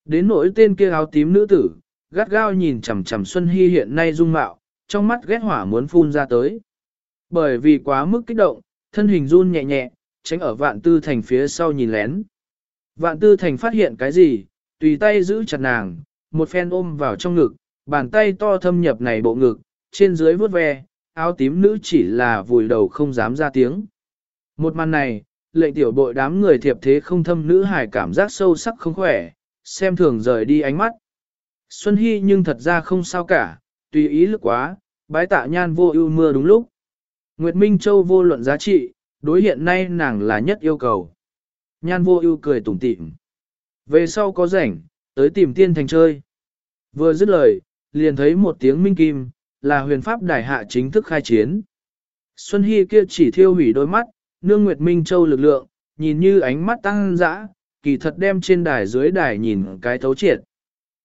Đến nỗi tên kia áo tím nữ tử, gắt gao nhìn chằm chằm Xuân Hy hiện nay dung mạo, trong mắt ghét hỏa muốn phun ra tới. Bởi vì quá mức kích động, thân hình run nhẹ nhẹ, tránh ở vạn tư thành phía sau nhìn lén. Vạn tư thành phát hiện cái gì, tùy tay giữ chặt nàng, một phen ôm vào trong ngực, bàn tay to thâm nhập này bộ ngực, trên dưới vuốt ve, áo tím nữ chỉ là vùi đầu không dám ra tiếng. Một màn này, lệnh tiểu bội đám người thiệp thế không thâm nữ hài cảm giác sâu sắc không khỏe, xem thường rời đi ánh mắt. Xuân Hy nhưng thật ra không sao cả, tùy ý lực quá, bái tạ nhan vô ưu mưa đúng lúc. Nguyệt Minh Châu vô luận giá trị, đối hiện nay nàng là nhất yêu cầu. Nhan vô ưu cười tủm tỉm. Về sau có rảnh, tới tìm tiên thành chơi. Vừa dứt lời, liền thấy một tiếng minh kim, là huyền pháp đại hạ chính thức khai chiến. Xuân Hy kia chỉ thiêu hủy đôi mắt, nương Nguyệt Minh Châu lực lượng, nhìn như ánh mắt tăng dã, kỳ thật đem trên đài dưới đài nhìn cái thấu triệt.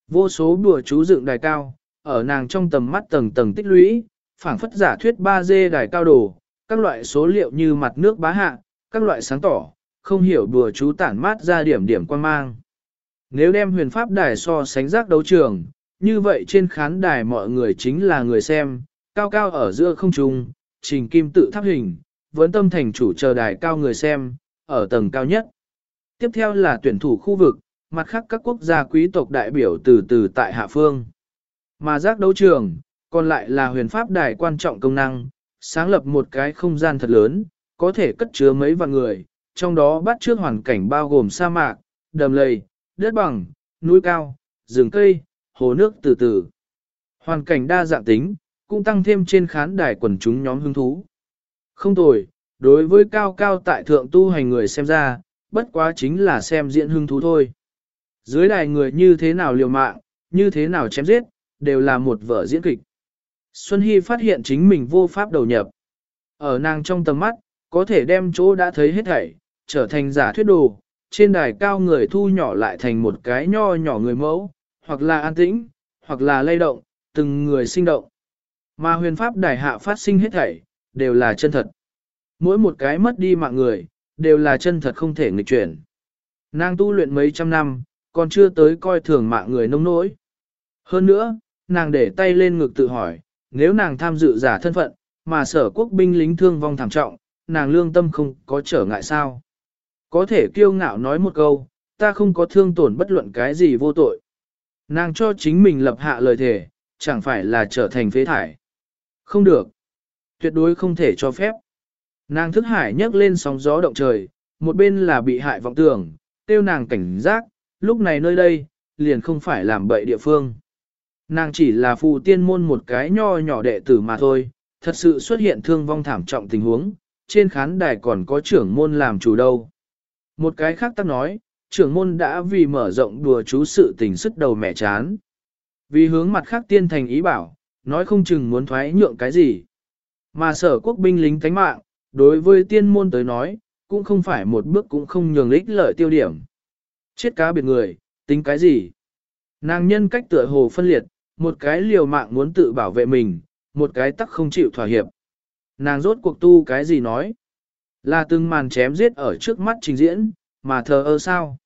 Vô số bùa chú dựng đài cao, ở nàng trong tầm mắt tầng tầng tích lũy, phảng phất giả thuyết 3D đài cao đồ, các loại số liệu như mặt nước bá hạ, các loại sáng tỏ, không hiểu bùa chú tản mát ra điểm điểm quan mang. Nếu đem huyền pháp đài so sánh giác đấu trường, như vậy trên khán đài mọi người chính là người xem, cao cao ở giữa không trung, trình kim tự tháp hình, vẫn tâm thành chủ chờ đài cao người xem, ở tầng cao nhất. Tiếp theo là tuyển thủ khu vực, mặt khác các quốc gia quý tộc đại biểu từ từ tại hạ phương. mà giác đấu trường, còn lại là huyền pháp đài quan trọng công năng, sáng lập một cái không gian thật lớn, có thể cất chứa mấy vạn người, trong đó bắt trước hoàn cảnh bao gồm sa mạc, đầm lầy, đất bằng, núi cao, rừng cây, hồ nước từ từ. Hoàn cảnh đa dạng tính, cũng tăng thêm trên khán đài quần chúng nhóm hứng thú. Không tồi, đối với cao cao tại thượng tu hành người xem ra, bất quá chính là xem diễn hưng thú thôi. Dưới đài người như thế nào liều mạng, như thế nào chém giết, đều là một vở diễn kịch. Xuân Hy phát hiện chính mình vô pháp đầu nhập. Ở nàng trong tầm mắt, có thể đem chỗ đã thấy hết thảy, trở thành giả thuyết đồ, trên đài cao người thu nhỏ lại thành một cái nho nhỏ người mẫu, hoặc là an tĩnh, hoặc là lay động, từng người sinh động. Mà huyền pháp đài hạ phát sinh hết thảy, đều là chân thật. Mỗi một cái mất đi mạng người, đều là chân thật không thể nghịch chuyển. Nàng tu luyện mấy trăm năm, còn chưa tới coi thường mạng người nông nỗi. Hơn nữa, nàng để tay lên ngực tự hỏi, nếu nàng tham dự giả thân phận, mà sở quốc binh lính thương vong thảm trọng, nàng lương tâm không có trở ngại sao. Có thể kiêu ngạo nói một câu, ta không có thương tổn bất luận cái gì vô tội. Nàng cho chính mình lập hạ lời thề, chẳng phải là trở thành phế thải. Không được. Tuyệt đối không thể cho phép. Nàng thức hải nhấc lên sóng gió động trời, một bên là bị hại vọng tưởng, tiêu nàng cảnh giác, lúc này nơi đây, liền không phải làm bậy địa phương. Nàng chỉ là phù tiên môn một cái nho nhỏ đệ tử mà thôi, thật sự xuất hiện thương vong thảm trọng tình huống, trên khán đài còn có trưởng môn làm chủ đâu. Một cái khác tắc nói, trưởng môn đã vì mở rộng đùa chú sự tình sức đầu mẹ chán. Vì hướng mặt khác tiên thành ý bảo, nói không chừng muốn thoái nhượng cái gì. Mà sở quốc binh lính thánh mạng, đối với tiên môn tới nói, cũng không phải một bước cũng không nhường lích lợi tiêu điểm. Chết cá biệt người, tính cái gì? Nàng nhân cách tựa hồ phân liệt, một cái liều mạng muốn tự bảo vệ mình, một cái tắc không chịu thỏa hiệp. Nàng rốt cuộc tu cái gì nói? Là từng màn chém giết ở trước mắt trình diễn, mà thờ ơ sao?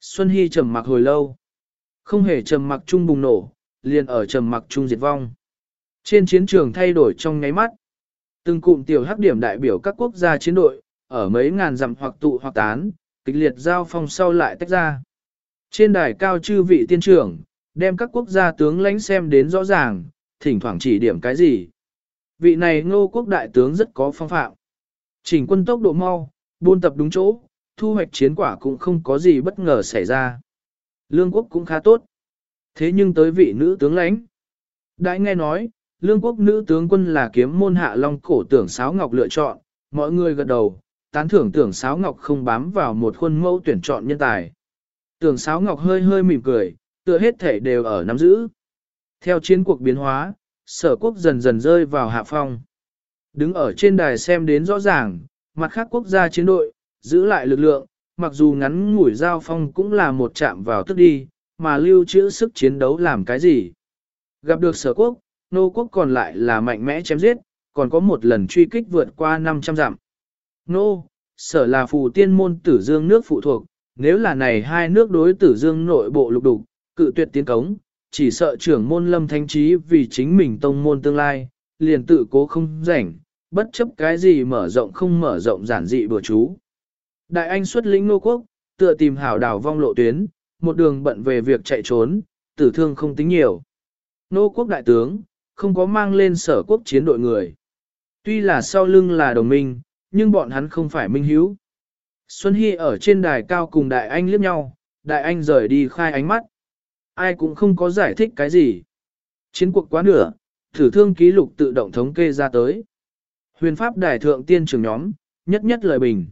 Xuân Hy trầm mặc hồi lâu. Không hề trầm mặc chung bùng nổ, liền ở trầm mặc chung diệt vong. Trên chiến trường thay đổi trong nháy mắt. Từng cụm tiểu hắc điểm đại biểu các quốc gia chiến đội, ở mấy ngàn dặm hoặc tụ hoặc tán, kịch liệt giao phong sau lại tách ra. Trên đài cao chư vị tiên trưởng, đem các quốc gia tướng lãnh xem đến rõ ràng, thỉnh thoảng chỉ điểm cái gì. Vị này ngô quốc đại tướng rất có phong phạm. Chỉnh quân tốc độ mau, buôn tập đúng chỗ, thu hoạch chiến quả cũng không có gì bất ngờ xảy ra. Lương quốc cũng khá tốt. Thế nhưng tới vị nữ tướng lãnh. Đại nghe nói, lương quốc nữ tướng quân là kiếm môn hạ long cổ tưởng sáo ngọc lựa chọn, mọi người gật đầu, tán thưởng tưởng sáo ngọc không bám vào một khuôn mẫu tuyển chọn nhân tài. Tưởng sáo ngọc hơi hơi mỉm cười, tựa hết thể đều ở nắm giữ. Theo chiến cuộc biến hóa, sở quốc dần dần rơi vào hạ phong. Đứng ở trên đài xem đến rõ ràng, mặt khác quốc gia chiến đội, giữ lại lực lượng, mặc dù ngắn ngủi giao phong cũng là một chạm vào tức đi, mà lưu trữ sức chiến đấu làm cái gì. Gặp được sở quốc, nô quốc còn lại là mạnh mẽ chém giết, còn có một lần truy kích vượt qua 500 dặm. Nô, sở là phù tiên môn tử dương nước phụ thuộc, nếu là này hai nước đối tử dương nội bộ lục đục, cự tuyệt tiến cống, chỉ sợ trưởng môn lâm thanh trí vì chính mình tông môn tương lai, liền tự cố không rảnh, bất chấp cái gì mở rộng không mở rộng giản dị bừa chú. Đại Anh xuất lĩnh nô quốc, tựa tìm hảo đảo vong lộ tuyến, một đường bận về việc chạy trốn, tử thương không tính nhiều. Nô quốc đại tướng, không có mang lên sở quốc chiến đội người. Tuy là sau lưng là đồng minh, nhưng bọn hắn không phải minh hiếu. Xuân Hy ở trên đài cao cùng Đại Anh liếc nhau, Đại Anh rời đi khai ánh mắt. Ai cũng không có giải thích cái gì. Chiến cuộc quá nửa, thử thương ký lục tự động thống kê ra tới. Huyền Pháp Đại Thượng Tiên trưởng nhóm, nhất nhất lời bình.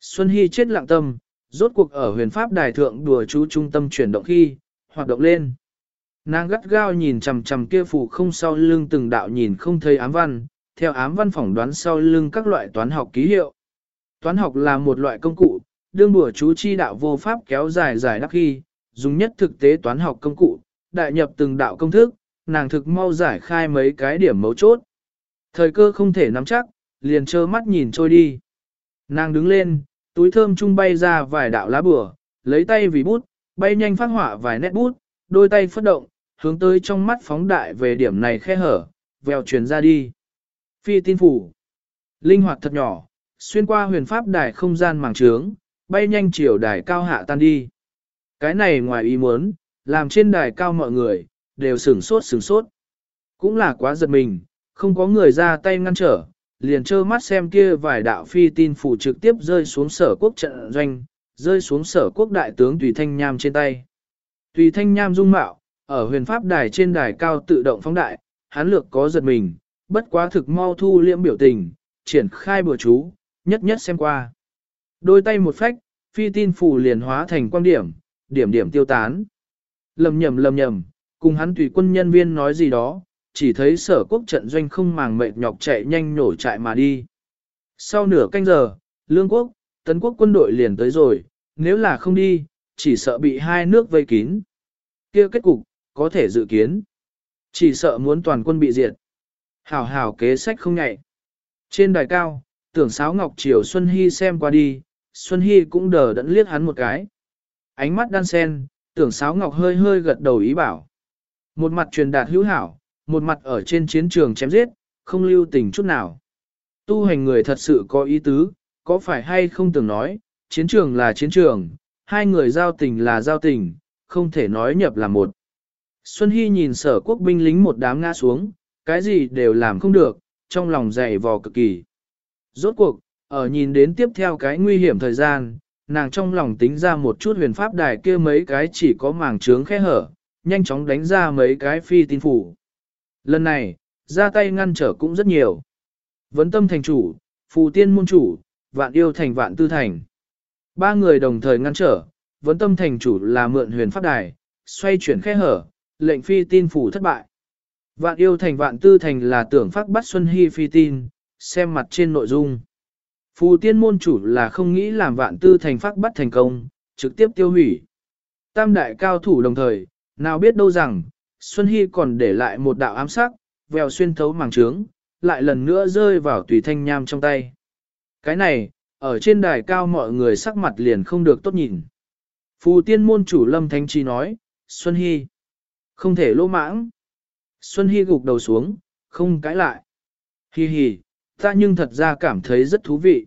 Xuân Hy chết lặng tâm, rốt cuộc ở huyền Pháp Đại Thượng đùa chú trung tâm chuyển động khi, hoạt động lên. Nàng gắt gao nhìn chằm chằm kia phụ không sau lưng từng đạo nhìn không thấy ám văn, theo ám văn phỏng đoán sau lưng các loại toán học ký hiệu. Toán học là một loại công cụ, đương đùa chú chi đạo vô pháp kéo dài dài đắc khi, dùng nhất thực tế toán học công cụ, đại nhập từng đạo công thức, nàng thực mau giải khai mấy cái điểm mấu chốt. Thời cơ không thể nắm chắc, liền trơ mắt nhìn trôi đi. Nàng đứng lên, túi thơm trung bay ra vài đạo lá bừa, lấy tay vì bút, bay nhanh phát hỏa vài nét bút, đôi tay phất động, hướng tới trong mắt phóng đại về điểm này khe hở, vèo truyền ra đi. Phi tin phủ. Linh hoạt thật nhỏ, xuyên qua huyền pháp đài không gian màng trướng, bay nhanh chiều đài cao hạ tan đi. Cái này ngoài ý muốn, làm trên đài cao mọi người, đều sửng sốt sửng sốt. Cũng là quá giật mình, không có người ra tay ngăn trở, liền trơ mắt xem kia vài đạo phi tin phủ trực tiếp rơi xuống sở quốc trận doanh, rơi xuống sở quốc đại tướng Tùy Thanh Nham trên tay. Tùy Thanh Nham dung mạo, ở huyền pháp đài trên đài cao tự động phóng đại, hán lược có giật mình, bất quá thực mau thu liễm biểu tình, triển khai bừa chú, nhất nhất xem qua. Đôi tay một phách, phi tin phủ liền hóa thành quan điểm, điểm điểm tiêu tán. Lầm nhầm lầm nhầm, cùng hắn tùy quân nhân viên nói gì đó, chỉ thấy sở quốc trận doanh không màng mệt nhọc chạy nhanh nổ chạy mà đi. Sau nửa canh giờ, lương quốc, tấn quốc quân đội liền tới rồi, nếu là không đi, chỉ sợ bị hai nước vây kín. kia kết cục, có thể dự kiến. Chỉ sợ muốn toàn quân bị diệt. Hảo hảo kế sách không nhạy. Trên đài cao, tưởng sáo ngọc triều Xuân Hy xem qua đi, Xuân Hy cũng đờ đẫn liếc hắn một cái. Ánh mắt đan sen, tưởng sáo ngọc hơi hơi gật đầu ý bảo. Một mặt truyền đạt hữu hảo, một mặt ở trên chiến trường chém giết, không lưu tình chút nào. Tu hành người thật sự có ý tứ, có phải hay không tưởng nói, chiến trường là chiến trường, hai người giao tình là giao tình, không thể nói nhập là một. Xuân Hy nhìn sở quốc binh lính một đám ngã xuống, cái gì đều làm không được, trong lòng dày vò cực kỳ. Rốt cuộc, ở nhìn đến tiếp theo cái nguy hiểm thời gian, nàng trong lòng tính ra một chút huyền pháp đài kia mấy cái chỉ có màng trướng khe hở, nhanh chóng đánh ra mấy cái phi tin phủ. Lần này, ra tay ngăn trở cũng rất nhiều. Vấn tâm thành chủ, phù tiên môn chủ, vạn yêu thành vạn tư thành. Ba người đồng thời ngăn trở, vấn tâm thành chủ là mượn huyền pháp đài, xoay chuyển khe hở, lệnh phi tin phủ thất bại. Vạn yêu thành vạn tư thành là tưởng phát bắt Xuân Hy phi tin, xem mặt trên nội dung. Phù tiên môn chủ là không nghĩ làm vạn tư thành phát bắt thành công, trực tiếp tiêu hủy. Tam đại cao thủ đồng thời, nào biết đâu rằng, Xuân Hy còn để lại một đạo ám sắc, vèo xuyên thấu màng trướng, lại lần nữa rơi vào tùy thanh nham trong tay. Cái này, ở trên đài cao mọi người sắc mặt liền không được tốt nhìn. Phù tiên môn chủ lâm thánh chi nói, Xuân Hy, không thể lỗ mãng. Xuân Hy gục đầu xuống, không cãi lại. Hi hi, ta nhưng thật ra cảm thấy rất thú vị.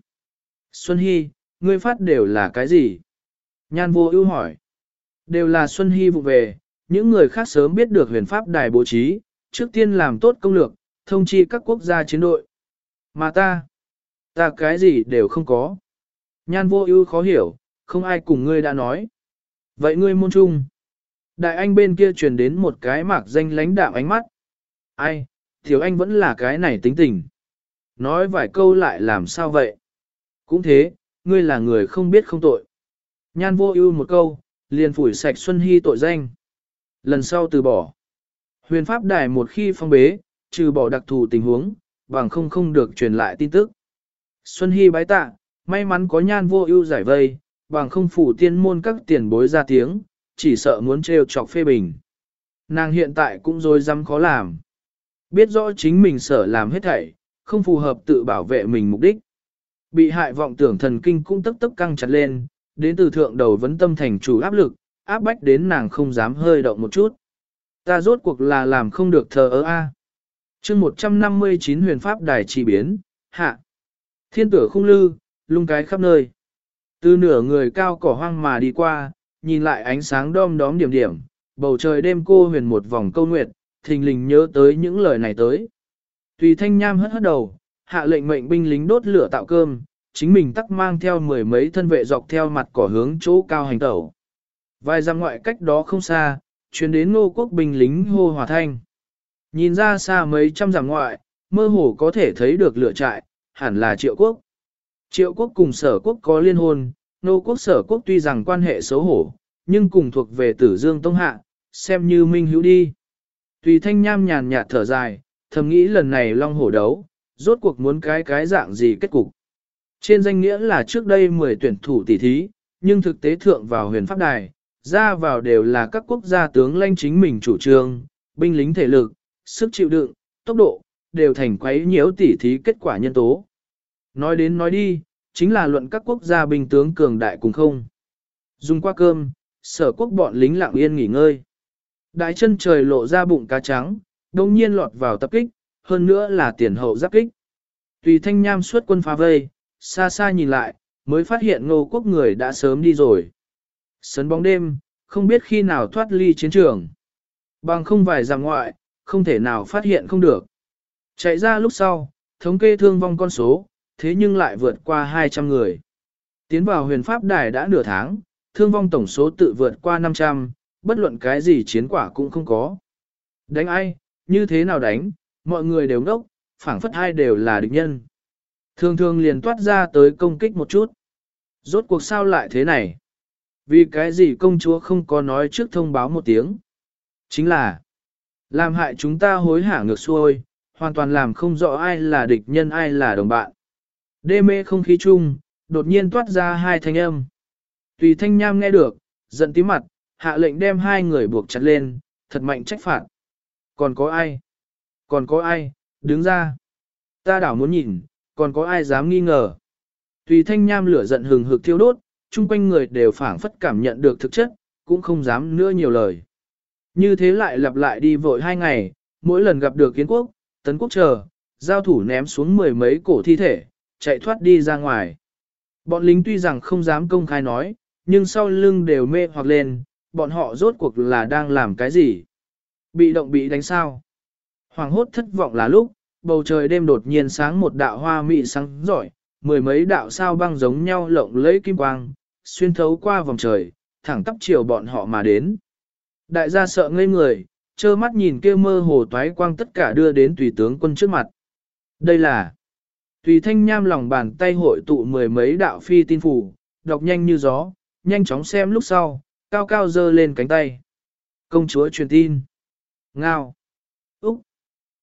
Xuân Hy, ngươi phát đều là cái gì? Nhan vô ưu hỏi. Đều là Xuân Hy vụ về, những người khác sớm biết được huyền pháp đài bố trí, trước tiên làm tốt công lược, thông chi các quốc gia chiến đội. Mà ta, ta cái gì đều không có. Nhan vô ưu khó hiểu, không ai cùng ngươi đã nói. Vậy ngươi môn trung. Đại anh bên kia truyền đến một cái mạc danh lãnh đạm ánh mắt. Ai, thiếu anh vẫn là cái này tính tình. Nói vài câu lại làm sao vậy? Cũng thế, ngươi là người không biết không tội. Nhan vô ưu một câu, liền phủi sạch Xuân Hy tội danh. Lần sau từ bỏ. Huyền pháp đài một khi phong bế, trừ bỏ đặc thù tình huống, bằng không không được truyền lại tin tức. Xuân Hy bái tạ, may mắn có nhan vô ưu giải vây, bằng không phủ tiên môn các tiền bối ra tiếng, chỉ sợ muốn trêu chọc phê bình. Nàng hiện tại cũng rồi dám khó làm. Biết rõ chính mình sợ làm hết thảy, không phù hợp tự bảo vệ mình mục đích. Bị hại vọng tưởng thần kinh cũng tức tức căng chặt lên, đến từ thượng đầu vấn tâm thành chủ áp lực, áp bách đến nàng không dám hơi động một chút. Ta rốt cuộc là làm không được thờ ơ a. À. chương 159 huyền pháp đài chỉ biến, hạ. Thiên tử khung lư, lung cái khắp nơi. Từ nửa người cao cỏ hoang mà đi qua, nhìn lại ánh sáng đom đóm điểm điểm, bầu trời đêm cô huyền một vòng câu nguyệt, thình lình nhớ tới những lời này tới. Tùy thanh nham hất hất đầu, hạ lệnh mệnh binh lính đốt lửa tạo cơm, chính mình tắc mang theo mười mấy thân vệ dọc theo mặt cỏ hướng chỗ cao hành tẩu. Vài ra ngoại cách đó không xa, chuyến đến ngô quốc binh lính hô hòa thanh. Nhìn ra xa mấy trăm dặm ngoại, mơ hồ có thể thấy được lửa trại, hẳn là triệu quốc. Triệu quốc cùng sở quốc có liên hôn, nô quốc sở quốc tuy rằng quan hệ xấu hổ, nhưng cùng thuộc về tử dương tông hạ, xem như minh hữu đi. Tùy thanh nham nhàn nhạt thở dài, thầm nghĩ lần này long hổ đấu, rốt cuộc muốn cái cái dạng gì kết cục. Trên danh nghĩa là trước đây 10 tuyển thủ tỷ thí, nhưng thực tế thượng vào huyền pháp đài, ra vào đều là các quốc gia tướng lãnh chính mình chủ trương, binh lính thể lực, sức chịu đựng, tốc độ, đều thành quấy nhiễu tỷ thí kết quả nhân tố. Nói đến nói đi, chính là luận các quốc gia binh tướng cường đại cùng không. Dùng qua cơm, sở quốc bọn lính lặng yên nghỉ ngơi. Đại chân trời lộ ra bụng cá trắng, đồng nhiên lọt vào tập kích, hơn nữa là tiền hậu giáp kích. Tùy thanh nham suốt quân phá vây, xa xa nhìn lại, mới phát hiện ngô quốc người đã sớm đi rồi. Sấn bóng đêm, không biết khi nào thoát ly chiến trường. Bằng không vài giảm ngoại, không thể nào phát hiện không được. Chạy ra lúc sau, thống kê thương vong con số, thế nhưng lại vượt qua 200 người. Tiến vào huyền pháp đài đã nửa tháng, thương vong tổng số tự vượt qua 500, bất luận cái gì chiến quả cũng không có. Đánh ai, như thế nào đánh, mọi người đều ngốc, phảng phất ai đều là địch nhân. Thường thường liền toát ra tới công kích một chút. Rốt cuộc sao lại thế này? Vì cái gì công chúa không có nói trước thông báo một tiếng? Chính là, làm hại chúng ta hối hả ngược xuôi, hoàn toàn làm không rõ ai là địch nhân ai là đồng bạn. Đê mê không khí chung, đột nhiên toát ra hai thanh âm. Tùy thanh nham nghe được, giận tí mặt, hạ lệnh đem hai người buộc chặt lên, thật mạnh trách phạt. Còn có ai? Còn có ai? Đứng ra. Ta đảo muốn nhìn, còn có ai dám nghi ngờ. Tùy thanh nham lửa giận hừng hực thiêu đốt, chung quanh người đều phảng phất cảm nhận được thực chất, cũng không dám nữa nhiều lời. Như thế lại lặp lại đi vội hai ngày, mỗi lần gặp được kiến quốc, tấn quốc chờ, giao thủ ném xuống mười mấy cổ thi thể, chạy thoát đi ra ngoài. Bọn lính tuy rằng không dám công khai nói, nhưng sau lưng đều mê hoặc lên, bọn họ rốt cuộc là đang làm cái gì? Bị động bị đánh sao? Hoàng hốt thất vọng là lúc, bầu trời đêm đột nhiên sáng một đạo hoa mị sáng giỏi, mười mấy đạo sao băng giống nhau lộng lẫy kim quang, xuyên thấu qua vòng trời, thẳng tắp chiều bọn họ mà đến. Đại gia sợ ngây người, trơ mắt nhìn kia mơ hồ toái quang tất cả đưa đến tùy tướng quân trước mặt. Đây là Tùy thanh nham lòng bàn tay hội tụ mười mấy đạo phi tin phủ, đọc nhanh như gió, nhanh chóng xem lúc sau, cao cao dơ lên cánh tay. Công chúa truyền tin. Ngao. Úc.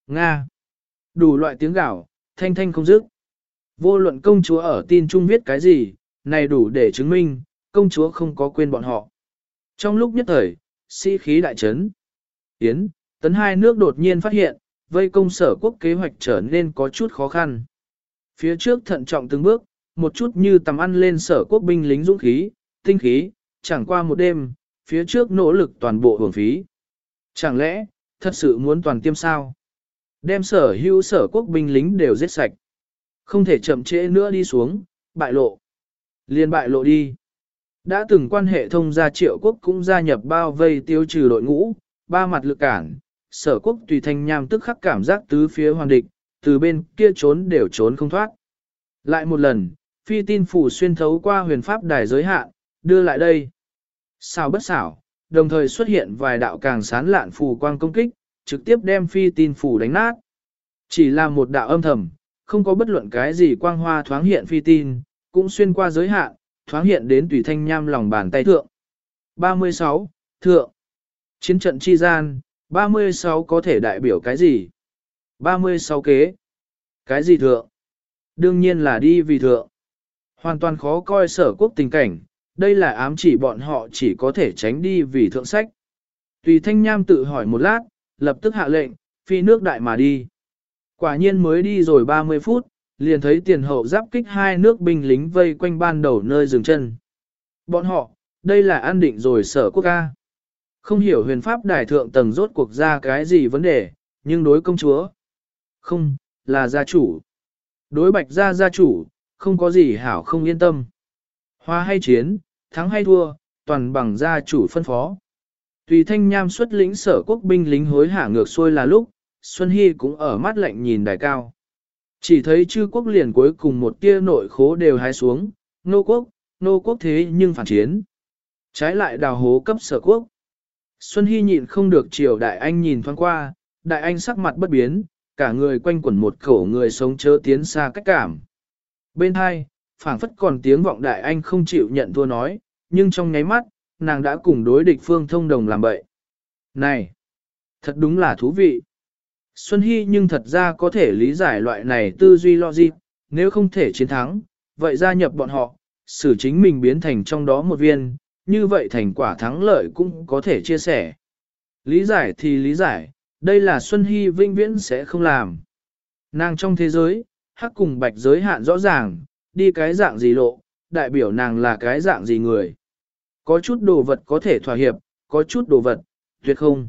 Nga. Đủ loại tiếng gạo, thanh thanh không dứt. Vô luận công chúa ở tin chung viết cái gì, này đủ để chứng minh, công chúa không có quên bọn họ. Trong lúc nhất thời, sĩ khí đại trấn. Yến, tấn hai nước đột nhiên phát hiện, vây công sở quốc kế hoạch trở nên có chút khó khăn. Phía trước thận trọng từng bước, một chút như tầm ăn lên sở quốc binh lính dũng khí, tinh khí, chẳng qua một đêm, phía trước nỗ lực toàn bộ hưởng phí. Chẳng lẽ, thật sự muốn toàn tiêm sao? Đem sở hữu sở quốc binh lính đều giết sạch. Không thể chậm trễ nữa đi xuống, bại lộ. Liên bại lộ đi. Đã từng quan hệ thông gia triệu quốc cũng gia nhập bao vây tiêu trừ đội ngũ, ba mặt lực cản, sở quốc tùy thanh nham tức khắc cảm giác tứ phía hoàn địch, từ bên kia trốn đều trốn không thoát. Lại một lần, phi tin phủ xuyên thấu qua huyền pháp đài giới hạn, đưa lại đây. Sao bất xảo, đồng thời xuất hiện vài đạo càng sán lạn phù quang công kích, trực tiếp đem phi tin phủ đánh nát. Chỉ là một đạo âm thầm, không có bất luận cái gì quang hoa thoáng hiện phi tin, cũng xuyên qua giới hạn, thoáng hiện đến tùy thanh nham lòng bàn tay thượng. 36. Thượng. Chiến trận chi gian, 36 có thể đại biểu cái gì? 36 kế. Cái gì thượng? Đương nhiên là đi vì thượng. Hoàn toàn khó coi sở quốc tình cảnh, đây là ám chỉ bọn họ chỉ có thể tránh đi vì thượng sách. Tùy thanh nham tự hỏi một lát, lập tức hạ lệnh, phi nước đại mà đi. Quả nhiên mới đi rồi 30 phút, liền thấy tiền hậu giáp kích hai nước binh lính vây quanh ban đầu nơi dừng chân. Bọn họ, đây là an định rồi sở quốc ca. Không hiểu huyền pháp đại thượng tầng rốt cuộc ra cái gì vấn đề, nhưng đối công chúa. Không, là gia chủ. Đối bạch gia gia chủ, không có gì hảo không yên tâm. Hoa hay chiến, thắng hay thua, toàn bằng gia chủ phân phó. Tùy thanh nham xuất lĩnh sở quốc binh lính hối hả ngược xuôi là lúc, Xuân Hy cũng ở mắt lạnh nhìn đài cao. Chỉ thấy chư quốc liền cuối cùng một tia nội khố đều hái xuống, nô quốc, nô quốc thế nhưng phản chiến. Trái lại đào hố cấp sở quốc. Xuân Hy nhịn không được chiều đại anh nhìn thoáng qua, đại anh sắc mặt bất biến, cả người quanh quẩn một khẩu người sống chớ tiến xa cách cảm. Bên hai, phảng phất còn tiếng vọng đại anh không chịu nhận thua nói, nhưng trong nháy mắt, nàng đã cùng đối địch phương thông đồng làm bậy. Này, thật đúng là thú vị. Xuân Hy nhưng thật ra có thể lý giải loại này tư duy logic, nếu không thể chiến thắng, vậy gia nhập bọn họ, xử chính mình biến thành trong đó một viên, như vậy thành quả thắng lợi cũng có thể chia sẻ. Lý giải thì lý giải, đây là Xuân Hy vinh viễn sẽ không làm. Nàng trong thế giới, hắc cùng bạch giới hạn rõ ràng, đi cái dạng gì lộ, đại biểu nàng là cái dạng gì người. Có chút đồ vật có thể thỏa hiệp, có chút đồ vật, tuyệt không.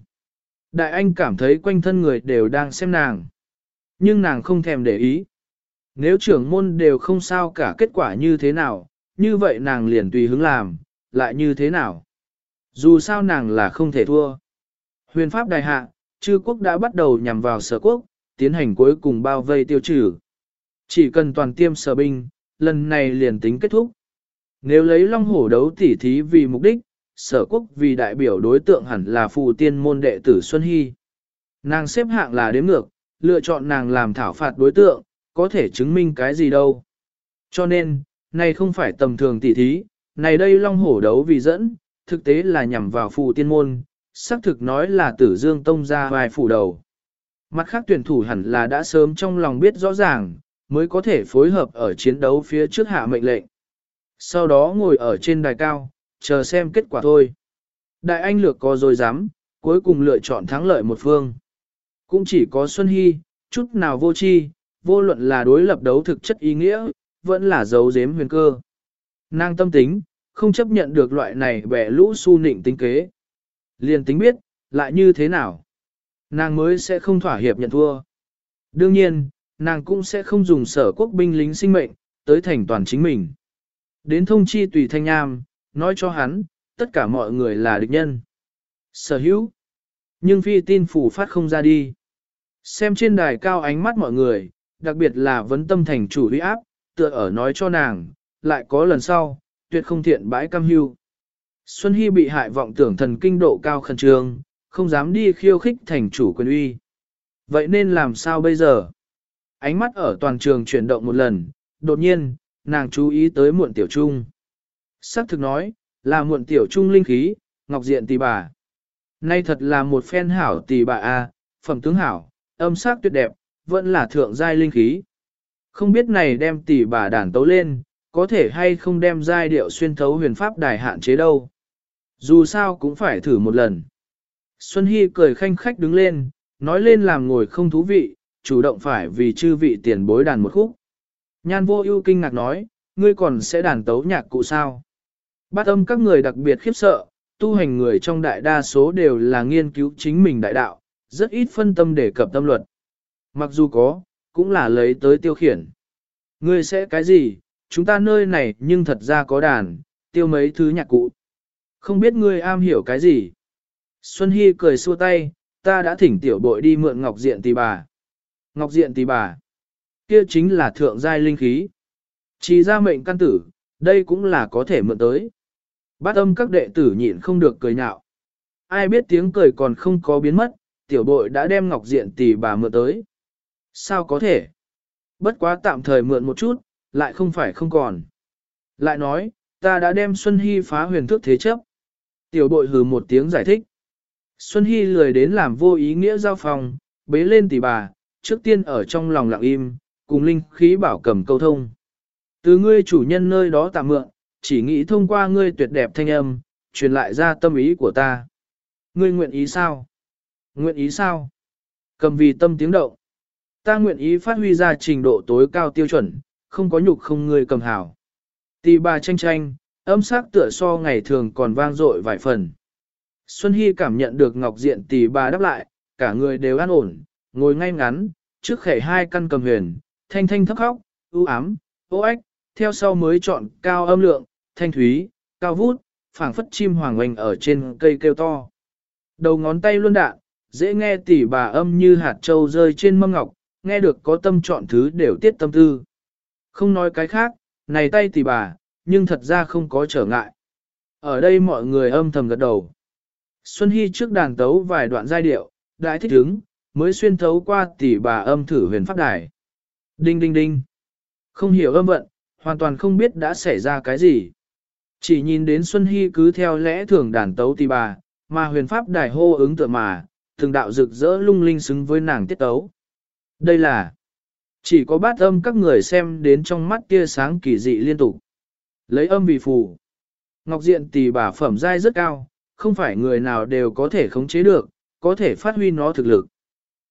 Đại anh cảm thấy quanh thân người đều đang xem nàng. Nhưng nàng không thèm để ý. Nếu trưởng môn đều không sao cả kết quả như thế nào, như vậy nàng liền tùy hứng làm, lại như thế nào. Dù sao nàng là không thể thua. Huyền pháp đại hạ, chư quốc đã bắt đầu nhằm vào sở quốc, tiến hành cuối cùng bao vây tiêu trừ. Chỉ cần toàn tiêm sở binh, lần này liền tính kết thúc. Nếu lấy long hổ đấu tỉ thí vì mục đích, sở quốc vì đại biểu đối tượng hẳn là phù tiên môn đệ tử Xuân Hy. Nàng xếp hạng là đếm ngược, lựa chọn nàng làm thảo phạt đối tượng, có thể chứng minh cái gì đâu. Cho nên, này không phải tầm thường tỉ thí, này đây long hổ đấu vì dẫn, thực tế là nhằm vào phù tiên môn, xác thực nói là tử dương tông ra vài phủ đầu. Mặt khác tuyển thủ hẳn là đã sớm trong lòng biết rõ ràng, mới có thể phối hợp ở chiến đấu phía trước hạ mệnh lệnh. Sau đó ngồi ở trên đài cao, chờ xem kết quả thôi. Đại anh lược có rồi dám, cuối cùng lựa chọn thắng lợi một phương. Cũng chỉ có Xuân Hy, chút nào vô chi, vô luận là đối lập đấu thực chất ý nghĩa, vẫn là dấu giếm huyền cơ. Nàng tâm tính, không chấp nhận được loại này bẻ lũ su nịnh tính kế. Liền tính biết, lại như thế nào? Nàng mới sẽ không thỏa hiệp nhận thua. Đương nhiên, nàng cũng sẽ không dùng sở quốc binh lính sinh mệnh, tới thành toàn chính mình. Đến thông chi tùy thanh nham, nói cho hắn, tất cả mọi người là địch nhân. Sở hữu. Nhưng phi tin phủ phát không ra đi. Xem trên đài cao ánh mắt mọi người, đặc biệt là vấn tâm thành chủ uy áp, tựa ở nói cho nàng, lại có lần sau, tuyệt không thiện bãi cam hưu. Xuân Hy bị hại vọng tưởng thần kinh độ cao khẩn trương, không dám đi khiêu khích thành chủ quyền uy. Vậy nên làm sao bây giờ? Ánh mắt ở toàn trường chuyển động một lần, đột nhiên, nàng chú ý tới muộn tiểu trung. Sắc thực nói, là muộn tiểu trung linh khí, ngọc diện tỷ bà. Nay thật là một phen hảo tỷ bà A, phẩm tướng hảo, âm sắc tuyệt đẹp, vẫn là thượng giai linh khí. Không biết này đem tỷ bà đàn tấu lên, có thể hay không đem giai điệu xuyên thấu huyền pháp đài hạn chế đâu. Dù sao cũng phải thử một lần. Xuân Hy cười khanh khách đứng lên, nói lên làm ngồi không thú vị, chủ động phải vì chư vị tiền bối đàn một khúc. Nhan vô ưu kinh ngạc nói, ngươi còn sẽ đàn tấu nhạc cụ sao? Bát âm các người đặc biệt khiếp sợ, tu hành người trong đại đa số đều là nghiên cứu chính mình đại đạo, rất ít phân tâm để cập tâm luật. Mặc dù có, cũng là lấy tới tiêu khiển. Ngươi sẽ cái gì, chúng ta nơi này nhưng thật ra có đàn, tiêu mấy thứ nhạc cụ. Không biết ngươi am hiểu cái gì. Xuân Hy cười xua tay, ta đã thỉnh tiểu bội đi mượn ngọc diện tỷ bà. Ngọc diện tỷ bà. Kia chính là thượng giai linh khí. Chỉ ra mệnh căn tử, đây cũng là có thể mượn tới. Bát âm các đệ tử nhịn không được cười nhạo. Ai biết tiếng cười còn không có biến mất, tiểu bội đã đem ngọc diện tỷ bà mượn tới. Sao có thể? Bất quá tạm thời mượn một chút, lại không phải không còn. Lại nói, ta đã đem Xuân Hy phá huyền thước thế chấp. Tiểu bội hừ một tiếng giải thích. Xuân Hy lười đến làm vô ý nghĩa giao phòng, bế lên tỷ bà, trước tiên ở trong lòng lặng im, cùng linh khí bảo cầm câu thông. Từ ngươi chủ nhân nơi đó tạm mượn, chỉ nghĩ thông qua ngươi tuyệt đẹp thanh âm, truyền lại ra tâm ý của ta. Ngươi nguyện ý sao? Nguyện ý sao? Cầm vì tâm tiếng động. Ta nguyện ý phát huy ra trình độ tối cao tiêu chuẩn, không có nhục không ngươi cầm hảo. Tỷ bà tranh tranh, âm sắc tựa so ngày thường còn vang dội vài phần. Xuân Hy cảm nhận được ngọc diện tỷ bà đáp lại, cả người đều an ổn, ngồi ngay ngắn, trước khẻ hai căn cầm huyền, thanh thanh thấp khóc, ưu ám, ô ếch, theo sau mới chọn cao âm lượng, thanh thúy, cao vút, phảng phất chim hoàng oanh ở trên cây kêu to. Đầu ngón tay luôn đạn, dễ nghe tỉ bà âm như hạt trâu rơi trên mâm ngọc, nghe được có tâm chọn thứ đều tiết tâm tư. Không nói cái khác, này tay tỉ bà, nhưng thật ra không có trở ngại. Ở đây mọi người âm thầm gật đầu. Xuân Hy trước đàn tấu vài đoạn giai điệu, đại thích ứng, mới xuyên thấu qua tỉ bà âm thử huyền pháp đài. Đinh đinh đinh. Không hiểu âm vận, hoàn toàn không biết đã xảy ra cái gì. Chỉ nhìn đến Xuân Hy cứ theo lẽ thường đàn tấu tỉ bà, mà huyền pháp đài hô ứng tựa mà, từng đạo rực rỡ lung linh xứng với nàng tiết tấu. Đây là chỉ có bát âm các người xem đến trong mắt kia sáng kỳ dị liên tục. Lấy âm vì phù. Ngọc diện tỷ bà phẩm giai rất cao, không phải người nào đều có thể khống chế được, có thể phát huy nó thực lực.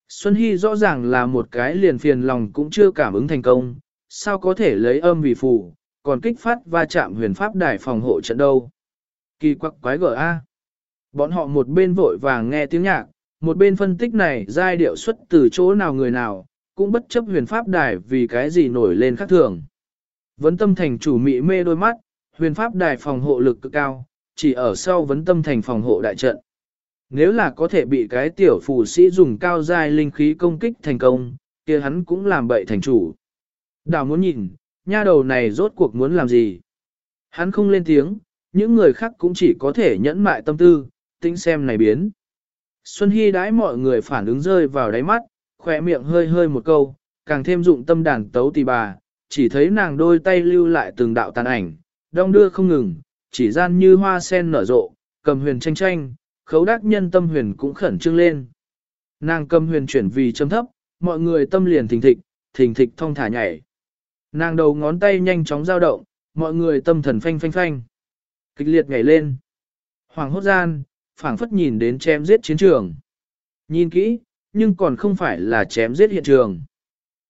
Xuân Hy rõ ràng là một cái liền phiền lòng cũng chưa cảm ứng thành công, sao có thể lấy âm vì phù, còn kích phát va chạm huyền pháp đài phòng hộ trận đâu. Kỳ quặc quái gở A. Bọn họ một bên vội vàng nghe tiếng nhạc, một bên phân tích này giai điệu xuất từ chỗ nào người nào, cũng bất chấp huyền pháp đài vì cái gì nổi lên khác thường. Vấn tâm thành chủ mị mê đôi mắt, huyền pháp đài phòng hộ lực cực cao, chỉ ở sau vấn tâm thành phòng hộ đại trận. Nếu là có thể bị cái tiểu phù sĩ dùng cao giai linh khí công kích thành công, kia hắn cũng làm bậy thành chủ. Đào muốn nhìn, nha đầu này rốt cuộc muốn làm gì? Hắn không lên tiếng, những người khác cũng chỉ có thể nhẫn mại tâm tư, tính xem này biến. Xuân Hy đãi mọi người phản ứng rơi vào đáy mắt, khỏe miệng hơi hơi một câu, càng thêm dụng tâm đàn tấu tỷ bà, chỉ thấy nàng đôi tay lưu lại từng đạo tàn ảnh, đong đưa không ngừng, chỉ gian như hoa sen nở rộ, cầm huyền tranh tranh, khấu đắc nhân tâm huyền cũng khẩn trương lên. Nàng cầm huyền chuyển vì châm thấp, mọi người tâm liền thình thịch, thình thịch thong thả nhảy. Nàng đầu ngón tay nhanh chóng dao động, mọi người tâm thần phanh phanh phanh. Kịch liệt nhảy lên. Hoàng hốt gian, phảng phất nhìn đến chém giết chiến trường. Nhìn kỹ, nhưng còn không phải là chém giết hiện trường.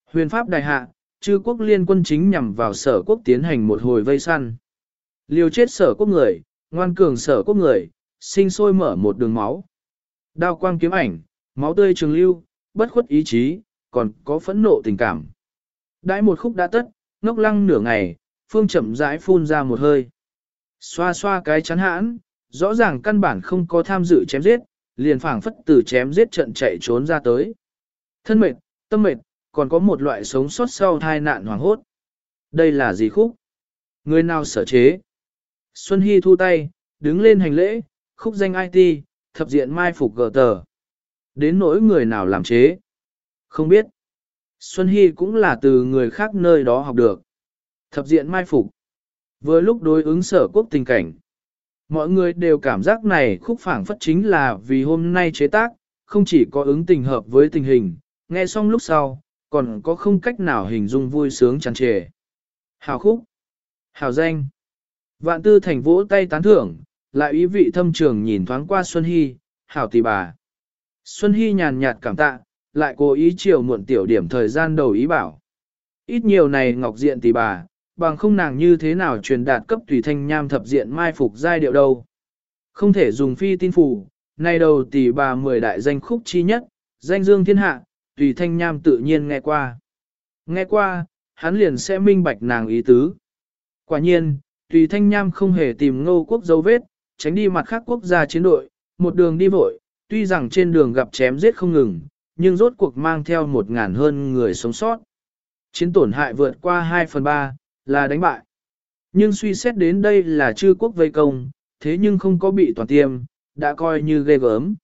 Huyền pháp đại hạ, chư quốc liên quân chính nhằm vào sở quốc tiến hành một hồi vây săn. Liều chết sở quốc người, ngoan cường sở quốc người, sinh sôi mở một đường máu. Đao quang kiếm ảnh, máu tươi trường lưu, bất khuất ý chí, còn có phẫn nộ tình cảm. Đãi một khúc đã tất, ngốc lăng nửa ngày, phương chậm rãi phun ra một hơi. Xoa xoa cái chắn hãn, rõ ràng căn bản không có tham dự chém giết, liền phảng phất từ chém giết trận chạy trốn ra tới. Thân mệt, tâm mệt, còn có một loại sống sót sau thai nạn hoàng hốt. Đây là gì khúc? Người nào sở chế? Xuân Hy thu tay, đứng lên hành lễ, khúc danh IT, thập diện mai phục gờ tờ. Đến nỗi người nào làm chế? Không biết. Xuân Hy cũng là từ người khác nơi đó học được. Thập diện mai phục. Vừa lúc đối ứng sở quốc tình cảnh. Mọi người đều cảm giác này khúc phảng phất chính là vì hôm nay chế tác, không chỉ có ứng tình hợp với tình hình, nghe xong lúc sau, còn có không cách nào hình dung vui sướng tràn trề. Hào khúc, hào danh, vạn tư thành vỗ tay tán thưởng, lại ý vị thâm trường nhìn thoáng qua Xuân Hy, hào tỷ bà. Xuân Hy nhàn nhạt cảm tạ, lại cố ý chiều muộn tiểu điểm thời gian đầu ý bảo. Ít nhiều này ngọc diện tỷ bà, bằng không nàng như thế nào truyền đạt cấp tùy thanh nham thập diện mai phục giai điệu đâu. Không thể dùng phi tin phủ, nay đầu tỷ bà mười đại danh khúc chi nhất, danh dương thiên hạ, tùy thanh nham tự nhiên nghe qua. Nghe qua, hắn liền sẽ minh bạch nàng ý tứ. Quả nhiên, tùy thanh nham không hề tìm ngô quốc dấu vết, tránh đi mặt khác quốc gia chiến đội, một đường đi vội, tuy rằng trên đường gặp chém giết không ngừng, nhưng rốt cuộc mang theo một ngàn hơn người sống sót. Chiến tổn hại vượt qua 2 phần 3, là đánh bại. Nhưng suy xét đến đây là chư quốc vây công, thế nhưng không có bị toàn tiêm, đã coi như ghê gớm.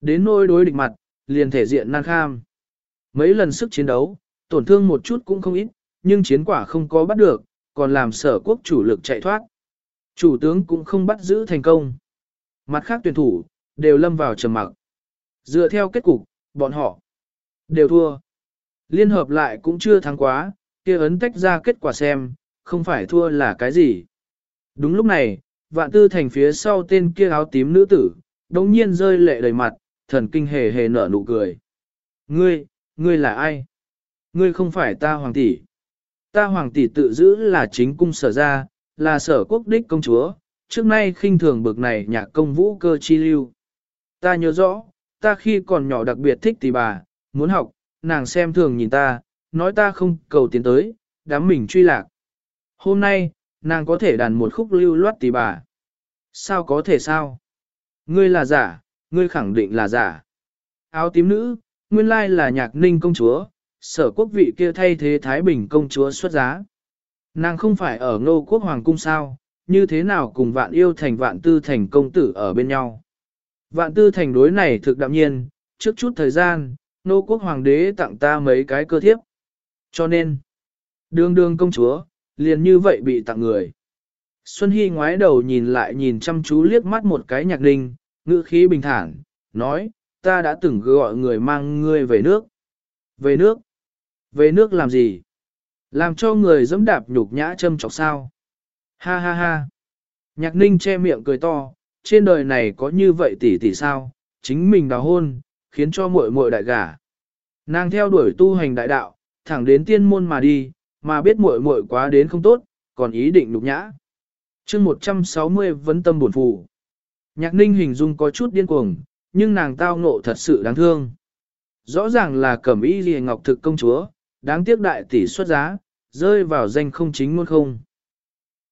Đến nỗi đối địch mặt, liền thể diện nan kham. Mấy lần sức chiến đấu, tổn thương một chút cũng không ít, nhưng chiến quả không có bắt được, còn làm sở quốc chủ lực chạy thoát. Chủ tướng cũng không bắt giữ thành công. Mặt khác tuyển thủ, đều lâm vào trầm mặc. Dựa theo kết cục, bọn họ đều thua. Liên hợp lại cũng chưa thắng quá, kia ấn tách ra kết quả xem, không phải thua là cái gì. Đúng lúc này, vạn tư thành phía sau tên kia áo tím nữ tử, đồng nhiên rơi lệ đầy mặt, thần kinh hề hề nở nụ cười. Ngươi, ngươi là ai? Ngươi không phải ta hoàng tỷ. Ta hoàng tỷ tự giữ là chính cung sở ra, là sở quốc đích công chúa, trước nay khinh thường bực này nhạc công vũ cơ chi lưu. Ta nhớ rõ, ta khi còn nhỏ đặc biệt thích tỷ bà, muốn học, nàng xem thường nhìn ta, nói ta không cầu tiến tới, đám mình truy lạc. Hôm nay, nàng có thể đàn một khúc lưu loát tỷ bà. Sao có thể sao? Ngươi là giả, ngươi khẳng định là giả. Áo tím nữ, nguyên lai là nhạc ninh công chúa, sở quốc vị kia thay thế Thái Bình công chúa xuất giá. Nàng không phải ở ngô quốc hoàng cung sao, như thế nào cùng vạn yêu thành vạn tư thành công tử ở bên nhau. Vạn tư thành đối này thực đạm nhiên, trước chút thời gian, nô quốc hoàng đế tặng ta mấy cái cơ thiếp. Cho nên, đương đương công chúa, liền như vậy bị tặng người. Xuân Hy ngoái đầu nhìn lại nhìn chăm chú liếc mắt một cái nhạc đình, ngữ khí bình thản, nói, ta đã từng gọi người mang ngươi về nước. Về nước? Về nước làm gì? Làm cho người dẫm đạp nhục nhã châm chọc sao? Ha ha ha! Nhạc ninh che miệng cười to, trên đời này có như vậy tỷ tỷ sao? Chính mình đào hôn, khiến cho muội muội đại gả. Nàng theo đuổi tu hành đại đạo, thẳng đến tiên môn mà đi, mà biết muội muội quá đến không tốt, còn ý định nhục nhã. chương 160 vấn tâm buồn phù. Nhạc ninh hình dung có chút điên cuồng, nhưng nàng tao ngộ thật sự đáng thương. Rõ ràng là cẩm y lìa ngọc thực công chúa, đáng tiếc đại tỷ xuất giá, rơi vào danh không chính ngôn không.